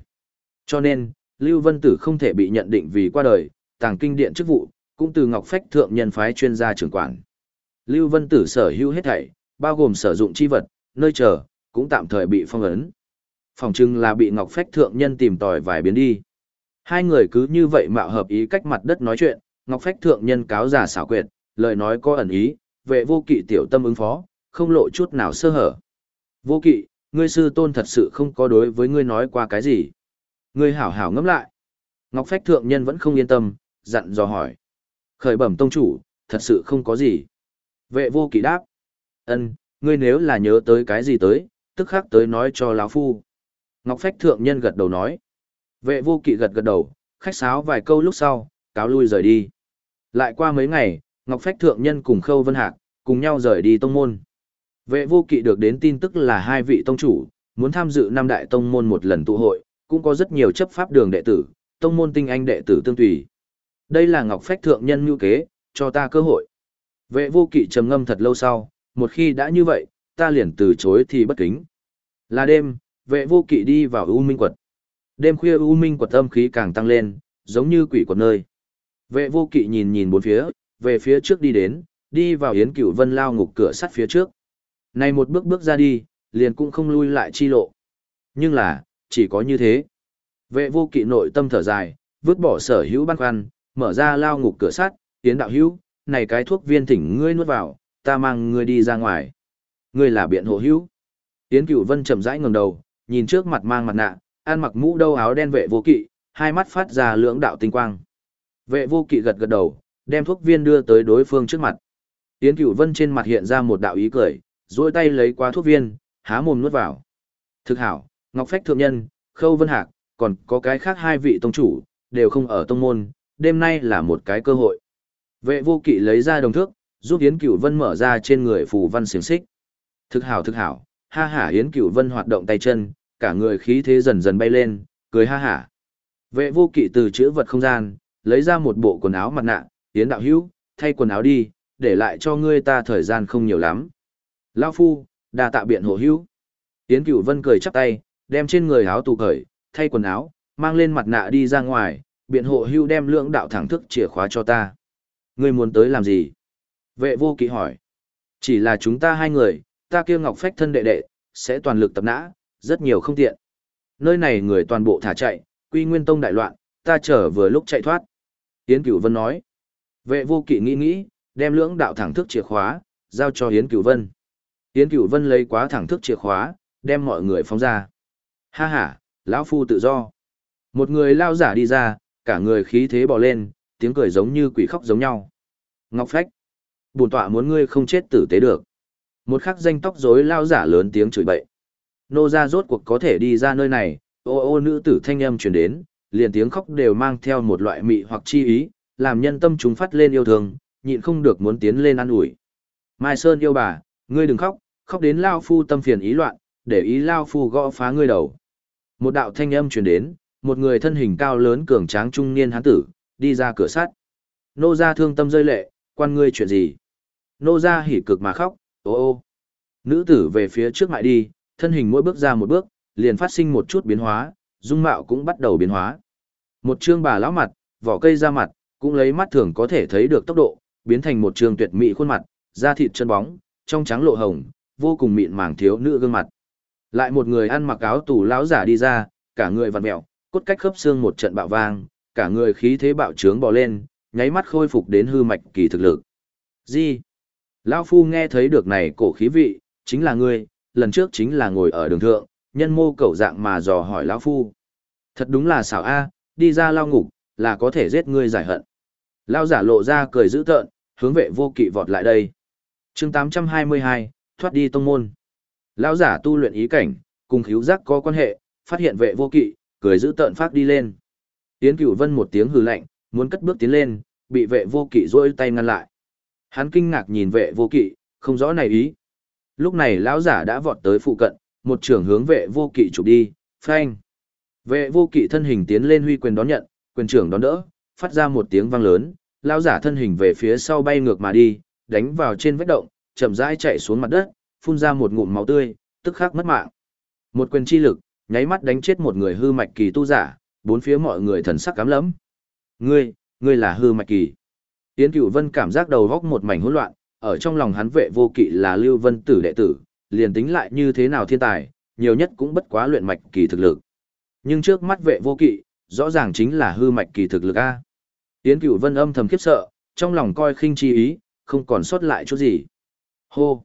[SPEAKER 1] Cho nên, Lưu Vân Tử không thể bị nhận định vì qua đời, tàng kinh điện chức vụ, cũng từ Ngọc Phách thượng nhân phái chuyên gia trưởng quản. Lưu Vân Tử sở hữu hết thảy, bao gồm sử dụng chi vật, nơi chờ, cũng tạm thời bị phong ấn. Phòng trưng là bị Ngọc Phách thượng nhân tìm tòi vài biến đi. Hai người cứ như vậy mạo hợp ý cách mặt đất nói chuyện, Ngọc Phách thượng nhân cáo giả xảo quyệt, lời nói có ẩn ý, vệ vô kỵ tiểu tâm ứng phó, không lộ chút nào sơ hở. Vô kỵ, ngươi sư tôn thật sự không có đối với ngươi nói qua cái gì. Ngươi hảo hảo ngẫm lại. Ngọc Phách Thượng Nhân vẫn không yên tâm, dặn dò hỏi. Khởi bẩm tông chủ, thật sự không có gì. Vệ vô kỵ đáp ân ngươi nếu là nhớ tới cái gì tới, tức khắc tới nói cho lão phu. Ngọc Phách Thượng Nhân gật đầu nói. Vệ vô kỵ gật gật đầu, khách sáo vài câu lúc sau, cáo lui rời đi. Lại qua mấy ngày, Ngọc Phách Thượng Nhân cùng Khâu Vân Hạc, cùng nhau rời đi tông môn. Vệ vô kỵ được đến tin tức là hai vị tông chủ, muốn tham dự năm đại tông môn một lần tụ hội, cũng có rất nhiều chấp pháp đường đệ tử, tông môn tinh anh đệ tử tương tùy. Đây là Ngọc Phách Thượng Nhân mưu kế, cho ta cơ hội. Vệ vô kỵ trầm ngâm thật lâu sau, một khi đã như vậy, ta liền từ chối thì bất kính. Là đêm, vệ vô kỵ đi vào U Minh quật. Đêm khuya U Minh quật âm khí càng tăng lên, giống như quỷ quật nơi. Vệ vô kỵ nhìn nhìn bốn phía, về phía trước đi đến, đi vào Yến Cửu Vân lao ngục cửa sắt phía trước. Này một bước bước ra đi, liền cũng không lui lại chi lộ. Nhưng là, chỉ có như thế. Vệ vô kỵ nội tâm thở dài, vứt bỏ sở hữu băn khoăn, mở ra lao ngục cửa sắt, Yến đạo hữu, này cái thuốc viên thỉnh ngươi nuốt vào, ta mang ngươi đi ra ngoài. Ngươi là biện hộ hữu. Yến Cửu Vân chậm rãi ngẩng đầu, nhìn trước mặt mang mặt nạ, ăn mặc mũ đâu áo đen vệ vô kỵ, hai mắt phát ra lưỡng đạo tinh quang. Vệ vô kỵ gật gật đầu, đem thuốc viên đưa tới đối phương trước mặt. Yến Cửu Vân trên mặt hiện ra một đạo ý cười, duỗi tay lấy qua thuốc viên, há mồm nuốt vào. Thực hảo, Ngọc Phách thượng nhân, Khâu Vân Hạc, còn có cái khác hai vị tông chủ, đều không ở tông môn, đêm nay là một cái cơ hội. Vệ vô kỵ lấy ra đồng thước, giúp Yến Cửu Vân mở ra trên người phù văn xiềng xích. Thực hảo thực hảo, ha hả Yến Cửu Vân hoạt động tay chân, cả người khí thế dần dần bay lên, cười ha hả. Vệ vô kỵ từ chữ vật không gian, lấy ra một bộ quần áo mặt nạ, Yến đạo hữu, thay quần áo đi, để lại cho ngươi ta thời gian không nhiều lắm. Lao phu, đa tạ biện hộ hữu. Yến Cửu Vân cười chắp tay, đem trên người áo tù cởi, thay quần áo, mang lên mặt nạ đi ra ngoài, biện hộ hưu đem lưỡng đạo thẳng thức chìa khóa cho ta. Ngươi muốn tới làm gì? Vệ vô kỵ hỏi. Chỉ là chúng ta hai người, ta kia ngọc phách thân đệ đệ, sẽ toàn lực tập nã, rất nhiều không tiện. Nơi này người toàn bộ thả chạy, quy nguyên tông đại loạn, ta chờ vừa lúc chạy thoát. Yến Cửu Vân nói. Vệ vô kỵ nghĩ nghĩ, đem lưỡng đạo thẳng thức chìa khóa, giao cho Yến Cửu Vân. Yến Cửu Vân lấy quá thẳng thức chìa khóa, đem mọi người phóng ra. Ha ha, lão phu tự do. Một người lao giả đi ra, cả người khí thế bò lên, tiếng cười giống như quỷ khóc giống nhau. Ngọc Phách, bổn tọa muốn ngươi không chết tử tế được. Một khắc danh tóc rối lao giả lớn tiếng chửi bậy. Nô ra rốt cuộc có thể đi ra nơi này, ô ô nữ tử thanh âm truyền đến, liền tiếng khóc đều mang theo một loại mị hoặc chi ý, làm nhân tâm chúng phát lên yêu thương, nhịn không được muốn tiến lên ăn ủi. Mai Sơn yêu bà, ngươi đừng khóc, khóc đến lao phu tâm phiền ý loạn, để ý lao phu gõ phá ngươi đầu. Một đạo thanh âm truyền đến, một người thân hình cao lớn cường tráng trung niên hán tử, đi ra cửa sắt. Nô gia thương tâm rơi lệ, quan ngươi chuyện gì? Nô ra hỉ cực mà khóc, ô ô. Nữ tử về phía trước mại đi, thân hình mỗi bước ra một bước, liền phát sinh một chút biến hóa, dung mạo cũng bắt đầu biến hóa. Một trương bà lão mặt, vỏ cây ra mặt, cũng lấy mắt thường có thể thấy được tốc độ, biến thành một trương tuyệt mỹ khuôn mặt, da thịt chân bóng, trong trắng lộ hồng, vô cùng mịn màng thiếu nữ gương mặt. Lại một người ăn mặc áo tù lão giả đi ra, cả người vặn mẹo, cốt cách khớp xương một trận bạo vang, cả người khí thế bạo trướng bò lên, nháy mắt khôi phục đến hư mạch kỳ thực lực. Gì? Lão phu nghe thấy được này cổ khí vị, chính là ngươi, lần trước chính là ngồi ở đường thượng, nhân mô cẩu dạng mà dò hỏi lão phu. Thật đúng là xảo a, đi ra lao ngục, là có thể giết ngươi giải hận. Lao giả lộ ra cười dữ tợn, hướng vệ vô kỵ vọt lại đây. chương 822, thoát đi tông môn. Lão giả tu luyện ý cảnh, cùng khíu giác có quan hệ, phát hiện vệ vô kỵ, cười dữ tợn phát đi lên. Tiến cửu vân một tiếng hừ lạnh, muốn cất bước tiến lên, bị vệ vô kỵ rôi tay ngăn lại. Hắn kinh ngạc nhìn vệ vô kỵ, không rõ này ý. Lúc này lão giả đã vọt tới phụ cận, một trưởng hướng vệ vô kỵ chụp đi, phanh. Vệ vô kỵ thân hình tiến lên huy quyền đón nhận, quyền trưởng đón đỡ, phát ra một tiếng vang lớn, lão giả thân hình về phía sau bay ngược mà đi, đánh vào trên vách động, chậm rãi chạy xuống mặt đất, phun ra một ngụm máu tươi, tức khắc mất mạng. Một quyền chi lực, nháy mắt đánh chết một người hư mạch kỳ tu giả, bốn phía mọi người thần sắc cám lẫm. Ngươi, ngươi là hư mạch kỳ. Yến Cửu Vân cảm giác đầu góc một mảnh hỗn loạn, ở trong lòng hắn vệ vô kỵ là Lưu Vân tử đệ tử, liền tính lại như thế nào thiên tài, nhiều nhất cũng bất quá luyện mạch kỳ thực lực. Nhưng trước mắt vệ vô kỵ, rõ ràng chính là hư mạch kỳ thực lực A. Yến Cửu Vân âm thầm khiếp sợ, trong lòng coi khinh chi ý, không còn sót lại chút gì. Hô!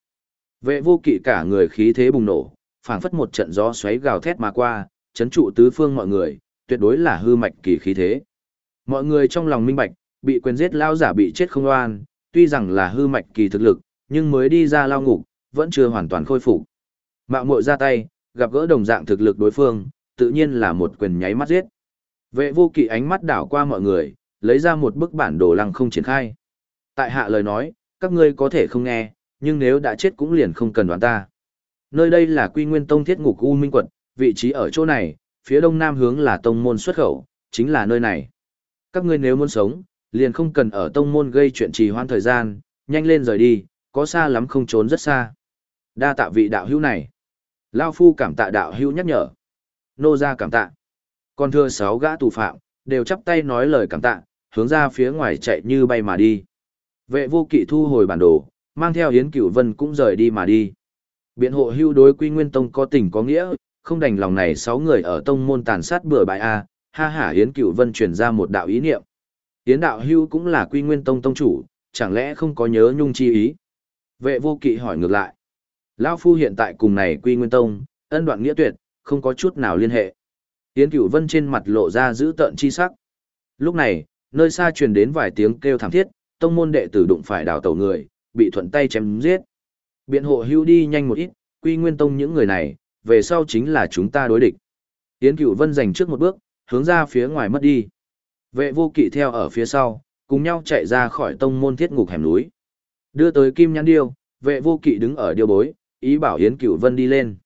[SPEAKER 1] Vệ vô kỵ cả người khí thế bùng nổ, phảng phất một trận gió xoáy gào thét mà qua, chấn trụ tứ phương mọi người, tuyệt đối là hư mạch kỳ khí thế. Mọi người trong lòng minh bạch, bị quyền giết lao giả bị chết không oan, tuy rằng là hư mạch kỳ thực lực, nhưng mới đi ra lao ngục, vẫn chưa hoàn toàn khôi phục. Mạo muội ra tay, gặp gỡ đồng dạng thực lực đối phương, tự nhiên là một quyền nháy mắt giết. Vệ vô kỵ ánh mắt đảo qua mọi người, lấy ra một bức bản đồ lăng không triển khai. Tại hạ lời nói, các ngươi có thể không nghe, nhưng nếu đã chết cũng liền không cần đoán ta. Nơi đây là Quy Nguyên Tông thiết ngục U Minh quận, vị trí ở chỗ này, phía đông nam hướng là tông môn xuất khẩu, chính là nơi này. Các ngươi nếu muốn sống, liền không cần ở tông môn gây chuyện trì hoãn thời gian, nhanh lên rời đi, có xa lắm không trốn rất xa. Đa tạ vị đạo hữu này. Lao phu cảm tạ đạo hữu nhắc nhở. Nô ra cảm tạ. Còn thưa sáu gã tù phạm, đều chắp tay nói lời cảm tạ, hướng ra phía ngoài chạy như bay mà đi. Vệ vô kỵ thu hồi bản đồ, mang theo Yến Cửu Vân cũng rời đi mà đi. Biện hộ hưu đối Quy Nguyên Tông có tình có nghĩa, không đành lòng này sáu người ở tông môn tàn sát bừa bãi a, ha hả Yến Cửu Vân truyền ra một đạo ý niệm. Yến đạo hưu cũng là Quy Nguyên Tông tông chủ, chẳng lẽ không có nhớ nhung chi ý? Vệ vô kỵ hỏi ngược lại. Lão phu hiện tại cùng này Quy Nguyên Tông, ân đoạn nghĩa tuyệt, không có chút nào liên hệ. Yến Cửu Vân trên mặt lộ ra giữ tợn chi sắc. Lúc này, nơi xa truyền đến vài tiếng kêu thảm thiết, tông môn đệ tử đụng phải đào tẩu người, bị thuận tay chém giết. Biện hộ hưu đi nhanh một ít, quy nguyên tông những người này, về sau chính là chúng ta đối địch. Yến Cửu Vân giành trước một bước, hướng ra phía ngoài mất đi. Vệ vô kỵ theo ở phía sau, cùng nhau chạy ra khỏi tông môn thiết ngục hẻm núi. Đưa tới Kim Nhãn Điêu, vệ vô kỵ đứng ở điêu bối, ý bảo Yến Cửu Vân đi lên.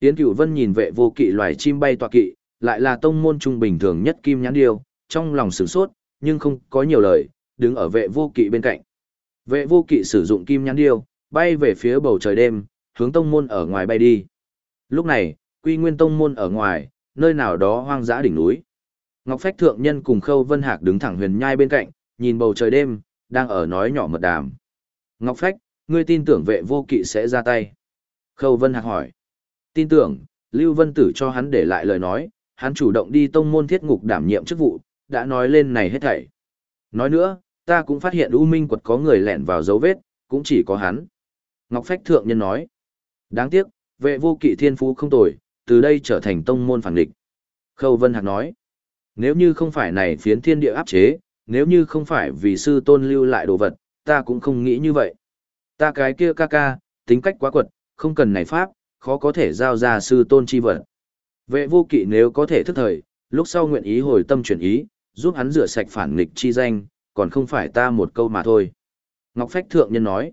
[SPEAKER 1] Yến Cửu Vân nhìn vệ vô kỵ loài chim bay tọa kỵ, lại là tông môn trung bình thường nhất Kim Nhãn Điêu, trong lòng sửng sốt, nhưng không có nhiều lời, đứng ở vệ vô kỵ bên cạnh. Vệ vô kỵ sử dụng Kim Nhãn Điêu, bay về phía bầu trời đêm, hướng tông môn ở ngoài bay đi. Lúc này, quy nguyên tông môn ở ngoài, nơi nào đó hoang dã đỉnh núi. Ngọc Phách Thượng Nhân cùng Khâu Vân Hạc đứng thẳng huyền nhai bên cạnh, nhìn bầu trời đêm, đang ở nói nhỏ mật đàm. Ngọc Phách, ngươi tin tưởng vệ vô kỵ sẽ ra tay. Khâu Vân Hạc hỏi. Tin tưởng, Lưu Vân Tử cho hắn để lại lời nói, hắn chủ động đi tông môn thiết ngục đảm nhiệm chức vụ, đã nói lên này hết thảy. Nói nữa, ta cũng phát hiện U Minh quật có người lẻn vào dấu vết, cũng chỉ có hắn. Ngọc Phách Thượng Nhân nói. Đáng tiếc, vệ vô kỵ thiên phú không tồi, từ đây trở thành tông môn phản địch. Khâu Vân Hạc nói. Nếu như không phải này phiến thiên địa áp chế, nếu như không phải vì sư tôn lưu lại đồ vật, ta cũng không nghĩ như vậy. Ta cái kia ca ca, tính cách quá quật, không cần này pháp, khó có thể giao ra sư tôn chi vật. Vệ vô kỵ nếu có thể thức thời, lúc sau nguyện ý hồi tâm chuyển ý, giúp hắn rửa sạch phản nghịch chi danh, còn không phải ta một câu mà thôi. Ngọc Phách Thượng Nhân nói,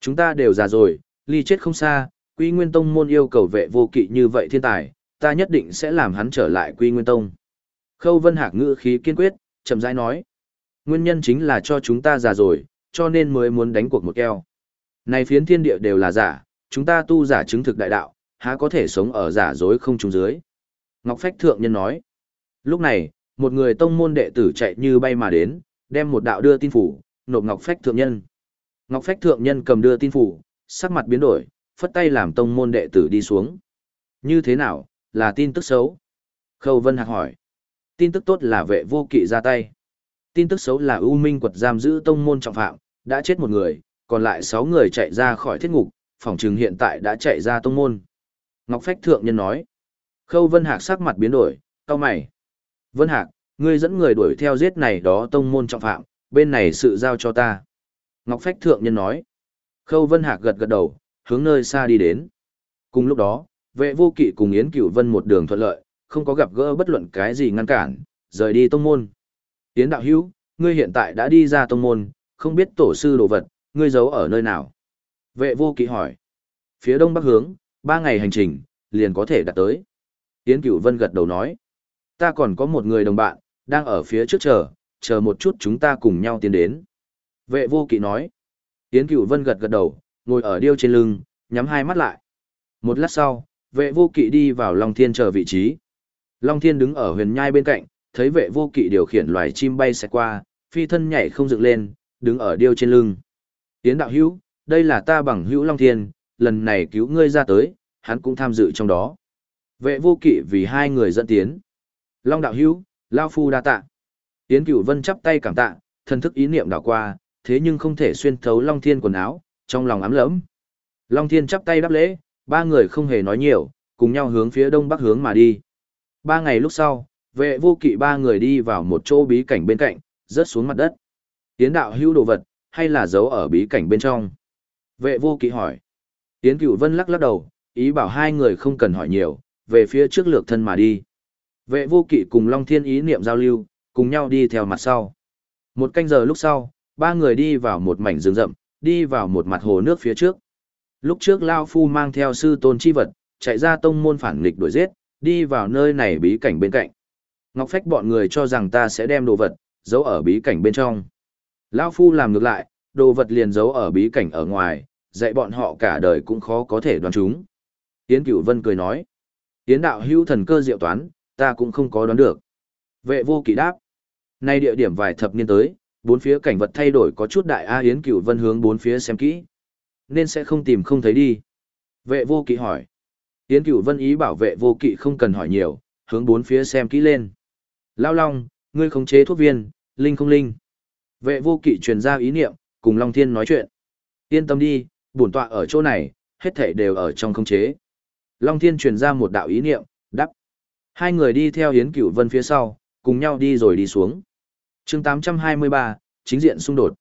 [SPEAKER 1] chúng ta đều già rồi, ly chết không xa, Quy Nguyên Tông môn yêu cầu vệ vô kỵ như vậy thiên tài, ta nhất định sẽ làm hắn trở lại Quy Nguyên Tông. Khâu Vân Hạc ngữ khí kiên quyết, chậm rãi nói, nguyên nhân chính là cho chúng ta già rồi, cho nên mới muốn đánh cuộc một keo. Này phiến thiên địa đều là giả, chúng ta tu giả chứng thực đại đạo, há có thể sống ở giả dối không trùng dưới. Ngọc Phách Thượng Nhân nói, lúc này, một người tông môn đệ tử chạy như bay mà đến, đem một đạo đưa tin phủ, nộp Ngọc Phách Thượng Nhân. Ngọc Phách Thượng Nhân cầm đưa tin phủ, sắc mặt biến đổi, phất tay làm tông môn đệ tử đi xuống. Như thế nào, là tin tức xấu? Khâu Vân Hạc hỏi. Tin tức tốt là vệ vô kỵ ra tay. Tin tức xấu là U Minh quật giam giữ tông môn trọng phạm, đã chết một người, còn lại 6 người chạy ra khỏi thiết ngục, phòng trừng hiện tại đã chạy ra tông môn. Ngọc Phách Thượng Nhân nói. Khâu Vân Hạc sắc mặt biến đổi, cao mày. Vân Hạc, ngươi dẫn người đuổi theo giết này đó tông môn trọng phạm, bên này sự giao cho ta. Ngọc Phách Thượng Nhân nói. Khâu Vân Hạc gật gật đầu, hướng nơi xa đi đến. Cùng lúc đó, vệ vô kỵ cùng Yến Cửu Vân một đường thuận lợi, không có gặp gỡ bất luận cái gì ngăn cản, rời đi tông môn. Yến đạo hữu, ngươi hiện tại đã đi ra tông môn, không biết tổ sư đồ vật, ngươi giấu ở nơi nào? Vệ vô kỵ hỏi. Phía đông bắc hướng, ba ngày hành trình, liền có thể đạt tới. Yến Cửu Vân gật đầu nói. Ta còn có một người đồng bạn, đang ở phía trước chờ, chờ một chút chúng ta cùng nhau tiến đến. Vệ vô kỵ nói. Yến Cửu Vân gật gật đầu, ngồi ở điêu trên lưng, nhắm hai mắt lại. Một lát sau, vệ vô kỵ đi vào Long Thiên chờ vị trí. Long Thiên đứng ở huyền nhai bên cạnh, thấy vệ vô kỵ điều khiển loài chim bay sẽ qua, phi thân nhảy không dựng lên, đứng ở điêu trên lưng. Tiến đạo hữu, đây là ta bằng hữu Long Thiên, lần này cứu ngươi ra tới, hắn cũng tham dự trong đó. Vệ vô kỵ vì hai người dẫn tiến. Long đạo hữu, Lao Phu đa tạ. Tiến cửu vân chắp tay cảm tạ, thân thức ý niệm đảo qua, thế nhưng không thể xuyên thấu Long Thiên quần áo, trong lòng ám lẫm. Long Thiên chắp tay đáp lễ, ba người không hề nói nhiều, cùng nhau hướng phía đông bắc hướng mà đi. Ba ngày lúc sau, vệ vô kỵ ba người đi vào một chỗ bí cảnh bên cạnh, rớt xuống mặt đất. Tiến đạo hữu đồ vật, hay là giấu ở bí cảnh bên trong? Vệ vô kỵ hỏi. Tiến cửu vân lắc lắc đầu, ý bảo hai người không cần hỏi nhiều, về phía trước lược thân mà đi. Vệ vô kỵ cùng Long Thiên ý niệm giao lưu, cùng nhau đi theo mặt sau. Một canh giờ lúc sau, ba người đi vào một mảnh rừng rậm, đi vào một mặt hồ nước phía trước. Lúc trước Lao Phu mang theo sư tôn chi vật, chạy ra tông môn phản nghịch đuổi giết, đi vào nơi này bí cảnh bên cạnh. Ngọc Phách bọn người cho rằng ta sẽ đem đồ vật, giấu ở bí cảnh bên trong. Lao Phu làm ngược lại, đồ vật liền giấu ở bí cảnh ở ngoài, dạy bọn họ cả đời cũng khó có thể đoán chúng. Yến Cửu Vân cười nói. Yến đạo hữu thần cơ diệu toán, ta cũng không có đoán được. Vệ vô kỵ đáp. Nay địa điểm vài thập niên tới, bốn phía cảnh vật thay đổi có chút đại A Yến Cửu Vân hướng bốn phía xem kỹ. Nên sẽ không tìm không thấy đi. Vệ vô kỵ hỏi. Yến Cửu Vân ý bảo vệ vô kỵ không cần hỏi nhiều, hướng bốn phía xem kỹ lên. Lao Long, ngươi khống chế thuốc viên, linh không linh. Vệ vô kỵ truyền ra ý niệm, cùng Long Thiên nói chuyện. Yên tâm đi, bổn tọa ở chỗ này, hết thảy đều ở trong khống chế. Long Thiên truyền ra một đạo ý niệm, đắp. Hai người đi theo Yến Cửu Vân phía sau, cùng nhau đi rồi đi xuống. chương 823, chính diện xung đột.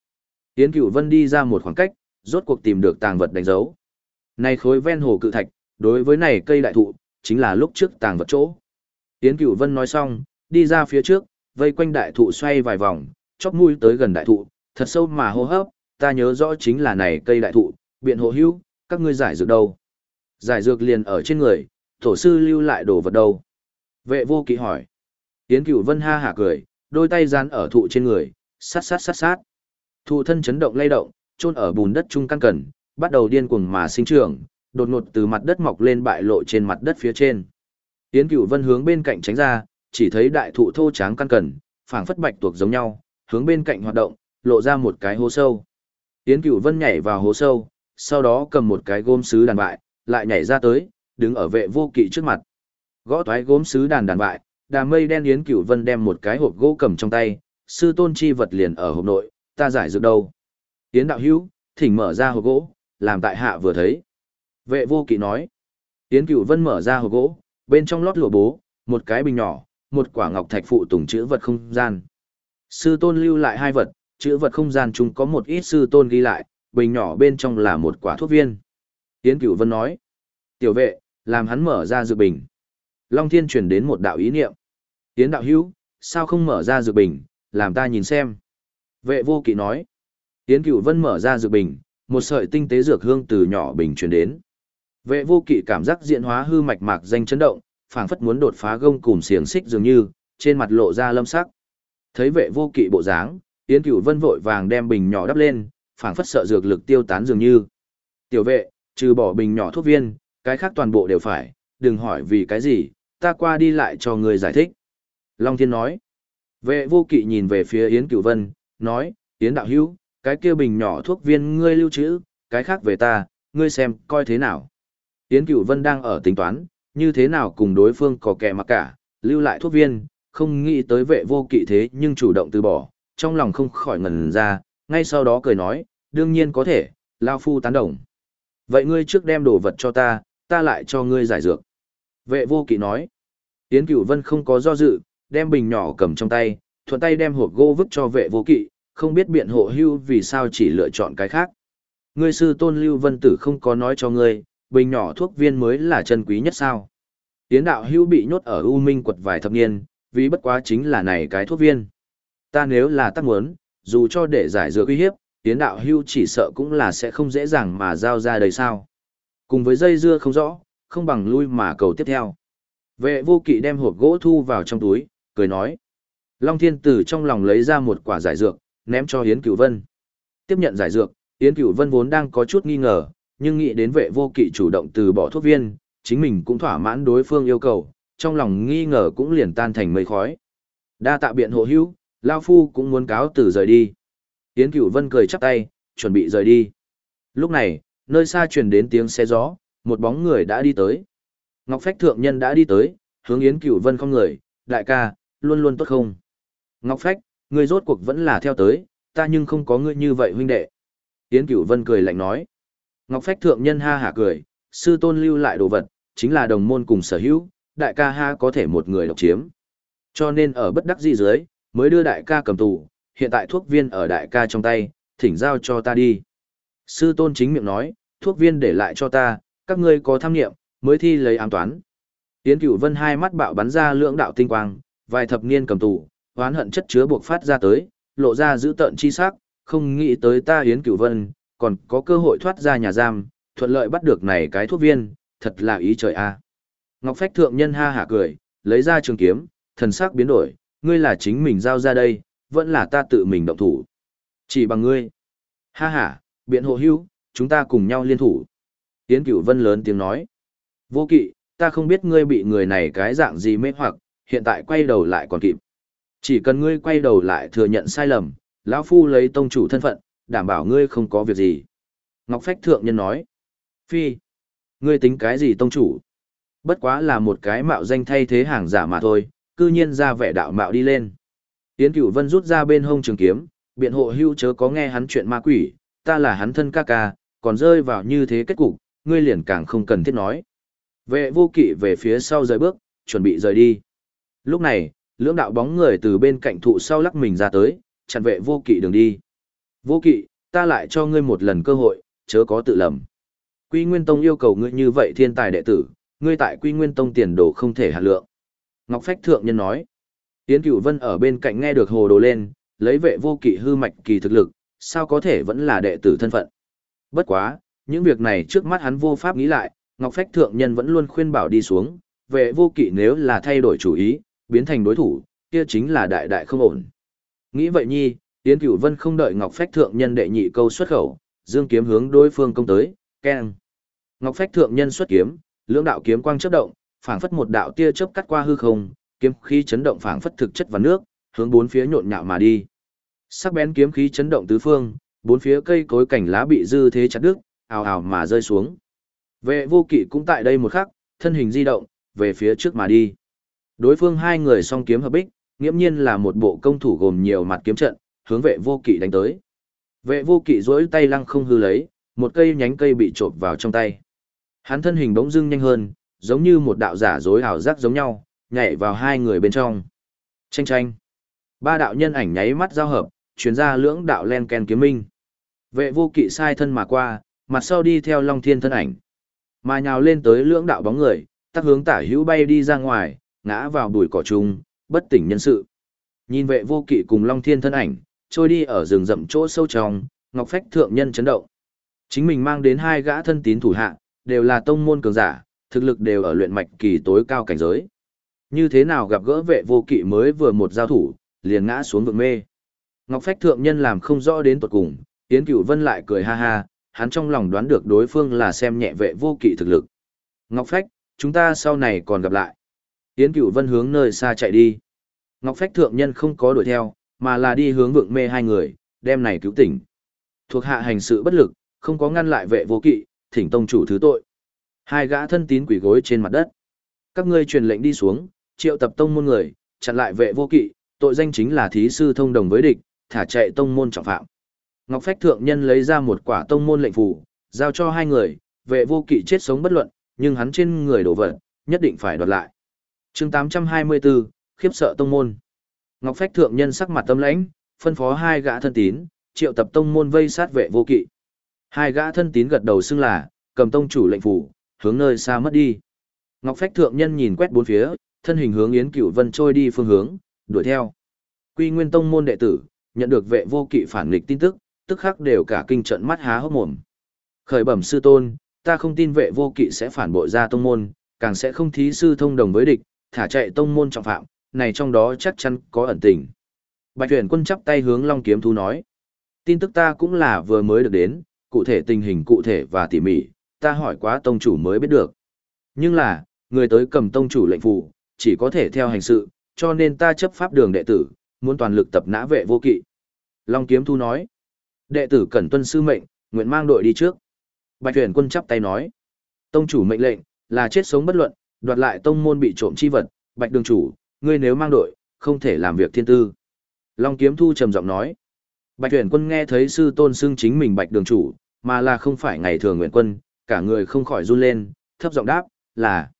[SPEAKER 1] Yến Cửu Vân đi ra một khoảng cách, rốt cuộc tìm được tàng vật đánh dấu. Này khối ven hồ cự thạch, đối với này cây đại thụ, chính là lúc trước tàng vật chỗ. Yến Cửu Vân nói xong, đi ra phía trước, vây quanh đại thụ xoay vài vòng, chóp mũi tới gần đại thụ, thật sâu mà hô hấp, ta nhớ rõ chính là này cây đại thụ, biện hộ hữu, các ngươi giải dược đâu? Giải dược liền ở trên người, tổ sư lưu lại đồ vật đâu? Vệ vô kỵ hỏi. Yến Cửu Vân ha hả cười, đôi tay dán ở thụ trên người, sát sát sát sát. Thụ thân chấn động lay động, chôn ở bùn đất trung căn cẩn, bắt đầu điên cuồng mà sinh trưởng, đột ngột từ mặt đất mọc lên bại lộ trên mặt đất phía trên. Yến Cửu Vân hướng bên cạnh tránh ra, chỉ thấy đại thụ thô tráng căn cẩn, phảng phất bạch tuộc giống nhau, hướng bên cạnh hoạt động, lộ ra một cái hố sâu. Yến Cửu Vân nhảy vào hố sâu, sau đó cầm một cái gôm sứ đàn bại, lại nhảy ra tới, đứng ở vệ vô kỵ trước mặt. Gõ toái gốm sứ đàn đàn bại, đà mây đen Yến Cửu Vân đem một cái hộp gỗ cầm trong tay, sư tôn chi vật liền ở hộp nội, ta giải dược đâu. Yến đạo hữu, thỉnh mở ra hộp gỗ, làm tại hạ vừa thấy. Vệ vô kỵ nói. Yến Cửu Vân mở ra hộp gỗ, bên trong lót lụa bố, một cái bình nhỏ, một quả ngọc thạch phụ tùng chữ vật không gian. Sư tôn lưu lại hai vật, chữ vật không gian chung có một ít sư tôn ghi lại, bình nhỏ bên trong là một quả thuốc viên. Yến Cửu Vân nói. Tiểu vệ, làm hắn mở ra dược bình. Long Thiên truyền đến một đạo ý niệm. Yến đạo hữu, sao không mở ra dược bình, làm ta nhìn xem. Vệ vô kỵ nói. Yến Cửu Vân mở ra dược bình, một sợi tinh tế dược hương từ nhỏ bình truyền đến. Vệ vô kỵ cảm giác diện hóa hư mạch mạc danh chấn động, phảng phất muốn đột phá gông cùng xiềng xích dường như, trên mặt lộ ra lâm sắc. Thấy vệ vô kỵ bộ dáng, Yến Cửu Vân vội vàng đem bình nhỏ đắp lên, phảng phất sợ dược lực tiêu tán dường như. Tiểu vệ, trừ bỏ bình nhỏ thuốc viên, cái khác toàn bộ đều phải, đừng hỏi vì cái gì, ta qua đi lại cho người giải thích. Long Thiên nói. Vệ vô kỵ nhìn về phía Yến Cửu Vân, nói, Yến đạo hữu, cái kia bình nhỏ thuốc viên ngươi lưu trữ, cái khác về ta, ngươi xem, coi thế nào. Yến Cửu Vân đang ở tính toán, như thế nào cùng đối phương có kẻ mặc cả, lưu lại thuốc viên, không nghĩ tới vệ vô kỵ thế nhưng chủ động từ bỏ, trong lòng không khỏi ngần ra, ngay sau đó cười nói, đương nhiên có thể, Lao Phu tán đồng. Vậy ngươi trước đem đồ vật cho ta, ta lại cho ngươi giải dược. Vệ vô kỵ nói, Yến Cửu Vân không có do dự, đem bình nhỏ cầm trong tay, thuận tay đem hộp gỗ vứt cho vệ vô kỵ, không biết biện hộ hưu vì sao chỉ lựa chọn cái khác. Ngươi sư tôn Lưu Vân Tử không có nói cho ngươi, bình nhỏ thuốc viên mới là chân quý nhất sao. Tiến đạo hưu bị nhốt ở U Minh quật vài thập niên, vì bất quá chính là này cái thuốc viên. Ta nếu là tác muốn, dù cho để giải dược uy hiếp, tiến đạo hưu chỉ sợ cũng là sẽ không dễ dàng mà giao ra đây sao. Cùng với dây dưa không rõ, không bằng lui mà cầu tiếp theo. Vệ vô kỵ đem hộp gỗ thu vào trong túi, cười nói. Long thiên tử trong lòng lấy ra một quả giải dược, ném cho Yến Cửu Vân. Tiếp nhận giải dược, Yến Cửu Vân vốn đang có chút nghi ngờ, nhưng nghĩ đến vệ vô kỵ chủ động từ bỏ thuốc viên, chính mình cũng thỏa mãn đối phương yêu cầu, trong lòng nghi ngờ cũng liền tan thành mây khói. Đa tạ biện hộ hữu, Lao Phu cũng muốn cáo từ rời đi. Yến Cửu Vân cười chắp tay, chuẩn bị rời đi. Lúc này, nơi xa truyền đến tiếng xe gió, một bóng người đã đi tới. Ngọc Phách Thượng Nhân đã đi tới, hướng Yến Cửu Vân không người, đại ca, luôn luôn tốt không? Ngọc Phách, ngươi rốt cuộc vẫn là theo tới, ta nhưng không có ngươi như vậy huynh đệ. Yến Cửu Vân cười lạnh nói. Ngọc Phách Thượng Nhân ha hả cười, sư tôn lưu lại đồ vật, chính là đồng môn cùng sở hữu, đại ca ha có thể một người độc chiếm. Cho nên ở bất đắc dĩ dưới, mới đưa đại ca cầm tù, hiện tại thuốc viên ở đại ca trong tay, thỉnh giao cho ta đi. Sư tôn chính miệng nói, thuốc viên để lại cho ta, các ngươi có tham nghiệm, mới thi lấy ám toán. Yến Cửu Vân hai mắt bạo bắn ra lưỡng đạo tinh quang, vài thập niên cầm tù, oán hận chất chứa buộc phát ra tới, lộ ra dữ tợn chi sắc, không nghĩ tới ta Yến Cửu Vân, còn có cơ hội thoát ra nhà giam, thuận lợi bắt được này cái thuốc viên, thật là ý trời a. Ngọc Phách thượng nhân ha hả cười, lấy ra trường kiếm, thần sắc biến đổi, ngươi là chính mình giao ra đây, vẫn là ta tự mình động thủ. Chỉ bằng ngươi. Ha ha, biện hộ hữu, chúng ta cùng nhau liên thủ. tiến Cửu Vân lớn tiếng nói. Vô kỵ, ta không biết ngươi bị người này cái dạng gì mê hoặc, hiện tại quay đầu lại còn kịp. Chỉ cần ngươi quay đầu lại thừa nhận sai lầm, lão phu lấy tông chủ thân phận, đảm bảo ngươi không có việc gì. Ngọc Phách Thượng Nhân nói, Phi, ngươi tính cái gì tông chủ? Bất quá là một cái mạo danh thay thế hàng giả mà thôi, cư nhiên ra vẻ đạo mạo đi lên. Yến Cửu Vân rút ra bên hông trường kiếm, biện hộ hưu chớ có nghe hắn chuyện ma quỷ, ta là hắn thân ca ca, còn rơi vào như thế kết cục, ngươi liền càng không cần thiết nói. Vệ vô kỵ về phía sau rời bước, chuẩn bị rời đi. Lúc này, lưỡng đạo bóng người từ bên cạnh thụ sau lắc mình ra tới, chặn vệ vô kỵ đường đi. Vô kỵ, ta lại cho ngươi một lần cơ hội, chớ có tự lầm. Quy Nguyên Tông yêu cầu ngươi như vậy thiên tài đệ tử, ngươi tại Quy Nguyên Tông tiền đồ không thể hạ lượng. Ngọc Phách Thượng Nhân nói. Yến Cửu Vân ở bên cạnh nghe được hồ đồ lên, lấy vệ vô kỵ hư mạch kỳ thực lực, sao có thể vẫn là đệ tử thân phận. Bất quá, những việc này trước mắt hắn vô pháp nghĩ lại, Ngọc Phách Thượng Nhân vẫn luôn khuyên bảo đi xuống, vệ vô kỵ nếu là thay đổi chủ ý, biến thành đối thủ, kia chính là đại đại không ổn. Nghĩ vậy nhi, Yến Cửu Vân không đợi Ngọc Phách Thượng Nhân đệ nhị câu xuất khẩu, dương kiếm hướng đối phương công tới, keng. Ngọc Phách Thượng Nhân xuất kiếm, lưỡng đạo kiếm quang chớp động, phảng phất một đạo tia chớp cắt qua hư không, kiếm khí chấn động phảng phất thực chất và nước, hướng bốn phía nhộn nhạo mà đi. Sắc bén kiếm khí chấn động tứ phương, bốn phía cây cối cảnh lá bị dư thế chặt đứt, ào ào mà rơi xuống. Vệ vô kỵ cũng tại đây một khắc, thân hình di động, về phía trước mà đi. Đối phương hai người song kiếm hợp bích, nghiễm nhiên là một bộ công thủ gồm nhiều mặt kiếm trận, hướng vệ vô kỵ đánh tới. Vệ vô kỵ duỗi tay lăng không hư lấy, một cây nhánh cây bị trộm vào trong tay. Hắn thân hình bỗng dưng nhanh hơn, giống như một đạo giả dối ảo giác giống nhau, nhảy vào hai người bên trong. Tranh tranh. Ba đạo nhân ảnh nháy mắt giao hợp, chuyển ra lưỡng đạo len ken kiếm minh. Vệ vô kỵ sai thân mà qua, mặt sau đi theo Long Thiên thân ảnh. Mà nhào lên tới lưỡng đạo bóng người, tác hướng tả hữu bay đi ra ngoài, ngã vào bụi cỏ trùng, bất tỉnh nhân sự. Nhìn vệ vô kỵ cùng Long Thiên thân ảnh, trôi đi ở rừng rậm chỗ sâu trong, Ngọc Phách thượng nhân chấn động. Chính mình mang đến hai gã thân tín thủ hạ, đều là tông môn cường giả, thực lực đều ở luyện mạch kỳ tối cao cảnh giới. Như thế nào gặp gỡ vệ vô kỵ mới vừa một giao thủ, liền ngã xuống vực mê. Ngọc Phách thượng nhân làm không rõ đến tuột cùng, Yến Cửu Vân lại cười ha ha, hắn trong lòng đoán được đối phương là xem nhẹ vệ vô kỵ thực lực. Ngọc Phách, chúng ta sau này còn gặp lại. Yến Cửu Vân hướng nơi xa chạy đi. Ngọc Phách thượng nhân không có đuổi theo, mà là đi hướng vượng mê hai người, đem này cứu tỉnh. Thuộc hạ hành sự bất lực, không có ngăn lại vệ vô kỵ, thỉnh tông chủ thứ tội. Hai gã thân tín quỷ gối trên mặt đất. Các ngươi truyền lệnh đi xuống, triệu tập tông môn người, chặn lại vệ vô kỵ, tội danh chính là thí sư thông đồng với địch, thả chạy tông môn trọng phạm. Ngọc Phách thượng nhân lấy ra một quả tông môn lệnh phù, giao cho hai người, vệ vô kỵ chết sống bất luận, nhưng hắn trên người đổ vật, nhất định phải đoạt lại. chương 824, khiếp sợ tông môn. Ngọc Phách thượng nhân sắc mặt tâm lãnh, phân phó hai gã thân tín, triệu tập tông môn vây sát vệ vô kỵ. Hai gã thân tín gật đầu xưng là, cầm tông chủ lệnh phủ, hướng nơi xa mất đi. Ngọc Phách thượng nhân nhìn quét bốn phía, thân hình hướng Yến Cửu Vân trôi đi phương hướng, đuổi theo. Quy Nguyên tông môn đệ tử, nhận được vệ vô kỵ phản nghịch tin tức, tức khắc đều cả kinh trận mắt há hốc mồm. Khởi bẩm sư tôn, ta không tin vệ vô kỵ sẽ phản bội ra tông môn, càng sẽ không thí sư thông đồng với địch, thả chạy tông môn trọng phạm, này trong đó chắc chắn có ẩn tình. Bạch tuyển quân chắp tay hướng Long Kiếm Thú nói. Tin tức ta cũng là vừa mới được đến, cụ thể tình hình cụ thể và tỉ mỉ, ta hỏi quá tông chủ mới biết được. Nhưng là, người tới cầm tông chủ lệnh phụ, chỉ có thể theo hành sự, cho nên ta chấp pháp đường đệ tử, muốn toàn lực tập nã vệ vô kỵ. Long Kiếm Thu nói. Đệ tử cẩn tuân sư mệnh, nguyện mang đội đi trước. Bạch tuyển quân chắp tay nói. Tông chủ mệnh lệnh, là chết sống bất luận, đoạt lại tông môn bị trộm chi vật, bạch đường chủ, ngươi nếu mang đội, không thể làm việc thiên tư. Long Kiếm Thu trầm giọng nói. Bạch tuyển quân nghe thấy sư tôn xưng chính mình bạch đường chủ, mà là không phải ngày thường nguyện quân, cả người không khỏi run lên, thấp giọng đáp, là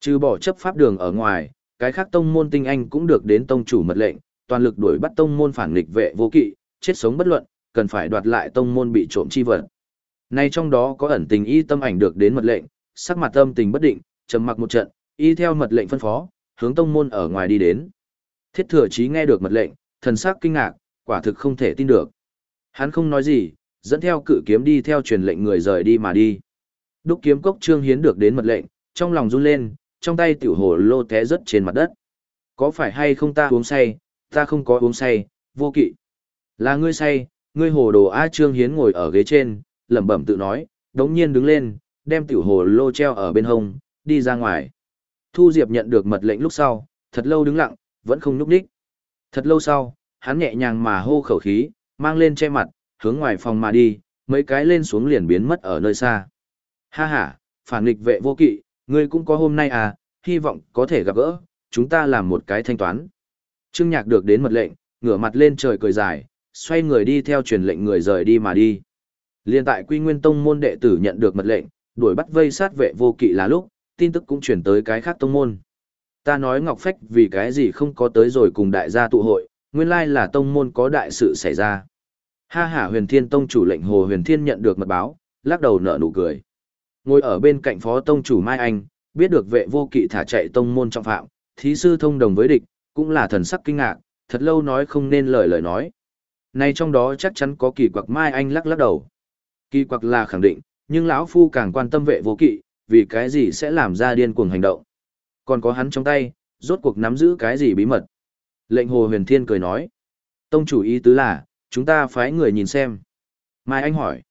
[SPEAKER 1] trừ bỏ chấp pháp đường ở ngoài, cái khác tông môn tinh anh cũng được đến tông chủ mật lệnh, toàn lực đuổi bắt tông môn phản nghịch vệ vô kỵ, chết sống bất luận, cần phải đoạt lại tông môn bị trộm chi vật. Nay trong đó có ẩn tình y tâm ảnh được đến mật lệnh, sắc mặt tâm tình bất định, trầm mặc một trận, y theo mật lệnh phân phó, hướng tông môn ở ngoài đi đến. Thiết thừa chí nghe được mật lệnh, thần sắc kinh ngạc, quả thực không thể tin được. Hắn không nói gì, dẫn theo cự kiếm đi theo truyền lệnh người rời đi mà đi. Đúc kiếm cốc trương hiến được đến mật lệnh, trong lòng run lên, trong tay tiểu hồ lô té rớt trên mặt đất. Có phải hay không ta uống say, ta không có uống say, vô kỵ. Là ngươi say, ngươi hồ đồ A Trương Hiến ngồi ở ghế trên, lẩm bẩm tự nói, đống nhiên đứng lên, đem tiểu hồ lô treo ở bên hông, đi ra ngoài. Thu Diệp nhận được mật lệnh lúc sau, thật lâu đứng lặng, vẫn không núp đích. Thật lâu sau, hắn nhẹ nhàng mà hô khẩu khí, mang lên che mặt, hướng ngoài phòng mà đi, mấy cái lên xuống liền biến mất ở nơi xa. Ha ha, phản nghịch vệ vô kỵ, ngươi cũng có hôm nay à, hy vọng có thể gặp gỡ, chúng ta làm một cái thanh toán. Trương Nhạc được đến mật lệnh, ngửa mặt lên trời cười dài, xoay người đi theo truyền lệnh người rời đi mà đi. Liên tại Quy Nguyên Tông môn đệ tử nhận được mật lệnh, đuổi bắt vây sát vệ vô kỵ là lúc, tin tức cũng chuyển tới cái khác tông môn. Ta nói Ngọc Phách vì cái gì không có tới rồi cùng đại gia tụ hội, nguyên lai là tông môn có đại sự xảy ra. Ha ha huyền thiên tông chủ lệnh Hồ Huyền Thiên nhận được mật báo, lắc đầu nở nụ cười. Ngồi ở bên cạnh phó tông chủ Mai Anh, biết được vệ vô kỵ thả chạy tông môn trọng phạm, thí sư thông đồng với địch, cũng là thần sắc kinh ngạc, thật lâu nói không nên lời lời nói. Này trong đó chắc chắn có kỳ quặc Mai Anh lắc lắc đầu. Kỳ quặc là khẳng định, nhưng lão phu càng quan tâm vệ vô kỵ, vì cái gì sẽ làm ra điên cuồng hành động. Còn có hắn trong tay, rốt cuộc nắm giữ cái gì bí mật. Lệnh Hồ Huyền Thiên cười nói. Tông chủ ý tứ là, chúng ta phái người nhìn xem. Mai Anh hỏi.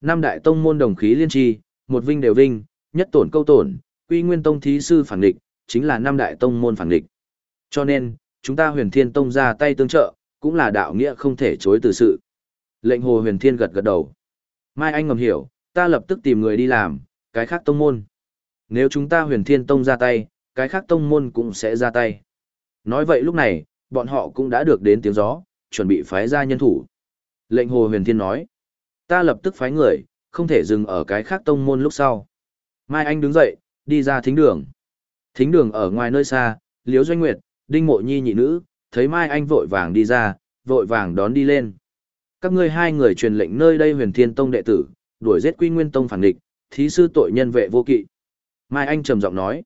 [SPEAKER 1] Năm đại tông môn đồng khí liên tri, một vinh đều vinh, nhất tổn câu tổn, quy nguyên tông thí sư phản địch, chính là năm đại tông môn phản địch. Cho nên, chúng ta huyền thiên tông ra tay tương trợ, cũng là đạo nghĩa không thể chối từ sự. Lệnh hồ huyền thiên gật gật đầu. Mai Anh ngầm hiểu, ta lập tức tìm người đi làm, cái khác tông môn. Nếu chúng ta huyền thiên tông ra tay, cái khác tông môn cũng sẽ ra tay. Nói vậy lúc này, bọn họ cũng đã được đến tiếng gió, chuẩn bị phái ra nhân thủ. Lệnh hồ huyền thiên nói, ta lập tức phái người, không thể dừng ở cái khác tông môn lúc sau. Mai Anh đứng dậy, đi ra thính đường. Thính đường ở ngoài nơi xa, Liễu Doanh Nguyệt, Đinh Mộ Nhi nhị nữ, thấy Mai Anh vội vàng đi ra, vội vàng đón đi lên. Các ngươi hai người truyền lệnh nơi đây Huyền Thiên Tông đệ tử, đuổi giết Quy Nguyên Tông phản địch, thí sư tội nhân vệ vô kỵ. Mai Anh trầm giọng nói.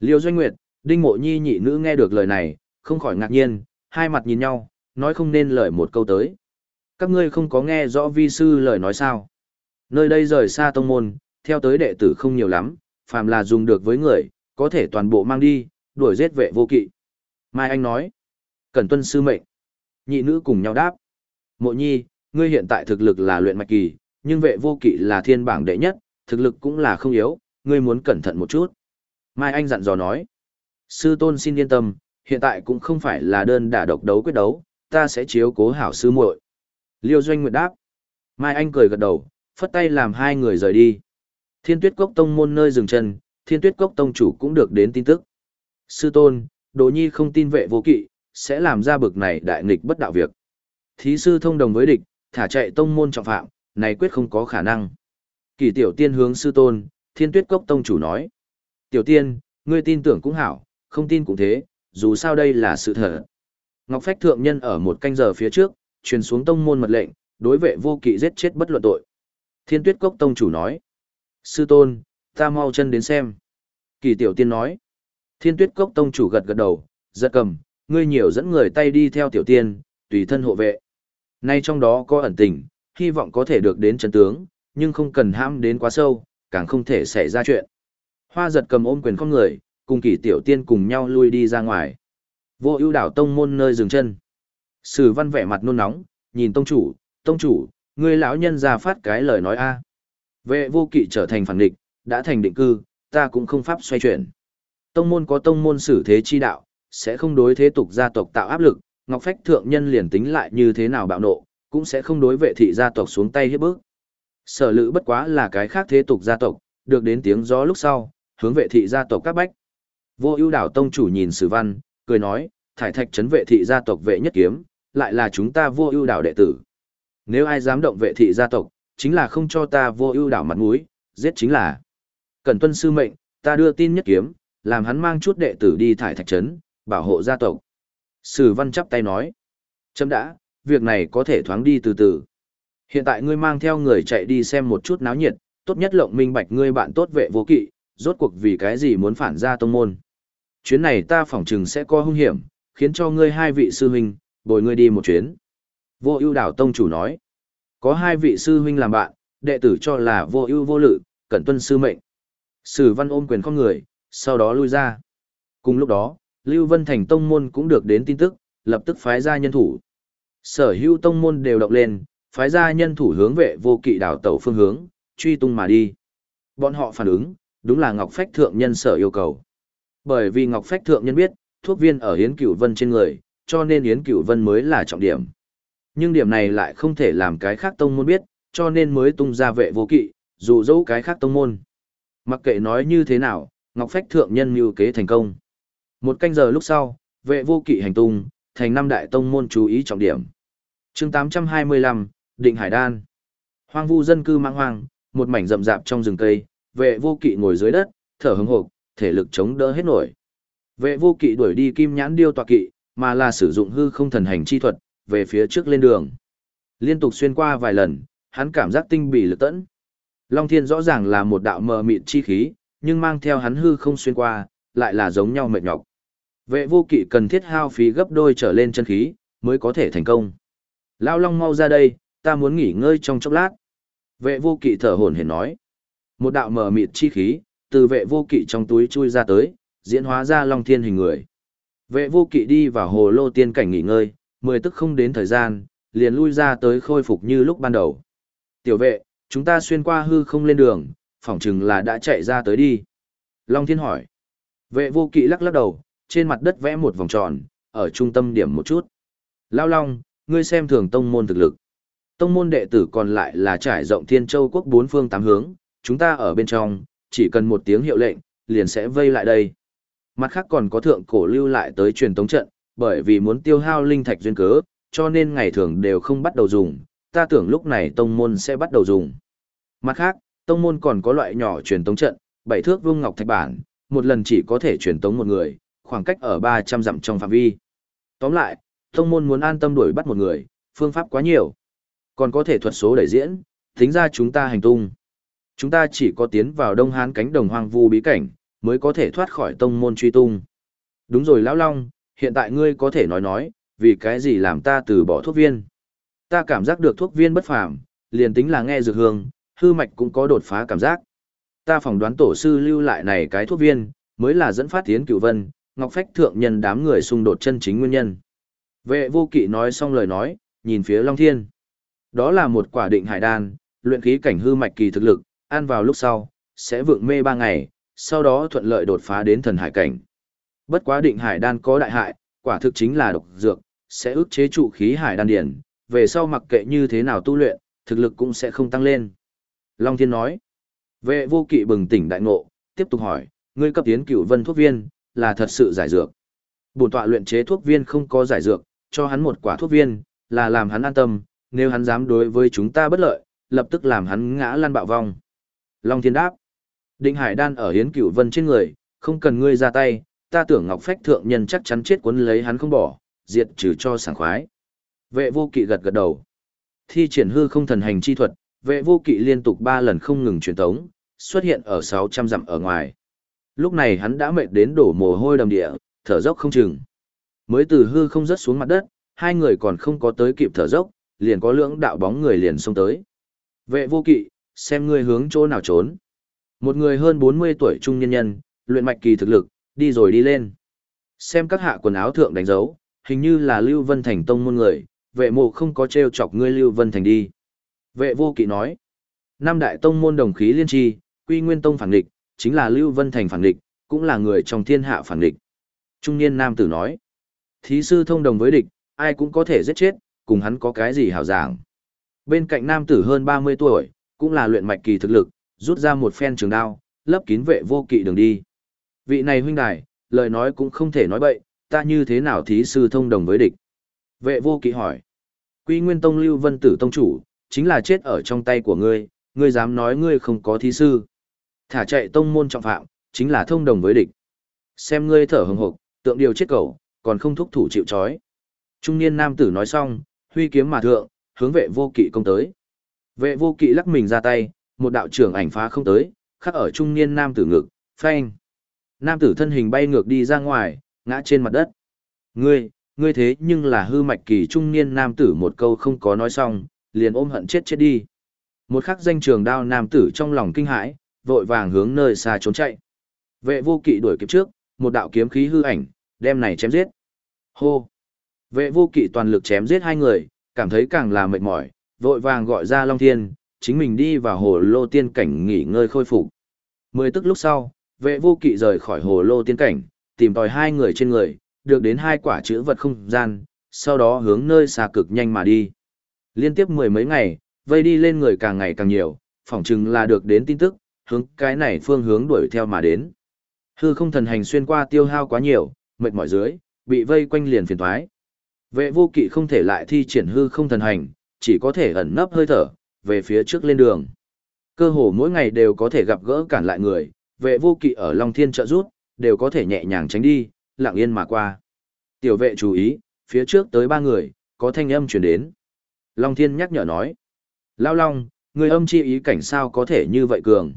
[SPEAKER 1] Liêu Doanh Nguyệt, Đinh Mộ Nhi nhị nữ nghe được lời này, không khỏi ngạc nhiên, hai mặt nhìn nhau, nói không nên lời một câu tới. Các ngươi không có nghe rõ vi sư lời nói sao? Nơi đây rời xa tông môn, theo tới đệ tử không nhiều lắm, phàm là dùng được với người, có thể toàn bộ mang đi, đuổi giết vệ vô kỵ. Mai Anh nói, Cẩn tuân sư mệnh. Nhị nữ cùng nhau đáp. Mộ nhi, ngươi hiện tại thực lực là luyện mạch kỳ, nhưng vệ vô kỵ là thiên bảng đệ nhất, thực lực cũng là không yếu, ngươi muốn cẩn thận một chút. Mai Anh dặn dò nói. Sư tôn xin yên tâm, hiện tại cũng không phải là đơn đả độc đấu quyết đấu, ta sẽ chiếu cố hảo sư muội. Liêu Doanh Nguyệt đáp. Mai Anh cười gật đầu, phất tay làm hai người rời đi. Thiên Tuyết Cốc Tông môn nơi dừng chân, Thiên Tuyết Cốc Tông chủ cũng được đến tin tức. Sư tôn, Đỗ Nhi không tin vệ vô kỵ, sẽ làm ra bực này đại nghịch bất đạo việc. Thí sư thông đồng với địch, thả chạy tông môn trọng phạm, này quyết không có khả năng. Kỳ tiểu tiên hướng sư tôn, Thiên Tuyết Cốc Tông chủ nói. Tiểu tiên, ngươi tin tưởng cũng hảo, không tin cũng thế, dù sao đây là sự thật. Ngọc Phách Thượng Nhân ở một canh giờ phía trước, truyền xuống tông môn mật lệnh, đối vệ vô kỵ giết chết bất luận tội. Thiên Tuyết Cốc Tông chủ nói. Sư tôn, ta mau chân đến xem. Kỳ tiểu tiên nói. Thiên tuyết cốc tông chủ gật gật đầu, giật cầm, ngươi nhiều dẫn người tay đi theo tiểu tiên, tùy thân hộ vệ. Nay trong đó có ẩn tình, hy vọng có thể được đến chân tướng, nhưng không cần ham đến quá sâu, càng không thể xảy ra chuyện. Hoa giật cầm ôm quyền con người, cùng kỳ tiểu tiên cùng nhau lui đi ra ngoài. Vô ưu đảo tông môn nơi dừng chân. Sử văn vẻ mặt nôn nóng, nhìn tông chủ, tông chủ, người lão nhân ra phát cái lời nói a Vệ vô kỵ trở thành phản địch, đã thành định cư, ta cũng không pháp xoay chuyển. Tông môn có tông môn xử thế chi đạo, sẽ không đối thế tục gia tộc tạo áp lực, Ngọc Phách thượng nhân liền tính lại như thế nào bạo nộ, cũng sẽ không đối vệ thị gia tộc xuống tay hiếp bước. Sở lự bất quá là cái khác thế tục gia tộc, được đến tiếng gió lúc sau, hướng vệ thị gia tộc các bách. Vô ưu đảo tông chủ nhìn sử văn, cười nói, thải thạch trấn vệ thị gia tộc vệ nhất kiếm, lại là chúng ta vô ưu đảo đệ tử. Nếu ai dám động vệ thị gia tộc, chính là không cho ta vô ưu đảo mặt mũi, giết chính là. cần tuân sư mệnh, ta đưa tin nhất kiếm, làm hắn mang chút đệ tử đi thải thạch trấn, bảo hộ gia tộc. Sử văn chắp tay nói. Chấm đã, việc này có thể thoáng đi từ từ. Hiện tại ngươi mang theo người chạy đi xem một chút náo nhiệt, tốt nhất lộng minh bạch ngươi bạn tốt vệ vô kỵ, rốt cuộc vì cái gì muốn phản ra tông môn. Chuyến này ta phỏng chừng sẽ có hung hiểm, khiến cho ngươi hai vị sư huynh, bồi ngươi đi một chuyến. Vô ưu đảo tông chủ nói. Có hai vị sư huynh làm bạn, đệ tử cho là vô ưu vô lự, cẩn tuân sư mệnh. Sử văn ôm quyền con người, sau đó lui ra. Cùng lúc đó, Lưu Vân Thành tông môn cũng được đến tin tức, lập tức phái ra nhân thủ. Sở hữu tông môn đều động lên, phái ra nhân thủ hướng vệ vô kỵ đảo tẩu phương hướng, truy tung mà đi. Bọn họ phản ứng, đúng là Ngọc Phách Thượng Nhân sở yêu cầu. Bởi vì Ngọc Phách Thượng Nhân biết, thuốc viên ở Yến Cửu Vân trên người, cho nên Yến Cửu Vân mới là trọng điểm. Nhưng điểm này lại không thể làm cái khác tông môn biết, cho nên mới tung ra vệ vô kỵ, dù dẫu cái khác tông môn. Mặc kệ nói như thế nào, Ngọc Phách Thượng Nhân mưu kế thành công. Một canh giờ lúc sau, vệ vô kỵ hành tung, thành năm đại tông môn chú ý trọng điểm. chương 825, Định Hải Đan. Hoang vu dân cư mang hoang, một mảnh rậm rạp trong rừng cây, vệ vô kỵ ngồi dưới đất, thở hứng hộp, thể lực chống đỡ hết nổi. Vệ vô kỵ đuổi đi kim nhãn điêu tọa kỵ, mà là sử dụng hư không thần hành chi thuật, về phía trước lên đường. Liên tục xuyên qua vài lần, hắn cảm giác tinh bỉ lực tẫn. Long thiên rõ ràng là một đạo mờ mịt chi khí, nhưng mang theo hắn hư không xuyên qua, lại là giống nhau mệt nhọc. Vệ vô kỵ cần thiết hao phí gấp đôi trở lên chân khí, mới có thể thành công. Lao Long mau ra đây, ta muốn nghỉ ngơi trong chốc lát. Vệ vô kỵ thở hổn hển nói. Một đạo mờ mịt chi khí, từ vệ vô kỵ trong túi chui ra tới, diễn hóa ra Long Thiên hình người. Vệ vô kỵ đi vào hồ lô tiên cảnh nghỉ ngơi, mười tức không đến thời gian, liền lui ra tới khôi phục như lúc ban đầu. Tiểu vệ, chúng ta xuyên qua hư không lên đường, phỏng chừng là đã chạy ra tới đi. Long Thiên hỏi. Vệ vô kỵ lắc lắc đầu, trên mặt đất vẽ một vòng tròn, ở trung tâm điểm một chút. Lao Long, ngươi xem thường tông môn thực lực. Tông môn đệ tử còn lại là trải rộng thiên châu quốc bốn phương tám hướng, chúng ta ở bên trong, chỉ cần một tiếng hiệu lệnh, liền sẽ vây lại đây. Mặt khác còn có thượng cổ lưu lại tới truyền tống trận, bởi vì muốn tiêu hao linh thạch duyên cớ, cho nên ngày thường đều không bắt đầu dùng, ta tưởng lúc này tông môn sẽ bắt đầu dùng. Mặt khác, tông môn còn có loại nhỏ truyền tống trận, bảy thước vuông ngọc thạch bản, một lần chỉ có thể truyền tống một người, khoảng cách ở 300 dặm trong phạm vi. Tóm lại, tông môn muốn an tâm đuổi bắt một người, phương pháp quá nhiều. Còn có thể thuật số đẩy diễn, tính ra chúng ta hành tung. Chúng ta chỉ có tiến vào Đông Hán cánh đồng hoang vu bí cảnh, mới có thể thoát khỏi tông môn truy tung. Đúng rồi Lão Long, hiện tại ngươi có thể nói nói, vì cái gì làm ta từ bỏ thuốc viên. Ta cảm giác được thuốc viên bất phàm, liền tính là nghe dược hương, hư mạch cũng có đột phá cảm giác. Ta phỏng đoán tổ sư lưu lại này cái thuốc viên, mới là dẫn phát tiến cửu vân, ngọc phách thượng nhân đám người xung đột chân chính nguyên nhân. Vệ vô kỵ nói xong lời nói, nhìn phía Long Thiên. Đó là một quả định hải đan, luyện khí cảnh hư mạch kỳ thực lực, ăn vào lúc sau, sẽ vượng mê ba ngày, sau đó thuận lợi đột phá đến thần hải cảnh. Bất quá định hải đan có đại hại, quả thực chính là độc dược, sẽ ức chế trụ khí hải đan điển, về sau mặc kệ như thế nào tu luyện, thực lực cũng sẽ không tăng lên. Long Thiên nói, vệ vô kỵ bừng tỉnh đại ngộ, tiếp tục hỏi, ngươi cấp tiến cửu vân thuốc viên, là thật sự giải dược. Bổn tọa luyện chế thuốc viên không có giải dược, cho hắn một quả thuốc viên, là làm hắn an tâm, nếu hắn dám đối với chúng ta bất lợi, lập tức làm hắn ngã lăn bạo vong. Long Thiên đáp, Định Hải đan ở Hiến Cửu Vân trên người, không cần ngươi ra tay, ta tưởng Ngọc Phách thượng nhân chắc chắn chết cuốn lấy hắn không bỏ, diệt trừ cho sảng khoái. Vệ vô kỵ gật gật đầu. Thi triển hư không thần hành chi thuật, vệ vô kỵ liên tục 3 lần không ngừng truyền tống, xuất hiện ở 600 dặm ở ngoài. Lúc này hắn đã mệt đến đổ mồ hôi đầm địa, thở dốc không chừng. Mới từ hư không rớt xuống mặt đất, hai người còn không có tới kịp thở dốc, liền có lưỡng đạo bóng người liền xông tới. Vệ vô kỵ, xem ngươi hướng chỗ nào trốn. Một người hơn 40 tuổi trung nhân nhân, luyện mạch kỳ thực lực, đi rồi đi lên. Xem các hạ quần áo thượng đánh dấu, hình như là Lưu Vân Thành tông môn người, vệ mộ không có treo chọc ngươi Lưu Vân Thành đi. Vệ vô kỵ nói, năm đại tông môn đồng khí liên tri, quy nguyên tông phản địch, chính là Lưu Vân Thành phản địch, cũng là người trong thiên hạ phản địch. Trung niên nam tử nói, thí sư thông đồng với địch, ai cũng có thể giết chết, cùng hắn có cái gì hảo giảng. Bên cạnh nam tử hơn 30 tuổi, cũng là luyện mạch kỳ thực lực, rút ra một phen trường đao, lấp kín vệ vô kỵ đường đi. Vị này huynh đài, lời nói cũng không thể nói bậy, ta như thế nào thí sư thông đồng với địch. Vệ vô kỵ hỏi. Quy Nguyên Tông Lưu Vân Tử Tông Chủ, chính là chết ở trong tay của ngươi, ngươi dám nói ngươi không có thí sư. Thả chạy tông môn trọng phạm, chính là thông đồng với địch. Xem ngươi thở hừng hực, tượng điều chết cầu, còn không thúc thủ chịu trói. Trung niên nam tử nói xong, huy kiếm mà thượng, hướng vệ vô kỵ công tới. Vệ vô kỵ lắc mình ra tay, một đạo trưởng ảnh phá không tới, khắc ở trung niên nam tử ngực, phanh. Nam tử thân hình bay ngược đi ra ngoài, ngã trên mặt đất. Ngươi, ngươi thế nhưng là hư mạch kỳ trung niên nam tử một câu không có nói xong, liền ôm hận chết chết đi. Một khắc danh trường đao nam tử trong lòng kinh hãi, vội vàng hướng nơi xa trốn chạy. Vệ vô kỵ đuổi kịp trước, một đạo kiếm khí hư ảnh, đem này chém giết. Hô! Vệ vô kỵ toàn lực chém giết hai người, cảm thấy càng là mệt mỏi, vội vàng gọi ra Long Thiên, chính mình đi vào hồ lô tiên cảnh nghỉ ngơi khôi phục. Mười tức lúc sau, vệ vô kỵ rời khỏi hồ lô tiên cảnh, tìm tòi hai người trên người, được đến hai quả chữ vật không gian, sau đó hướng nơi xa cực nhanh mà đi. Liên tiếp mười mấy ngày, vây đi lên người càng ngày càng nhiều, phỏng chừng là được đến tin tức, hướng cái này phương hướng đuổi theo mà đến. Hư không thần hành xuyên qua tiêu hao quá nhiều, mệt mỏi dưới, bị vây quanh liền phiền thoái. Vệ vô kỵ không thể lại thi triển hư không thần hành, chỉ có thể ẩn nấp hơi thở, về phía trước lên đường. Cơ hồ mỗi ngày đều có thể gặp gỡ cản lại người, vệ vô kỵ ở Long Thiên trợ rút, đều có thể nhẹ nhàng tránh đi, lặng yên mà qua. Tiểu vệ chú ý, phía trước tới ba người, có thanh âm chuyển đến. Long Thiên nhắc nhở nói. Lao Long, người âm chi ý cảnh sao có thể như vậy cường?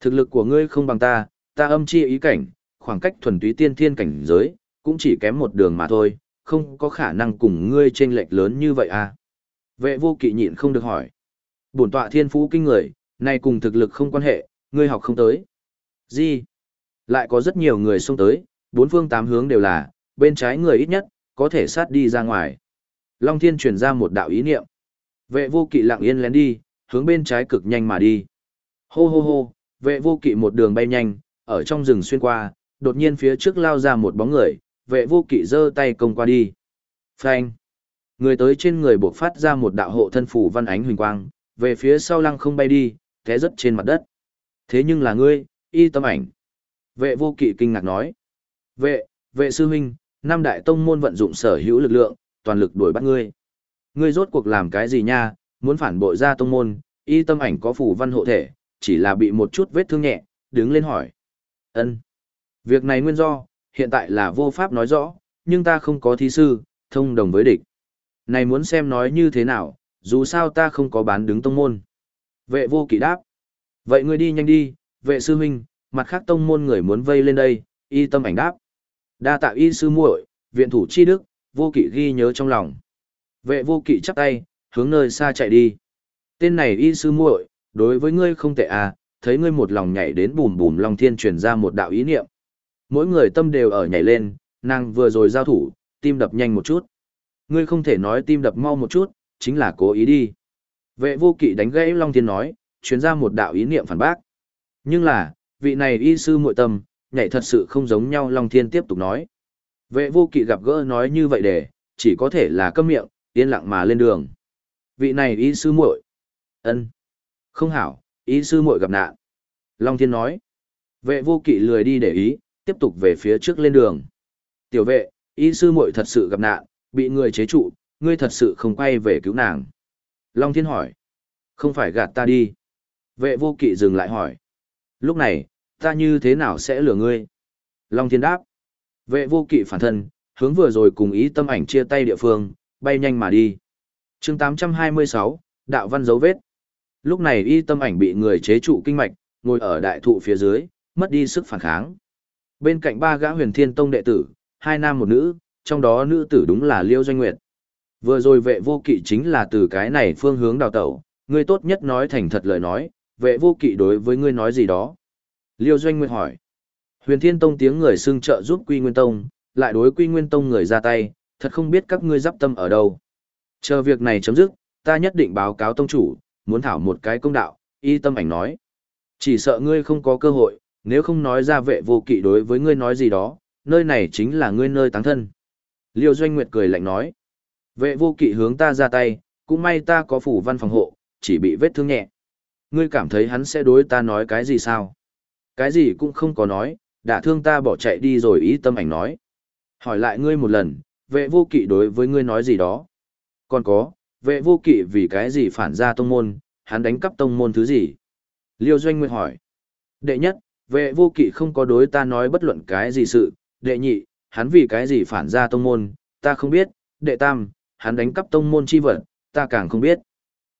[SPEAKER 1] Thực lực của ngươi không bằng ta, ta âm chi ý cảnh, khoảng cách thuần túy tiên thiên cảnh giới, cũng chỉ kém một đường mà thôi, không có khả năng cùng ngươi chênh lệch lớn như vậy à? Vệ vô kỵ nhịn không được hỏi. Bổn tọa thiên phú kinh người, nay cùng thực lực không quan hệ, ngươi học không tới. Gì? Lại có rất nhiều người xông tới, bốn phương tám hướng đều là, bên trái người ít nhất, có thể sát đi ra ngoài. Long Thiên truyền ra một đạo ý niệm. Vệ vô kỵ lặng yên lén đi, hướng bên trái cực nhanh mà đi. Hô hô hô, vệ vô kỵ một đường bay nhanh, ở trong rừng xuyên qua, đột nhiên phía trước lao ra một bóng người, vệ vô kỵ giơ tay công qua đi. Phanh! Người tới trên người buộc phát ra một đạo hộ thân phủ văn ánh huỳnh quang, về phía sau lăng không bay đi, té rất trên mặt đất. Thế nhưng là ngươi, y tâm ảnh. Vệ vô kỵ kinh ngạc nói. Vệ, vệ sư huynh, năm đại tông môn vận dụng sở hữu lực lượng, toàn lực đuổi bắt ngươi. Ngươi rốt cuộc làm cái gì nha, muốn phản bội ra tông môn, y tâm ảnh có phủ văn hộ thể, chỉ là bị một chút vết thương nhẹ, đứng lên hỏi. ân Việc này nguyên do, hiện tại là vô pháp nói rõ, nhưng ta không có thí sư, thông đồng với địch. Này muốn xem nói như thế nào, dù sao ta không có bán đứng tông môn. Vệ vô kỵ đáp. Vậy ngươi đi nhanh đi, vệ sư huynh, mặt khác tông môn người muốn vây lên đây, y tâm ảnh đáp. Đa tạ y sư muội, viện thủ chi đức, vô kỵ ghi nhớ trong lòng. Vệ vô kỵ chắp tay, hướng nơi xa chạy đi. Tên này y sư muội, đối với ngươi không tệ à, thấy ngươi một lòng nhảy đến bùm bùm Long Thiên truyền ra một đạo ý niệm. Mỗi người tâm đều ở nhảy lên, nàng vừa rồi giao thủ, tim đập nhanh một chút. Ngươi không thể nói tim đập mau một chút, chính là cố ý đi. Vệ vô kỵ đánh gãy Long Thiên nói, truyền ra một đạo ý niệm phản bác. Nhưng là, vị này y sư muội tâm, nhảy thật sự không giống nhau Long Thiên tiếp tục nói. Vệ vô kỵ gặp gỡ nói như vậy để, chỉ có thể là câm miệng, yên lặng mà lên đường. Vị này y sư muội ân Không hảo, y sư muội gặp nạn. Long Thiên nói. Vệ vô kỵ lười đi để ý, tiếp tục về phía trước lên đường. Tiểu vệ, y sư muội thật sự gặp nạn, bị người chế trụ, ngươi thật sự không quay về cứu nàng. Long Thiên hỏi. Không phải gạt ta đi. Vệ vô kỵ dừng lại hỏi. Lúc này, ta như thế nào sẽ lừa ngươi? Long Thiên đáp. Vệ vô kỵ phản thân, hướng vừa rồi cùng ý tâm ảnh chia tay địa phương, bay nhanh mà đi. chương 826, đạo văn dấu vết. Lúc này y tâm ảnh bị người chế trụ kinh mạch, ngồi ở đại thụ phía dưới, mất đi sức phản kháng. Bên cạnh ba gã huyền thiên tông đệ tử, hai nam một nữ, trong đó nữ tử đúng là Liêu Doanh Nguyệt. Vừa rồi vệ vô kỵ chính là từ cái này phương hướng đào tẩu, ngươi tốt nhất nói thành thật lời nói, vệ vô kỵ đối với ngươi nói gì đó. Liêu Doanh Nguyệt hỏi. Huyền Thiên Tông tiếng người xưng trợ giúp Quy Nguyên Tông, lại đối Quy Nguyên Tông người ra tay, thật không biết các ngươi giáp tâm ở đâu. Chờ việc này chấm dứt, ta nhất định báo cáo tông chủ, muốn thảo một cái công đạo, y tâm ảnh nói. Chỉ sợ ngươi không có cơ hội, nếu không nói ra vệ vô kỵ đối với ngươi nói gì đó, nơi này chính là ngươi nơi táng thân. Liêu Doanh Nguyệt cười lạnh nói. Vệ vô kỵ hướng ta ra tay, cũng may ta có phủ văn phòng hộ, chỉ bị vết thương nhẹ. Ngươi cảm thấy hắn sẽ đối ta nói cái gì sao? Cái gì cũng không có nói, đã thương ta bỏ chạy đi rồi ý tâm ảnh nói. Hỏi lại ngươi một lần, vệ vô kỵ đối với ngươi nói gì đó. Còn có, vệ vô kỵ vì cái gì phản ra tông môn, hắn đánh cắp tông môn thứ gì? Liêu Doanh Nguyệt hỏi. Đệ nhất, vệ vô kỵ không có đối ta nói bất luận cái gì sự. Đệ nhị, hắn vì cái gì phản ra tông môn, ta không biết. Đệ tam, hắn đánh cắp tông môn chi vật, ta càng không biết.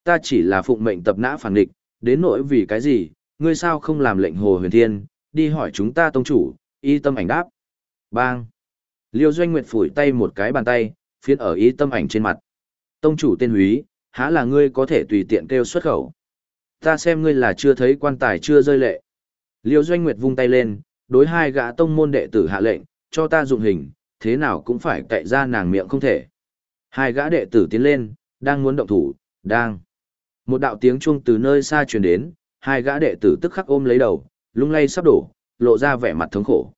[SPEAKER 1] Ta chỉ là phụng mệnh tập nã phản địch, đến nỗi vì cái gì, ngươi sao không làm lệnh hồ huyền thiên, đi hỏi chúng ta tông chủ, y tâm ảnh đáp. Bang! Liêu Doanh Nguyệt phủi tay một cái bàn tay, phiến ở y tâm ảnh trên mặt. Tông chủ tên húy, há là ngươi có thể tùy tiện kêu xuất khẩu. Ta xem ngươi là chưa thấy quan tài chưa rơi lệ. Liêu Doanh Nguyệt vung tay lên, đối hai gã tông môn đệ tử hạ lệnh, cho ta dụng hình, thế nào cũng phải cậy ra nàng miệng không thể. Hai gã đệ tử tiến lên, đang muốn động thủ, đang. Một đạo tiếng chuông từ nơi xa truyền đến, hai gã đệ tử tức khắc ôm lấy đầu, lung lay sắp đổ, lộ ra vẻ mặt thống khổ.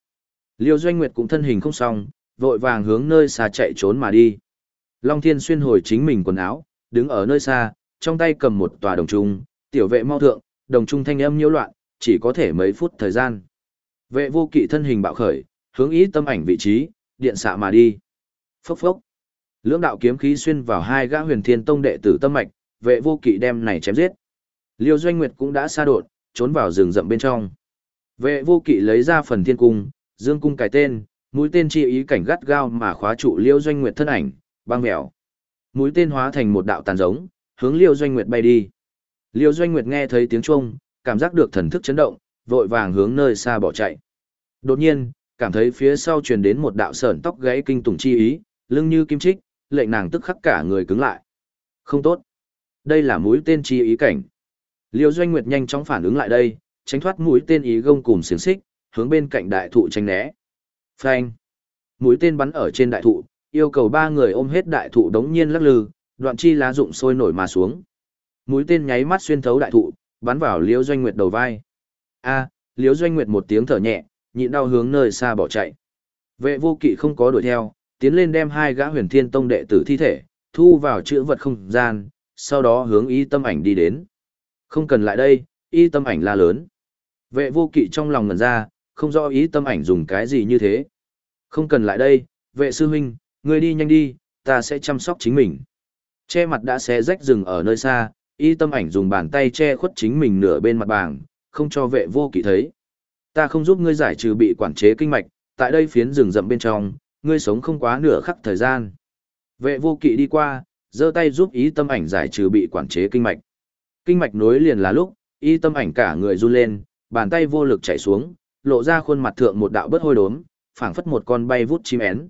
[SPEAKER 1] Liêu Doanh Nguyệt cũng thân hình không xong, vội vàng hướng nơi xa chạy trốn mà đi. Long Thiên xuyên hồi chính mình quần áo, đứng ở nơi xa, trong tay cầm một tòa đồng trung, tiểu vệ mau thượng, đồng trung thanh âm nhiễu loạn, chỉ có thể mấy phút thời gian. Vệ vô kỵ thân hình bạo khởi, hướng ý tâm ảnh vị trí, điện xạ mà đi. Phốc phốc. Lưỡng đạo kiếm khí xuyên vào hai gã huyền thiên tông đệ tử tâm mạch, vệ vô kỵ đem này chém giết. Liêu Doanh Nguyệt cũng đã xa đột, trốn vào rừng rậm bên trong. Vệ vô kỵ lấy ra phần thiên cung, dương cung cài tên, mũi tên chi ý cảnh gắt gao mà khóa trụ Liêu Doanh Nguyệt thân ảnh, băng mèo. Mũi tên hóa thành một đạo tàn giống, hướng Liêu Doanh Nguyệt bay đi. Liêu Doanh Nguyệt nghe thấy tiếng chuông, cảm giác được thần thức chấn động, vội vàng hướng nơi xa bỏ chạy. Đột nhiên, cảm thấy phía sau truyền đến một đạo sởn tóc gãy kinh tủng chi ý, lưng như kim chích, lệnh nàng tức khắc cả người cứng lại. Không tốt. Đây là mũi tên chi ý cảnh. Liêu Doanh Nguyệt nhanh chóng phản ứng lại đây, tránh thoát mũi tên ý gông cùng xiềng xích, hướng bên cạnh đại thụ tránh né. Phanh. Mũi tên bắn ở trên đại thụ, yêu cầu ba người ôm hết đại thụ đống nhiên lắc lư, đoạn chi lá rụng sôi nổi mà xuống. Mũi tên nháy mắt xuyên thấu đại thụ, bắn vào liễu Doanh Nguyệt đầu vai. A, liễu Doanh Nguyệt một tiếng thở nhẹ, nhịn đau hướng nơi xa bỏ chạy. Vệ vô kỵ không có đuổi theo, tiến lên đem hai gã huyền thiên tông đệ tử thi thể, thu vào chữ vật không gian, sau đó hướng y tâm ảnh đi đến. Không cần lại đây, y tâm ảnh la lớn. Vệ vô kỵ trong lòng ngần ra, không rõ ý tâm ảnh dùng cái gì như thế. Không cần lại đây, vệ sư huynh, ngươi đi nhanh đi, ta sẽ chăm sóc chính mình. Che mặt đã xé rách rừng ở nơi xa, y tâm ảnh dùng bàn tay che khuất chính mình nửa bên mặt bảng, không cho vệ vô kỵ thấy. Ta không giúp ngươi giải trừ bị quản chế kinh mạch, tại đây phiến rừng rậm bên trong, ngươi sống không quá nửa khắc thời gian. Vệ vô kỵ đi qua, giơ tay giúp ý tâm ảnh giải trừ bị quản chế kinh mạch. Kinh mạch nối liền là lúc, y tâm ảnh cả người run lên, bàn tay vô lực chảy xuống, lộ ra khuôn mặt thượng một đạo bớt hôi đốm, phảng phất một con bay vút chim én.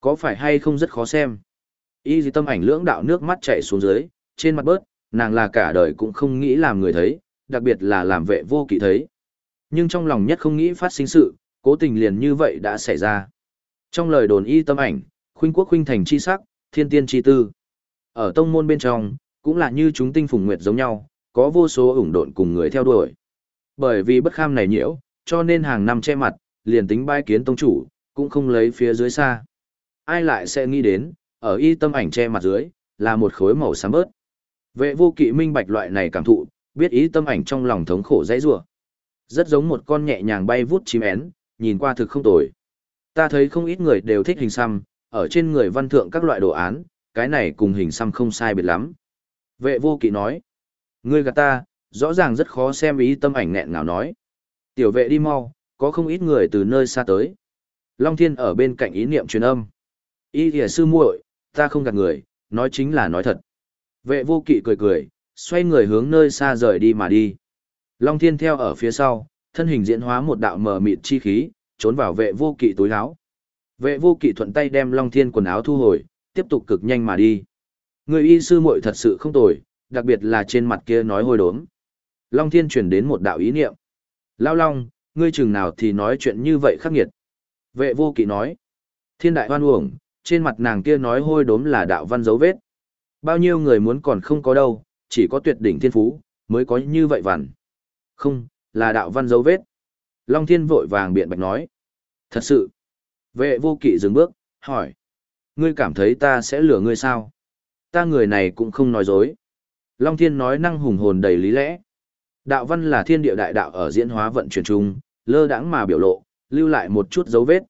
[SPEAKER 1] Có phải hay không rất khó xem. Y tâm ảnh lưỡng đạo nước mắt chảy xuống dưới, trên mặt bớt, nàng là cả đời cũng không nghĩ làm người thấy, đặc biệt là làm vệ vô kỵ thấy. Nhưng trong lòng nhất không nghĩ phát sinh sự, cố tình liền như vậy đã xảy ra. Trong lời đồn y tâm ảnh, khuynh quốc khuynh thành chi sắc, thiên tiên chi tư. Ở tông môn bên trong, cũng là như chúng tinh phùng nguyệt giống nhau, có vô số ủng độn cùng người theo đuổi. Bởi vì bất kham này nhiễu, cho nên hàng năm che mặt, liền tính bai kiến tông chủ, cũng không lấy phía dưới xa. Ai lại sẽ nghĩ đến, ở y tâm ảnh che mặt dưới, là một khối màu xám bớt. Vệ vô kỵ minh bạch loại này cảm thụ, biết ý tâm ảnh trong lòng thống khổ dãy rủa Rất giống một con nhẹ nhàng bay vút chim én, nhìn qua thực không tồi. Ta thấy không ít người đều thích hình xăm, ở trên người văn thượng các loại đồ án, cái này cùng hình xăm không sai biệt lắm. Vệ vô kỵ nói, ngươi gạt ta, rõ ràng rất khó xem ý tâm ảnh nghẹn ngào nói. Tiểu vệ đi mau, có không ít người từ nơi xa tới. Long thiên ở bên cạnh ý niệm truyền âm. Ý thìa sư muội, ta không gạt người, nói chính là nói thật. Vệ vô kỵ cười cười, xoay người hướng nơi xa rời đi mà đi. Long thiên theo ở phía sau, thân hình diễn hóa một đạo mờ mịt chi khí, trốn vào vệ vô kỵ túi áo. Vệ vô kỵ thuận tay đem Long Thiên quần áo thu hồi, tiếp tục cực nhanh mà đi. Người y sư muội thật sự không tồi, đặc biệt là trên mặt kia nói hôi đốm. Long Thiên chuyển đến một đạo ý niệm. Lao Long, ngươi chừng nào thì nói chuyện như vậy khắc nghiệt. Vệ vô kỵ nói. Thiên đại hoan uổng, trên mặt nàng kia nói hôi đốm là đạo văn dấu vết. Bao nhiêu người muốn còn không có đâu, chỉ có tuyệt đỉnh thiên phú, mới có như vậy vằn. Không, là đạo văn dấu vết. Long Thiên vội vàng biện bạch nói. Thật sự. Vệ vô kỵ dừng bước, hỏi. Ngươi cảm thấy ta sẽ lừa ngươi sao? Ta người này cũng không nói dối. Long Thiên nói năng hùng hồn đầy lý lẽ. Đạo văn là thiên địa đại đạo ở diễn hóa vận chuyển chung, lơ đãng mà biểu lộ, lưu lại một chút dấu vết.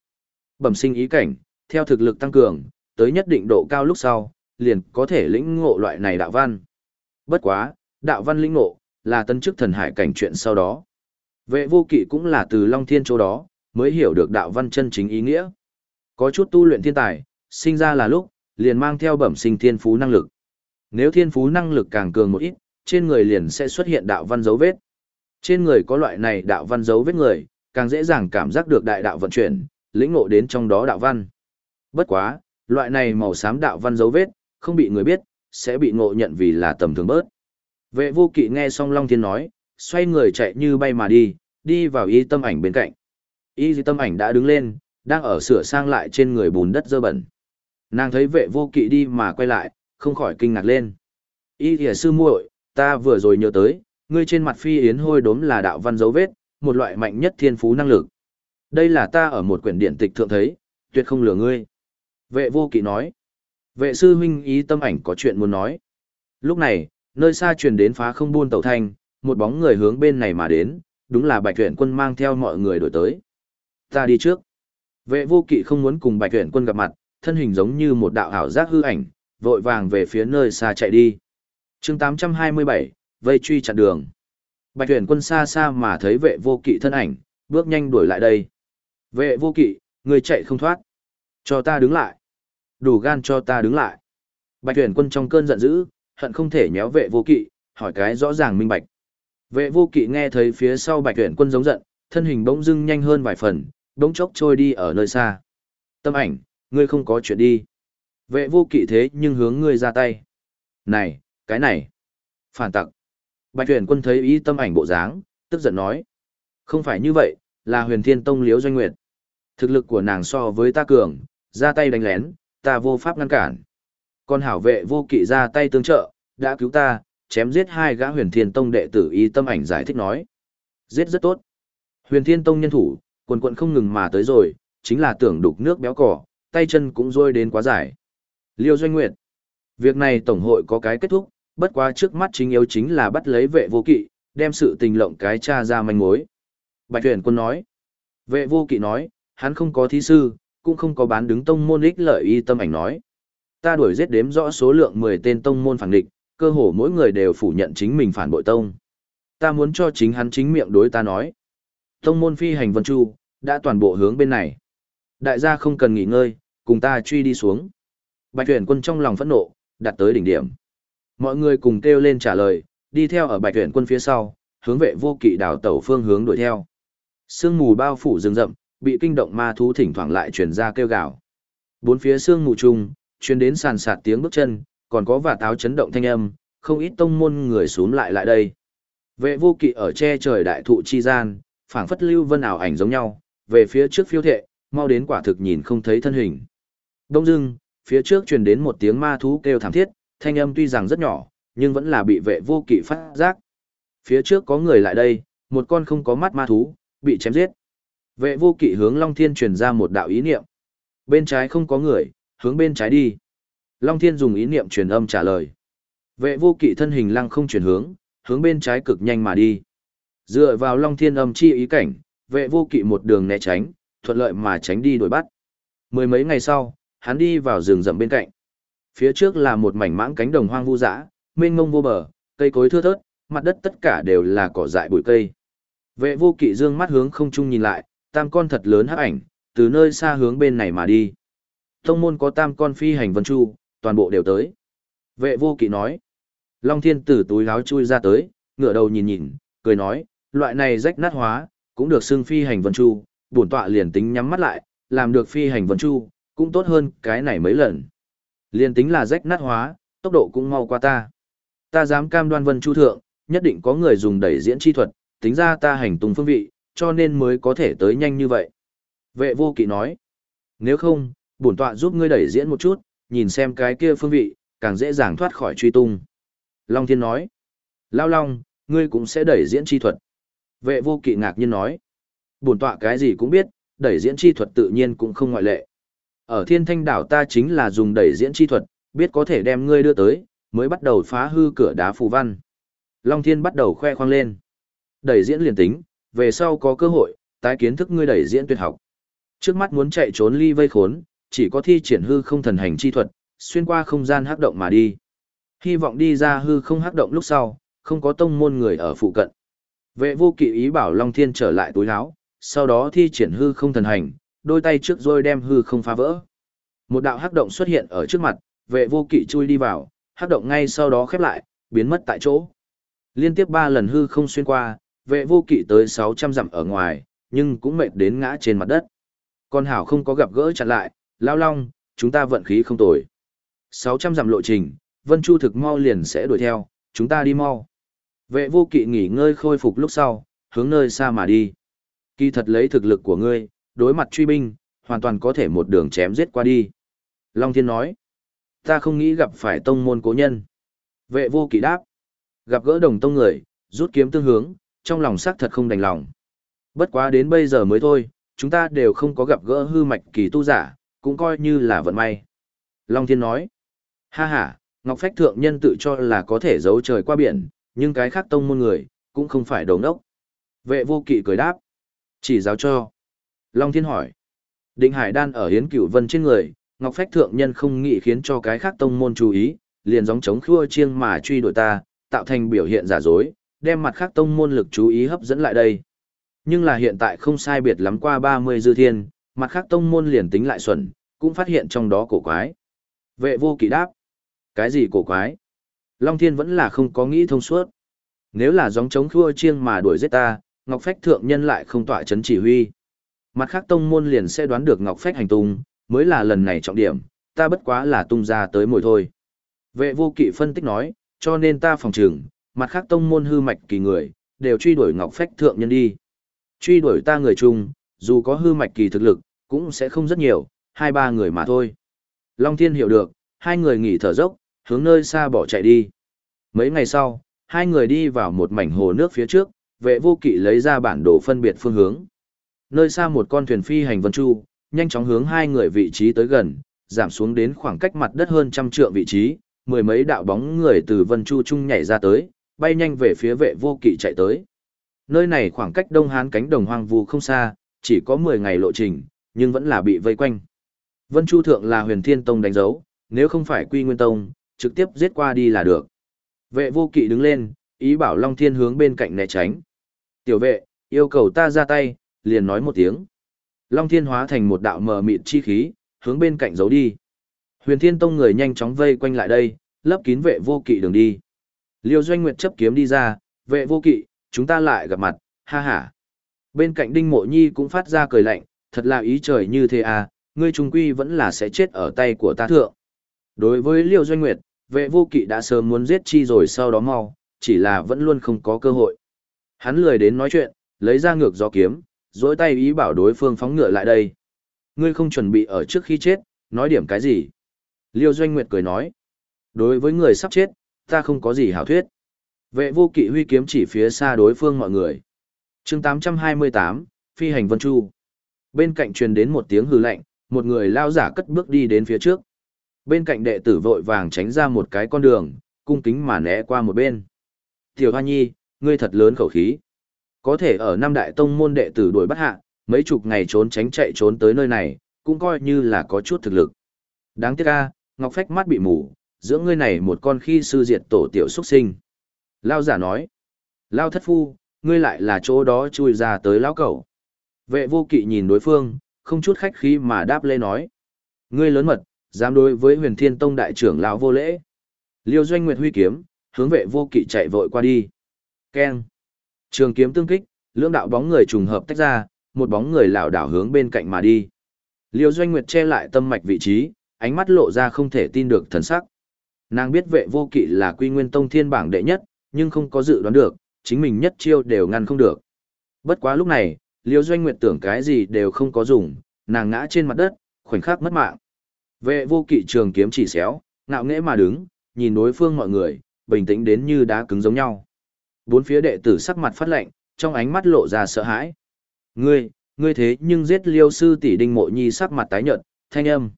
[SPEAKER 1] Bẩm sinh ý cảnh, theo thực lực tăng cường, tới nhất định độ cao lúc sau, liền có thể lĩnh ngộ loại này đạo văn. Bất quá, đạo văn lĩnh ngộ, là tân chức thần hải cảnh chuyện sau đó. Vệ vô kỵ cũng là từ Long Thiên chỗ đó, mới hiểu được đạo văn chân chính ý nghĩa. Có chút tu luyện thiên tài, sinh ra là lúc, liền mang theo bẩm sinh thiên phú năng lực. Nếu thiên phú năng lực càng cường một ít, trên người liền sẽ xuất hiện đạo văn dấu vết. Trên người có loại này đạo văn dấu vết người, càng dễ dàng cảm giác được đại đạo vận chuyển, lĩnh ngộ đến trong đó đạo văn. Bất quá, loại này màu xám đạo văn dấu vết, không bị người biết, sẽ bị ngộ nhận vì là tầm thường bớt. Vệ vô kỵ nghe xong Long Thiên nói, xoay người chạy như bay mà đi, đi vào y tâm ảnh bên cạnh. Y tâm ảnh đã đứng lên, đang ở sửa sang lại trên người bùn đất dơ bẩn. Nàng thấy vệ vô kỵ đi mà quay lại, không khỏi kinh ngạc lên. Y thìa sư muội, ta vừa rồi nhớ tới, ngươi trên mặt phi yến hôi đốm là đạo văn dấu vết, một loại mạnh nhất thiên phú năng lực. Đây là ta ở một quyển điện tịch thượng thấy, tuyệt không lừa ngươi. Vệ vô kỵ nói. Vệ sư huynh ý tâm ảnh có chuyện muốn nói. Lúc này, nơi xa truyền đến phá không buôn tàu thanh, một bóng người hướng bên này mà đến, đúng là bạch tuyển quân mang theo mọi người đổi tới. Ta đi trước. Vệ vô kỵ không muốn cùng bạch tuyển quân gặp mặt, thân hình giống như một đạo ảo giác hư ảnh, vội vàng về phía nơi xa chạy đi. chương 827, vây truy chặn đường. Bạch tuyển quân xa xa mà thấy vệ vô kỵ thân ảnh, bước nhanh đuổi lại đây. Vệ vô kỵ, người chạy không thoát. Cho ta đứng lại. Đủ gan cho ta đứng lại. Bạch tuyển quân trong cơn giận dữ, hận không thể nhéo vệ vô kỵ, hỏi cái rõ ràng minh bạch. Vệ vô kỵ nghe thấy phía sau bạch tuyển quân giống giận, thân hình bỗng dưng nhanh hơn vài phần, bỗng chốc trôi đi ở nơi xa. Tâm ảnh, ngươi không có chuyện đi. Vệ vô kỵ thế nhưng hướng ngươi ra tay. Này, cái này. Phản tặc. Bạch tuyển quân thấy ý tâm ảnh bộ dáng, tức giận nói. Không phải như vậy, là huyền thiên tông liếu doanh nguyệt. Thực lực của nàng so với ta cường, ra tay đánh lén, ta vô pháp ngăn cản. Còn hảo vệ vô kỵ ra tay tương trợ, đã cứu ta, chém giết hai gã huyền thiên tông đệ tử y tâm ảnh giải thích nói. Giết rất tốt. Huyền thiên tông nhân thủ, quần quận không ngừng mà tới rồi, chính là tưởng đục nước béo cỏ, tay chân cũng rôi đến quá dài. Liêu Doanh Nguyệt. Việc này tổng hội có cái kết thúc, bất quá trước mắt chính yếu chính là bắt lấy vệ vô kỵ, đem sự tình lộng cái cha ra manh mối. Bạch tuyển quân nói. Vệ vô kỵ nói, hắn không có thí sư, cũng không có bán đứng tông môn ích lợi y tâm ảnh nói. Ta đuổi giết đếm rõ số lượng 10 tên tông môn phản địch, cơ hồ mỗi người đều phủ nhận chính mình phản bội tông. Ta muốn cho chính hắn chính miệng đối ta nói. Tông môn phi hành vân chu, đã toàn bộ hướng bên này. Đại gia không cần nghỉ ngơi, cùng ta truy đi xuống. Bạch tuyển quân trong lòng phẫn nộ, đặt tới đỉnh điểm. Mọi người cùng kêu lên trả lời, đi theo ở bạch tuyển quân phía sau, hướng vệ vô kỵ đảo tẩu phương hướng đuổi theo. Sương mù bao phủ rừng rậm, bị kinh động ma thú thỉnh thoảng lại truyền ra kêu gào. Bốn phía sương mù trùng, truyền đến sàn sạt tiếng bước chân, còn có vả táo chấn động thanh âm, không ít tông môn người xuống lại lại đây. Vệ vô kỵ ở che trời đại thụ chi gian, phảng phất lưu vân ảo ảnh giống nhau, về phía trước phiêu thệ, mau đến quả thực nhìn không thấy thân hình. Đông dưng, phía trước truyền đến một tiếng ma thú kêu thảm thiết, thanh âm tuy rằng rất nhỏ, nhưng vẫn là bị vệ vô kỵ phát giác. Phía trước có người lại đây, một con không có mắt ma thú, bị chém giết. Vệ vô kỵ hướng Long Thiên truyền ra một đạo ý niệm. Bên trái không có người, hướng bên trái đi. Long Thiên dùng ý niệm truyền âm trả lời. Vệ vô kỵ thân hình lăng không chuyển hướng, hướng bên trái cực nhanh mà đi. Dựa vào Long Thiên âm chi ý cảnh, vệ vô kỵ một đường né tránh, thuận lợi mà tránh đi đuổi bắt. Mười mấy ngày sau, hắn đi vào rừng rậm bên cạnh. Phía trước là một mảnh mãng cánh đồng hoang vu dã, mênh mông vô bờ, cây cối thưa thớt, mặt đất tất cả đều là cỏ dại bụi cây. Vệ vô kỵ dương mắt hướng không trung nhìn lại, tam con thật lớn hắc ảnh, từ nơi xa hướng bên này mà đi. Tông môn có tam con phi hành vân chu, toàn bộ đều tới. Vệ vô kỵ nói. Long thiên tử túi láo chui ra tới, ngửa đầu nhìn nhìn, cười nói, loại này rách nát hóa, cũng được xưng phi hành vân chu, bổn tọa liền tính nhắm mắt lại, làm được phi hành vân chu, cũng tốt hơn cái này mấy lần. Liền tính là rách nát hóa, tốc độ cũng mau qua ta. Ta dám cam đoan vân chu thượng, nhất định có người dùng đẩy diễn chi thuật, tính ra ta hành tung phương vị, cho nên mới có thể tới nhanh như vậy. Vệ vô kỵ nói, nếu không, bổn tọa giúp ngươi đẩy diễn một chút, nhìn xem cái kia phương vị, càng dễ dàng thoát khỏi truy tung. Long Thiên nói, Lao Long, ngươi cũng sẽ đẩy diễn chi thuật. Vệ vô kỵ ngạc nhiên nói, bổn tọa cái gì cũng biết, đẩy diễn chi thuật tự nhiên cũng không ngoại lệ. Ở thiên thanh đảo ta chính là dùng đẩy diễn chi thuật, biết có thể đem ngươi đưa tới, mới bắt đầu phá hư cửa đá phù văn. Long Thiên bắt đầu khoe khoang lên. Đẩy diễn liền tính, về sau có cơ hội, tái kiến thức ngươi đẩy diễn tuyệt học. Trước mắt muốn chạy trốn ly vây khốn, chỉ có thi triển hư không thần hành chi thuật, xuyên qua không gian hắc động mà đi. Hy vọng đi ra hư không hắc động lúc sau, không có tông môn người ở phụ cận. Vệ vô kỵ ý bảo Long Thiên trở lại túi áo, sau đó thi triển hư không thần hành, đôi tay trước rồi đem hư không phá vỡ. Một đạo hắc động xuất hiện ở trước mặt, vệ vô kỵ chui đi vào, hắc động ngay sau đó khép lại, biến mất tại chỗ. Liên tiếp ba lần hư không xuyên qua, vệ vô kỵ tới 600 dặm ở ngoài, nhưng cũng mệt đến ngã trên mặt đất. Con hảo không có gặp gỡ chặn lại, lao long, chúng ta vận khí không tồi. 600 dặm lộ trình, Vân Chu thực mau liền sẽ đuổi theo, chúng ta đi mau. Vệ vô kỵ nghỉ ngơi khôi phục lúc sau, hướng nơi xa mà đi. Kỳ thật lấy thực lực của ngươi, đối mặt truy binh, hoàn toàn có thể một đường chém giết qua đi. Long Thiên nói, ta không nghĩ gặp phải tông môn cố nhân. Vệ vô kỵ đáp, gặp gỡ đồng tông người, rút kiếm tương hướng, trong lòng xác thật không đành lòng. Bất quá đến bây giờ mới thôi, chúng ta đều không có gặp gỡ hư mạch kỳ tu giả, cũng coi như là vận may. Long Thiên nói, ha ha, Ngọc Phách Thượng Nhân tự cho là có thể giấu trời qua biển, nhưng cái khác tông môn người, cũng không phải đầu ốc. Vệ vô kỵ cười đáp, chỉ giáo cho. Long Thiên hỏi, Định Hải Đan ở Hiến Cửu Vân trên người, Ngọc Phách Thượng Nhân không nghĩ khiến cho cái khác tông môn chú ý, liền gióng chống khua chiêng mà truy đuổi ta, tạo thành biểu hiện giả dối, đem mặt khác tông môn lực chú ý hấp dẫn lại đây. Nhưng là hiện tại không sai biệt lắm qua 30 dư thiên, mặt khác tông môn liền tính lại xuẩn, cũng phát hiện trong đó cổ quái. Vệ vô kỵ đáp. Cái gì cổ quái? Long Thiên vẫn là không có nghĩ thông suốt. Nếu là giống chống khua chiêng mà đuổi giết ta, Ngọc Phách thượng nhân lại không tỏa chấn chỉ huy. Mặt khác tông môn liền sẽ đoán được Ngọc Phách hành tung, mới là lần này trọng điểm, ta bất quá là tung ra tới mồi thôi. Vệ vô kỵ phân tích nói, cho nên ta phòng trường mặt khác tông môn hư mạch kỳ người, đều truy đuổi Ngọc Phách thượng nhân đi. Truy đuổi ta người chung, dù có hư mạch kỳ thực lực, cũng sẽ không rất nhiều, hai ba người mà thôi. Long Thiên hiểu được, hai người nghỉ thở dốc, hướng nơi xa bỏ chạy đi. Mấy ngày sau, hai người đi vào một mảnh hồ nước phía trước, vệ vô kỵ lấy ra bản đồ phân biệt phương hướng. Nơi xa một con thuyền phi hành vân chu, nhanh chóng hướng hai người vị trí tới gần, giảm xuống đến khoảng cách mặt đất hơn trăm trượng vị trí, mười mấy đạo bóng người từ vân chu trung nhảy ra tới, bay nhanh về phía vệ vô kỵ chạy tới. Nơi này khoảng cách Đông Hán cánh đồng hoang vu không xa, chỉ có 10 ngày lộ trình, nhưng vẫn là bị vây quanh. Vân Chu Thượng là huyền thiên tông đánh dấu, nếu không phải quy nguyên tông, trực tiếp giết qua đi là được. Vệ vô kỵ đứng lên, ý bảo Long Thiên hướng bên cạnh né tránh. Tiểu vệ, yêu cầu ta ra tay, liền nói một tiếng. Long Thiên hóa thành một đạo mờ mịt chi khí, hướng bên cạnh giấu đi. Huyền Thiên Tông người nhanh chóng vây quanh lại đây, lấp kín vệ vô kỵ đường đi. Liêu Doanh Nguyệt chấp kiếm đi ra, vệ vô kỵ, chúng ta lại gặp mặt, ha ha. Bên cạnh Đinh Mộ Nhi cũng phát ra cười lạnh, thật là ý trời như thế à, ngươi trung quy vẫn là sẽ chết ở tay của ta thượng. Đối với Liêu Doanh Nguyệt, vệ vô kỵ đã sớm muốn giết chi rồi sau đó mau, chỉ là vẫn luôn không có cơ hội. Hắn lười đến nói chuyện, lấy ra ngược gió kiếm, dối tay ý bảo đối phương phóng ngựa lại đây. Ngươi không chuẩn bị ở trước khi chết, nói điểm cái gì? Liêu Doanh Nguyệt cười nói. Đối với người sắp chết, ta không có gì hảo thuyết. Vệ vô kỵ huy kiếm chỉ phía xa đối phương mọi người. chương 828, Phi hành Vân Chu. Bên cạnh truyền đến một tiếng hư lạnh, một người lao giả cất bước đi đến phía trước. Bên cạnh đệ tử vội vàng tránh ra một cái con đường, cung kính mà né qua một bên. Tiểu Hoa Nhi, ngươi thật lớn khẩu khí. Có thể ở năm đại tông môn đệ tử đuổi bắt hạ, mấy chục ngày trốn tránh chạy trốn tới nơi này, cũng coi như là có chút thực lực. Đáng tiếc a, Ngọc Phách mắt bị mù, giữa ngươi này một con khi sư diệt tổ tiểu xuất sinh. Lao giả nói, Lao thất phu, ngươi lại là chỗ đó chui ra tới lão cẩu. Vệ vô kỵ nhìn đối phương, không chút khách khí mà đáp lê nói. Ngươi lớn mật, dám đối với huyền thiên tông đại trưởng lão vô lễ. Liêu doanh nguyệt huy kiếm, hướng vệ vô kỵ chạy vội qua đi. Keng. Trường kiếm tương kích, lưỡng đạo bóng người trùng hợp tách ra, một bóng người lảo đảo hướng bên cạnh mà đi. Liêu doanh nguyệt che lại tâm mạch vị trí, ánh mắt lộ ra không thể tin được thần sắc. Nàng biết vệ vô kỵ là quy nguyên tông thiên bảng đệ nhất, nhưng không có dự đoán được, chính mình nhất chiêu đều ngăn không được. Bất quá lúc này, Liêu Doanh Nguyệt tưởng cái gì đều không có dùng, nàng ngã trên mặt đất, khoảnh khắc mất mạng. Vệ vô kỵ trường kiếm chỉ xéo, ngạo nghễ mà đứng, nhìn đối phương mọi người, bình tĩnh đến như đá cứng giống nhau. Bốn phía đệ tử sắc mặt phát lạnh, trong ánh mắt lộ ra sợ hãi. Ngươi, ngươi thế nhưng giết liêu sư tỷ đinh mộ nhi sắc mặt tái nhợt, thanh âm.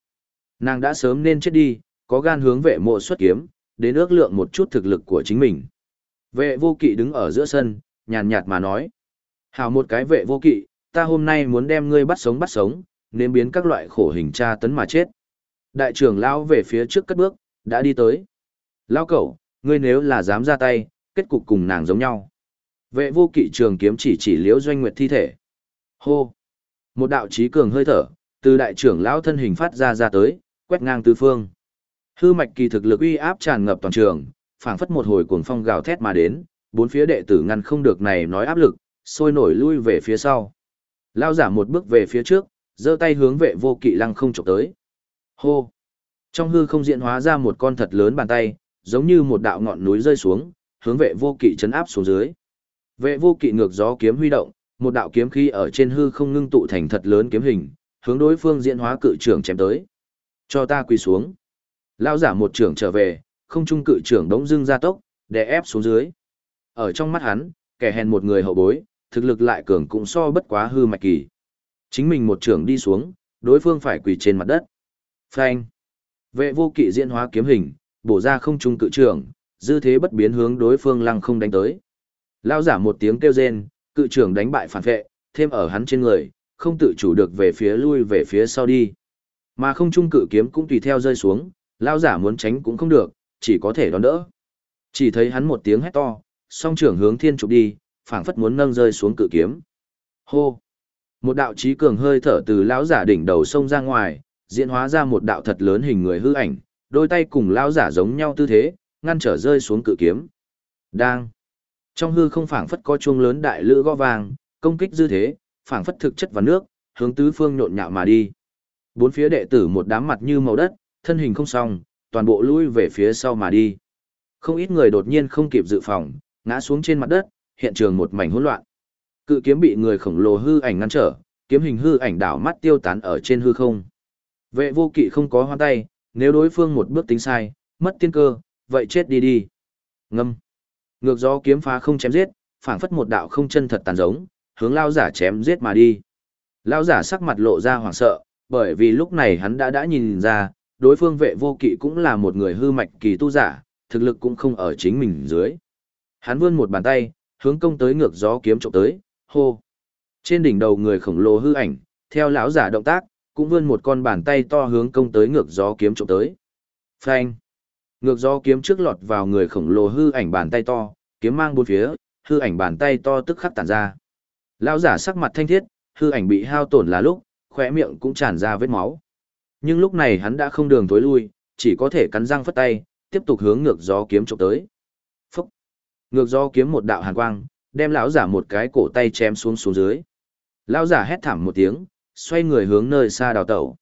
[SPEAKER 1] Nàng đã sớm nên chết đi, có gan hướng vệ mộ xuất kiếm, đến ước lượng một chút thực lực của chính mình. Vệ vô kỵ đứng ở giữa sân, nhàn nhạt mà nói. Hảo một cái vệ vô kỵ, ta hôm nay muốn đem ngươi bắt sống bắt sống, nên biến các loại khổ hình tra tấn mà chết. Đại trưởng lao về phía trước cất bước, đã đi tới. Lao cẩu, ngươi nếu là dám ra tay, kết cục cùng nàng giống nhau. Vệ vô kỵ trường kiếm chỉ chỉ liễu doanh nguyệt thi thể. Hô! Một đạo trí cường hơi thở, từ đại trưởng lão thân hình phát ra ra tới, quét ngang tứ phương. Hư mạch kỳ thực lực uy áp tràn ngập toàn trường, phảng phất một hồi cuồng phong gào thét mà đến, bốn phía đệ tử ngăn không được này nói áp lực, sôi nổi lui về phía sau. Lao giả một bước về phía trước, giơ tay hướng vệ vô kỵ lăng không chụp tới. Hô! Trong hư không diễn hóa ra một con thật lớn bàn tay, giống như một đạo ngọn núi rơi xuống, hướng vệ vô kỵ chấn áp xuống dưới. Vệ vô kỵ ngược gió kiếm huy động, một đạo kiếm khí ở trên hư không ngưng tụ thành thật lớn kiếm hình, hướng đối phương diễn hóa cự trưởng chém tới. Cho ta quỳ xuống. Lao giả một trưởng trở về, không trung cự trưởng đống dưng ra tốc, đè ép xuống dưới. Ở trong mắt hắn, kẻ hèn một người hậu bối, thực lực lại cường cũng so bất quá hư mạch kỳ. Chính mình một trưởng đi xuống, đối phương phải quỳ trên mặt đất. Phanh. Vệ vô kỵ diễn hóa kiếm hình, bổ ra không trung cự trưởng, dư thế bất biến hướng đối phương lăng không đánh tới. Lao giả một tiếng kêu rên, cự trưởng đánh bại phản vệ, thêm ở hắn trên người, không tự chủ được về phía lui về phía sau đi. Mà không trung cự kiếm cũng tùy theo rơi xuống, lao giả muốn tránh cũng không được, chỉ có thể đón đỡ. Chỉ thấy hắn một tiếng hét to, song trưởng hướng thiên trục đi, phảng phất muốn nâng rơi xuống cự kiếm. Hô! Một đạo trí cường hơi thở từ lão giả đỉnh đầu sông ra ngoài, diễn hóa ra một đạo thật lớn hình người hư ảnh, đôi tay cùng lão giả giống nhau tư thế, ngăn trở rơi xuống cự kiếm. Đang. Trong hư không phảng phất có chuông lớn đại lữ gõ vàng, công kích dư thế, phảng phất thực chất vào nước, hướng tứ phương nhộn nhạo mà đi. Bốn phía đệ tử một đám mặt như màu đất, thân hình không song, toàn bộ lui về phía sau mà đi. Không ít người đột nhiên không kịp dự phòng, ngã xuống trên mặt đất, hiện trường một mảnh hỗn loạn. Cự kiếm bị người khổng lồ hư ảnh ngăn trở, kiếm hình hư ảnh đảo mắt tiêu tán ở trên hư không. Vệ vô kỵ không có hoa tay, nếu đối phương một bước tính sai, mất tiên cơ, vậy chết đi đi. Ngâm. Ngược gió kiếm phá không chém giết, phảng phất một đạo không chân thật tàn giống, hướng lao giả chém giết mà đi. Lao giả sắc mặt lộ ra hoảng sợ, bởi vì lúc này hắn đã đã nhìn ra, đối phương vệ vô kỵ cũng là một người hư mạch kỳ tu giả, thực lực cũng không ở chính mình dưới. Hắn vươn một bàn tay, hướng công tới ngược gió kiếm trộm tới, hô. Trên đỉnh đầu người khổng lồ hư ảnh, theo lão giả động tác, cũng vươn một con bàn tay to hướng công tới ngược gió kiếm trộm tới. Phanh. Ngược gió kiếm trước lọt vào người khổng lồ hư ảnh bàn tay to, kiếm mang bốn phía, hư ảnh bàn tay to tức khắc tản ra. Lão giả sắc mặt thanh thiết, hư ảnh bị hao tổn là lúc, khóe miệng cũng tràn ra vết máu. Nhưng lúc này hắn đã không đường tối lui, chỉ có thể cắn răng phất tay, tiếp tục hướng ngược gió kiếm chụp tới. Phúc! Ngược gió kiếm một đạo hàn quang, đem lão giả một cái cổ tay chém xuống xuống dưới. Lão giả hét thảm một tiếng, xoay người hướng nơi xa đào tẩu.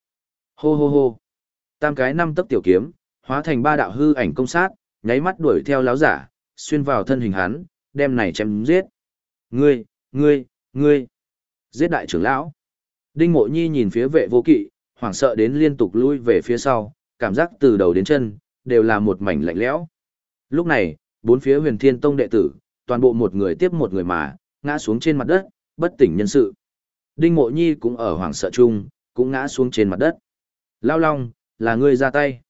[SPEAKER 1] Hô hô hô! Tam cái năm tấc tiểu kiếm, hóa thành ba đạo hư ảnh công sát, nháy mắt đuổi theo lão giả, xuyên vào thân hình hắn, đem này chém giết. Ngươi, ngươi, ngươi! Giết đại trưởng lão! Đinh Mộ Nhi nhìn phía vệ vô kỵ, hoảng sợ đến liên tục lui về phía sau, cảm giác từ đầu đến chân, đều là một mảnh lạnh lẽo. Lúc này, bốn phía huyền thiên tông đệ tử, toàn bộ một người tiếp một người mà, ngã xuống trên mặt đất, bất tỉnh nhân sự. Đinh Mộ Nhi cũng ở hoảng sợ chung, cũng ngã xuống trên mặt đất. Lao Long, là ngươi ra tay.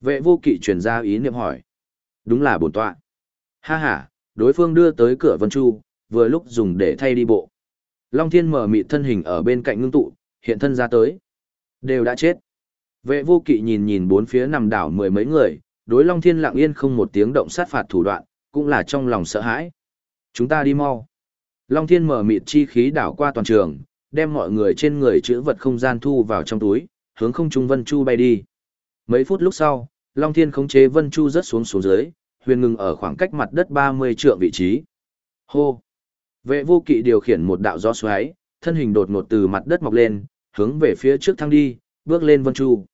[SPEAKER 1] Vệ vô kỵ truyền ra ý niệm hỏi. Đúng là bổn tọa. Ha ha, đối phương đưa tới cửa Vân Chu, vừa lúc dùng để thay đi bộ. Long Thiên mở mịt thân hình ở bên cạnh ngưng tụ, hiện thân ra tới. Đều đã chết. Vệ vô kỵ nhìn nhìn bốn phía nằm đảo mười mấy người, đối Long Thiên lặng yên không một tiếng động sát phạt thủ đoạn, cũng là trong lòng sợ hãi. Chúng ta đi mau. Long Thiên mở mịt chi khí đảo qua toàn trường, đem mọi người trên người chữ vật không gian thu vào trong túi, hướng không trung Vân Chu bay đi. Mấy phút lúc sau, Long Thiên khống chế Vân Chu rớt xuống xuống dưới, huyền ngừng ở khoảng cách mặt đất 30 trượng vị trí. Hô! Vệ vô kỵ điều khiển một đạo gió xoáy, thân hình đột ngột từ mặt đất mọc lên, hướng về phía trước thăng đi, bước lên Vân Chu.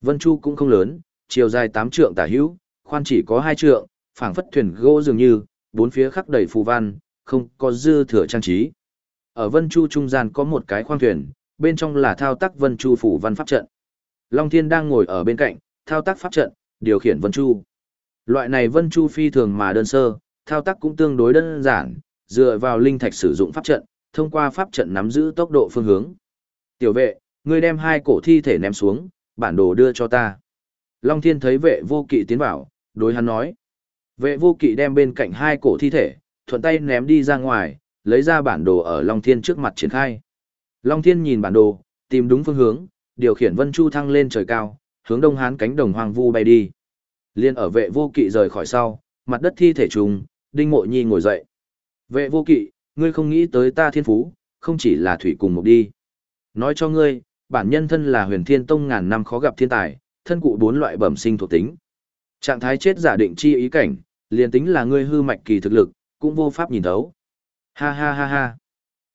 [SPEAKER 1] Vân Chu cũng không lớn, chiều dài 8 trượng tả hữu, khoan chỉ có 2 trượng, phảng phất thuyền gỗ dường như, bốn phía khắc đầy phù văn, không có dư thừa trang trí. Ở Vân Chu trung gian có một cái khoang thuyền, bên trong là thao tác Vân Chu phủ văn pháp trận. Long Thiên đang ngồi ở bên cạnh, thao tác pháp trận, điều khiển Vân Chu. Loại này Vân Chu phi thường mà đơn sơ, thao tác cũng tương đối đơn giản, dựa vào linh thạch sử dụng pháp trận, thông qua pháp trận nắm giữ tốc độ phương hướng. Tiểu vệ, ngươi đem hai cổ thi thể ném xuống, bản đồ đưa cho ta. Long Thiên thấy vệ vô kỵ tiến vào, đối hắn nói. Vệ vô kỵ đem bên cạnh hai cổ thi thể, thuận tay ném đi ra ngoài, lấy ra bản đồ ở Long Thiên trước mặt triển khai. Long Thiên nhìn bản đồ, tìm đúng phương hướng, điều khiển Vân Chu thăng lên trời cao, hướng đông hán cánh đồng hoang vu bay đi. Liên ở vệ vô kỵ rời khỏi sau, mặt đất thi thể trùng, Đinh Mộ Nhi ngồi dậy. Vệ vô kỵ, ngươi không nghĩ tới ta thiên phú, không chỉ là thủy cùng một đi. Nói cho ngươi, bản nhân thân là huyền thiên tông ngàn năm khó gặp thiên tài, thân cụ bốn loại bẩm sinh thuộc tính. Trạng thái chết giả định chi ý cảnh, liền tính là ngươi hư mạch kỳ thực lực, cũng vô pháp nhìn thấu. Ha ha ha ha.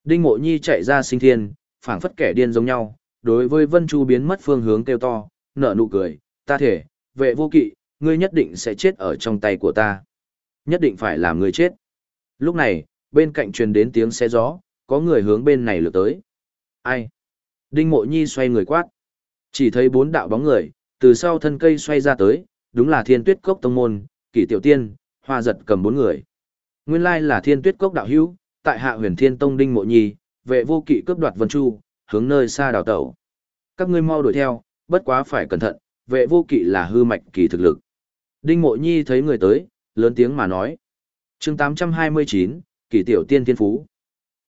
[SPEAKER 1] Đinh Mộ Nhi chạy ra sinh thiên, phảng phất kẻ điên giống nhau, đối với Vân Chu biến mất phương hướng kêu to, nở nụ cười, ta thể, vệ vô kỵ, ngươi nhất định sẽ chết ở trong tay của ta. Nhất định phải làm ngươi chết. Lúc này, bên cạnh truyền đến tiếng xe gió, có người hướng bên này lượt tới. Ai? Đinh Mộ Nhi xoay người quát. Chỉ thấy bốn đạo bóng người, từ sau thân cây xoay ra tới, đúng là thiên tuyết cốc tông môn, kỷ tiểu tiên, hoa giật cầm bốn người. Nguyên lai là thiên tuyết cốc đạo hữu, tại hạ huyền thiên tông đinh mộ nhi, vệ vô kỵ cướp đoạt vân chu, hướng nơi xa đào tẩu. Các ngươi mau đuổi theo, bất quá phải cẩn thận, vệ vô kỵ là hư mạch kỳ thực lực. Đinh mộ nhi thấy người tới, lớn tiếng mà nói. chương 829, Kỷ tiểu tiên thiên phú.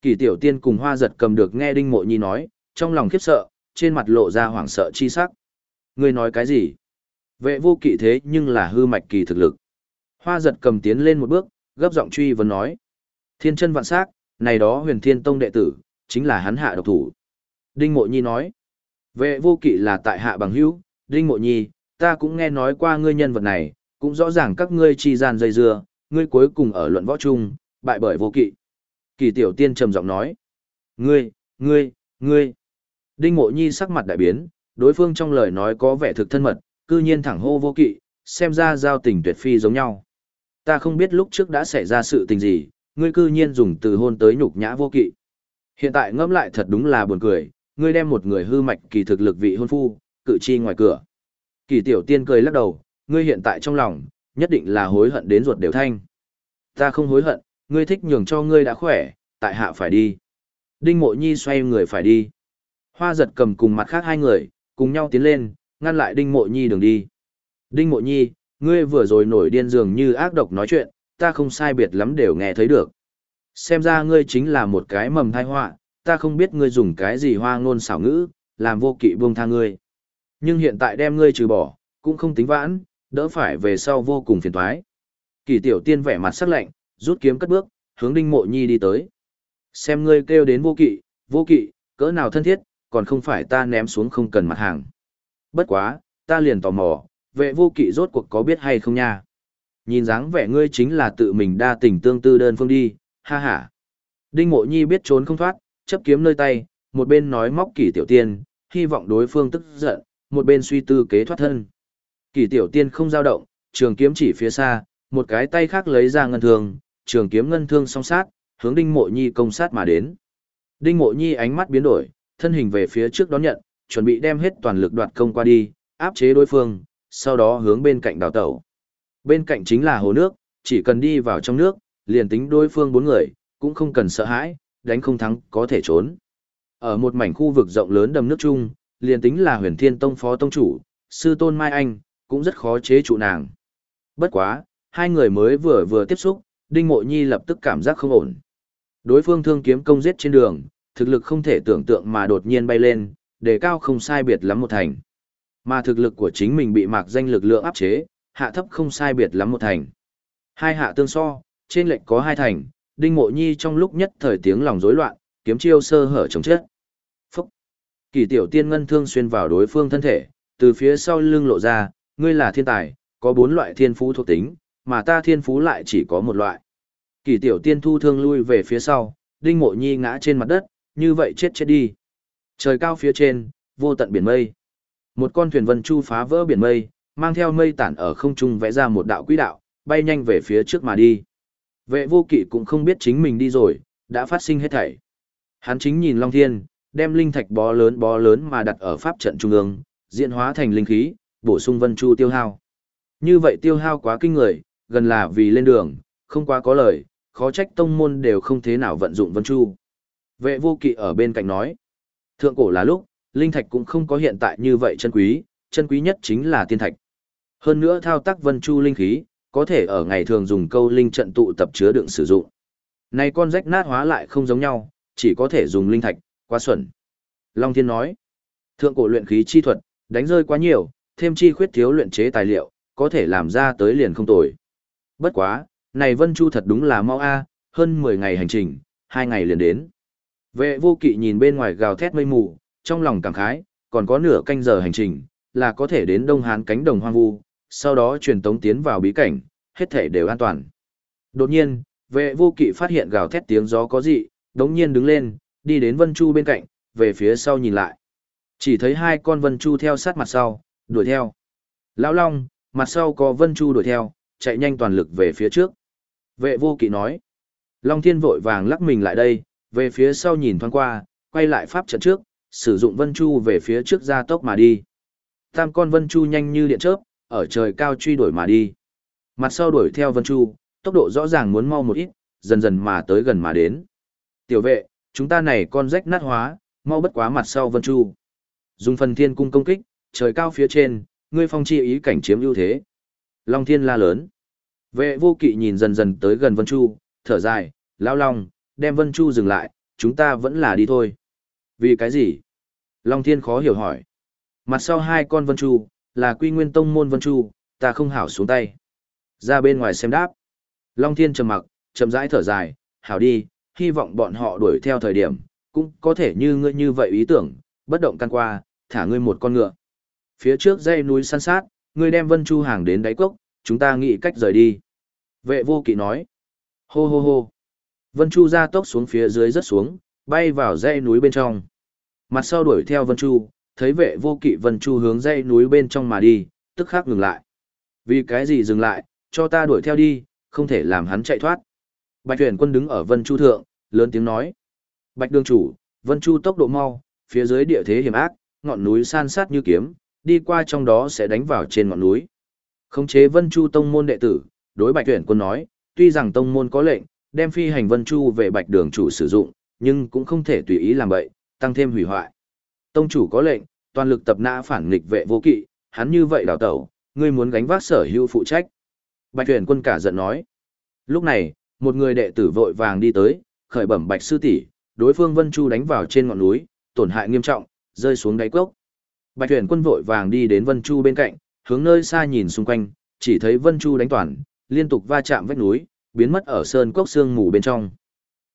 [SPEAKER 1] Kỷ tiểu tiên cùng hoa giật cầm được nghe đinh mộ nhi nói, trong lòng khiếp sợ, trên mặt lộ ra hoảng sợ chi sắc. Ngươi nói cái gì? Vệ vô kỵ thế nhưng là hư mạch kỳ thực lực. Hoa giật cầm tiến lên một bước, gấp giọng truy vấn nói. Thiên chân vạn sắc, này đó huyền thiên tông đệ tử, chính là hắn hạ độc thủ. Đinh Mộ Nhi nói. Vệ vô kỵ là tại hạ bằng hữu, Đinh Mộ Nhi, ta cũng nghe nói qua ngươi nhân vật này, cũng rõ ràng các ngươi chi gian dây dưa, ngươi cuối cùng ở luận võ chung, bại bởi vô kỵ. Kỳ tiểu tiên trầm giọng nói. Ngươi, ngươi, ngươi. Đinh Mộ Nhi sắc mặt đại biến, đối phương trong lời nói có vẻ thực thân mật, cư nhiên thẳng hô vô kỵ, xem ra giao tình tuyệt phi giống nhau. Ta không biết lúc trước đã xảy ra sự tình gì, ngươi cư nhiên dùng từ hôn tới nhục nhã vô kỵ. Hiện tại ngẫm lại thật đúng là buồn cười, ngươi đem một người hư mạch kỳ thực lực vị hôn phu, cự chi ngoài cửa. Kỳ tiểu tiên cười lắc đầu, ngươi hiện tại trong lòng, nhất định là hối hận đến ruột đều thanh. Ta không hối hận, ngươi thích nhường cho ngươi đã khỏe, tại hạ phải đi. Đinh mộ nhi xoay người phải đi. Hoa giật cầm cùng mặt khác hai người, cùng nhau tiến lên, ngăn lại đinh mộ nhi đường đi. Đinh mộ nhi, ngươi vừa rồi nổi điên dường như ác độc nói chuyện, ta không sai biệt lắm đều nghe thấy được. Xem ra ngươi chính là một cái mầm thai họa, ta không biết ngươi dùng cái gì hoa ngôn xảo ngữ, làm vô kỵ buông tha ngươi. Nhưng hiện tại đem ngươi trừ bỏ, cũng không tính vãn, đỡ phải về sau vô cùng phiền toái. Kỳ tiểu tiên vẻ mặt sắc lạnh, rút kiếm cất bước, hướng đinh mộ nhi đi tới. Xem ngươi kêu đến vô kỵ, vô kỵ, cỡ nào thân thiết, còn không phải ta ném xuống không cần mặt hàng. Bất quá, ta liền tò mò, vệ vô kỵ rốt cuộc có biết hay không nha. Nhìn dáng vẻ ngươi chính là tự mình đa tình tương tư đơn phương đi, ha ha. Đinh mộ nhi biết trốn không thoát, chấp kiếm nơi tay, một bên nói móc kỷ tiểu tiên, hy vọng đối phương tức giận, một bên suy tư kế thoát thân. Kỷ tiểu tiên không dao động, trường kiếm chỉ phía xa, một cái tay khác lấy ra ngân thương, trường kiếm ngân thương song sát, hướng đinh mộ nhi công sát mà đến. Đinh mộ nhi ánh mắt biến đổi, thân hình về phía trước đón nhận, chuẩn bị đem hết toàn lực đoạt công qua đi, áp chế đối phương, sau đó hướng bên cạnh đào tẩu. Bên cạnh chính là hồ nước, chỉ cần đi vào trong nước, liền tính đối phương bốn người, cũng không cần sợ hãi, đánh không thắng có thể trốn. Ở một mảnh khu vực rộng lớn đầm nước chung, liền tính là huyền thiên tông phó tông chủ, sư tôn Mai Anh, cũng rất khó chế trụ nàng. Bất quá, hai người mới vừa vừa tiếp xúc, Đinh Mộ Nhi lập tức cảm giác không ổn. Đối phương thương kiếm công giết trên đường, thực lực không thể tưởng tượng mà đột nhiên bay lên, đề cao không sai biệt lắm một thành. Mà thực lực của chính mình bị mạc danh lực lượng áp chế, hạ thấp không sai biệt lắm một thành. Hai hạ tương so, trên lệnh có hai thành, Đinh Mộ Nhi trong lúc nhất thời tiếng lòng rối loạn, kiếm chiêu sơ hở chống chết. Phúc! Kỳ tiểu tiên ngân thương xuyên vào đối phương thân thể, từ phía sau lưng lộ ra, ngươi là thiên tài, có bốn loại thiên phú thuộc tính, mà ta thiên phú lại chỉ có một loại. Kỳ tiểu tiên thu thương lui về phía sau, Đinh Mộ Nhi ngã trên mặt đất, như vậy chết chết đi. Trời cao phía trên, vô tận biển mây. Một con thuyền vân chu phá vỡ biển mây, mang theo mây tản ở không trung vẽ ra một đạo quỹ đạo, bay nhanh về phía trước mà đi. Vệ vô kỵ cũng không biết chính mình đi rồi, đã phát sinh hết thảy. Hắn chính nhìn Long Thiên, đem linh thạch bó lớn bó lớn mà đặt ở pháp trận trung ương, diễn hóa thành linh khí, bổ sung vân chu tiêu hao. Như vậy tiêu hao quá kinh người, gần là vì lên đường, không quá có lời, khó trách tông môn đều không thế nào vận dụng vân chu. Vệ vô kỵ ở bên cạnh nói, thượng cổ là lúc, linh thạch cũng không có hiện tại như vậy chân quý, chân quý nhất chính là tiên thạch. Hơn nữa thao tác vân chu linh khí, có thể ở ngày thường dùng câu linh trận tụ tập chứa đựng sử dụng. Này con rách nát hóa lại không giống nhau, chỉ có thể dùng linh thạch, quá xuẩn. Long Thiên nói, thượng cổ luyện khí chi thuật, đánh rơi quá nhiều, thêm chi khuyết thiếu luyện chế tài liệu, có thể làm ra tới liền không tồi. Bất quá, này Vân Chu thật đúng là mau a, hơn 10 ngày hành trình, hai ngày liền đến. Vệ vô kỵ nhìn bên ngoài gào thét mây mù, trong lòng cảm khái, còn có nửa canh giờ hành trình, là có thể đến Đông Hán cánh đồng hoang vu, sau đó truyền tống tiến vào bí cảnh, hết thể đều an toàn. Đột nhiên, vệ vô kỵ phát hiện gào thét tiếng gió có gì, đống nhiên đứng lên, đi đến Vân Chu bên cạnh, về phía sau nhìn lại. Chỉ thấy hai con Vân Chu theo sát mặt sau, đuổi theo. Lão Long, mặt sau có Vân Chu đuổi theo, chạy nhanh toàn lực về phía trước. Vệ vô kỵ nói. Long Thiên vội vàng lắc mình lại đây, về phía sau nhìn thoáng qua, quay lại pháp trận trước, sử dụng Vân Chu về phía trước ra tốc mà đi. Tam con Vân Chu nhanh như điện chớp, ở trời cao truy đuổi mà đi. Mặt sau đuổi theo Vân Chu, tốc độ rõ ràng muốn mau một ít, dần dần mà tới gần mà đến. Tiểu vệ, chúng ta này con rách nát hóa, mau bất quá mặt sau Vân Chu. Dùng phần thiên cung công kích, trời cao phía trên, ngươi phong chi ý cảnh chiếm ưu thế. Long thiên la lớn. Vệ vô kỵ nhìn dần dần tới gần Vân Chu, thở dài, lao long, đem Vân Chu dừng lại, chúng ta vẫn là đi thôi. Vì cái gì? Long thiên khó hiểu hỏi. Mặt sau hai con Vân Chu, là quy nguyên tông môn Vân Chu, ta không hảo xuống tay. Ra bên ngoài xem đáp. Long thiên trầm mặc, chậm rãi thở dài, hảo đi, hy vọng bọn họ đuổi theo thời điểm, cũng có thể như ngươi như vậy ý tưởng, bất động căn qua, thả ngươi một con ngựa. Phía trước dãy núi săn sát, ngươi đem Vân Chu hàng đến đáy cốc, chúng ta nghĩ cách rời đi. Vệ vô kỵ nói. Hô hô hô. Vân Chu ra tốc xuống phía dưới rất xuống, bay vào dãy núi bên trong. Mặt sau đuổi theo Vân Chu, thấy vệ vô kỵ Vân Chu hướng dãy núi bên trong mà đi, tức khắc ngừng lại. Vì cái gì dừng lại, cho ta đuổi theo đi, không thể làm hắn chạy thoát. Bạch tuyển quân đứng ở Vân Chu thượng, lớn tiếng nói. Bạch đường chủ, Vân Chu tốc độ mau, phía dưới địa thế hiểm ác, ngọn núi san sát như kiếm, đi qua trong đó sẽ đánh vào trên ngọn núi. Khống chế Vân Chu tông môn đệ tử, đối Bạch tuyển quân nói, tuy rằng tông môn có lệnh, đem phi hành Vân Chu về Bạch đường chủ sử dụng, nhưng cũng không thể tùy ý làm bậy, tăng thêm hủy hoại. Tông chủ có lệnh, toàn lực tập nã phản nghịch vệ vô kỵ, hắn như vậy đào tẩu, ngươi muốn gánh vác sở hữu phụ trách. Bạch tuyển quân cả giận nói. Lúc này, một người đệ tử vội vàng đi tới, khởi bẩm Bạch sư tỷ, đối phương Vân Chu đánh vào trên ngọn núi, tổn hại nghiêm trọng, rơi xuống đáy cốc. Bạch tuyển quân vội vàng đi đến Vân Chu bên cạnh, hướng nơi xa nhìn xung quanh, chỉ thấy Vân Chu đánh toàn, liên tục va chạm vách núi, biến mất ở sơn cốc sương mù bên trong.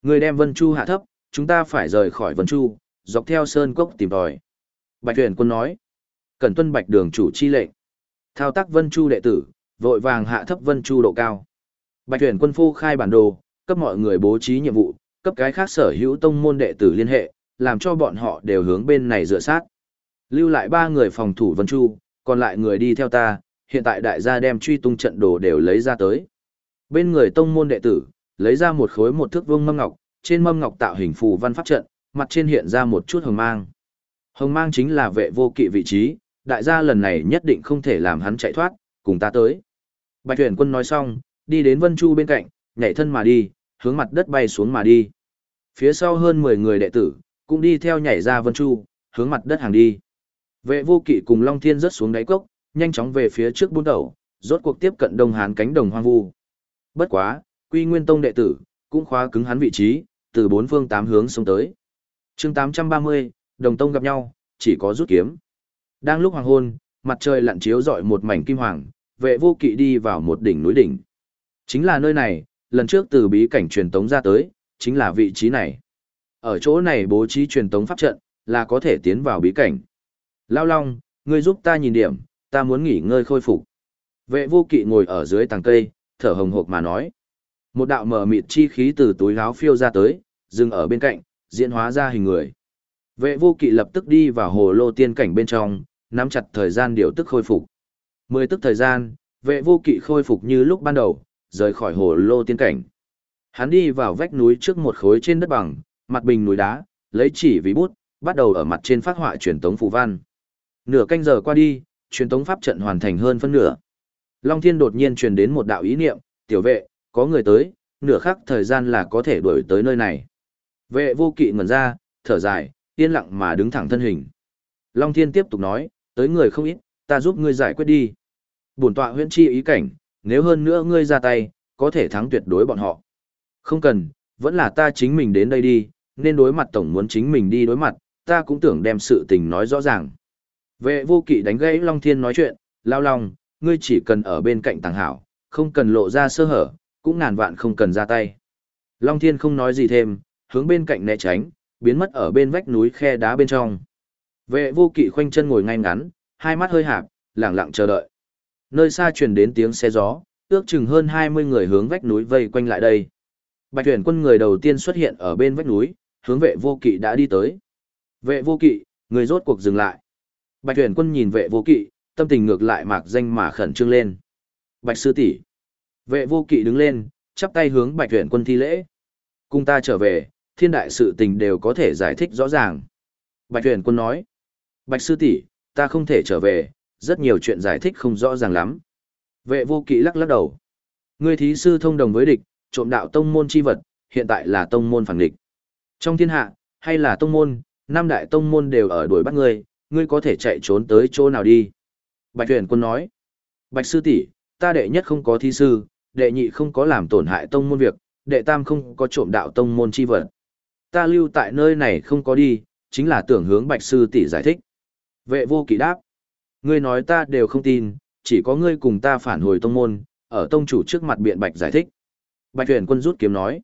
[SPEAKER 1] Người đem Vân Chu hạ thấp, chúng ta phải rời khỏi Vân Chu, dọc theo sơn cốc tìm tòi. Bạch Huyền quân nói, cần tuân Bạch đường chủ chi lệnh. Thao tác Vân Chu đệ tử, vội vàng hạ thấp Vân Chu độ cao. Bạch Huyền quân phu khai bản đồ, cấp mọi người bố trí nhiệm vụ, cấp cái khác sở hữu tông môn đệ tử liên hệ, làm cho bọn họ đều hướng bên này dựa sát. Lưu lại ba người phòng thủ Vân Chu, còn lại người đi theo ta, hiện tại đại gia đem truy tung trận đồ đều lấy ra tới. Bên người tông môn đệ tử, lấy ra một khối một thước vương mâm ngọc, trên mâm ngọc tạo hình phù văn pháp trận, mặt trên hiện ra một chút hồng mang. Hồng mang chính là vệ vô kỵ vị trí, đại gia lần này nhất định không thể làm hắn chạy thoát, cùng ta tới. Bạch tuyển quân nói xong, đi đến Vân Chu bên cạnh, nhảy thân mà đi, hướng mặt đất bay xuống mà đi. Phía sau hơn 10 người đệ tử, cũng đi theo nhảy ra Vân Chu, hướng mặt đất hàng đi. Vệ vô kỵ cùng Long Thiên rớt xuống đáy cốc, nhanh chóng về phía trước buôn đầu, rốt cuộc tiếp cận Đông Hán cánh đồng hoang vu. Bất quá, Quy Nguyên Tông đệ tử, cũng khóa cứng hắn vị trí, từ bốn phương tám hướng xuống tới. chương 830, Đồng Tông gặp nhau, chỉ có rút kiếm. Đang lúc hoàng hôn, mặt trời lặn chiếu rọi một mảnh kim hoàng, vệ vô kỵ đi vào một đỉnh núi đỉnh. Chính là nơi này, lần trước từ bí cảnh truyền tống ra tới, chính là vị trí này. Ở chỗ này bố trí truyền tống pháp trận, là có thể tiến vào bí cảnh. Lao Long, ngươi giúp ta nhìn điểm, ta muốn nghỉ ngơi khôi phục. Vệ vô kỵ ngồi ở dưới tàng cây, thở hồng hộc mà nói. Một đạo mờ mịt chi khí từ túi áo phiêu ra tới, dừng ở bên cạnh, diễn hóa ra hình người. Vệ vô kỵ lập tức đi vào hồ lô tiên cảnh bên trong, nắm chặt thời gian điều tức khôi phục. Mười tức thời gian, vệ vô kỵ khôi phục như lúc ban đầu, rời khỏi hồ lô tiên cảnh. Hắn đi vào vách núi trước một khối trên đất bằng, mặt bình núi đá, lấy chỉ vì bút, bắt đầu ở mặt trên phát họa truyền tống phù văn. Nửa canh giờ qua đi, truyền tống pháp trận hoàn thành hơn phân nửa. Long Thiên đột nhiên truyền đến một đạo ý niệm, tiểu vệ, có người tới, nửa khắc thời gian là có thể đuổi tới nơi này. Vệ vô kỵ ngẩn ra, thở dài, yên lặng mà đứng thẳng thân hình. Long Thiên tiếp tục nói, tới người không ít, ta giúp ngươi giải quyết đi. Bổn tọa huyễn chi ý cảnh, nếu hơn nữa ngươi ra tay, có thể thắng tuyệt đối bọn họ. Không cần, vẫn là ta chính mình đến đây đi, nên đối mặt tổng muốn chính mình đi đối mặt, ta cũng tưởng đem sự tình nói rõ ràng. Vệ vô kỵ đánh gãy Long Thiên nói chuyện, lao lòng, ngươi chỉ cần ở bên cạnh tàng hảo, không cần lộ ra sơ hở, cũng ngàn vạn không cần ra tay. Long Thiên không nói gì thêm, hướng bên cạnh né tránh, biến mất ở bên vách núi khe đá bên trong. Vệ vô kỵ khoanh chân ngồi ngay ngắn, hai mắt hơi hạp, lặng lặng chờ đợi. Nơi xa truyền đến tiếng xe gió, ước chừng hơn 20 người hướng vách núi vây quanh lại đây. Bạch tuyển quân người đầu tiên xuất hiện ở bên vách núi, hướng vệ vô kỵ đã đi tới. Vệ vô kỵ, người rốt cuộc dừng lại. Bạch tuyển quân nhìn vệ vô kỵ, tâm tình ngược lại mạc danh mà khẩn trương lên. Bạch sư tỷ Vệ vô kỵ đứng lên, chắp tay hướng bạch tuyển quân thi lễ. Cùng ta trở về, thiên đại sự tình đều có thể giải thích rõ ràng. Bạch tuyển quân nói. Bạch sư tỷ ta không thể trở về, rất nhiều chuyện giải thích không rõ ràng lắm. Vệ vô kỵ lắc lắc đầu. Ngươi thí sư thông đồng với địch, trộm đạo tông môn chi vật, hiện tại là tông môn phản địch. Trong thiên hạ, hay là tông môn, năm đại tông môn đều ở đuổi bắt ngươi, ngươi có thể chạy trốn tới chỗ nào đi. Bạch Huyền quân nói, Bạch sư tỷ, ta đệ nhất không có thi sư, đệ nhị không có làm tổn hại tông môn việc, đệ tam không có trộm đạo tông môn chi vật. Ta lưu tại nơi này không có đi, chính là tưởng hướng Bạch sư tỷ giải thích. Vệ vô kỵ đáp, ngươi nói ta đều không tin, chỉ có ngươi cùng ta phản hồi tông môn, ở tông chủ trước mặt biện Bạch giải thích. Bạch Huyền quân rút kiếm nói,